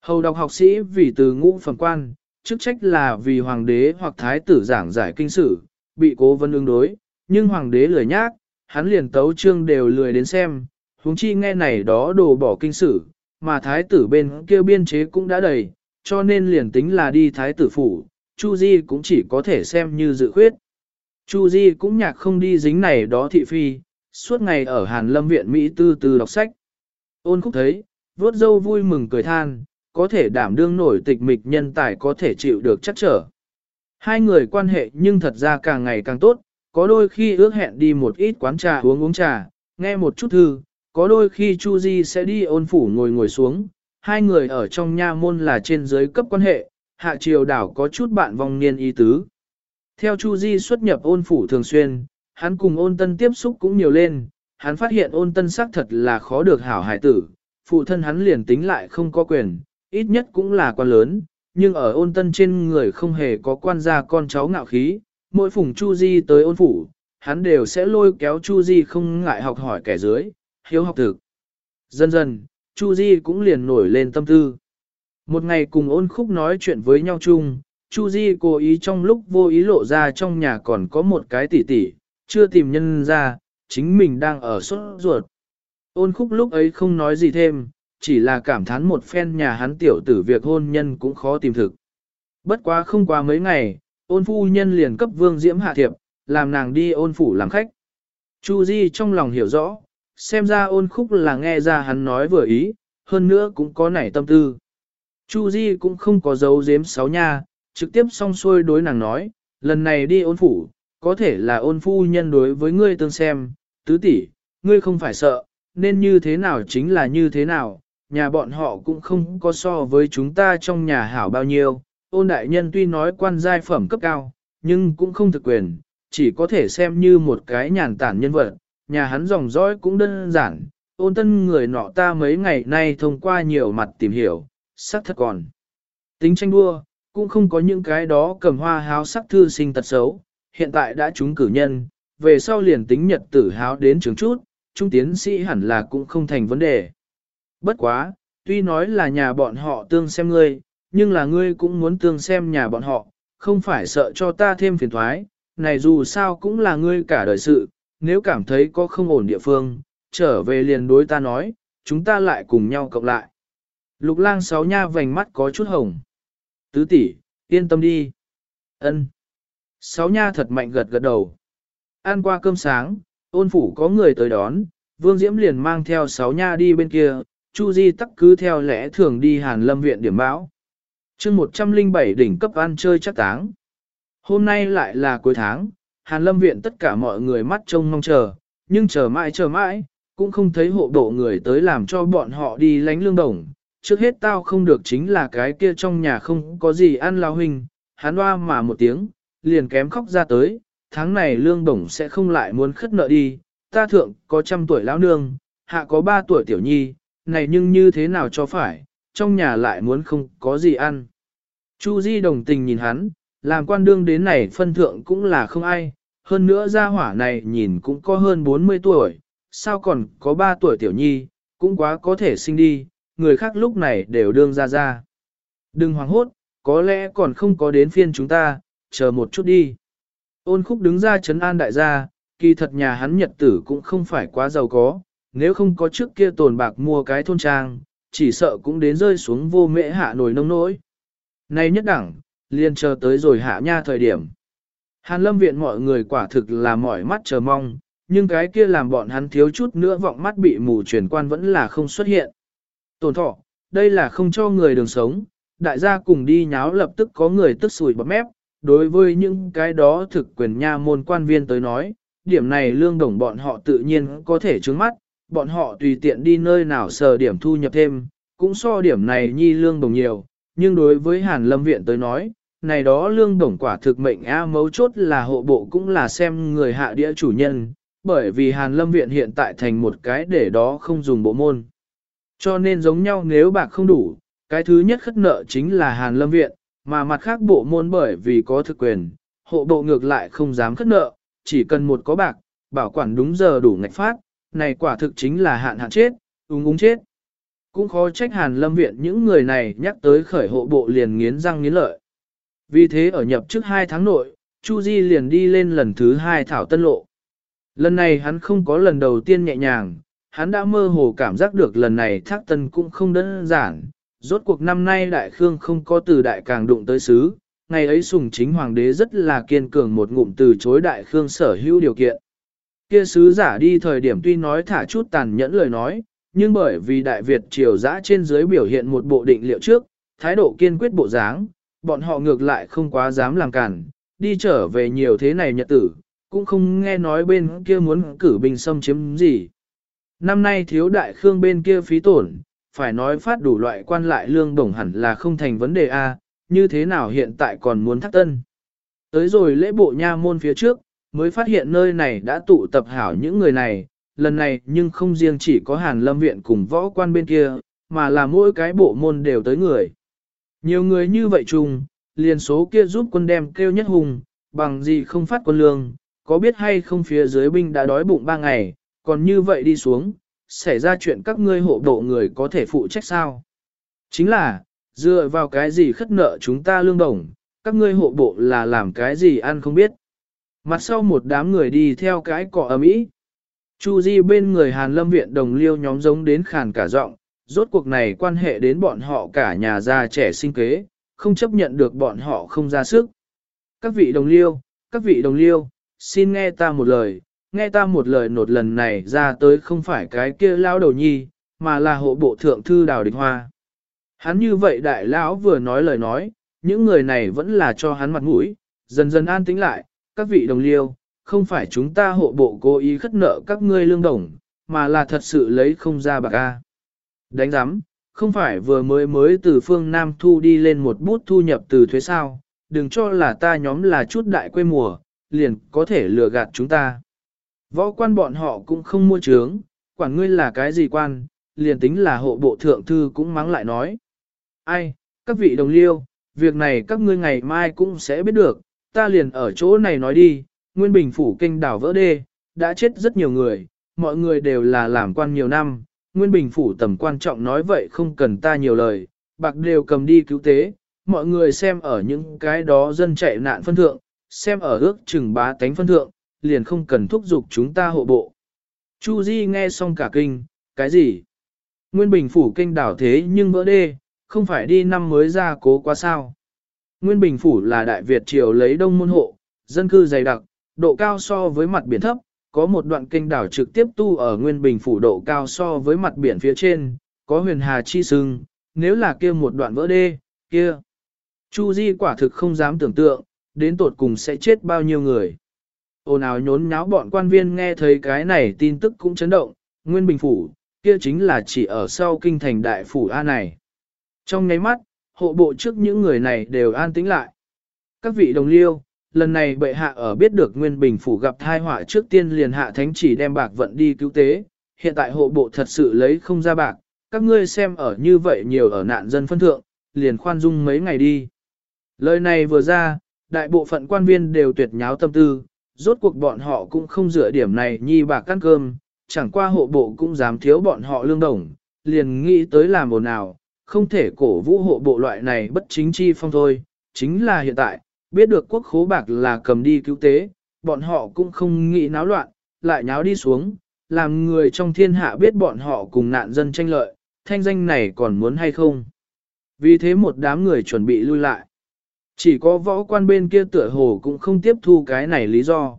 Hầu đọc học sĩ vì từ ngũ phẩm quan, chức trách là vì hoàng đế hoặc thái tử giảng giải kinh sử, bị cố vấn ứng đối, nhưng hoàng đế lười nhác, hắn liền tấu trương đều lười đến xem, huống chi nghe này đó đồ bỏ kinh sử, mà thái tử bên kia biên chế cũng đã đầy, cho nên liền tính là đi thái tử phủ, Chu Di cũng chỉ có thể xem như dự khuyết. Chu Di cũng nhạc không đi dính này đó thị phi, suốt ngày ở Hàn Lâm Viện Mỹ tư tư đọc sách. Ôn khúc thấy, vốt dâu vui mừng cười than, có thể đảm đương nổi tịch mịch nhân tài có thể chịu được chắc trở. Hai người quan hệ nhưng thật ra càng ngày càng tốt, có đôi khi ước hẹn đi một ít quán trà uống uống trà, nghe một chút thư, có đôi khi Chu Di sẽ đi ôn phủ ngồi ngồi xuống, hai người ở trong nha môn là trên dưới cấp quan hệ, hạ triều đảo có chút bạn vong niên y tứ. Theo Chu Di xuất nhập ôn phủ thường xuyên, hắn cùng ôn tân tiếp xúc cũng nhiều lên, hắn phát hiện ôn tân xác thật là khó được hảo hải tử, phụ thân hắn liền tính lại không có quyền, ít nhất cũng là quan lớn, nhưng ở ôn tân trên người không hề có quan gia con cháu ngạo khí, mỗi phùng Chu Di tới ôn phủ, hắn đều sẽ lôi kéo Chu Di không ngại học hỏi kẻ dưới, hiếu học thực. Dần dần, Chu Di cũng liền nổi lên tâm tư. Một ngày cùng ôn khúc nói chuyện với nhau chung, Chu Di cố ý trong lúc vô ý lộ ra trong nhà còn có một cái tỷ tỷ, chưa tìm nhân ra, chính mình đang ở sốt ruột. Ôn khúc lúc ấy không nói gì thêm, chỉ là cảm thán một phen nhà hắn tiểu tử việc hôn nhân cũng khó tìm thực. Bất quá không qua mấy ngày, ôn phu nhân liền cấp vương diễm hạ thiệp, làm nàng đi ôn phủ làm khách. Chu Di trong lòng hiểu rõ, xem ra ôn khúc là nghe ra hắn nói vừa ý, hơn nữa cũng có nảy tâm tư. Chu Di cũng không có giấu giếm sáu nha, trực tiếp song xuôi đối nàng nói, lần này đi ôn phủ, có thể là ôn phu nhân đối với ngươi tương xem, tứ tỷ, ngươi không phải sợ, nên như thế nào chính là như thế nào, nhà bọn họ cũng không có so với chúng ta trong nhà hảo bao nhiêu, ôn đại nhân tuy nói quan giai phẩm cấp cao, nhưng cũng không thực quyền, chỉ có thể xem như một cái nhàn tản nhân vật, nhà hắn dòng dõi cũng đơn giản, ôn tân người nọ ta mấy ngày nay thông qua nhiều mặt tìm hiểu, sắc thật còn. Tính tranh đua, cũng không có những cái đó cầm hoa háo sắc thư sinh tật xấu, hiện tại đã trúng cử nhân, về sau liền tính nhật tử háo đến trường chút, trung tiến sĩ hẳn là cũng không thành vấn đề. Bất quá, tuy nói là nhà bọn họ tương xem ngươi, nhưng là ngươi cũng muốn tương xem nhà bọn họ, không phải sợ cho ta thêm phiền thoái, này dù sao cũng là ngươi cả đời sự, nếu cảm thấy có không ổn địa phương, trở về liền đối ta nói, chúng ta lại cùng nhau cộng lại. Lục lang sáu nha vành mắt có chút hồng. Tứ tỷ, yên tâm đi. Ân. Sáu nha thật mạnh gật gật đầu. Ăn qua cơm sáng, ôn phủ có người tới đón, Vương Diễm liền mang theo sáu nha đi bên kia, Chu Di tắc cứ theo lẽ thường đi Hàn Lâm viện điểm báo. chương 107 đỉnh cấp ăn chơi chắc táng. Hôm nay lại là cuối tháng, Hàn Lâm viện tất cả mọi người mắt trông mong chờ, nhưng chờ mãi chờ mãi, cũng không thấy hộ độ người tới làm cho bọn họ đi lánh lương đồng. Trước hết tao không được chính là cái kia trong nhà không có gì ăn lao huynh, hắn hoa mà một tiếng, liền kém khóc ra tới, tháng này lương đồng sẽ không lại muốn khất nợ đi, ta thượng có trăm tuổi lão nương, hạ có ba tuổi tiểu nhi, này nhưng như thế nào cho phải, trong nhà lại muốn không có gì ăn. Chu Di đồng tình nhìn hắn, làm quan đương đến này phân thượng cũng là không ai, hơn nữa gia hỏa này nhìn cũng có hơn 40 tuổi, sao còn có 3 tuổi tiểu nhi, cũng quá có thể sinh đi, người khác lúc này đều đương ra ra. Đừng hoảng hốt, có lẽ còn không có đến phiên chúng ta, chờ một chút đi. Ôn khúc đứng ra chấn an đại gia, kỳ thật nhà hắn nhật tử cũng không phải quá giàu có, nếu không có trước kia tồn bạc mua cái thôn trang, chỉ sợ cũng đến rơi xuống vô mễ hạ nổi nông nỗi. Nay nhất đẳng, liền chờ tới rồi hạ nha thời điểm. Hàn lâm viện mọi người quả thực là mỏi mắt chờ mong, nhưng cái kia làm bọn hắn thiếu chút nữa vọng mắt bị mù truyền quan vẫn là không xuất hiện. Tổn thọ, đây là không cho người đường sống, đại gia cùng đi nháo lập tức có người tức sùi bọt mép, đối với những cái đó thực quyền nha môn quan viên tới nói, điểm này lương đồng bọn họ tự nhiên có thể trứng mắt, bọn họ tùy tiện đi nơi nào sờ điểm thu nhập thêm, cũng so điểm này nhi lương đồng nhiều, nhưng đối với Hàn Lâm Viện tới nói, này đó lương đồng quả thực mệnh A mấu chốt là hộ bộ cũng là xem người hạ địa chủ nhân, bởi vì Hàn Lâm Viện hiện tại thành một cái để đó không dùng bộ môn. Cho nên giống nhau nếu bạc không đủ, cái thứ nhất khất nợ chính là Hàn Lâm Viện, mà mặt khác bộ môn bởi vì có thực quyền, hộ bộ ngược lại không dám khất nợ, chỉ cần một có bạc, bảo quản đúng giờ đủ ngạch phát, này quả thực chính là hạn hạn chết, ung ung chết. Cũng khó trách Hàn Lâm Viện những người này nhắc tới khởi hộ bộ liền nghiến răng nghiến lợi. Vì thế ở nhập trước 2 tháng nội, Chu Di liền đi lên lần thứ 2 thảo tân lộ. Lần này hắn không có lần đầu tiên nhẹ nhàng, hắn đã mơ hồ cảm giác được lần này thác tân cũng không đơn giản. Rốt cuộc năm nay đại khương không có từ đại càng đụng tới xứ, ngày ấy sùng chính hoàng đế rất là kiên cường một ngụm từ chối đại khương sở hữu điều kiện. Kia sứ giả đi thời điểm tuy nói thả chút tàn nhẫn lời nói, nhưng bởi vì đại Việt triều dã trên dưới biểu hiện một bộ định liệu trước, thái độ kiên quyết bộ dáng, bọn họ ngược lại không quá dám làm cản, đi trở về nhiều thế này nhật tử, cũng không nghe nói bên kia muốn cử binh xâm chiếm gì. Năm nay thiếu đại khương bên kia phí tổn, phải nói phát đủ loại quan lại lương đồng hẳn là không thành vấn đề A, như thế nào hiện tại còn muốn thắc tân. Tới rồi lễ bộ nha môn phía trước, mới phát hiện nơi này đã tụ tập hảo những người này, lần này nhưng không riêng chỉ có hàn lâm viện cùng võ quan bên kia, mà là mỗi cái bộ môn đều tới người. Nhiều người như vậy chung, liền số kia giúp quân đem kêu nhất hùng, bằng gì không phát quân lương, có biết hay không phía dưới binh đã đói bụng ba ngày, còn như vậy đi xuống, xảy ra chuyện các ngươi hộ bộ người có thể phụ trách sao? Chính là, dựa vào cái gì khất nợ chúng ta lương đồng, các ngươi hộ bộ là làm cái gì ăn không biết. Mặt sau một đám người đi theo cái cọ ấm ý. Chu Di bên người Hàn Lâm Viện đồng liêu nhóm giống đến khàn cả giọng, rốt cuộc này quan hệ đến bọn họ cả nhà già trẻ sinh kế, không chấp nhận được bọn họ không ra sức. Các vị đồng liêu, các vị đồng liêu, xin nghe ta một lời, nghe ta một lời nột lần này ra tới không phải cái kia lão đầu nhi, mà là hộ bộ thượng thư đào địch hoa. Hắn như vậy đại lão vừa nói lời nói, những người này vẫn là cho hắn mặt mũi, dần dần an tĩnh lại, các vị đồng liêu, không phải chúng ta hộ bộ cố ý khất nợ các ngươi lương đồng, mà là thật sự lấy không ra bạc a. Đánh giám, không phải vừa mới mới từ phương Nam thu đi lên một bút thu nhập từ thuế sao, đừng cho là ta nhóm là chút đại quê mùa, liền có thể lừa gạt chúng ta. Võ quan bọn họ cũng không mua trướng, quản ngươi là cái gì quan, liền tính là hộ bộ thượng thư cũng mắng lại nói. Ai, các vị đồng liêu, việc này các ngươi ngày mai cũng sẽ biết được, ta liền ở chỗ này nói đi, Nguyên Bình phủ kinh đảo vỡ đê, đã chết rất nhiều người, mọi người đều là làm quan nhiều năm, Nguyên Bình phủ tầm quan trọng nói vậy không cần ta nhiều lời, bạc đều cầm đi cứu tế, mọi người xem ở những cái đó dân chạy nạn phân thượng, xem ở ước chừng bá tánh phân thượng, liền không cần thúc giục chúng ta hộ bộ. Chu Di nghe xong cả kinh, cái gì? Nguyên Bình phủ kinh đảo thế nhưng vỡ đê, không phải đi năm mới ra cố quá sao. Nguyên Bình phủ là đại Việt triều lấy đông môn hộ, dân cư dày đặc, độ cao so với mặt biển thấp, có một đoạn kênh đảo trực tiếp tu ở Nguyên Bình phủ độ cao so với mặt biển phía trên, có huyền hà chi sưng, nếu là kia một đoạn vỡ đê, kia. Chu Di quả thực không dám tưởng tượng, đến tột cùng sẽ chết bao nhiêu người. Ôn ào nhốn nháo bọn quan viên nghe thấy cái này tin tức cũng chấn động, Nguyên Bình phủ, kia chính là chỉ ở sau kinh thành đại phủ A này. Trong ngáy mắt, hộ bộ trước những người này đều an tĩnh lại. Các vị đồng liêu, lần này bệ hạ ở biết được Nguyên Bình phủ gặp thai họa trước tiên liền hạ thánh chỉ đem bạc vận đi cứu tế, hiện tại hộ bộ thật sự lấy không ra bạc, các ngươi xem ở như vậy nhiều ở nạn dân phân thượng, liền khoan dung mấy ngày đi. Lời này vừa ra, đại bộ phận quan viên đều tuyệt nháo tâm tư, rốt cuộc bọn họ cũng không dựa điểm này nhi bạc ăn cơm, chẳng qua hộ bộ cũng dám thiếu bọn họ lương đồng, liền nghĩ tới làm ồn nào, không thể cổ vũ hộ bộ loại này bất chính chi phong thôi, chính là hiện tại, biết được quốc khố bạc là cầm đi cứu tế, bọn họ cũng không nghĩ náo loạn, lại nháo đi xuống, làm người trong thiên hạ biết bọn họ cùng nạn dân tranh lợi, thanh danh này còn muốn hay không. Vì thế một đám người chuẩn bị lui lại. Chỉ có võ quan bên kia tựa hồ cũng không tiếp thu cái này lý do.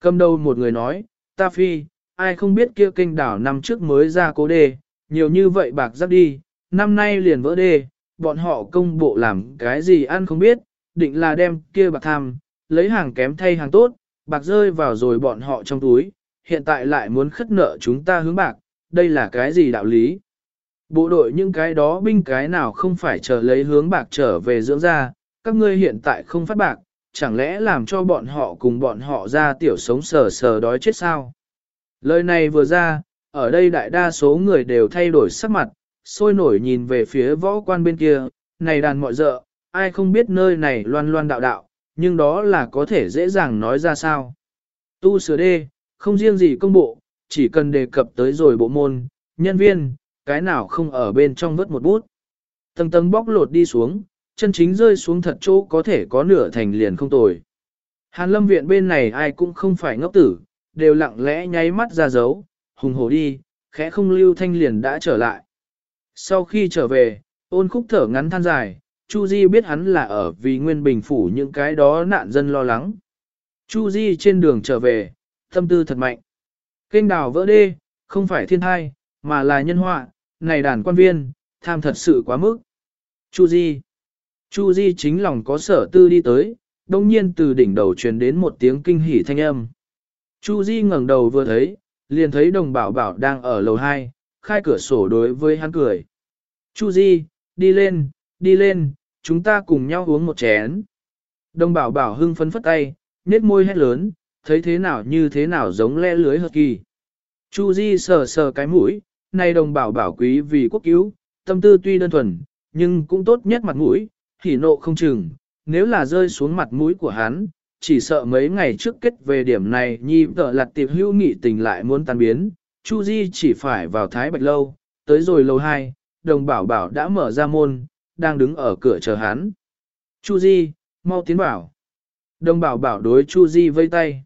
Cầm đầu một người nói, ta phi, ai không biết kia kênh đảo năm trước mới ra cố đề, nhiều như vậy bạc rắc đi, năm nay liền vỡ đê, bọn họ công bộ làm cái gì ăn không biết, định là đem kia bạc tham, lấy hàng kém thay hàng tốt, bạc rơi vào rồi bọn họ trong túi, hiện tại lại muốn khất nợ chúng ta hướng bạc, đây là cái gì đạo lý? Bộ đội những cái đó binh cái nào không phải chờ lấy hướng bạc trở về dưỡng ra, các ngươi hiện tại không phát bạc, chẳng lẽ làm cho bọn họ cùng bọn họ ra tiểu sống sờ sờ đói chết sao? Lời này vừa ra, ở đây đại đa số người đều thay đổi sắc mặt, sôi nổi nhìn về phía võ quan bên kia, này đàn mọi dợ, ai không biết nơi này loan loan đạo đạo, nhưng đó là có thể dễ dàng nói ra sao. Tu sửa đê, không riêng gì công bộ, chỉ cần đề cập tới rồi bộ môn, nhân viên, cái nào không ở bên trong vớt một bút. Tầng tầng bóc lột đi xuống, chân chính rơi xuống thật chỗ có thể có nửa thành liền không tồi. Hàn lâm viện bên này ai cũng không phải ngốc tử, đều lặng lẽ nháy mắt ra dấu, hùng hổ đi, khẽ không lưu thanh liền đã trở lại. Sau khi trở về, ôn khúc thở ngắn than dài, Chu Di biết hắn là ở vì nguyên bình phủ những cái đó nạn dân lo lắng. Chu Di trên đường trở về, tâm tư thật mạnh. Kênh đào vỡ đê, không phải thiên thai, mà là nhân họa, này đàn quan viên, tham thật sự quá mức. Chu Di. Chu Di chính lòng có sở tư đi tới, đồng nhiên từ đỉnh đầu truyền đến một tiếng kinh hỉ thanh âm. Chu Di ngẩng đầu vừa thấy, liền thấy đồng bảo bảo đang ở lầu 2, khai cửa sổ đối với hắn cười. Chu Di, đi lên, đi lên, chúng ta cùng nhau uống một chén. Đồng bảo bảo hưng phấn phất tay, nết môi hét lớn, thấy thế nào như thế nào giống le lưới hợp kỳ. Chu Di sờ sờ cái mũi, này đồng bảo bảo quý vì quốc cứu, tâm tư tuy đơn thuần, nhưng cũng tốt nhất mặt mũi, thì nộ không chừng, nếu là rơi xuống mặt mũi của hắn, chỉ sợ mấy ngày trước kết về điểm này nhi vợ lặt tiệp hữu nghị tình lại muốn tan biến, Chu Di chỉ phải vào Thái Bạch Lâu, tới rồi lâu hai, đồng bảo bảo đã mở ra môn, đang đứng ở cửa chờ hắn. Chu Di, mau tiến bảo. Đồng bảo bảo đối Chu Di vây tay.